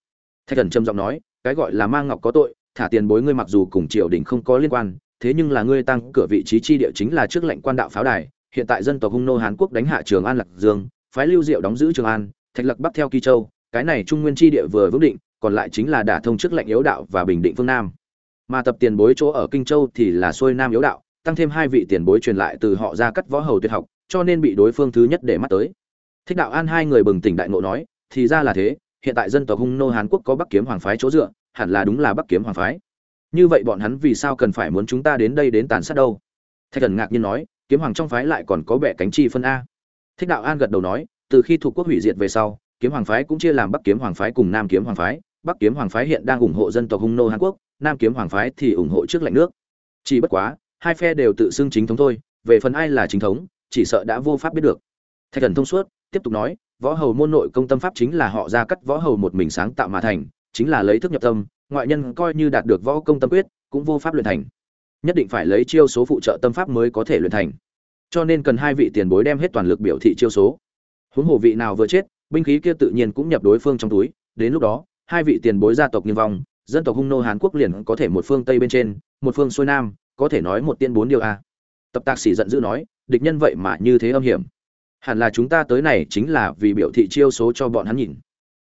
Thạch thần trầm giọng nói, cái gọi là mang ngọc có tội, thả tiền bối ngươi mặc dù cùng triều đình không có liên quan, thế nhưng là ngươi tăng cửa vị trí chi địa chính là trước lệnh quan đạo pháo đài, hiện tại dân tộc hung nô hán quốc đánh hạ trường an lạc dương, phái lưu diệu đóng giữ trường an, thạch lặc bắc theo kỳ châu, cái này trung nguyên chi địa vừa vững định còn lại chính là đả thông trước lệnh yếu đạo và bình định phương nam. Mà tập tiền bối chỗ ở kinh châu thì là xuôi nam yếu đạo, tăng thêm hai vị tiền bối truyền lại từ họ ra cắt võ hầu tuyệt học, cho nên bị đối phương thứ nhất để mắt tới. Thích đạo an hai người bừng tỉnh đại ngộ nói, thì ra là thế, hiện tại dân tộc hung nô Hàn quốc có bắc kiếm hoàng phái chỗ dựa, hẳn là đúng là bắc kiếm hoàng phái. Như vậy bọn hắn vì sao cần phải muốn chúng ta đến đây đến tàn sát đâu? Thạch thần ngạc nhiên nói, kiếm hoàng trong phái lại còn có bẻ cánh chi phân a. Thích đạo an gật đầu nói, từ khi thuộc quốc hủy diệt về sau kiếm hoàng phái cũng chia làm bắc kiếm hoàng phái cùng nam kiếm hoàng phái. Bắc kiếm hoàng phái hiện đang ủng hộ dân tộc hung nô hàn quốc, nam kiếm hoàng phái thì ủng hộ trước lạnh nước. Chỉ bất quá, hai phe đều tự xưng chính thống thôi, về phần ai là chính thống, chỉ sợ đã vô pháp biết được. Thạch thần thông suốt, tiếp tục nói, võ hầu môn nội công tâm pháp chính là họ ra cắt võ hầu một mình sáng tạo mà thành, chính là lấy thức nhập tâm, ngoại nhân coi như đạt được võ công tâm quyết, cũng vô pháp luyện thành. Nhất định phải lấy chiêu số phụ trợ tâm pháp mới có thể luyện thành. Cho nên cần hai vị tiền bối đem hết toàn lực biểu thị chiêu số. Huống hồ vị nào vừa chết binh khí kia tự nhiên cũng nhập đối phương trong túi. Đến lúc đó, hai vị tiền bối gia tộc nghiêng vong, dân tộc hung nô hán quốc liền có thể một phương tây bên trên, một phương xuôi nam, có thể nói một tiên bốn điều a. Tập tạc sĩ giận dữ nói, địch nhân vậy mà như thế âm hiểm. Hẳn là chúng ta tới này chính là vì biểu thị chiêu số cho bọn hắn nhìn.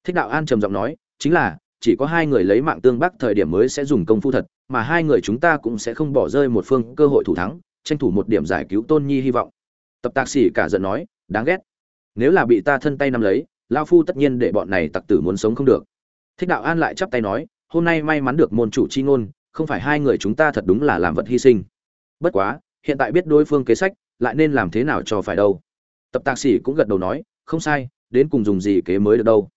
Thích đạo an trầm giọng nói, chính là, chỉ có hai người lấy mạng tương bắc thời điểm mới sẽ dùng công phu thật, mà hai người chúng ta cũng sẽ không bỏ rơi một phương cơ hội thủ thắng, tranh thủ một điểm giải cứu tôn nhi hy vọng. Tập tạc sĩ cả giận nói, đáng ghét nếu là bị ta thân tay nắm lấy, lao phu tất nhiên để bọn này tặc tử muốn sống không được. Thích đạo an lại chắp tay nói, hôm nay may mắn được môn chủ chi ngôn, không phải hai người chúng ta thật đúng là làm vật hy sinh. Bất quá, hiện tại biết đối phương kế sách, lại nên làm thế nào cho phải đâu. Tập tạc sĩ cũng gật đầu nói, không sai, đến cùng dùng gì kế mới được đâu.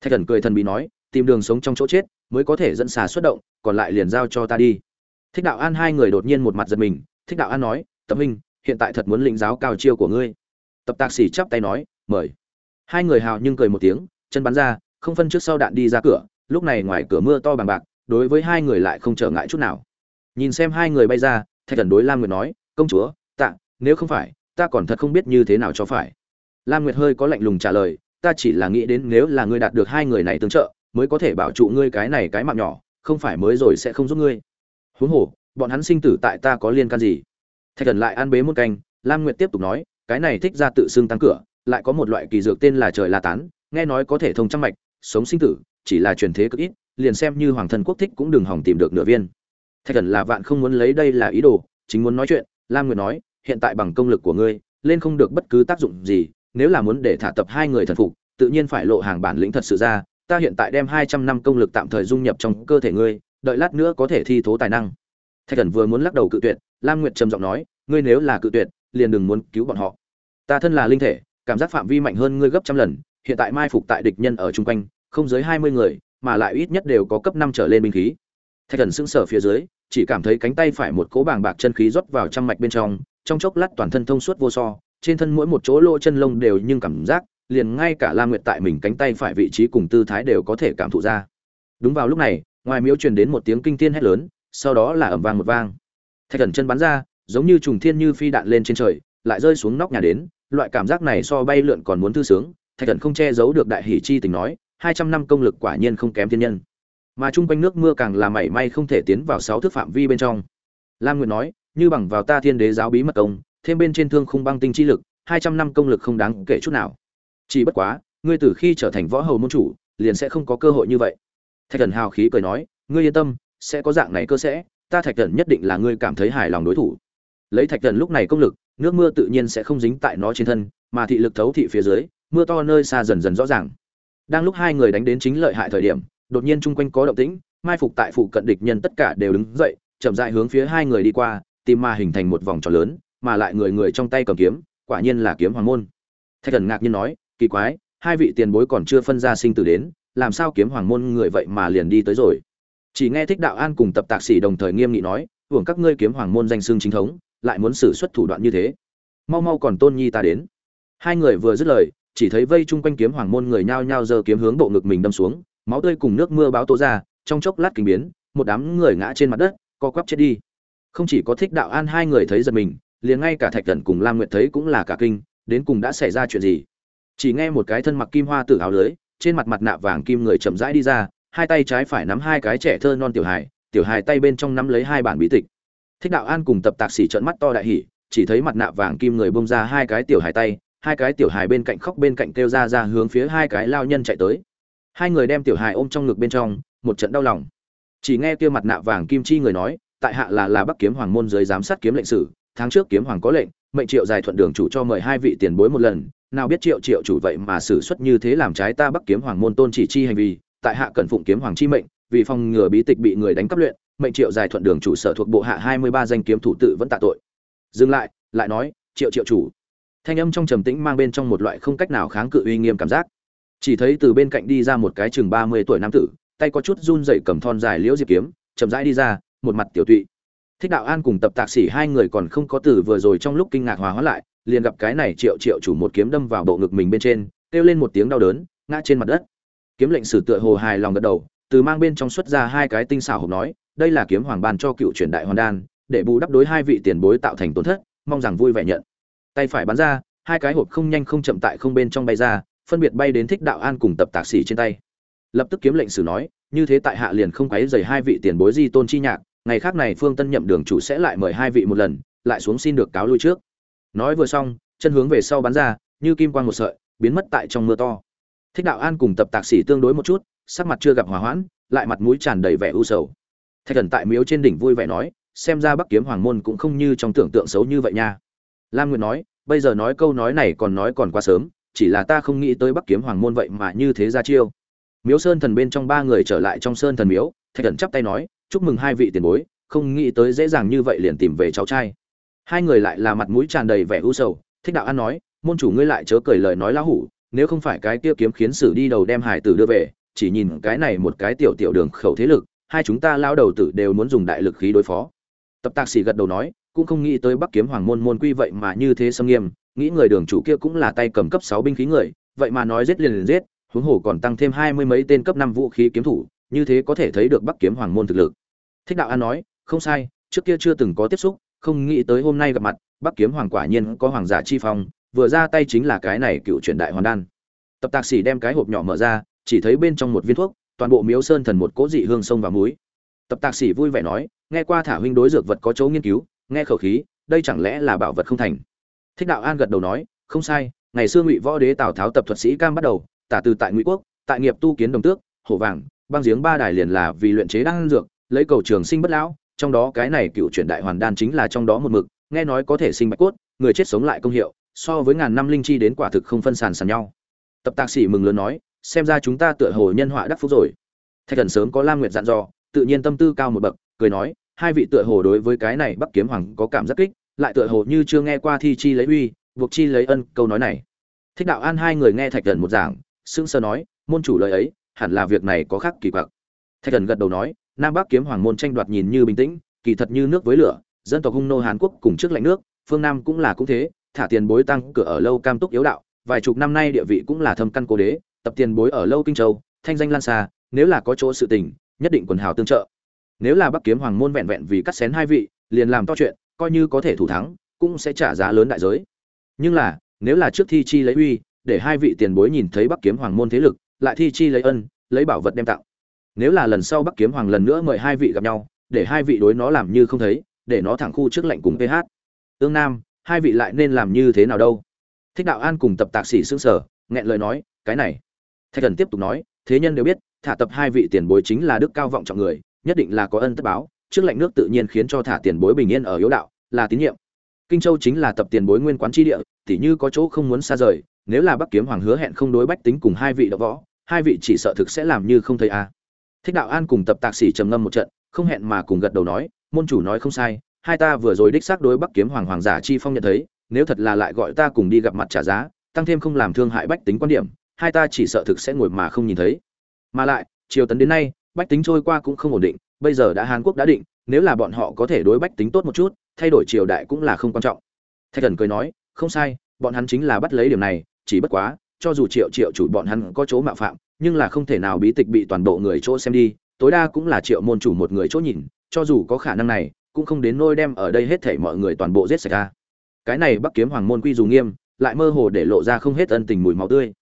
Thạch thần cười thần bí nói, tìm đường sống trong chỗ chết, mới có thể dẫn xà xuất động, còn lại liền giao cho ta đi. Thích đạo an hai người đột nhiên một mặt giật mình, thích đạo an nói, tập minh hiện tại thật muốn lĩnh giáo cao chiêu của ngươi. Tập tạc sĩ chắp tay nói mời. Hai người hào nhưng cười một tiếng, chân bắn ra, không phân trước sau đạn đi ra cửa, lúc này ngoài cửa mưa to bằng bạc, đối với hai người lại không trở ngại chút nào. Nhìn xem hai người bay ra, thạch thần đối lam nguyệt nói, công chúa, tạ, nếu không phải, ta còn thật không biết như thế nào cho phải. Lam nguyệt hơi có lạnh lùng trả lời, ta chỉ là nghĩ đến nếu là ngươi đạt được hai người này tương trợ, mới có thể bảo trụ ngươi cái này cái mạng nhỏ, không phải mới rồi sẽ không giúp ngươi. Huống hồ, bọn hắn sinh tử tại ta có liên can gì? Thạch thần lại an bế một canh, lam nguyệt tiếp tục nói, cái này thích ra tự xưng tăng cửa lại có một loại kỳ dược tên là trời la tán, nghe nói có thể thông trăm mạch, sống sinh tử, chỉ là truyền thế cực ít, liền xem như hoàng thân quốc thích cũng đừng hỏng tìm được nửa viên. Thạch thần là vạn không muốn lấy đây là ý đồ, chính muốn nói chuyện, lam nguyệt nói, hiện tại bằng công lực của ngươi, lên không được bất cứ tác dụng gì, nếu là muốn để thả tập hai người thần phục, tự nhiên phải lộ hàng bản lĩnh thật sự ra, ta hiện tại đem hai trăm năm công lực tạm thời dung nhập trong cơ thể ngươi, đợi lát nữa có thể thi thố tài năng. Thạch thần vừa muốn lắc đầu cự tuyệt, lam nguyệt trầm giọng nói, ngươi nếu là cự tuyệt, liền đừng muốn cứu bọn họ. Ta thân là linh thể cảm giác phạm vi mạnh hơn ngươi gấp trăm lần, hiện tại mai phục tại địch nhân ở chung quanh, không dưới hai mươi người, mà lại ít nhất đều có cấp năm trở lên binh khí. Thạch thần sững sờ phía dưới, chỉ cảm thấy cánh tay phải một cỗ bàng bạc chân khí rót vào trăm mạch bên trong trong chốc lát toàn thân thông suốt vô so, trên thân mỗi một chỗ lỗ chân lông đều nhưng cảm giác, liền ngay cả lam nguyệt tại mình cánh tay phải vị trí cùng tư thái đều có thể cảm thụ ra. Đúng vào lúc này, ngoài miếu truyền đến một tiếng kinh thiên hét lớn, sau đó là ầm vang một vang. Thạch thần chân bắn ra, giống như trùng thiên như phi đạn lên trên trời, lại rơi xuống nóc nhà đến loại cảm giác này so bay lượn còn muốn thư sướng, thạch thần không che giấu được đại hỷ chi tình nói, hai trăm năm công lực quả nhiên không kém thiên nhân. Mà chung quanh nước mưa càng là mảy may không thể tiến vào sáu thước phạm vi bên trong. Lam nguyệt nói, như bằng vào ta thiên đế giáo bí mật công, thêm bên trên thương khung băng tinh chi lực, hai trăm năm công lực không đáng kể chút nào. Chỉ bất quá, ngươi từ khi trở thành võ hầu môn chủ, liền sẽ không có cơ hội như vậy. Thạch thần hào khí cười nói, ngươi yên tâm, sẽ có dạng này cơ sẽ, ta thạch thần nhất định là ngươi cảm thấy hài lòng đối thủ. Lấy thạch thần lúc này công lực nước mưa tự nhiên sẽ không dính tại nó trên thân, mà thị lực thấu thị phía dưới, mưa to nơi xa dần dần rõ ràng. Đang lúc hai người đánh đến chính lợi hại thời điểm, đột nhiên chung quanh có động tĩnh, mai phục tại phụ cận địch nhân tất cả đều đứng dậy, chậm rãi hướng phía hai người đi qua, tìm ma hình thành một vòng tròn lớn, mà lại người người trong tay cầm kiếm, quả nhiên là kiếm hoàng môn. Thạch thần ngạc nhiên nói, kỳ quái, hai vị tiền bối còn chưa phân ra sinh tử đến, làm sao kiếm hoàng môn người vậy mà liền đi tới rồi? Chỉ nghe thích đạo an cùng tập tạc sĩ đồng thời nghiêm nghị nói, hưởng các ngươi kiếm hoàng môn danh xương chính thống lại muốn xử xuất thủ đoạn như thế. Mau mau còn tôn nhi ta đến. Hai người vừa dứt lời, chỉ thấy vây chung quanh kiếm hoàng môn người nhao nhao giơ kiếm hướng bộ ngực mình đâm xuống, máu tươi cùng nước mưa báo tố ra, trong chốc lát kinh biến, một đám người ngã trên mặt đất, co quắp chết đi. Không chỉ có thích đạo an hai người thấy giật mình, liền ngay cả thạch thần cùng lam nguyệt thấy cũng là cả kinh, đến cùng đã xảy ra chuyện gì? Chỉ nghe một cái thân mặc kim hoa tử áo lưới, trên mặt mặt nạ vàng kim người chậm rãi đi ra, hai tay trái phải nắm hai cái trẻ thơ non tiểu hài tiểu hài tay bên trong nắm lấy hai bản bí tịch thích đạo an cùng tập tạc sĩ trợn mắt to đại hỉ, chỉ thấy mặt nạ vàng kim người bông ra hai cái tiểu hài tay, hai cái tiểu hài bên cạnh khóc bên cạnh kêu ra ra hướng phía hai cái lao nhân chạy tới. Hai người đem tiểu hài ôm trong ngực bên trong, một trận đau lòng. Chỉ nghe kia mặt nạ vàng kim chi người nói, tại hạ là là bắc kiếm hoàng môn dưới giám sát kiếm lệnh sử, tháng trước kiếm hoàng có lệnh, mệnh triệu dài thuận đường chủ cho mời hai vị tiền bối một lần, nào biết triệu triệu chủ vậy mà xử suất như thế làm trái ta bắc kiếm hoàng môn tôn chỉ chi hành vi, tại hạ cần phụng kiếm hoàng chi mệnh, vì phòng ngừa bí tịch bị người đánh cắp luyện mệnh triệu dài thuận đường chủ sở thuộc bộ hạ hai mươi ba danh kiếm thủ tự vẫn tạ tội. Dừng lại lại nói, triệu triệu chủ. Thanh âm trong trầm tĩnh mang bên trong một loại không cách nào kháng cự uy nghiêm cảm giác. Chỉ thấy từ bên cạnh đi ra một cái chừng ba mươi tuổi nam tử, tay có chút run rẩy cầm thon dài liễu diệp kiếm, chậm rãi đi ra, một mặt tiểu tụy. Thích đạo an cùng tập tạc sĩ hai người còn không có từ vừa rồi trong lúc kinh ngạc hòa hóa lại, liền gặp cái này triệu triệu chủ một kiếm đâm vào bộ ngực mình bên trên, kêu lên một tiếng đau đớn, ngã trên mặt đất. Kiếm lệnh sử tựa hồ hài lòng gật đầu, từ mang bên trong xuất ra hai cái tinh xảo hộp nói đây là kiếm hoàng ban cho cựu truyền đại hoàn đan, để bù đắp đối hai vị tiền bối tạo thành tổn thất, mong rằng vui vẻ nhận. Tay phải bắn ra, hai cái hộp không nhanh không chậm tại không bên trong bay ra, phân biệt bay đến thích đạo an cùng tập tạc sĩ trên tay. Lập tức kiếm lệnh sử nói, như thế tại hạ liền không quấy dày hai vị tiền bối di tôn chi nhạc, ngày khác này phương tân nhậm đường chủ sẽ lại mời hai vị một lần, lại xuống xin được cáo lui trước. Nói vừa xong, chân hướng về sau bắn ra, như kim quang một sợi, biến mất tại trong mưa to. Thích đạo an cùng tập tạc sĩ tương đối một chút, sắc mặt chưa gặp hòa hoãn, lại mặt mũi tràn đầy vẻ u sầu thạch thần tại miếu trên đỉnh vui vẻ nói, xem ra bắc kiếm hoàng môn cũng không như trong tưởng tượng xấu như vậy nha. Lam nguyệt nói, bây giờ nói câu nói này còn nói còn quá sớm, chỉ là ta không nghĩ tới bắc kiếm hoàng môn vậy mà như thế ra chiêu. Miếu sơn thần bên trong ba người trở lại trong sơn thần miếu, thạch thần chắp tay nói, chúc mừng hai vị tiền bối, không nghĩ tới dễ dàng như vậy liền tìm về cháu trai. Hai người lại là mặt mũi tràn đầy vẻ u sầu, thích đạo an nói, môn chủ ngươi lại chớ cười lời nói lão hủ, nếu không phải cái kia kiếm khiến sử đi đầu đem hải tử đưa về, chỉ nhìn cái này một cái tiểu tiểu đường khẩu thế lực hai chúng ta lao đầu tử đều muốn dùng đại lực khí đối phó. Tập tạc sĩ gật đầu nói, cũng không nghĩ tới bắc kiếm hoàng môn môn quy vậy mà như thế xâm nghiêm, nghĩ người đường chủ kia cũng là tay cầm cấp sáu binh khí người, vậy mà nói giết liền liền giết, huống hồ còn tăng thêm hai mươi mấy tên cấp năm vũ khí kiếm thủ, như thế có thể thấy được bắc kiếm hoàng môn thực lực. Thích đạo an nói, không sai, trước kia chưa từng có tiếp xúc, không nghĩ tới hôm nay gặp mặt, bắc kiếm hoàng quả nhiên có hoàng giả chi phong, vừa ra tay chính là cái này cựu truyền đại hoàn đan. Tập tạc sĩ đem cái hộp nhỏ mở ra, chỉ thấy bên trong một viên thuốc toàn bộ miếu sơn thần một cố dị hương sông và muối tập tạc sĩ vui vẻ nói, nghe qua thả huynh đối dược vật có chỗ nghiên cứu, nghe khẩu khí, đây chẳng lẽ là bảo vật không thành? Thích đạo an gật đầu nói, không sai, ngày xưa ngụy võ đế tào tháo tập thuật sĩ cam bắt đầu, tả từ tại ngụy quốc, tại nghiệp tu kiến đồng tước, hổ vàng, băng giếng ba đài liền là vì luyện chế đan dược, lấy cầu trường sinh bất lão, trong đó cái này cựu truyền đại hoàn đan chính là trong đó một mực, nghe nói có thể sinh bạch cốt, người chết sống lại công hiệu, so với ngàn năm linh chi đến quả thực không phân sàn sàn nhau. Tập tạc sĩ mừng lớn nói xem ra chúng ta tựa hồ nhân họa đắc phúc rồi. Thạch thần sớm có lam nguyệt dặn dò, tự nhiên tâm tư cao một bậc, cười nói, hai vị tựa hồ đối với cái này bắc kiếm hoàng có cảm giác kích, lại tựa hồ như chưa nghe qua thi chi lấy uy, buộc chi lấy ân, câu nói này. Thích đạo an hai người nghe thạch thần một giảng, sững sờ nói, môn chủ lời ấy, hẳn là việc này có khác kỳ quặc. Thạch thần gật đầu nói, nam bắc kiếm hoàng môn tranh đoạt nhìn như bình tĩnh, kỳ thật như nước với lửa, dân tộc hung nô hàn quốc cùng trước lạnh nước, phương nam cũng là cũng thế, thả tiền bối tăng cửa ở lâu cam túc yếu đạo, vài chục năm nay địa vị cũng là thâm căn cố đế tập tiền bối ở lâu kinh châu, thanh danh lan xa, nếu là có chỗ sự tình, nhất định quần hào tương trợ. Nếu là bắc kiếm hoàng môn vẹn vẹn vì cắt xén hai vị, liền làm to chuyện, coi như có thể thủ thắng, cũng sẽ trả giá lớn đại giới. Nhưng là, nếu là trước thi chi lấy uy, để hai vị tiền bối nhìn thấy bắc kiếm hoàng môn thế lực, lại thi chi lấy ân, lấy bảo vật đem tặng. Nếu là lần sau bắc kiếm hoàng lần nữa mời hai vị gặp nhau, để hai vị đối nó làm như không thấy, để nó thẳng khu trước lệnh cùng ph ương nam, hai vị lại nên làm như thế nào đâu? Thích đạo an cùng tập tạc sĩ xương sở, nghẹn lời nói, cái này thạch thần tiếp tục nói, thế nhân đều biết, thả tập hai vị tiền bối chính là đức cao vọng trọng người, nhất định là có ân tất báo, trước lệnh nước tự nhiên khiến cho thả tiền bối bình yên ở yếu đạo, là tín nhiệm. Kinh châu chính là tập tiền bối nguyên quán tri địa, tỉ như có chỗ không muốn xa rời, nếu là bắc kiếm hoàng hứa hẹn không đối bách tính cùng hai vị đ võ, hai vị chỉ sợ thực sẽ làm như không thấy a. Thích đạo an cùng tập tạc sĩ trầm ngâm một trận, không hẹn mà cùng gật đầu nói, môn chủ nói không sai, hai ta vừa rồi đích xác đối bắc kiếm hoàng hoàng giả chi phong nhận thấy, nếu thật là lại gọi ta cùng đi gặp mặt trả giá, tăng thêm không làm thương hại bách tính quan điểm hai ta chỉ sợ thực sẽ ngồi mà không nhìn thấy. Mà lại, triều tấn đến nay, bách tính trôi qua cũng không ổn định, bây giờ đã hàn quốc đã định, nếu là bọn họ có thể đối bách tính tốt một chút, thay đổi triều đại cũng là không quan trọng. Thạch thần cười nói, không sai, bọn hắn chính là bắt lấy điểm này, chỉ bất quá, cho dù triệu triệu chủ bọn hắn có chỗ mạo phạm, nhưng là không thể nào bí tịch bị toàn bộ người chỗ xem đi, tối đa cũng là triệu môn chủ một người chỗ nhìn, cho dù có khả năng này, cũng không đến nôi đem ở đây hết thảy mọi người toàn bộ giết sạch ra. Cái này bắc kiếm hoàng môn quy dù nghiêm, lại mơ hồ để lộ ra không hết ân tình mùi máu tươi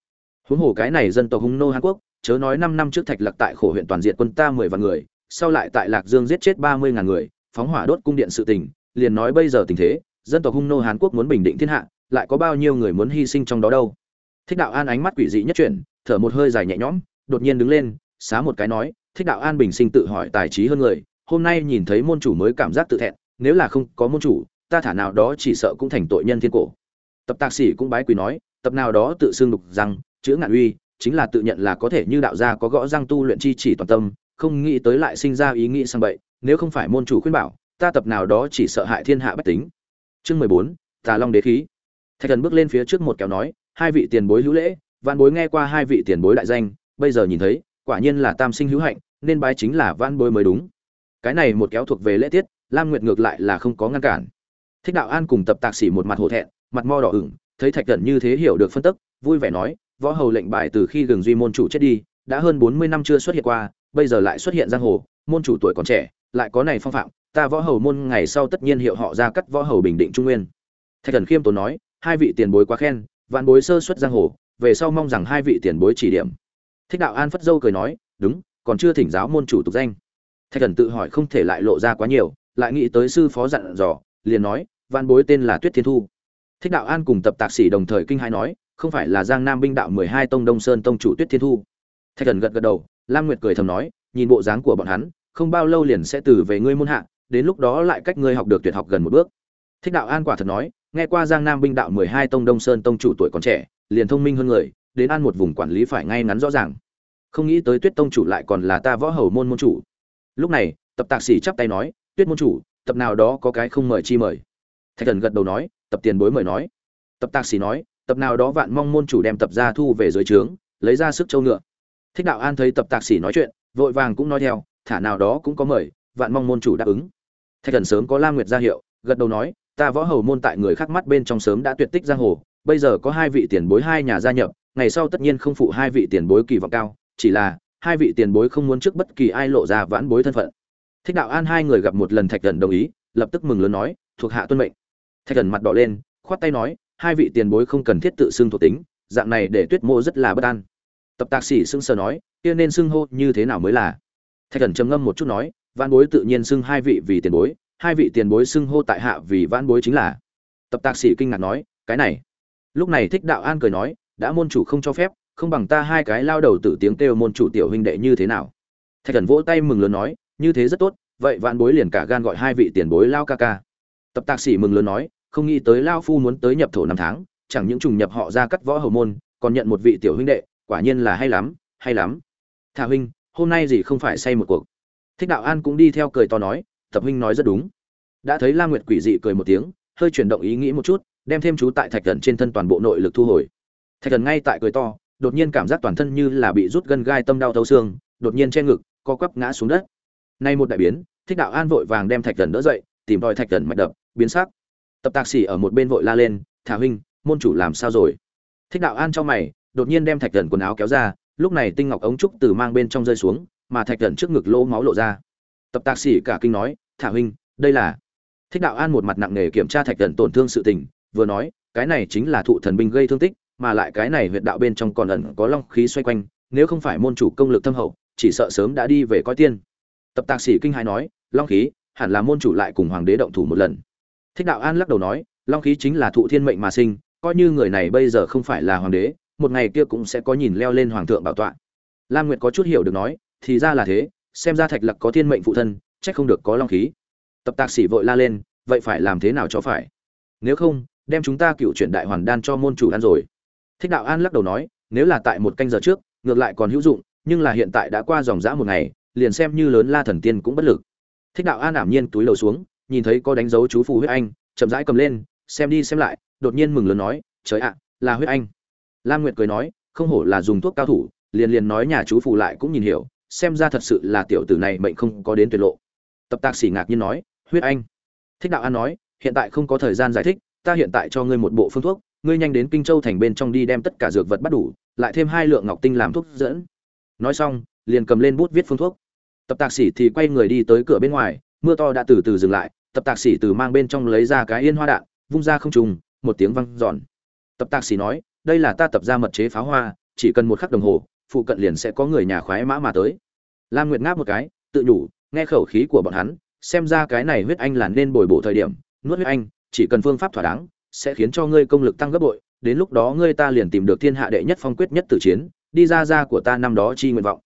huống hồ cái này dân tộc hung nô hàn quốc, chớ nói năm năm trước thạch lạc tại khổ huyện toàn diện quân ta mười vạn người, sau lại tại lạc dương giết chết ba mươi ngàn người, phóng hỏa đốt cung điện sự tình, liền nói bây giờ tình thế, dân tộc hung nô hàn quốc muốn bình định thiên hạ, lại có bao nhiêu người muốn hy sinh trong đó đâu? Thích đạo an ánh mắt quỷ dị nhất chuyển, thở một hơi dài nhẹ nhõm, đột nhiên đứng lên, xá một cái nói, thích đạo an bình sinh tự hỏi tài trí hơn người, hôm nay nhìn thấy môn chủ mới cảm giác tự thẹn, nếu là không có môn chủ, ta thả nào đó chỉ sợ cũng thành tội nhân thiên cổ. Tập tạc sĩ cũng bái quỳ nói, tập nào đó tự xưng đục rằng chữ ngạn uy, chính là tự nhận là có thể như đạo gia có gõ răng tu luyện chi chỉ toàn tâm, không nghĩ tới lại sinh ra ý nghĩ sang bậy, nếu không phải môn chủ khuyên bảo, ta tập nào đó chỉ sợ hại thiên hạ bách tính. Chương mười bốn, tà long đế khí. Thạch thần bước lên phía trước một kéo nói, hai vị tiền bối hữu lễ văn bối nghe qua hai vị tiền bối đại danh, bây giờ nhìn thấy, quả nhiên là tam sinh hữu hạnh, nên bái chính là văn bối mới đúng. Cái này một kéo thuộc về lễ tiết, lam nguyệt ngược lại là không có ngăn cản. Thích đạo an cùng tập tạc sĩ một mặt hổ thẹn, mặt mo đỏ ửng, thấy thạch thần như thế hiểu được phân tức, vui vẻ nói võ hầu lệnh bài từ khi gừng duy môn chủ chết đi, đã hơn bốn mươi năm chưa xuất hiện qua, bây giờ lại xuất hiện giang hồ, môn chủ tuổi còn trẻ, lại có này phong phạm, ta võ hầu môn ngày sau tất nhiên hiệu họ ra cắt võ hầu bình định trung nguyên. Thạch thần khiêm tốn nói, hai vị tiền bối quá khen, vạn bối sơ xuất giang hồ, về sau mong rằng hai vị tiền bối chỉ điểm. Thích đạo an phất dâu cười nói, đúng, còn chưa thỉnh giáo môn chủ tục danh. Thạch thần tự hỏi không thể lại lộ ra quá nhiều, lại nghĩ tới sư phó dặn dò, liền nói, vạn bối tên là tuyết thiên thu. Thích đạo an cùng tập tạc sĩ đồng thời kinh hai nói không phải là giang nam binh đạo mười hai tông đông sơn tông chủ tuyết thiên thu. Thạch thần gật gật đầu, lam nguyệt cười thầm nói, nhìn bộ dáng của bọn hắn, không bao lâu liền sẽ từ về ngươi môn hạ, đến lúc đó lại cách ngươi học được tuyệt học gần một bước. Thích đạo an quả thật nói, nghe qua giang nam binh đạo mười hai tông đông sơn tông chủ tuổi còn trẻ, liền thông minh hơn người, đến ăn một vùng quản lý phải ngay ngắn rõ ràng. Không nghĩ tới tuyết tông chủ lại còn là ta võ hầu môn môn chủ. Lúc này, tập tạc sĩ chắp tay nói, tuyết môn chủ, tập nào đó có cái không mời chi mời. Thạch thần gật đầu nói, tập tiền bối mời nói. Tập tạc sĩ nói tập nào đó vạn mong môn chủ đem tập ra thu về dưới trướng, lấy ra sức châu ngựa. Thích đạo an thấy tập tạc sĩ nói chuyện, vội vàng cũng nói theo, thả nào đó cũng có mời, vạn mong môn chủ đáp ứng. Thạch thần sớm có lam nguyệt ra hiệu, gật đầu nói, ta võ hầu môn tại người khác mắt bên trong sớm đã tuyệt tích giang hồ, bây giờ có hai vị tiền bối hai nhà gia nhập, ngày sau tất nhiên không phụ hai vị tiền bối kỳ vọng cao, chỉ là, hai vị tiền bối không muốn trước bất kỳ ai lộ ra vãn bối thân phận. Thích đạo an hai người gặp một lần thạch thần đồng ý, lập tức mừng lớn nói, thuộc hạ tuân mệnh. Thạch thần mặt đỏ lên, khoát tay nói hai vị tiền bối không cần thiết tự xưng thuộc tính, dạng này để tuyết mô rất là bất an. Tập tạc sĩ xưng sờ nói, kia nên xưng hô như thế nào mới là? Thạch thần trầm ngâm một chút nói văn bối tự nhiên xưng hai vị vì tiền bối, hai vị tiền bối xưng hô tại hạ vì văn bối chính là. Tập tạc sĩ kinh ngạc nói, cái này. Lúc này thích đạo an cười nói, đã môn chủ không cho phép, không bằng ta hai cái lao đầu tử tiếng kêu môn chủ tiểu huynh đệ như thế nào? Thạch thần vỗ tay mừng lớn nói, như thế rất tốt, vậy vạn bối liền cả gan gọi hai vị tiền bối lao ca ca. Tập tạc sĩ mừng lớn nói không nghĩ tới lao phu muốn tới nhập thổ năm tháng, chẳng những trùng nhập họ ra cắt võ hầu môn, còn nhận một vị tiểu huynh đệ, quả nhiên là hay lắm hay lắm. Thả huynh, hôm nay gì không phải say một cuộc? Thích đạo an cũng đi theo cười to nói, tập huynh nói rất đúng. Đã thấy lam nguyệt quỷ dị cười một tiếng, hơi chuyển động ý nghĩ một chút, đem thêm chú tại thạch thần trên thân toàn bộ nội lực thu hồi. Thạch thần ngay tại cười to, đột nhiên cảm giác toàn thân như là bị rút gân gai tâm đau thấu xương, đột nhiên che ngực, co quắp ngã xuống đất. Nay một đại biến, thích đạo an vội vàng đem thạch thần đỡ dậy, tìm tòi thạch thần mạch đập, biến sắc tập tạc sĩ ở một bên vội la lên, thả huynh, môn chủ làm sao rồi? Thích đạo an cho mày, đột nhiên đem thạch thần quần áo kéo ra, lúc này tinh ngọc ống trúc từ mang bên trong rơi xuống, mà thạch thần trước ngực lỗ máu lộ ra. Tập tạc sĩ cả kinh nói, thả huynh, đây là thích đạo an một mặt nặng nề kiểm tra thạch thần tổn thương sự tình, vừa nói, cái này chính là thụ thần binh gây thương tích, mà lại cái này huyệt đạo bên trong còn ẩn có long khí xoay quanh, nếu không phải môn chủ công lực thâm hậu, chỉ sợ sớm đã đi về coi tiên. Tập tạc sĩ kinh hai nói, long khí, hẳn là môn chủ lại cùng hoàng đế động thủ một lần thích đạo an lắc đầu nói, long khí chính là thụ thiên mệnh mà sinh, coi như người này bây giờ không phải là hoàng đế, một ngày kia cũng sẽ có nhìn leo lên hoàng thượng bảo tọa. Lam nguyệt có chút hiểu được nói, thì ra là thế, xem ra thạch lặc có thiên mệnh phụ thân trách không được có long khí. Tập tạc sĩ vội la lên, vậy phải làm thế nào cho phải? Nếu không, đem chúng ta cựu chuyển đại hoàn đan cho môn chủ ăn rồi. Thích đạo an lắc đầu nói, nếu là tại một canh giờ trước, ngược lại còn hữu dụng, nhưng là hiện tại đã qua dòng dã một ngày, liền xem như lớn la thần tiên cũng bất lực. Thích đạo an ảm nhiên túi lầu xuống nhìn thấy có đánh dấu chú phù huyết anh, chậm rãi cầm lên, xem đi xem lại, đột nhiên mừng lớn nói, trời ạ, là huyết anh. Lam nguyệt cười nói, không hổ là dùng thuốc cao thủ, liền liền nói nhà chú phù lại cũng nhìn hiểu, xem ra thật sự là tiểu tử này mệnh không có đến tuyệt lộ. Tập tạc sĩ ngạc nhiên nói, huyết anh. Thích đạo an nói, hiện tại không có thời gian giải thích, ta hiện tại cho ngươi một bộ phương thuốc, ngươi nhanh đến kinh châu thành bên trong đi đem tất cả dược vật bắt đủ, lại thêm hai lượng ngọc tinh làm thuốc dẫn. Nói xong, liền cầm lên bút viết phương thuốc. Tập tạc sĩ thì quay người đi tới cửa bên ngoài mưa to đã từ từ dừng lại, tập tạc sĩ từ mang bên trong lấy ra cái yên hoa đạn, vung ra không trùng một tiếng văng giòn tập tạc sĩ nói, đây là ta tập ra mật chế pháo hoa, chỉ cần một khắc đồng hồ, phụ cận liền sẽ có người nhà khoái mã mà tới. Lam nguyệt ngáp một cái, tự nhủ, nghe khẩu khí của bọn hắn, xem ra cái này huyết anh là nên bồi bổ thời điểm, nuốt huyết anh, chỉ cần phương pháp thỏa đáng, sẽ khiến cho ngươi công lực tăng gấp bội, đến lúc đó ngươi ta liền tìm được thiên hạ đệ nhất phong quyết nhất tử chiến, đi ra ra của ta năm đó chi nguyện vọng.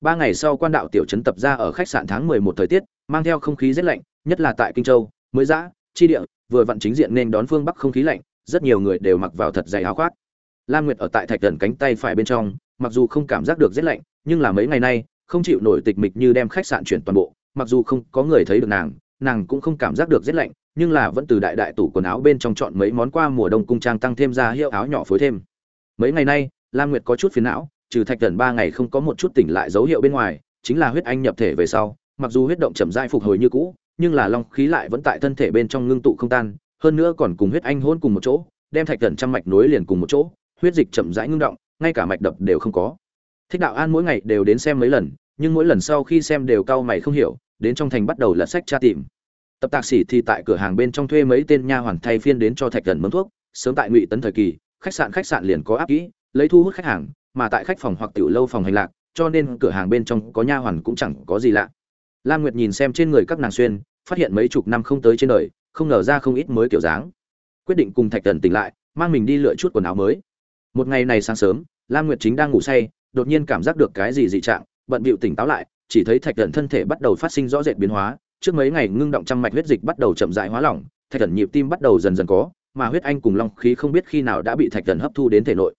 Ba ngày sau quan đạo tiểu trấn tập ra ở khách sạn tháng mười một thời tiết mang theo không khí rét lạnh, nhất là tại kinh châu, mới giã chi địa, vừa vặn chính diện nên đón phương bắc không khí lạnh, rất nhiều người đều mặc vào thật dày áo khoác. Lam nguyệt ở tại thạch gần cánh tay phải bên trong, mặc dù không cảm giác được rét lạnh, nhưng là mấy ngày nay, không chịu nổi tịch mịch như đem khách sạn chuyển toàn bộ, mặc dù không có người thấy được nàng nàng cũng không cảm giác được rét lạnh, nhưng là vẫn từ đại đại tủ quần áo bên trong chọn mấy món qua mùa đông cung trang tăng thêm ra hiệu áo nhỏ phối thêm. Mấy ngày nay, lam nguyệt có chút phiền não, trừ thạch gần ba ngày không có một chút tỉnh lại dấu hiệu bên ngoài, chính là huyết anh nhập thể về sau mặc dù huyết động chậm rãi phục hồi như cũ, nhưng là long khí lại vẫn tại thân thể bên trong ngưng tụ không tan, hơn nữa còn cùng huyết anh hôn cùng một chỗ, đem thạch thần trăm mạch nối liền cùng một chỗ, huyết dịch chậm rãi ngưng động, ngay cả mạch đập đều không có. Thích đạo an mỗi ngày đều đến xem mấy lần, nhưng mỗi lần sau khi xem đều cau mày không hiểu, đến trong thành bắt đầu lật sách tra tìm. Tập tạc sĩ thì tại cửa hàng bên trong thuê mấy tên nha hoàn thay phiên đến cho thạch thần mướn thuốc, sớm tại ngụy tấn thời kỳ, khách sạn khách sạn liền có áp kỹ, lấy thu hút khách hàng, mà tại khách phòng hoặc tiểu lâu phòng hành lạc, cho nên cửa hàng bên trong có nha hoàn cũng chẳng có gì lạ lam nguyệt nhìn xem trên người các nàng xuyên, phát hiện mấy chục năm không tới trên đời, không ngờ ra không ít mới kiểu dáng. Quyết định cùng thạch Tần tỉnh lại, mang mình đi lựa chút quần áo mới. Một ngày này sáng sớm, lam nguyệt chính đang ngủ say, đột nhiên cảm giác được cái gì dị trạng, bận bịu tỉnh táo lại, chỉ thấy thạch Tần thân thể bắt đầu phát sinh rõ rệt biến hóa, trước mấy ngày ngưng động trăm mạch huyết dịch bắt đầu chậm rãi hóa lỏng, thạch Tần nhịp tim bắt đầu dần dần có, mà huyết anh cùng long khí không biết khi nào đã bị thạch Tần hấp thu đến thể nội.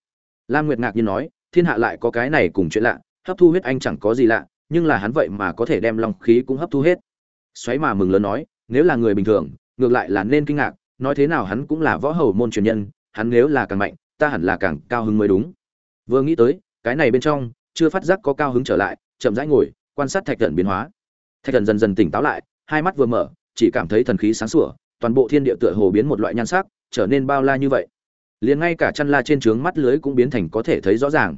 Lam nguyệt ngạc nhiên nói, thiên hạ lại có cái này cùng chuyện lạ, hấp thu huyết anh chẳng có gì lạ nhưng là hắn vậy mà có thể đem long khí cũng hấp thu hết. Xoáy mà mừng lớn nói, nếu là người bình thường, ngược lại là nên kinh ngạc, nói thế nào hắn cũng là võ hầu môn truyền nhân, hắn nếu là càng mạnh, ta hẳn là càng cao hứng mới đúng. Vừa nghĩ tới, cái này bên trong, chưa phát giác có cao hứng trở lại, chậm rãi ngồi, quan sát thạch thần biến hóa. Thạch thần dần dần tỉnh táo lại, hai mắt vừa mở, chỉ cảm thấy thần khí sáng sủa, toàn bộ thiên địa tựa hồ biến một loại nhan sắc, trở nên bao la như vậy. Liền ngay cả chăn la trên trướng mắt lưới cũng biến thành có thể thấy rõ ràng.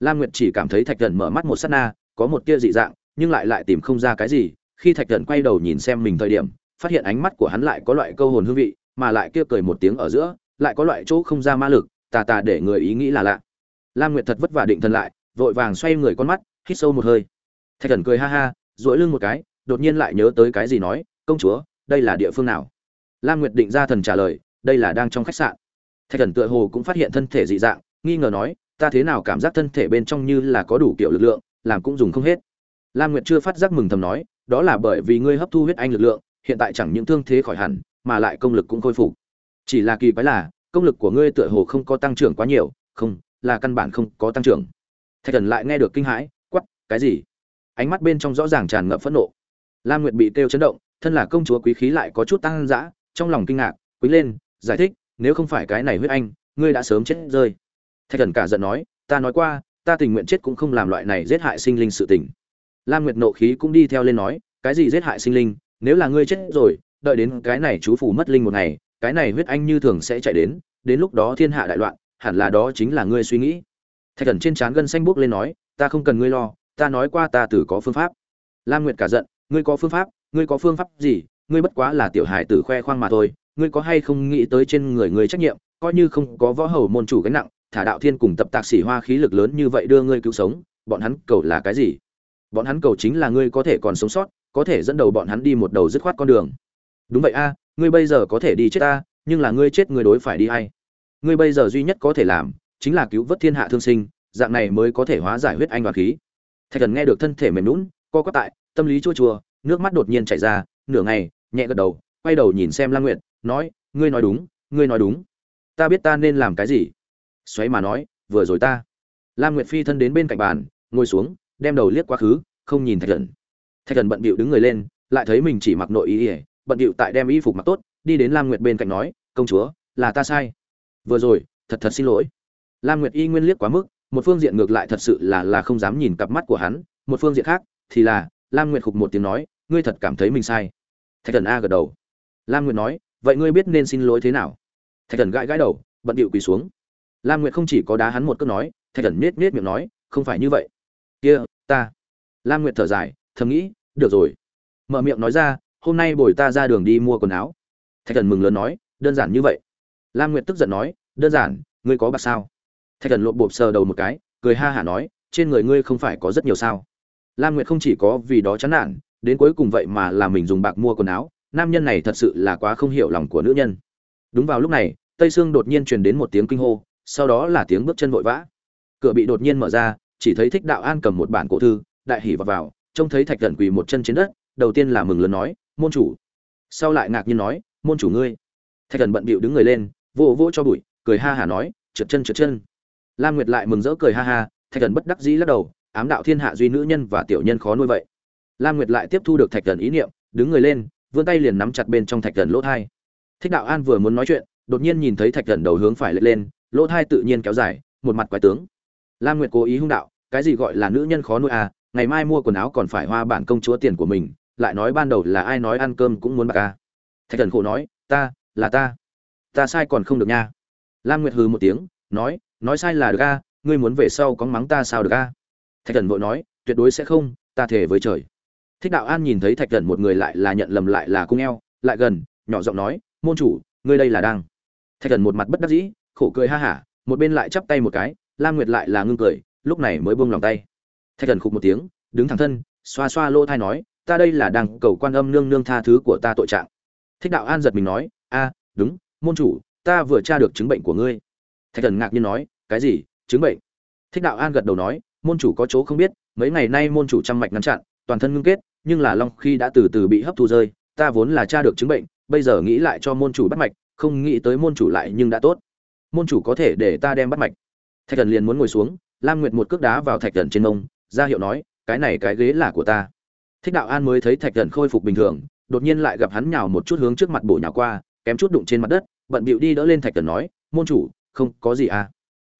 Lam nguyệt chỉ cảm thấy thạch thần mở mắt một sát na có một tia dị dạng, nhưng lại lại tìm không ra cái gì. Khi thạch thần quay đầu nhìn xem mình thời điểm, phát hiện ánh mắt của hắn lại có loại câu hồn hương vị, mà lại kia cười một tiếng ở giữa, lại có loại chỗ không ra ma lực, tà tà để người ý nghĩ là lạ. Lam nguyệt thật vất vả định thần lại, vội vàng xoay người con mắt, hít sâu một hơi. Thạch thần cười ha ha dỗi lưng một cái, đột nhiên lại nhớ tới cái gì nói, công chúa, đây là địa phương nào? Lam nguyệt định ra thần trả lời, đây là đang trong khách sạn. Thạch thần tựa hồ cũng phát hiện thân thể dị dạng, nghi ngờ nói, ta thế nào cảm giác thân thể bên trong như là có đủ kiểu lực lượng làm cũng dùng không hết. Lam nguyệt chưa phát giác mừng thầm nói, đó là bởi vì ngươi hấp thu huyết anh lực lượng, hiện tại chẳng những thương thế khỏi hẳn, mà lại công lực cũng khôi phục. Chỉ là kỳ quái là, công lực của ngươi tựa hồ không có tăng trưởng quá nhiều, không, là căn bản không có tăng trưởng. Thạch thần lại nghe được kinh hãi quắp cái gì? Ánh mắt bên trong rõ ràng tràn ngập phẫn nộ. Lam nguyệt bị kêu chấn động, thân là công chúa quý khí lại có chút tăng dã, trong lòng kinh ngạc quý lên, giải thích, nếu không phải cái này huyết anh, ngươi đã sớm chết rơi. Thạch thần cả giận nói, ta nói qua ta tình nguyện chết cũng không làm loại này giết hại sinh linh sự tình. Lam nguyệt nộ khí cũng đi theo lên nói, cái gì giết hại sinh linh? Nếu là ngươi chết rồi, đợi đến cái này chú phủ mất linh một ngày, cái này huyết anh như thường sẽ chạy đến đến lúc đó thiên hạ đại loạn, hẳn là đó chính là ngươi suy nghĩ. Thạch thần trên trán gân xanh buốc lên nói, ta không cần ngươi lo, ta nói qua ta tử có phương pháp. Lam nguyệt cả giận, ngươi có phương pháp, ngươi có phương pháp gì? Ngươi bất quá là tiểu hài tử khoe khoang mà thôi, ngươi có hay không nghĩ tới trên người ngươi trách nhiệm? Coi như không có võ hầu môn chủ gánh nặng thả đạo thiên cùng tập tạc sĩ hoa khí lực lớn như vậy đưa ngươi cứu sống, bọn hắn cầu là cái gì? Bọn hắn cầu chính là ngươi có thể còn sống sót, có thể dẫn đầu bọn hắn đi một đầu dứt khoát con đường. Đúng vậy a, ngươi bây giờ có thể đi chết ta, nhưng là ngươi chết ngươi đối phải đi hay ngươi bây giờ duy nhất có thể làm, chính là cứu vớt thiên hạ thương sinh, dạng này mới có thể hóa giải huyết anh và khí. Thạch thần nghe được thân thể mềm lún co quắp tại, tâm lý chua chua, nước mắt đột nhiên chảy ra, nửa ngày, nhẹ gật đầu, quay đầu nhìn xem lan nguyện nói, ngươi nói đúng, ngươi nói đúng. Ta biết ta nên làm cái gì xoáy mà nói, vừa rồi ta. Lam nguyệt phi thân đến bên cạnh bàn, ngồi xuống, đem đầu liếc quá khứ, không nhìn thạch thần. Thạch thần bận bịu đứng người lên, lại thấy mình chỉ mặc nội y ỉa bận bịu tại đem y phục mặc tốt, đi đến lam nguyệt bên cạnh nói, công chúa, là ta sai. Vừa rồi, thật thật xin lỗi. Lam nguyệt y nguyên liếc quá mức, một phương diện ngược lại thật sự là là không dám nhìn cặp mắt của hắn, một phương diện khác thì là, lam nguyệt khục một tiếng nói, ngươi thật cảm thấy mình sai. Thạch thần a gật đầu. Lam nguyệt nói, vậy ngươi biết nên xin lỗi thế nào? Thạch thần gãi gãi đầu, bận điệu quỳ xuống lam nguyệt không chỉ có đá hắn một cước nói, thạch thần nết nết miệng nói, không phải như vậy. Kia, ta. Lam nguyệt thở dài, thầm nghĩ, được rồi. Mở miệng nói ra, hôm nay bồi ta ra đường đi mua quần áo. Thạch thần mừng lớn nói, đơn giản như vậy. Lam nguyệt tức giận nói, đơn giản, ngươi có bạc sao? Thạch thần lộn bộp sờ đầu một cái, cười ha hả nói, trên người ngươi không phải có rất nhiều sao? Lam nguyệt không chỉ có vì đó chán nản, đến cuối cùng vậy mà là mình dùng bạc mua quần áo, nam nhân này thật sự là quá không hiểu lòng của nữ nhân. Đúng vào lúc này, tây sương đột nhiên truyền đến một tiếng kinh hô sau đó là tiếng bước chân vội vã. Cửa bị đột nhiên mở ra, chỉ thấy thích đạo an cầm một bản cổ thư, đại hỉ vào vào, trông thấy thạch thần quỳ một chân trên đất, đầu tiên là mừng lớn nói, môn chủ. Sau lại ngạc nhiên nói, môn chủ ngươi. Thạch thần bận bịu đứng người lên, vỗ vỗ cho bụi, cười ha hả nói, trượt chân trượt chân. Lam nguyệt lại mừng rỡ cười ha ha, thạch thần bất đắc dĩ lắc đầu, ám đạo thiên hạ duy nữ nhân và tiểu nhân khó nuôi vậy. Lam nguyệt lại tiếp thu được thạch thần ý niệm, đứng người lên, vươn tay liền nắm chặt bên trong thạch thần lỗ thai. Thích đạo an vừa muốn nói chuyện, đột nhiên nhìn thấy thạch thần đầu hướng phải lệch lên lỗ thai tự nhiên kéo dài, một mặt quái tướng. Lam nguyệt cố ý hung đạo, cái gì gọi là nữ nhân khó nuôi à ngày mai mua quần áo còn phải hoa bản công chúa tiền của mình, lại nói ban đầu là ai nói ăn cơm cũng muốn bạc à. Thạch thần khổ nói, ta, là ta. Ta sai còn không được nha. Lam nguyệt hừ một tiếng, nói nói sai là được a ngươi muốn về sau có mắng ta sao được a thạch thần vội nói, tuyệt đối sẽ không, ta thể với trời. Thích đạo an nhìn thấy thạch thần một người lại là nhận lầm lại là cung eo, lại gần, nhỏ giọng nói, môn chủ, ngươi đây là đang. Thạch thần một mặt bất đắc dĩ khổ cười ha hả, một bên lại chắp tay một cái, lam nguyệt lại là ngưng cười, lúc này mới buông lòng tay. Thạch thần khục một tiếng, đứng thẳng thân, xoa xoa lỗ thai nói, ta đây là đang cầu quan âm nương nương tha thứ của ta tội trạng. Thích đạo an giật mình nói, a, đúng, môn chủ, ta vừa tra được chứng bệnh của ngươi. Thạch thần ngạc nhiên nói, cái gì, chứng bệnh? Thích đạo an gật đầu nói, môn chủ có chỗ không biết, mấy ngày nay môn chủ trăm mạch ngăn chặn, toàn thân ngưng kết, nhưng là long khi đã từ từ bị hấp thu rơi, ta vốn là tra được chứng bệnh, bây giờ nghĩ lại cho môn chủ bắt mạch, không nghĩ tới môn chủ lại nhưng đã tốt môn chủ có thể để ta đem bắt mạch. Thạch thần liền muốn ngồi xuống, lam nguyệt một cước đá vào thạch thần trên mông, ra hiệu nói, cái này cái ghế là của ta. Thích đạo an mới thấy thạch thần khôi phục bình thường, đột nhiên lại gặp hắn nhào một chút hướng trước mặt bổ nhào qua, kém chút đụng trên mặt đất, bận bịu đi đỡ lên thạch thần nói, môn chủ, không có gì à.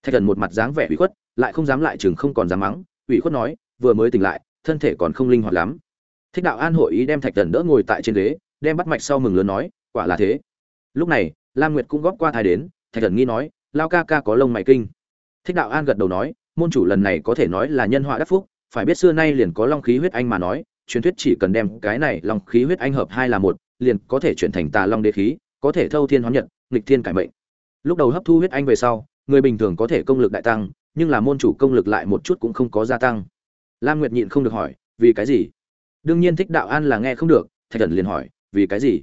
Thạch thần một mặt dáng vẻ ủy khuất, lại không dám lại chừng không còn dám mắng, ủy khuất nói, vừa mới tỉnh lại, thân thể còn không linh hoạt lắm. Thích đạo an hội ý đem thạch thần đỡ ngồi tại trên ghế, đem bắt mạch sau mừng lớn nói, quả là thế. Lúc này, lam nguyệt cũng góp qua thai đến thạch thần nghi nói, lao ca ca có lông mày kinh. Thích đạo an gật đầu nói, môn chủ lần này có thể nói là nhân họa đắc phúc, phải biết xưa nay liền có long khí huyết anh mà nói, truyền thuyết chỉ cần đem cái này long khí huyết anh hợp hai là một, liền có thể chuyển thành tà long đế khí, có thể thâu thiên hóa nhật, nghịch thiên cải mệnh. Lúc đầu hấp thu huyết anh về sau, người bình thường có thể công lực đại tăng, nhưng là môn chủ công lực lại một chút cũng không có gia tăng. Lam nguyệt nhịn không được hỏi, vì cái gì? Đương nhiên thích đạo an là nghe không được, thạch thần liền hỏi, vì cái gì?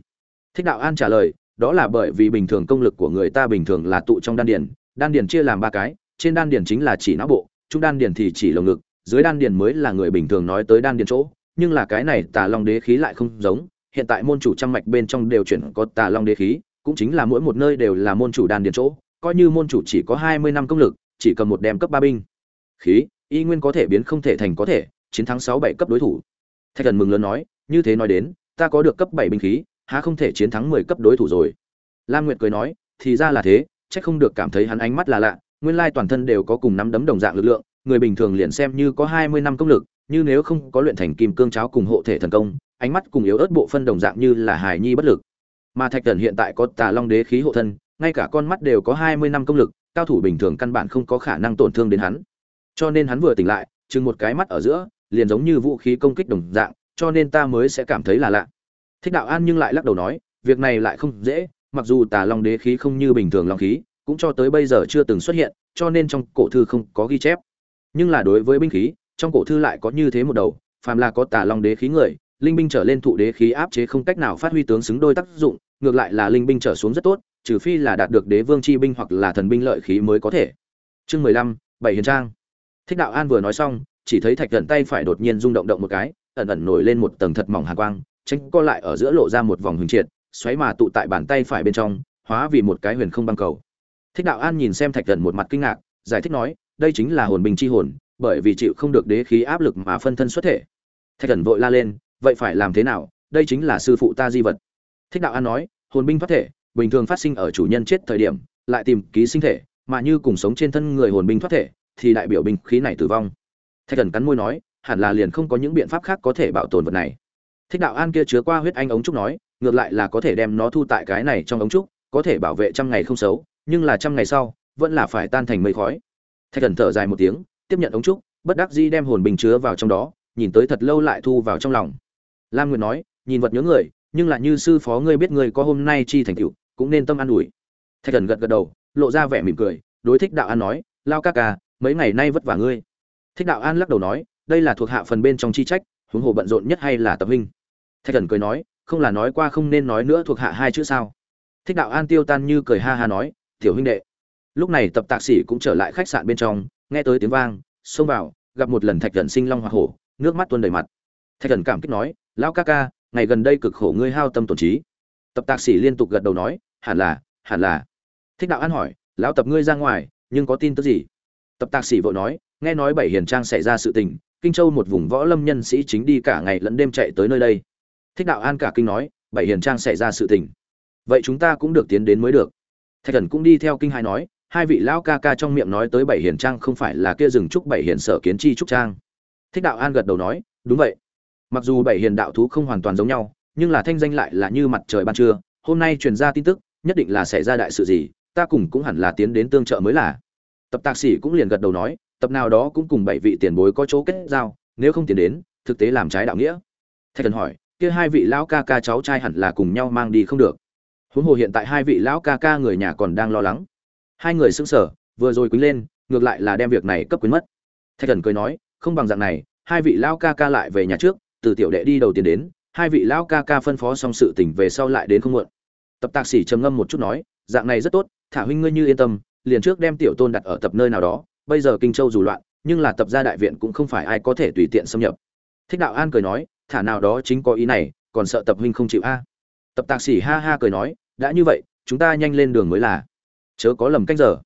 Thích đạo an trả lời đó là bởi vì bình thường công lực của người ta bình thường là tụ trong đan điền đan điền chia làm ba cái, trên đan điền chính là chỉ não bộ, trung đan điền thì chỉ lồng ngực, dưới đan điền mới là người bình thường nói tới đan điền chỗ, nhưng là cái này tà long đế khí lại không giống, hiện tại môn chủ trăm mạch bên trong đều chuyển có tà long đế khí, cũng chính là mỗi một nơi đều là môn chủ đan điền chỗ, coi như môn chủ chỉ có hai mươi năm công lực, chỉ cần một đem cấp ba binh. Khí, y nguyên có thể biến không thể thành có thể, chiến thắng sáu bảy cấp đối thủ. Thạch thần mừng lớn nói, như thế nói đến, ta có được cấp bảy binh khí há không thể chiến thắng mười cấp đối thủ rồi. Lam nguyệt cười nói, thì ra là thế, chắc không được cảm thấy hắn ánh mắt là lạ, nguyên lai toàn thân đều có cùng nắm đấm đồng dạng lực lượng, người bình thường liền xem như có hai mươi năm công lực, như nếu không có luyện thành kim cương cháo cùng hộ thể thần công, ánh mắt cùng yếu ớt bộ phân đồng dạng như là hài nhi bất lực. Mà thạch thần hiện tại có tà long đế khí hộ thân, ngay cả con mắt đều có hai mươi năm công lực, cao thủ bình thường căn bản không có khả năng tổn thương đến hắn. Cho nên hắn vừa tỉnh lại, chừng một cái mắt ở giữa, liền giống như vũ khí công kích đồng dạng, cho nên ta mới sẽ cảm thấy là lạ thích đạo an nhưng lại lắc đầu nói, việc này lại không dễ, mặc dù tà long đế khí không như bình thường long khí, cũng cho tới bây giờ chưa từng xuất hiện, cho nên trong cổ thư không có ghi chép. Nhưng là đối với binh khí, trong cổ thư lại có như thế một đầu, phàm là có tà long đế khí người, linh binh trở lên thụ đế khí áp chế không cách nào phát huy tướng xứng đôi tác dụng, ngược lại là linh binh trở xuống rất tốt, trừ phi là đạt được đế vương chi binh hoặc là thần binh lợi khí mới có thể. Chương mười lăm, bảy hiền trang. Thích đạo an vừa nói xong, chỉ thấy thạch thần tay phải đột nhiên rung động động một cái, ẩn ẩn nổi lên một tầng thật mỏng hàn quang tránh co lại ở giữa lộ ra một vòng hình triệt, xoáy mà tụ tại bàn tay phải bên trong, hóa vì một cái huyền không băng cầu. Thích đạo an nhìn xem thạch thần một mặt kinh ngạc, giải thích nói, đây chính là hồn binh chi hồn, bởi vì chịu không được đế khí áp lực mà phân thân xuất thể. Thạch thần vội la lên, vậy phải làm thế nào, đây chính là sư phụ ta di vật. Thích đạo an nói, hồn binh thoát thể, bình thường phát sinh ở chủ nhân chết thời điểm, lại tìm ký sinh thể, mà như cùng sống trên thân người hồn binh thoát thể, thì đại biểu binh khí này tử vong. Thạch thần cắn môi nói, hẳn là liền không có những biện pháp khác có thể bảo tồn vật này thích đạo an kia chứa qua huyết anh ống trúc nói, ngược lại là có thể đem nó thu tại cái này trong ống trúc, có thể bảo vệ trăm ngày không xấu, nhưng là trăm ngày sau, vẫn là phải tan thành mây khói. Thạch thần thở dài một tiếng, tiếp nhận ống trúc, bất đắc dĩ đem hồn bình chứa vào trong đó, nhìn tới thật lâu lại thu vào trong lòng. Lam nguyệt nói, nhìn vật nhớ người, nhưng là như sư phó ngươi biết ngươi có hôm nay chi thành tựu, cũng nên tâm an ủi. Thạch thần gật gật đầu, lộ ra vẻ mỉm cười, đối thích đạo an nói, lao ca ca, mấy ngày nay vất vả ngươi. Thích đạo an lắc đầu nói, đây là thuộc hạ phần bên trong chi trách, huống hồ bận rộn nhất hay là tập huynh thạch thần cười nói, không là nói qua không nên nói nữa thuộc hạ hai chữ sao? Thích đạo an tiêu tan như cười ha ha nói, tiểu huynh đệ. Lúc này tập tạc sĩ cũng trở lại khách sạn bên trong, nghe tới tiếng vang, xông vào, gặp một lần thạch thần sinh long hoa hổ, nước mắt tuôn đầy mặt. Thạch thần cảm kích nói, lão ca ca, ngày gần đây cực khổ ngươi hao tâm tổn trí. Tập tạc sĩ liên tục gật đầu nói, hẳn là hẳn là. Thích đạo an hỏi, lão tập ngươi ra ngoài, nhưng có tin tức gì? Tập tạc sĩ vội nói, nghe nói bảy hiền trang xảy ra sự tình, kinh châu một vùng võ lâm nhân sĩ chính đi cả ngày lẫn đêm chạy tới nơi đây thích đạo an cả kinh nói, bảy hiền trang xảy ra sự tình. Vậy chúng ta cũng được tiến đến mới được. Thạch thần cũng đi theo kinh hai nói, hai vị lão ca ca trong miệng nói tới bảy hiền trang không phải là kia rừng trúc bảy hiền sở kiến chi trúc trang. Thích đạo an gật đầu nói, đúng vậy. Mặc dù bảy hiền đạo thú không hoàn toàn giống nhau, nhưng là thanh danh lại là như mặt trời ban trưa, hôm nay truyền ra tin tức, nhất định là xảy ra đại sự gì, ta cùng cũng hẳn là tiến đến tương trợ mới là. Tập tạc sĩ cũng liền gật đầu nói, tập nào đó cũng cùng bảy vị tiền bối có chỗ kết giao, nếu không tiến đến, thực tế làm trái đạo nghĩa. Thạch thần hỏi kia hai vị lão ca ca cháu trai hẳn là cùng nhau mang đi không được. Huống hồ hiện tại hai vị lão ca ca người nhà còn đang lo lắng. Hai người sững sờ, vừa rồi quýnh lên, ngược lại là đem việc này cấp quyến mất. Thạch thần cười nói, không bằng dạng này, hai vị lão ca ca lại về nhà trước, từ tiểu đệ đi đầu tiên đến, hai vị lão ca ca phân phó xong sự tình về sau lại đến không muộn. Tập tạc sĩ trầm ngâm một chút nói, dạng này rất tốt, thả huynh ngươi như yên tâm, liền trước đem tiểu tôn đặt ở tập nơi nào đó, bây giờ kinh châu dù loạn, nhưng là tập gia đại viện cũng không phải ai có thể tùy tiện xâm nhập. Thích đạo an cười nói thả nào đó chính có ý này, còn sợ tập huynh không chịu a. Tập tạc sĩ ha ha cười nói, đã như vậy, chúng ta nhanh lên đường mới là. Chớ có lầm cách giờ.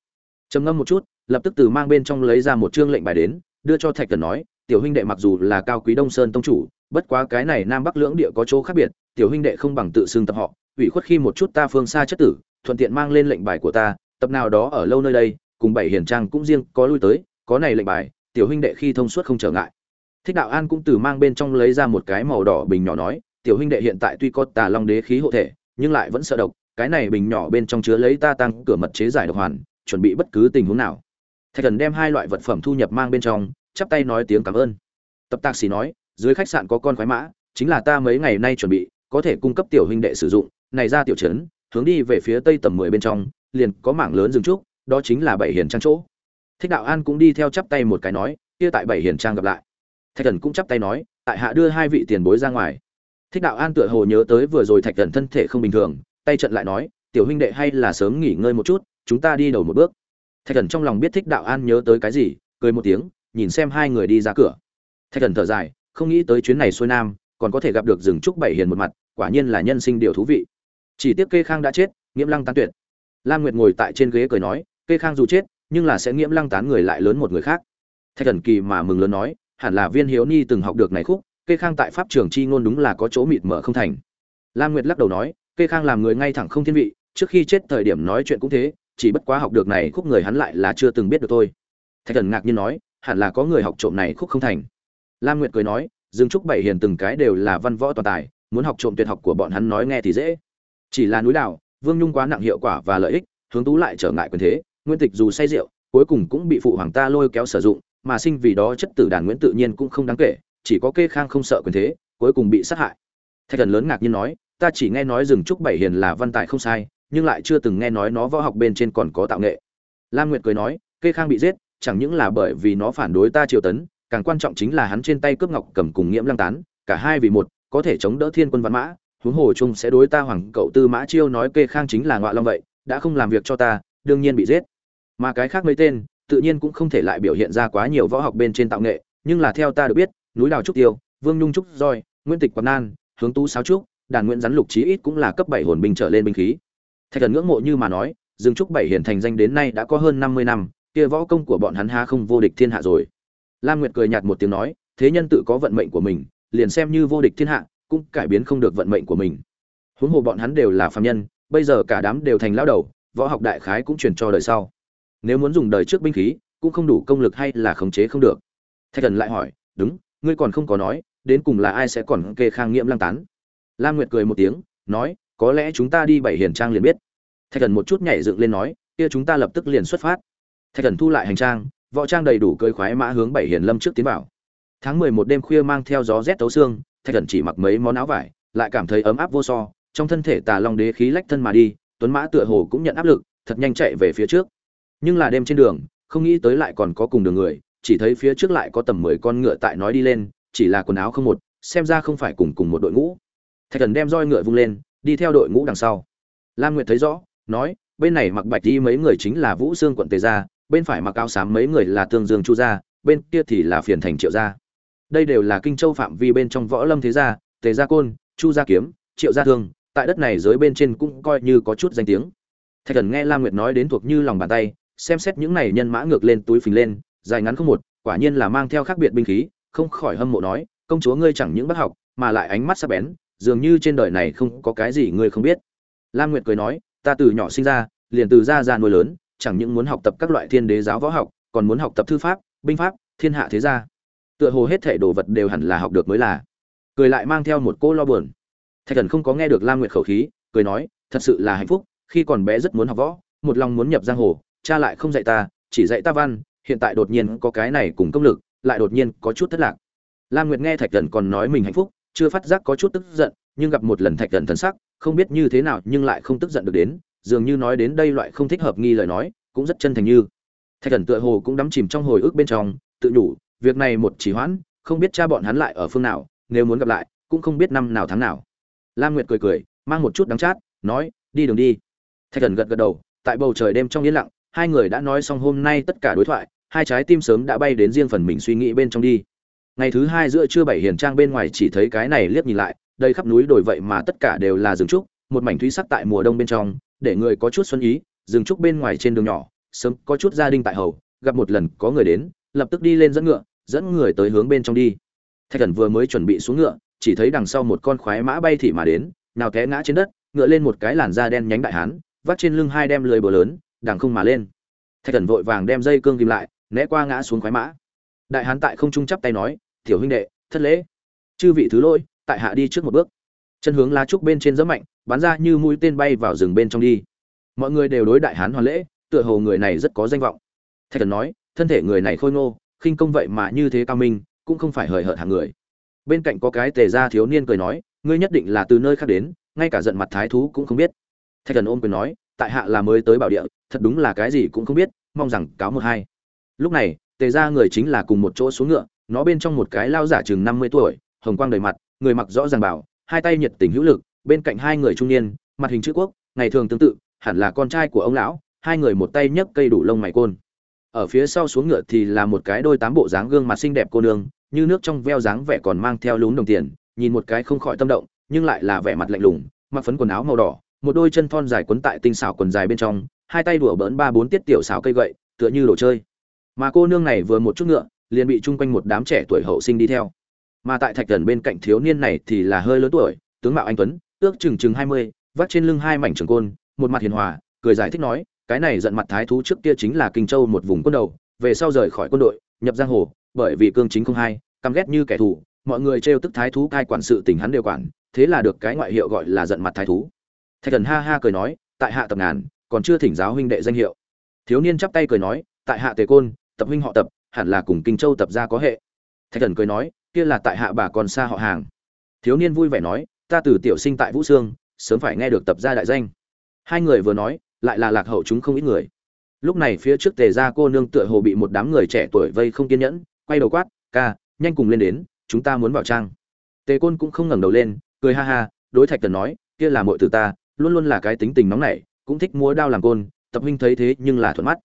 Trầm ngâm một chút, lập tức từ mang bên trong lấy ra một chương lệnh bài đến, đưa cho thạch cẩn nói, tiểu huynh đệ mặc dù là cao quý đông sơn tông chủ, bất quá cái này nam bắc lưỡng địa có chỗ khác biệt, tiểu huynh đệ không bằng tự xưng tập họ. Ủy khuất khi một chút ta phương xa chất tử, thuận tiện mang lên lệnh bài của ta, tập nào đó ở lâu nơi đây, cùng bảy hiền trang cũng riêng có lui tới, có này lệnh bài, tiểu huynh đệ khi thông suốt không trở ngại thích đạo an cũng từ mang bên trong lấy ra một cái màu đỏ bình nhỏ nói, tiểu huynh đệ hiện tại tuy có tà long đế khí hộ thể, nhưng lại vẫn sợ độc, cái này bình nhỏ bên trong chứa lấy ta tăng cửa mật chế giải độc hoàn, chuẩn bị bất cứ tình huống nào. Thạch thần đem hai loại vật phẩm thu nhập mang bên trong, chắp tay nói tiếng cảm ơn. Tập tạc sĩ nói, dưới khách sạn có con khoái mã, chính là ta mấy ngày nay chuẩn bị, có thể cung cấp tiểu huynh đệ sử dụng, này ra tiểu trấn, hướng đi về phía tây tầm mười bên trong, liền có mảng lớn rừng trúc, đó chính là bảy hiền trang chỗ. Thích đạo an cũng đi theo chắp tay một cái nói, kia tại bảy hiền trang gặp lại thạch thần cũng chắp tay nói, tại hạ đưa hai vị tiền bối ra ngoài. Thích đạo an tựa hồ nhớ tới vừa rồi thạch thần thân thể không bình thường, tay trận lại nói, tiểu huynh đệ hay là sớm nghỉ ngơi một chút, chúng ta đi đầu một bước. Thạch thần trong lòng biết thích đạo an nhớ tới cái gì, cười một tiếng, nhìn xem hai người đi ra cửa. Thạch thần thở dài, không nghĩ tới chuyến này xuôi nam, còn có thể gặp được rừng trúc bảy hiền một mặt, quả nhiên là nhân sinh điều thú vị. Chỉ tiếc kê khang đã chết, nghiễm lăng tán tuyệt. Lam nguyệt ngồi tại trên ghế cười nói, kê khang dù chết, nhưng là sẽ nghiễm lăng tán người lại lớn một người khác. Thạch thần kỳ mà mừng lớn nói hẳn là viên hiếu ni từng học được này khúc, kê khang tại pháp trường chi ngôn đúng là có chỗ mịt mở không thành. Lam nguyệt lắc đầu nói, kê khang làm người ngay thẳng không thiên vị, trước khi chết thời điểm nói chuyện cũng thế, chỉ bất quá học được này khúc người hắn lại là chưa từng biết được thôi. Thạch thần ngạc nhiên nói, hẳn là có người học trộm này khúc không thành. Lam nguyệt cười nói, dương trúc bảy hiền từng cái đều là văn võ toàn tài, muốn học trộm tuyệt học của bọn hắn nói nghe thì dễ. Chỉ là núi đảo, vương nhung quá nặng hiệu quả và lợi ích, hướng tú lại trở ngại quyền thế, nguyên tịch dù say rượu, cuối cùng cũng bị phụ hoàng ta lôi kéo sử dụng mà sinh vì đó chất tử đàn nguyễn tự nhiên cũng không đáng kể, chỉ có kê khang không sợ quyền thế, cuối cùng bị sát hại. Thạch thần lớn ngạc nhiên nói, ta chỉ nghe nói rừng trúc bảy hiền là văn tài không sai, nhưng lại chưa từng nghe nói nó võ học bên trên còn có tạo nghệ. Lam nguyệt cười nói, kê khang bị giết, chẳng những là bởi vì nó phản đối ta triều tấn, càng quan trọng chính là hắn trên tay cướp ngọc cầm cùng nghiễm lăng tán, cả hai vì một, có thể chống đỡ thiên quân văn mã, huống hồ chung sẽ đối ta hoàng cậu tư mã chiêu nói kê khang chính là ngọa long vậy, đã không làm việc cho ta, đương nhiên bị giết. Mà cái khác mấy tên tự nhiên cũng không thể lại biểu hiện ra quá nhiều võ học bên trên tạo nghệ, nhưng là theo ta được biết, núi đào trúc tiêu, vương nhung trúc roi, nguyên tịch quảng nan, hướng tú sáo trúc, đàn nguyễn rắn lục chí ít cũng là cấp bảy hồn binh trở lên binh khí. Thạch thần ngưỡng mộ như mà nói, dương trúc bảy hiển thành danh đến nay đã có hơn năm mươi năm, kia võ công của bọn hắn ha không vô địch thiên hạ rồi. Lam nguyệt cười nhạt một tiếng nói, thế nhân tự có vận mệnh của mình, liền xem như vô địch thiên hạ, cũng cải biến không được vận mệnh của mình. Huống hồ bọn hắn đều là phàm nhân, bây giờ cả đám đều thành lão đầu, võ học đại khái cũng truyền cho đời sau nếu muốn dùng đời trước binh khí, cũng không đủ công lực hay là khống chế không được. Thạch thần lại hỏi, đúng, ngươi còn không có nói, đến cùng là ai sẽ còn kê khang nghiệm lang tán? Lam nguyệt cười một tiếng, nói, có lẽ chúng ta đi bảy hiền trang liền biết. Thạch thần một chút nhảy dựng lên nói, kia chúng ta lập tức liền xuất phát. Thạch thần thu lại hành trang, võ trang đầy đủ cơi khoái mã hướng bảy hiền lâm trước tiến vào. Tháng mười một đêm khuya mang theo gió rét tấu xương, thạch thần chỉ mặc mấy món áo vải, lại cảm thấy ấm áp vô so, trong thân thể tà long đế khí lách thân mà đi, tuấn mã tựa hồ cũng nhận áp lực, thật nhanh chạy về phía trước nhưng là đêm trên đường, không nghĩ tới lại còn có cùng đường người, chỉ thấy phía trước lại có tầm mười con ngựa tại nói đi lên, chỉ là quần áo không một, xem ra không phải cùng cùng một đội ngũ. Thạch thần đem roi ngựa vung lên, đi theo đội ngũ đằng sau. Lam nguyệt thấy rõ, nói, bên này mặc bạch đi mấy người chính là vũ xương quận tề gia, bên phải mặc áo xám mấy người là tương dương chu gia, bên kia thì là phiền thành triệu gia. Đây đều là kinh châu phạm vi bên trong võ lâm thế gia, tề gia côn, chu gia kiếm, triệu gia thương, tại đất này dưới bên trên cũng coi như có chút danh tiếng. Thạch thần nghe lam nguyệt nói đến thuộc như lòng bàn tay xem xét những này nhân mã ngược lên túi phình lên, dài ngắn không một, quả nhiên là mang theo khác biệt binh khí, không khỏi hâm mộ nói, công chúa ngươi chẳng những bất học, mà lại ánh mắt sắc bén, dường như trên đời này không có cái gì ngươi không biết. Lam nguyệt cười nói, ta từ nhỏ sinh ra, liền từ ra ra nuôi lớn, chẳng những muốn học tập các loại thiên đế giáo võ học, còn muốn học tập thư pháp, binh pháp, thiên hạ thế gia. Tựa hồ hết thể đồ vật đều hẳn là học được mới là. Cười lại mang theo một cô lo buồn. Thạch thần không có nghe được lam nguyệt khẩu khí, cười nói, thật sự là hạnh phúc, khi còn bé rất muốn học võ, một lòng muốn nhập giang hồ cha lại không dạy ta, chỉ dạy ta văn, hiện tại đột nhiên có cái này cùng công lực, lại đột nhiên có chút thất lạc. Lam nguyệt nghe thạch thần còn nói mình hạnh phúc, chưa phát giác có chút tức giận, nhưng gặp một lần thạch thần thần sắc, không biết như thế nào nhưng lại không tức giận được đến, dường như nói đến đây loại không thích hợp nghi lời nói, cũng rất chân thành như. Thạch thần tựa hồ cũng đắm chìm trong hồi ức bên trong, tự nhủ, việc này một chỉ hoãn, không biết cha bọn hắn lại ở phương nào, nếu muốn gặp lại, cũng không biết năm nào tháng nào. Lam nguyệt cười cười, mang một chút đắng chát, nói, đi đường đi. Thạch thần gật gật đầu, tại bầu trời đêm trong yên lặng hai người đã nói xong hôm nay tất cả đối thoại, hai trái tim sớm đã bay đến riêng phần mình suy nghĩ bên trong đi. Ngày thứ hai giữa trưa bảy hiền trang bên ngoài chỉ thấy cái này liếc nhìn lại đây khắp núi đồi vậy mà tất cả đều là rừng trúc, một mảnh thúy sắc tại mùa đông bên trong, để người có chút xuân ý, rừng trúc bên ngoài trên đường nhỏ, sớm có chút gia đình tại hầu, gặp một lần có người đến, lập tức đi lên dẫn ngựa, dẫn người tới hướng bên trong đi. Thạch thần vừa mới chuẩn bị xuống ngựa, chỉ thấy đằng sau một con khoái mã bay thị mà đến, nào té ngã trên đất, ngựa lên một cái làn da đen nhánh đại hán vắt trên lưng hai đem lưới bờ lớn đằng không mà lên. Thạch thần vội vàng đem dây cương kìm lại, né qua ngã xuống khoái mã. Đại hán tại không trung chắp tay nói, tiểu huynh đệ, thất lễ. Chư vị thứ lỗi, tại hạ đi trước một bước. Chân hướng lá trúc bên trên rất mạnh, bắn ra như mũi tên bay vào rừng bên trong đi. Mọi người đều đối đại hán hoàn lễ, tựa hồ người này rất có danh vọng. Thạch thần nói, thân thể người này khôi ngô, khinh công vậy mà như thế cao minh, cũng không phải hời hợt hàng người. Bên cạnh có cái tề gia thiếu niên cười nói, ngươi nhất định là từ nơi khác đến, ngay cả giận mặt thái thú cũng không biết. Thạch thần ôm quyền nói tại hạ là mới tới bảo địa, thật đúng là cái gì cũng không biết, mong rằng cáo một hai. Lúc này, tề ra người chính là cùng một chỗ xuống ngựa, nó bên trong một cái lao giả chừng năm mươi tuổi, hồng quang đầy mặt, người mặc rõ ràng bảo, hai tay nhiệt tình hữu lực, bên cạnh hai người trung niên, mặt hình chữ quốc, ngày thường tương tự, hẳn là con trai của ông lão, hai người một tay nhấc cây đủ lông mày côn. Ở phía sau xuống ngựa thì là một cái đôi tám bộ dáng gương mặt xinh đẹp cô nương, như nước trong veo dáng vẻ còn mang theo lún đồng tiền, nhìn một cái không khỏi tâm động, nhưng lại là vẻ mặt lạnh lùng, mặc phấn quần áo màu đỏ một đôi chân thon dài quấn tại tinh xảo quần dài bên trong, hai tay đùa bỡn ba bốn tiết tiểu xảo cây gậy, tựa như đồ chơi. Mà cô nương này vừa một chút ngựa, liền bị chung quanh một đám trẻ tuổi hậu sinh đi theo. Mà tại thạch thần bên cạnh thiếu niên này thì là hơi lớn tuổi, tướng mạo anh tuấn, ước chừng chừng hai mươi, vắt trên lưng hai mảnh trường côn, một mặt hiền hòa, cười giải thích nói, cái này giận mặt thái thú trước kia chính là kinh châu một vùng quân đầu, về sau rời khỏi quân đội, nhập giang hồ, bởi vì cương chính không hai căm ghét như kẻ thù, mọi người trêu tức thái thú cai quản sự tình hắn đều quản, thế là được cái ngoại hiệu gọi là giận mặt thái thú thạch thần ha ha cười nói, tại hạ tập ngàn, còn chưa thỉnh giáo huynh đệ danh hiệu. Thiếu niên chắp tay cười nói, tại hạ tề côn, tập huynh họ tập, hẳn là cùng kinh châu tập gia có hệ. Thạch thần cười nói, kia là tại hạ bà còn xa họ hàng. Thiếu niên vui vẻ nói, ta từ tiểu sinh tại vũ sương, sớm phải nghe được tập gia đại danh. Hai người vừa nói, lại là lạc hậu chúng không ít người. Lúc này phía trước tề gia cô nương tựa hồ bị một đám người trẻ tuổi vây không kiên nhẫn, quay đầu quát, ca, nhanh cùng lên đến, chúng ta muốn vào trang. Tề côn cũng không ngẩng đầu lên, cười ha ha, đối thạch tần nói, kia là muội từ ta luôn luôn là cái tính tình nóng nảy, cũng thích múa đao làm côn, tập huynh thấy thế nhưng là thuận mắt.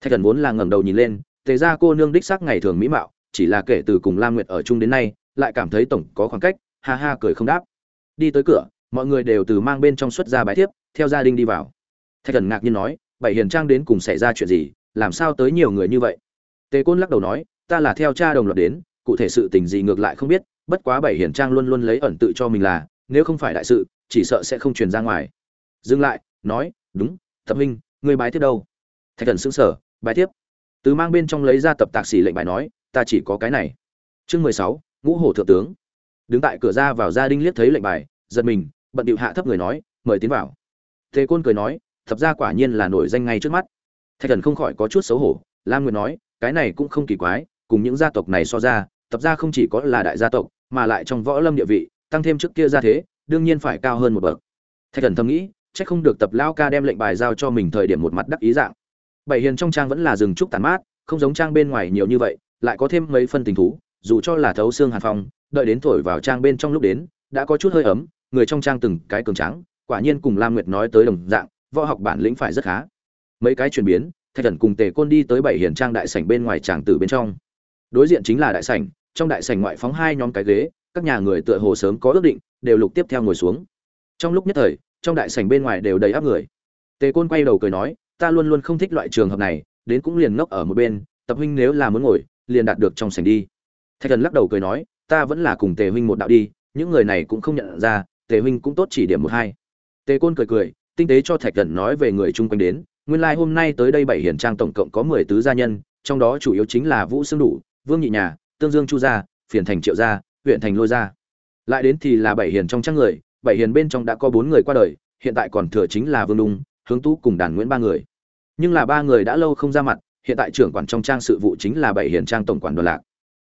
Thạch tần vốn là ngẩng đầu nhìn lên tề gia cô nương đích xác ngày thường mỹ mạo, chỉ là kể từ cùng lam nguyệt ở chung đến nay, lại cảm thấy tổng có khoảng cách, ha ha cười không đáp. Đi tới cửa, mọi người đều từ mang bên trong xuất ra bài thiếp, theo gia đình đi vào. Thạch thần ngạc nhiên nói, bảy hiền trang đến cùng xảy ra chuyện gì? Làm sao tới nhiều người như vậy? Tề côn lắc đầu nói, ta là theo cha đồng loạt đến, cụ thể sự tình gì ngược lại không biết, bất quá bảy hiền trang luôn luôn lấy ẩn tự cho mình là, nếu không phải đại sự, chỉ sợ sẽ không truyền ra ngoài dừng lại, nói, đúng, thập minh người bái tiếp đâu? Thạch thần sững sờ, bái tiếp từ mang bên trong lấy ra tập tạc xỉ lệnh bài nói, ta chỉ có cái này. Chương mười sáu, ngũ hổ thượng tướng. Đứng tại cửa ra vào gia đinh liếc thấy lệnh bài, giật mình, bận điệu hạ thấp người nói, mời tiến vào. Thế côn cười nói, thập ra quả nhiên là nổi danh ngay trước mắt. Thạch thần không khỏi có chút xấu hổ, lam nguyệt nói, cái này cũng không kỳ quái, cùng những gia tộc này so ra tập gia không chỉ có là đại gia tộc, mà lại trong võ lâm địa vị, tăng thêm trước kia ra thế, đương nhiên phải cao hơn một bậc. Thạch thần thầm nghĩ chắc không được tập lao ca đem lệnh bài giao cho mình thời điểm một mặt đắc ý dạng. Bảy hiền trong trang vẫn là rừng trúc tàn mát, không giống trang bên ngoài nhiều như vậy, lại có thêm mấy phân tình thú, dù cho là thấu xương hàn phong, đợi đến thổi vào trang bên trong lúc đến, đã có chút hơi ấm, người trong trang từng cái cường trắng quả nhiên cùng lam nguyệt nói tới đồng dạng, võ học bản lĩnh phải rất khá. Mấy cái chuyển biến, thạch thần cùng tề côn đi tới bảy hiền trang đại sảnh bên ngoài tràng tử bên trong. Đối diện chính là đại sảnh, trong đại sảnh ngoại phóng hai nhóm cái ghế, các nhà người tựa hồ sớm có ước định, đều lục tiếp theo ngồi xuống. Trong lúc nhất thời trong đại sảnh bên ngoài đều đầy áp người. Tề côn quay đầu cười nói, ta luôn luôn không thích loại trường hợp này, đến cũng liền ngốc ở một bên, tập huynh nếu là muốn ngồi, liền đạt được trong sảnh đi. Thạch thần lắc đầu cười nói, ta vẫn là cùng tề huynh một đạo đi, những người này cũng không nhận ra, tề huynh cũng tốt chỉ điểm một hai. Tề côn cười cười, tinh tế cho thạch thần nói về người chung quanh đến, nguyên lai like hôm nay tới đây bảy hiển trang tổng cộng có mười tứ gia nhân, trong đó chủ yếu chính là vũ xương đủ, vương nhị nhà, tương dương chu gia, phiền thành triệu gia, huyện thành lôi gia. Lại đến thì là bảy hiền trong trang người bảy hiền bên trong đã có bốn người qua đời, hiện tại còn thừa chính là vương đung hướng tú cùng đàn nguyễn ba người. Nhưng là ba người đã lâu không ra mặt, hiện tại trưởng quản trong trang sự vụ chính là bảy hiền trang tổng quản đoàn lạc.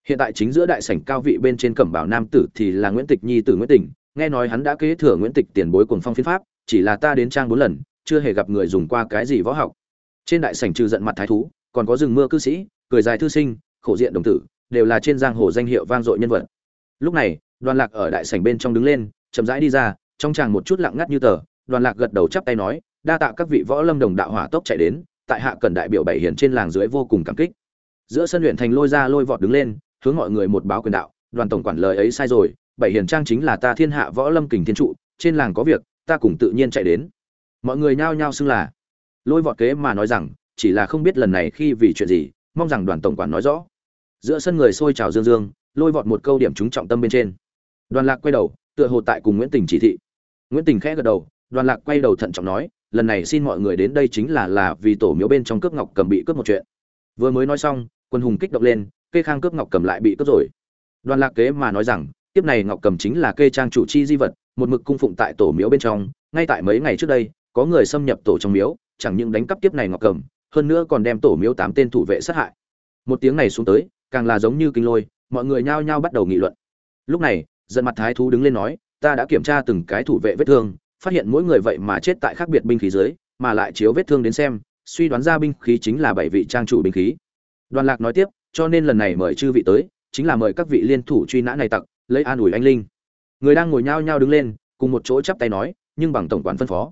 Hiện tại chính giữa đại sảnh cao vị bên trên cẩm bảo nam tử thì là nguyễn tịch nhi tử nguyễn tỉnh nghe nói hắn đã kế thừa nguyễn tịch tiền bối cuồng phong phiên pháp, chỉ là ta đến trang bốn lần, chưa hề gặp người dùng qua cái gì võ học. Trên đại sảnh trừ giận mặt thái thú, còn có rừng mưa cư sĩ, cười dài thư sinh, khổ diện đồng tử, đều là trên giang hồ danh hiệu vang dội nhân vật. Lúc này, đoàn lạc ở đại sảnh bên trong đứng lên chậm rãi đi ra, trong chàng một chút lặng ngắt như tờ, đoàn lạc gật đầu chắp tay nói, đa tạ các vị võ lâm đồng đạo hỏa tốc chạy đến, tại hạ cần đại biểu bảy hiển trên làng dưới vô cùng cảm kích. Giữa sân luyện thành lôi ra lôi vọt đứng lên, hướng mọi người một báo quyền đạo, đoàn tổng quản lời ấy sai rồi, bảy hiển trang chính là ta thiên hạ võ lâm kình thiên trụ, trên làng có việc, ta cùng tự nhiên chạy đến. Mọi người nhao nhao xưng là. Lôi vọt kế mà nói rằng, chỉ là không biết lần này khi vì chuyện gì, mong rằng đoàn tổng quản nói rõ. Giữa sân người xôi trào dương dương, lôi vọt một câu điểm trúng trọng tâm bên trên. Đoàn lạc quay đầu tựa hồ tại cùng nguyễn tình chỉ thị. Nguyễn tình khẽ gật đầu, đoàn lạc quay đầu thận trọng nói, lần này xin mọi người đến đây chính là là vì tổ miếu bên trong cướp ngọc cầm bị cướp một chuyện. Vừa mới nói xong, quân hùng kích động lên, kê khang cướp ngọc cầm lại bị cướp rồi. Đoàn lạc kế mà nói rằng tiếp này ngọc cầm chính là kê trang chủ chi di vật, một mực cung phụng tại tổ miếu bên trong, ngay tại mấy ngày trước đây, có người xâm nhập tổ trong miếu, chẳng những đánh cắp tiếp này ngọc cầm, hơn nữa còn đem tổ miếu tám tên thủ vệ sát hại. Một tiếng này xuống tới, càng là giống như kinh lôi, mọi người nhao nhao bắt đầu nghị luận. Lúc này giận mặt thái thú đứng lên nói, ta đã kiểm tra từng cái thủ vệ vết thương, phát hiện mỗi người vậy mà chết tại khác biệt binh khí dưới, mà lại chiếu vết thương đến xem, suy đoán ra binh khí chính là bảy vị trang chủ binh khí. Đoàn lạc nói tiếp, cho nên lần này mời chư vị tới, chính là mời các vị liên thủ truy nã này tặc, lấy an ủi anh linh. Người đang ngồi nhao nhao đứng lên, cùng một chỗ chắp tay nói, nhưng bằng tổng quản phân phó.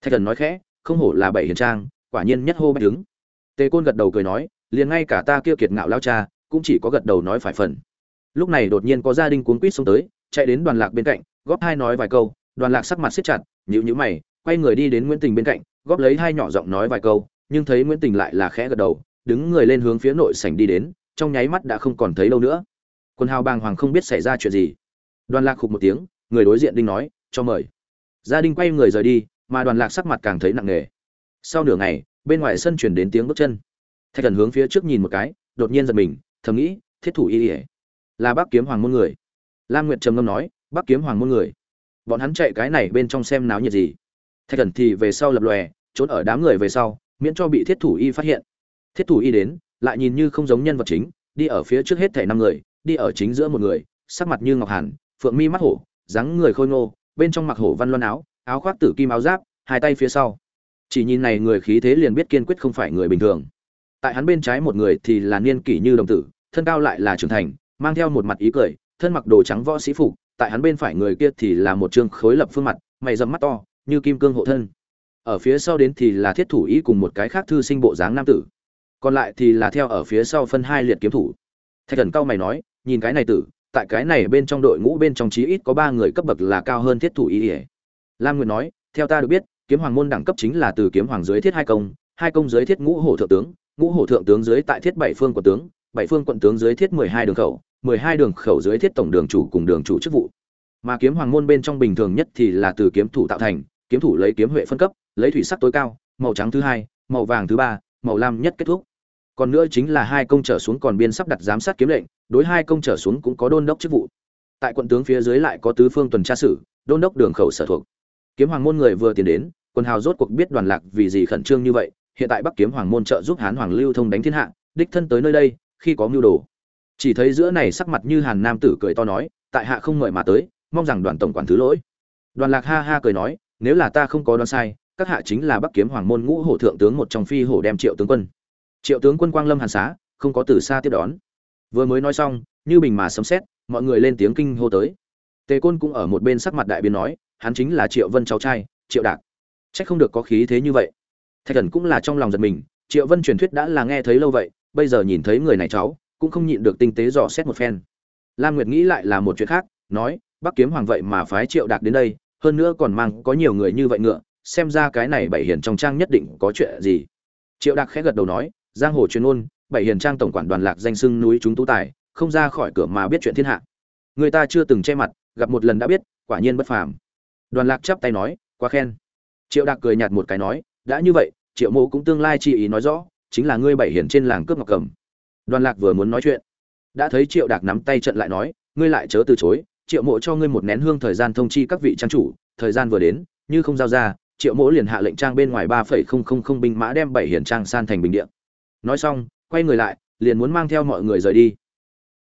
Thạch thần nói khẽ, không hổ là bảy hiền trang, quả nhiên nhất hô bách đứng. Tề côn gật đầu cười nói, liền ngay cả ta kia kiệt ngạo lao cha, cũng chỉ có gật đầu nói phải phần lúc này đột nhiên có gia đình cuốn quýt xông tới, chạy đến đoàn lạc bên cạnh, góp hai nói vài câu, đoàn lạc sắc mặt siết chặt nhữ nhữ mày, quay người đi đến nguyễn tình bên cạnh, góp lấy hai nhỏ giọng nói vài câu, nhưng thấy nguyễn tình lại là khẽ gật đầu, đứng người lên hướng phía nội sảnh đi đến, trong nháy mắt đã không còn thấy lâu nữa. Quân hào bàng hoàng không biết xảy ra chuyện gì. Đoàn lạc khục một tiếng, người đối diện đinh nói, cho mời. Gia đình quay người rời đi, mà đoàn lạc sắc mặt càng thấy nặng nề. Sau nửa ngày, bên ngoài sân chuyển đến tiếng bước chân. Thạch thần hướng phía trước nhìn một cái, đột nhiên giật mình, thầm nghĩ, thiết thủ y ỉa là bác kiếm hoàng môn người. Lam nguyệt trầm ngâm nói bác kiếm hoàng môn người. Bọn hắn chạy cái này bên trong xem náo nhiệt gì. Thạch thần thì về sau lập lòe, trốn ở đám người về sau, miễn cho bị thiết thủ y phát hiện. Thiết thủ y đến, lại nhìn như không giống nhân vật chính, đi ở phía trước hết thảy năm người, đi ở chính giữa một người, sắc mặt như ngọc hàn, phượng mi mắt hổ, dáng người khôi ngô, bên trong mặc hổ văn loan áo áo khoác tử kim áo giáp, hai tay phía sau. Chỉ nhìn này người khí thế liền biết kiên quyết không phải người bình thường. Tại hắn bên trái một người thì là niên kỷ như đồng tử, thân cao lại là trưởng thành mang theo một mặt ý cười, thân mặc đồ trắng võ sĩ phục, tại hắn bên phải người kia thì là một trương khối lập phương mặt, mày rậm mắt to, như kim cương hộ thân. Ở phía sau đến thì là thiết thủ ý cùng một cái khác thư sinh bộ dáng nam tử. Còn lại thì là theo ở phía sau phân hai liệt kiếm thủ. Thạch thần cao mày nói, nhìn cái này tử, tại cái này bên trong đội ngũ bên trong chí ít có ba người cấp bậc là cao hơn thiết thủ ý ý. lam nguyệt nói, theo ta được biết, kiếm hoàng môn đẳng cấp chính là từ kiếm hoàng dưới thiết hai công hai công dưới thiết ngũ hổ thượng tướng, ngũ hổ thượng tướng dưới tại thiết bảy phương của tướng bảy phương quận tướng dưới thiết mười hai đường khẩu, mười hai đường khẩu dưới thiết tổng đường chủ cùng đường chủ chức vụ. Mà kiếm hoàng môn bên trong bình thường nhất thì là từ kiếm thủ tạo thành, kiếm thủ lấy kiếm huệ phân cấp, lấy thủy sắc tối cao, màu trắng thứ hai, màu vàng thứ ba, màu lam nhất kết thúc. Còn nữa chính là hai công trở xuống còn biên sắp đặt giám sát kiếm lệnh, đối hai công trở xuống cũng có đôn đốc chức vụ. Tại quận tướng phía dưới lại có tứ phương tuần tra sử, đôn đốc đường khẩu sở thuộc. Kiếm hoàng môn người vừa tiến đến, quân hào rốt cuộc biết đoàn lạc vì gì khẩn trương như vậy, hiện tại bắc kiếm hoàng môn trợ giúp hán hoàng lưu thông đánh thiên hạ, đích thân tới nơi đây khi có mưu đồ. Chỉ thấy giữa này sắc mặt như hàn nam tử cười to nói, tại hạ không ngợi mà tới, mong rằng đoàn tổng quản thứ lỗi. Đoàn lạc ha ha cười nói, nếu là ta không có đoán sai, các hạ chính là bắc kiếm hoàng môn ngũ hổ thượng tướng một trong phi hổ đem triệu tướng quân. Triệu tướng quân quang lâm hàn xá, không có từ xa tiếp đón. Vừa mới nói xong, như bình mà sấm xét mọi người lên tiếng kinh hô tới. Tề côn cũng ở một bên sắc mặt đại biến nói, hắn chính là triệu vân cháu trai, triệu đạc. Trách không được có khí thế như vậy. Thạch thần cũng là trong lòng giật mình, triệu vân truyền thuyết đã là nghe thấy lâu vậy bây giờ nhìn thấy người này cháu, cũng không nhịn được tinh tế dò xét một phen. Lam nguyệt nghĩ lại là một chuyện khác, nói, bắc kiếm hoàng vậy mà phái triệu đạc đến đây, hơn nữa còn mang có nhiều người như vậy ngựa, xem ra cái này bảy hiền trong trang nhất định có chuyện gì. Triệu đạc khẽ gật đầu nói, giang hồ chuyên ôn bảy hiền trang tổng quản đoàn lạc danh sưng núi chúng tú tài, không ra khỏi cửa mà biết chuyện thiên hạ. Người ta chưa từng che mặt, gặp một lần đã biết, quả nhiên bất phàm. Đoàn lạc chắp tay nói, quá khen. Triệu đạc cười nhạt một cái nói, đã như vậy, triệu mộ cũng tương lai chi ý nói rõ chính là ngươi bảy hiển trên làng cướp ngọc cầm. Đoàn lạc vừa muốn nói chuyện, đã thấy triệu đạc nắm tay trận lại nói, ngươi lại chớ từ chối, triệu mộ cho ngươi một nén hương thời gian thông chi các vị trang chủ, thời gian vừa đến, như không giao ra, triệu mộ liền hạ lệnh trang bên ngoài ba phẩy không không không binh mã đem bảy hiển trang san thành bình điện nói xong, quay người lại, liền muốn mang theo mọi người rời đi.